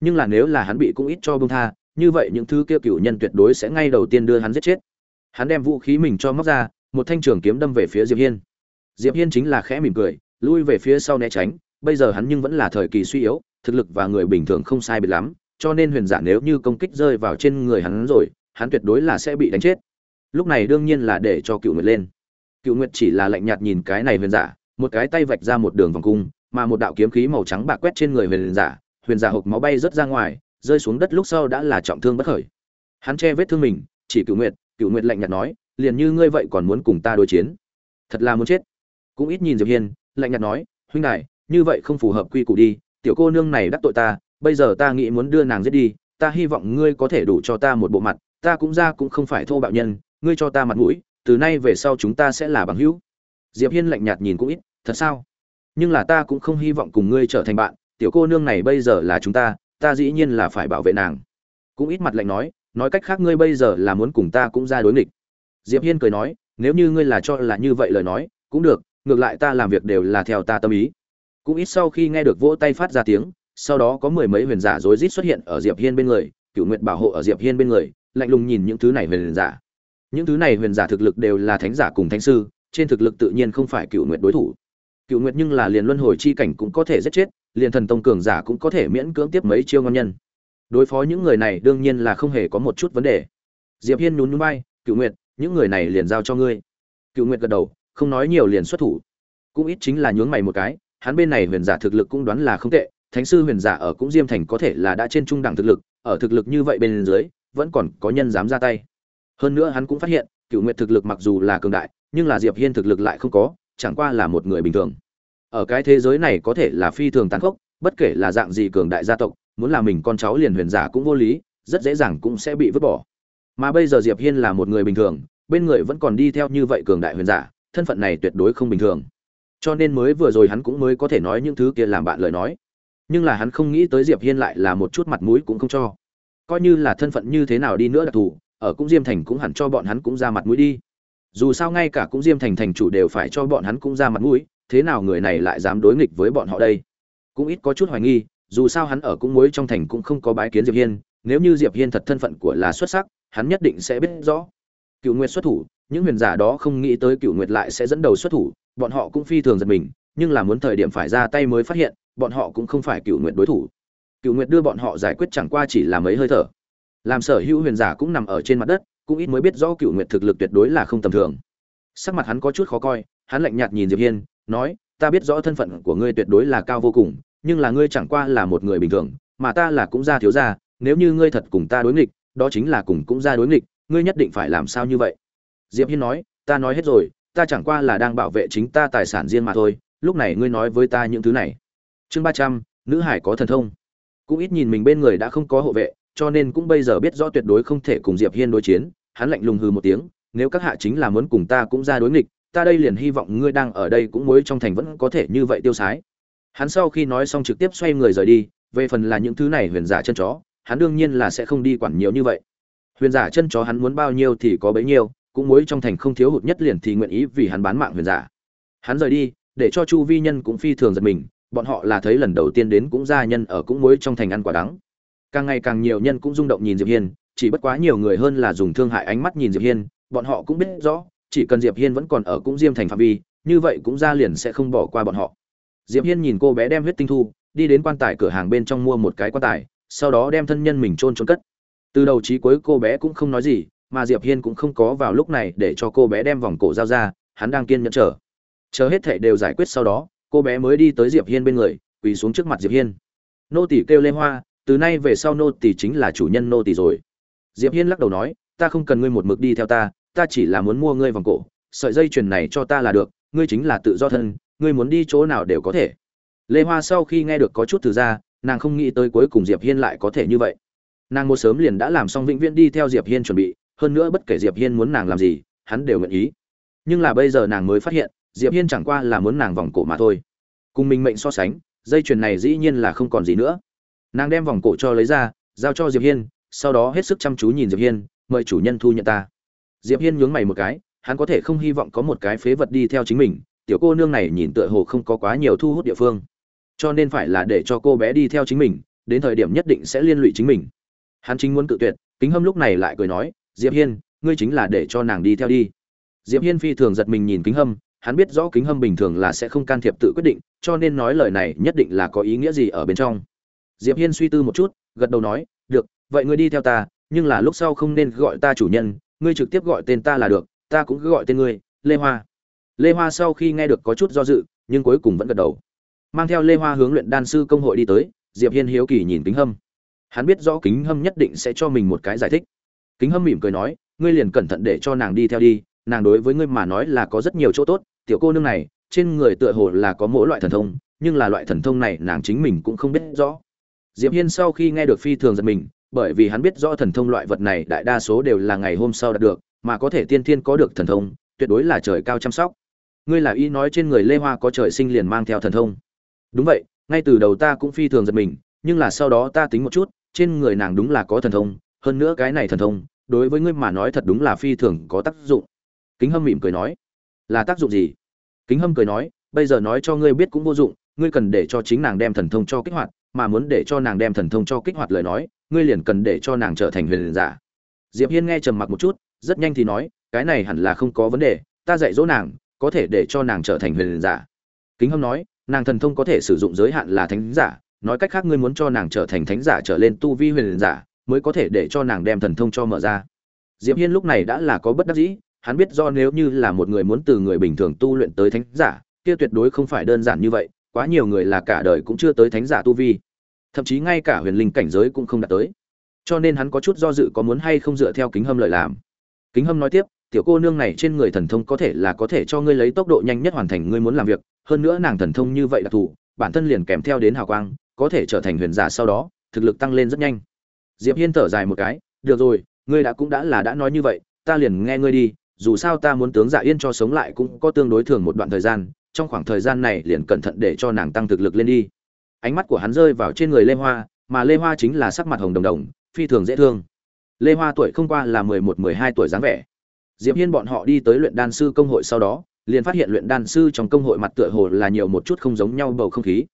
Nhưng là nếu là hắn bị cũng ít cho bông tha như vậy những thứ kia cựu nhân tuyệt đối sẽ ngay đầu tiên đưa hắn giết chết. Hắn đem vũ khí mình cho móc ra, một thanh trường kiếm đâm về phía diệp hiên. Diệp hiên chính là khẽ mỉm cười, lui về phía sau né tránh, bây giờ hắn nhưng vẫn là thời kỳ suy yếu, thực lực và người bình thường không sai biệt lắm, cho nên huyền giả nếu như công kích rơi vào trên người hắn rồi, hắn tuyệt đối là sẽ bị đánh chết. Lúc này đương nhiên là để cho cựu nguyệt lên. Cựu nguyệt chỉ là lạnh nhạt nhìn cái này huyền giả, một cái tay vạch ra một đường vòng cung, mà một đạo kiếm khí màu trắng bạc quét trên người huyền giả huyền giả hộp máu bay rớt ra ngoài rơi xuống đất lúc sau đã là trọng thương bất khởi. Hắn che vết thương mình, chỉ cựu nguyệt cựu nguyệt lạnh nhạt nói, liền như ngươi vậy còn muốn cùng ta đối chiến? Thật là muốn chết. Cũng ít nhìn diệp hiên, lạnh nhạt nói, huynh đài, như vậy không phù hợp quy củ đi, tiểu cô nương này đắc tội ta, bây giờ ta nghĩ muốn đưa nàng giết đi, ta hy vọng ngươi có thể đủ cho ta một bộ mặt, ta cũng ra cũng không phải thô bạo nhân, ngươi cho ta mặt mũi, từ nay về sau chúng ta sẽ là bằng hữu. Diệp hiên lạnh nhạt nhìn cũng ít, thật sao? Nhưng là ta cũng không hy vọng cùng ngươi trở thành bạn, tiểu cô nương này bây giờ là chúng ta ta dĩ nhiên là phải bảo vệ nàng. Cũng ít mặt lạnh nói nói cách khác ngươi bây giờ là muốn cùng ta cũng ra đối nghịch. Diệp hiên cười nói, nếu như ngươi là cho là như vậy lời nói, cũng được, ngược lại ta làm việc đều là theo ta tâm ý. Cũng ít sau khi nghe được vỗ tay phát ra tiếng, sau đó có mười mấy huyền giả rối rít xuất hiện ở diệp hiên bên người cựu nguyện bảo hộ ở diệp hiên bên người, lạnh lùng nhìn những thứ này huyền giả. Những thứ này huyền giả thực lực đều là thánh giả cùng thánh sư, trên thực lực tự nhiên không phải cựu nguyện đối thủ. Cựu nguyệt nhưng là liền luân hồi chi cảnh cũng có thể giết chết liền thần tông cường giả cũng có thể miễn cưỡng tiếp mấy chiêu ngon nhân. Đối phó những người này đương nhiên là không hề có một chút vấn đề. Diệp hiên nhún nhún bay cựu nguyệt, những người này liền giao cho ngươi. Cựu nguyệt gật đầu, không nói nhiều liền xuất thủ. Cũng ít chính là nhướng mày một cái, hắn bên này huyền giả thực lực cũng đoán là không tệ, thánh sư huyền giả ở cũng diêm thành có thể là đã trên trung đẳng thực lực, ở thực lực như vậy bên dưới, vẫn còn có nhân dám ra tay. Hơn nữa hắn cũng phát hiện cựu nguyệt thực lực mặc dù là cường đại, nhưng là diệp hiên thực lực lại không có, chẳng qua là một người bình thường ở cái thế giới này có thể là phi thường tàn khốc, bất kể là dạng gì cường đại gia tộc, muốn làm mình con cháu liền huyền giả cũng vô lý, rất dễ dàng cũng sẽ bị vứt bỏ. Mà bây giờ diệp hiên là một người bình thường, bên người vẫn còn đi theo như vậy cường đại huyền giả, thân phận này tuyệt đối không bình thường. Cho nên mới vừa rồi hắn cũng mới có thể nói những thứ kia làm bạn lời nói. Nhưng là hắn không nghĩ tới diệp hiên lại là một chút mặt mũi cũng không cho. Coi như là thân phận như thế nào đi nữa đặc thù, ở cũng diêm thành cũng hẳn cho bọn hắn cũng ra mặt mũi đi. Dù sao ngay cả cũng diêm thành thành chủ đều phải cho bọn hắn cũng ra mặt mũi thế nào người này lại dám đối nghịch với bọn họ đây? Cũng ít có chút hoài nghi, dù sao hắn ở cũng muối trong thành cũng không có bái kiến diệp hiên, nếu như diệp hiên thật thân phận của là xuất sắc, hắn nhất định sẽ biết rõ. Cựu nguyệt xuất thủ, những huyền giả đó không nghĩ tới cựu nguyệt lại sẽ dẫn đầu xuất thủ, bọn họ cũng phi thường giật mình, nhưng là muốn thời điểm phải ra tay mới phát hiện, bọn họ cũng không phải cựu nguyệt đối thủ. Cựu nguyệt đưa bọn họ giải quyết chẳng qua chỉ là mấy hơi thở. Làm sở hữu huyền giả cũng nằm ở trên mặt đất, cũng ít mới biết rõ cựu nguyệt thực lực tuyệt đối là không tầm thường. Sắc mặt hắn có chút khó coi, hắn lạnh nhạt nhìn diệp hiên nói, ta biết rõ thân phận của ngươi tuyệt đối là cao vô cùng, nhưng là ngươi chẳng qua là một người bình thường, mà ta là cũng gia thiếu gia, nếu như ngươi thật cùng ta đối nghịch, đó chính là cùng cũng gia đối nghịch, ngươi nhất định phải làm sao như vậy? Diệp hiên nói, ta nói hết rồi, ta chẳng qua là đang bảo vệ chính ta tài sản riêng mà thôi, lúc này ngươi nói với ta những thứ này. Chương ba trăm, nữ hải có thần thông. Cũng ít nhìn mình bên người đã không có hộ vệ, cho nên cũng bây giờ biết rõ tuyệt đối không thể cùng diệp hiên đối chiến, hắn lạnh lùng hừ một tiếng, nếu các hạ chính là muốn cùng ta cũng ra đối nghịch ta đây liền hy vọng ngươi đang ở đây cũng mới trong thành vẫn có thể như vậy tiêu sái. Hắn sau khi nói xong trực tiếp xoay người rời đi, về phần là những thứ này huyền giả chân chó, hắn đương nhiên là sẽ không đi quản nhiều như vậy. Huyền giả chân chó hắn muốn bao nhiêu thì có bấy nhiêu, cũng mới trong thành không thiếu hụt nhất liền thì nguyện ý vì hắn bán mạng huyền giả. Hắn rời đi, để cho chu vi nhân cũng phi thường giật mình, bọn họ là thấy lần đầu tiên đến cũng gia nhân ở cũng mới trong thành ăn quả đắng. Càng ngày càng nhiều nhân cũng rung động nhìn diệp hiên, chỉ bất quá nhiều người hơn là dùng thương hại ánh mắt nhìn diệp hiên, bọn họ cũng biết rõ chỉ cần diệp hiên vẫn còn ở cũng diêm thành phạm vi, như vậy cũng ra liền sẽ không bỏ qua bọn họ. Diệp hiên nhìn cô bé đem huyết tinh thu, đi đến quan tài cửa hàng bên trong mua một cái quan tài, sau đó đem thân nhân mình chôn chôn cất. Từ đầu chí cuối cô bé cũng không nói gì, mà diệp hiên cũng không có vào lúc này để cho cô bé đem vòng cổ giao ra, hắn đang kiên nhẫn chờ. Chờ hết thảy đều giải quyết sau đó, cô bé mới đi tới diệp hiên bên người, quỳ xuống trước mặt diệp hiên. Nô tỳ kêu lê hoa, từ nay về sau nô tỳ chính là chủ nhân nô tỳ rồi. Diệp hiên lắc đầu nói, ta không cần ngươi một mực đi theo ta ta chỉ là muốn mua ngươi vòng cổ, sợi dây chuyền này cho ta là được, ngươi chính là tự do thân, ngươi muốn đi chỗ nào đều có thể. Lê hoa sau khi nghe được có chút từ ra, nàng không nghĩ tới cuối cùng diệp hiên lại có thể như vậy. Nàng một sớm liền đã làm xong vĩnh viễn đi theo diệp hiên chuẩn bị, hơn nữa bất kể diệp hiên muốn nàng làm gì, hắn đều nguyện ý. Nhưng là bây giờ nàng mới phát hiện, diệp hiên chẳng qua là muốn nàng vòng cổ mà thôi. Cùng mình mệnh so sánh, dây chuyền này dĩ nhiên là không còn gì nữa. Nàng đem vòng cổ cho lấy ra, giao cho diệp hiên, sau đó hết sức chăm chú nhìn diệp hiên, mời chủ nhân thu nhận ta diệp hiên nhướng mày một cái, hắn có thể không hy vọng có một cái phế vật đi theo chính mình, tiểu cô nương này nhìn tựa hồ không có quá nhiều thu hút địa phương. Cho nên phải là để cho cô bé đi theo chính mình, đến thời điểm nhất định sẽ liên lụy chính mình. Hắn chính muốn cự tuyệt, kính hâm lúc này lại cười nói, diệp hiên, ngươi chính là để cho nàng đi theo đi. Diệp hiên phi thường giật mình nhìn kính hâm, hắn biết rõ kính hâm bình thường là sẽ không can thiệp tự quyết định, cho nên nói lời này nhất định là có ý nghĩa gì ở bên trong. Diệp hiên suy tư một chút, gật đầu nói, được, vậy ngươi đi theo ta, nhưng là lúc sau không nên gọi ta chủ nhân ngươi trực tiếp gọi tên ta là được, ta cũng cứ gọi tên ngươi, lê hoa. Lê hoa sau khi nghe được có chút do dự, nhưng cuối cùng vẫn gật đầu. Mang theo lê hoa hướng luyện đan sư công hội đi tới, diệp hiên hiếu kỳ nhìn kính hâm. Hắn biết rõ kính hâm nhất định sẽ cho mình một cái giải thích. Kính hâm mỉm cười nói, ngươi liền cẩn thận để cho nàng đi theo đi, nàng đối với ngươi mà nói là có rất nhiều chỗ tốt, tiểu cô nương này, trên người tựa hồ là có mỗi loại thần thông, nhưng là loại thần thông này nàng chính mình cũng không biết rõ. Diệp hiên sau khi nghe được phi thường giật mình bởi vì hắn biết rõ thần thông loại vật này đại đa số đều là ngày hôm sau đạt được, mà có thể tiên thiên có được thần thông, tuyệt đối là trời cao chăm sóc. Ngươi là ý nói trên người lê hoa có trời sinh liền mang theo thần thông. Đúng vậy, ngay từ đầu ta cũng phi thường giật mình, nhưng là sau đó ta tính một chút, trên người nàng đúng là có thần thông, hơn nữa cái này thần thông, đối với ngươi mà nói thật đúng là phi thường có tác dụng. Kính hâm mỉm cười nói, là tác dụng gì? Kính hâm cười nói, bây giờ nói cho ngươi biết cũng vô dụng, ngươi cần để cho chính nàng đem thần thông cho kích hoạt, mà muốn để cho nàng đem thần thông cho kích hoạt lời nói ngươi liền cần để cho nàng trở thành huyền giả. Diệp hiên nghe trầm mặc một chút, rất nhanh thì nói, cái này hẳn là không có vấn đề, ta dạy dỗ nàng, có thể để cho nàng trở thành huyền giả. Kính hâm nói, nàng thần thông có thể sử dụng giới hạn là thánh giả, nói cách khác ngươi muốn cho nàng trở thành thánh giả trở lên tu vi huyền giả, mới có thể để cho nàng đem thần thông cho mở ra. Diệp hiên lúc này đã là có bất đắc dĩ, hắn biết do nếu như là một người muốn từ người bình thường tu luyện tới thánh giả, kia tuyệt đối không phải đơn giản như vậy, quá nhiều người là cả đời cũng chưa tới thánh giả tu vi thậm chí ngay cả huyền linh cảnh giới cũng không đạt tới. Cho nên hắn có chút do dự có muốn hay không dựa theo kính hâm lợi làm. Kính hâm nói tiếp tiểu cô nương này trên người thần thông có thể là có thể cho ngươi lấy tốc độ nhanh nhất hoàn thành ngươi muốn làm việc hơn nữa nàng thần thông như vậy đặc thù, bản thân liền kèm theo đến hào quang có thể trở thành huyền giả sau đó thực lực tăng lên rất nhanh. Diệp hiên thở dài một cái được rồi ngươi đã cũng đã là đã nói như vậy ta liền nghe ngươi đi dù sao ta muốn tướng dạ yên cho sống lại cũng có tương đối thường một đoạn thời gian trong khoảng thời gian này liền cẩn thận để cho nàng tăng thực lực lên đi ánh mắt của hắn rơi vào trên người lê hoa, mà lê hoa chính là sắc mặt hồng đồng đồng, phi thường dễ thương. Lê hoa tuổi không qua là mười một, mười hai tuổi dáng vẻ. Diệp hiên bọn họ đi tới luyện đan sư công hội sau đó, liền phát hiện luyện đan sư trong công hội mặt tựa hồ là nhiều một chút không giống nhau bầu không khí.